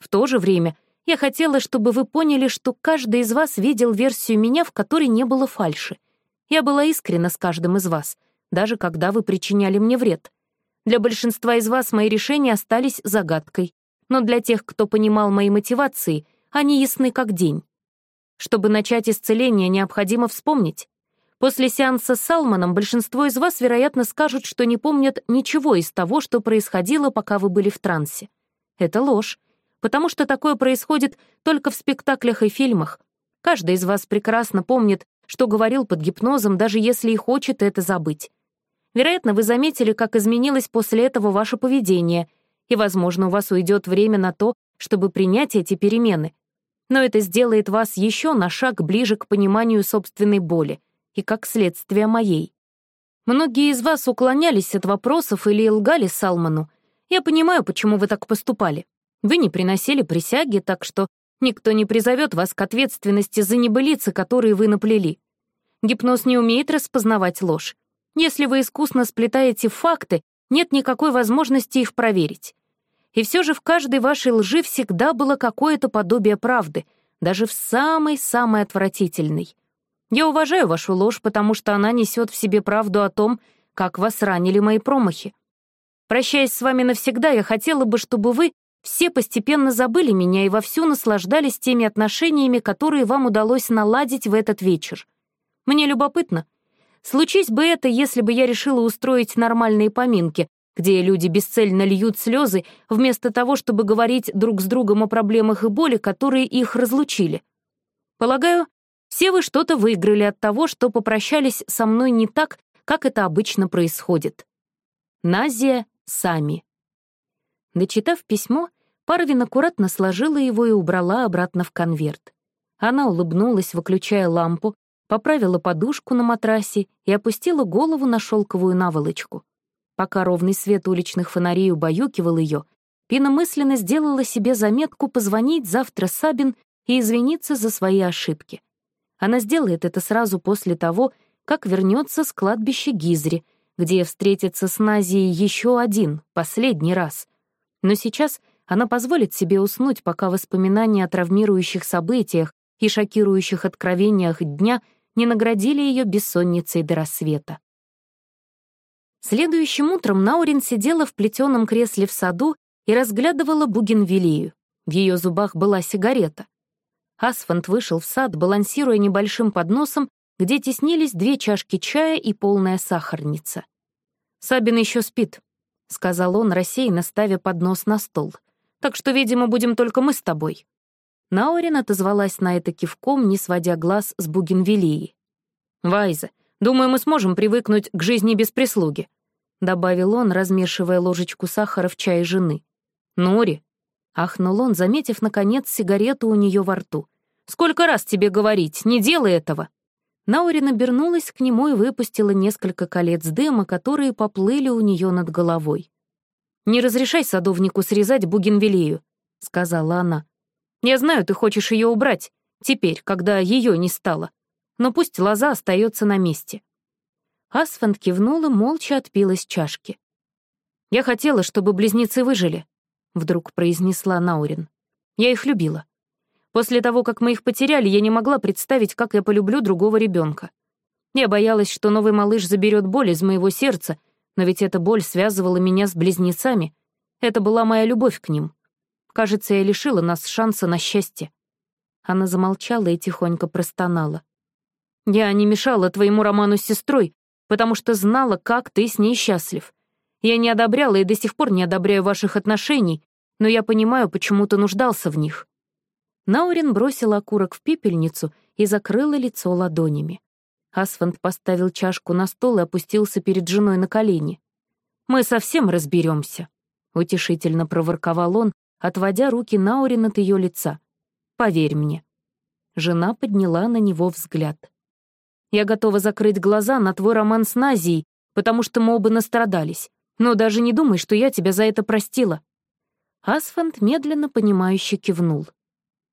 Speaker 1: В то же время я хотела, чтобы вы поняли, что каждый из вас видел версию меня, в которой не было фальши. Я была искренна с каждым из вас, даже когда вы причиняли мне вред. Для большинства из вас мои решения остались загадкой, но для тех, кто понимал мои мотивации, они ясны как день. Чтобы начать исцеление, необходимо вспомнить. После сеанса с Салманом большинство из вас, вероятно, скажут, что не помнят ничего из того, что происходило, пока вы были в трансе. Это ложь, потому что такое происходит только в спектаклях и фильмах. Каждый из вас прекрасно помнит, что говорил под гипнозом, даже если и хочет это забыть. Вероятно, вы заметили, как изменилось после этого ваше поведение, и, возможно, у вас уйдет время на то, чтобы принять эти перемены. Но это сделает вас еще на шаг ближе к пониманию собственной боли — и как следствие моей. Многие из вас уклонялись от вопросов или лгали Салману. Я понимаю, почему вы так поступали. Вы не приносили присяги, так что никто не призовет вас к ответственности за небылицы, которые вы наплели. Гипноз не умеет распознавать ложь. Если вы искусно сплетаете факты, нет никакой возможности их проверить. И все же в каждой вашей лжи всегда было какое-то подобие правды,
Speaker 2: даже в самой-самой отвратительной. Я уважаю вашу ложь, потому что она несет в себе правду о том, как вас ранили мои промахи. Прощаясь с вами навсегда, я хотела бы, чтобы вы все постепенно забыли меня и вовсю наслаждались теми отношениями, которые вам удалось наладить в этот вечер. Мне любопытно, случись бы это, если бы я решила устроить нормальные поминки, где люди бесцельно льют слезы, вместо того, чтобы говорить друг с другом о проблемах и боли, которые их разлучили. Полагаю, все вы что-то выиграли от того, что попрощались со мной не так, как это обычно происходит. Назия Сами. Дочитав письмо, Парвин аккуратно сложила его и убрала обратно в конверт. Она улыбнулась, выключая лампу, поправила подушку на матрасе и опустила голову на шелковую наволочку. Пока ровный свет уличных фонарей убаюкивал ее, Пина мысленно сделала себе заметку позвонить завтра Сабин и извиниться за свои ошибки. Она сделает это сразу после того, как вернется с кладбища Гизри, где встретится с Назией еще один, последний раз. Но сейчас она позволит себе уснуть, пока воспоминания о травмирующих событиях и шокирующих откровениях дня не наградили ее бессонницей до рассвета. Следующим утром Наурин сидела в плетеном кресле в саду и разглядывала бугенвилию. В ее зубах была сигарета. Асфант вышел в сад, балансируя небольшим подносом где теснились две чашки чая и полная сахарница. «Сабин еще спит», — сказал он, рассеянно ставя поднос на стол. «Так что, видимо, будем только мы с тобой». Наурин отозвалась на это кивком, не сводя глаз с Бугенвилии. «Вайза, думаю, мы сможем привыкнуть к жизни без прислуги», — добавил он, размешивая ложечку сахара в чай жены. «Нори», — ахнул он, заметив, наконец, сигарету у нее во рту. «Сколько раз тебе говорить, не делай этого!» Наурин обернулась к нему и выпустила несколько колец дыма, которые поплыли у нее над головой. «Не разрешай садовнику срезать бугенвилею», — сказала она. «Я знаю, ты хочешь ее убрать, теперь, когда ее не стало. Но пусть лоза остается на месте». Асфанд кивнул и молча отпил из чашки. «Я хотела, чтобы близнецы выжили», — вдруг произнесла Наурин. «Я их любила. После того, как мы их потеряли, я не могла представить, как я полюблю другого ребенка. Я боялась, что новый малыш заберет боль из моего сердца, но ведь эта боль связывала меня с близнецами. Это была моя любовь к ним. Кажется, я лишила нас шанса на счастье. Она замолчала и тихонько простонала. «Я не мешала твоему роману с сестрой, потому что знала, как ты с ней счастлив. Я не одобряла и до сих пор не одобряю ваших отношений, но я понимаю, почему ты нуждался в них. Наурин бросил окурок в пепельницу и закрыла лицо ладонями. Асфант поставил чашку на стол и опустился перед женой на колени. «Мы совсем разберемся, утешительно проворковал он, отводя руки Наурин от ее лица. «Поверь мне». Жена подняла на него взгляд. «Я готова закрыть глаза на твой роман с Назией, потому что мы оба настрадались. Но даже не думай, что я тебя за это простила». Асфант медленно понимающе кивнул.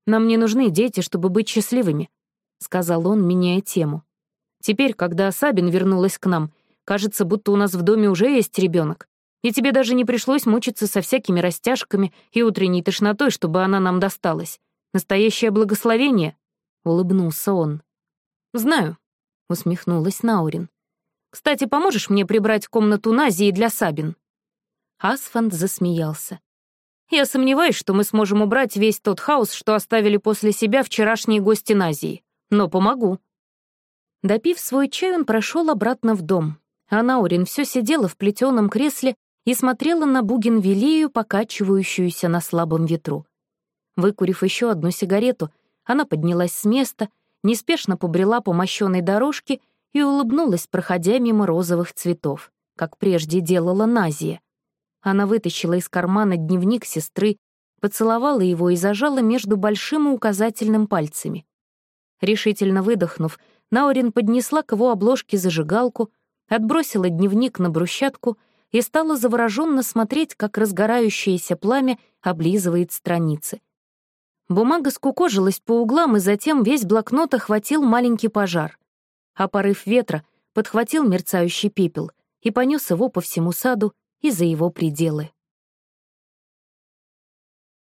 Speaker 2: Нам не нужны дети, чтобы быть счастливыми», — сказал он, меняя тему. «Теперь, когда Сабин вернулась к нам, кажется, будто у нас в доме уже есть ребенок, и тебе даже не пришлось мучиться со всякими растяжками и утренней тошнотой, чтобы она нам досталась. Настоящее благословение», — улыбнулся он. «Знаю», — усмехнулась Наурин. «Кстати, поможешь мне прибрать комнату Назии для Сабин?» Асфанд засмеялся. Я сомневаюсь, что мы сможем убрать весь тот хаос, что оставили после себя вчерашние гости Назии. Но помогу». Допив свой чай, он прошел обратно в дом. А Наурин все сидела в плетеном кресле и смотрела на бугенвилею, покачивающуюся на слабом ветру. Выкурив еще одну сигарету, она поднялась с места, неспешно побрела по мощенной дорожке и улыбнулась, проходя мимо розовых цветов, как прежде делала Назия. Она вытащила из кармана дневник сестры, поцеловала его и зажала между большим и указательным пальцами. Решительно выдохнув, Наурин поднесла к его обложке зажигалку, отбросила дневник на брусчатку и стала завороженно смотреть, как разгорающееся пламя облизывает страницы. Бумага скукожилась по углам, и затем весь блокнот охватил маленький пожар. А порыв ветра подхватил мерцающий пепел и понес его по всему саду и за его пределы.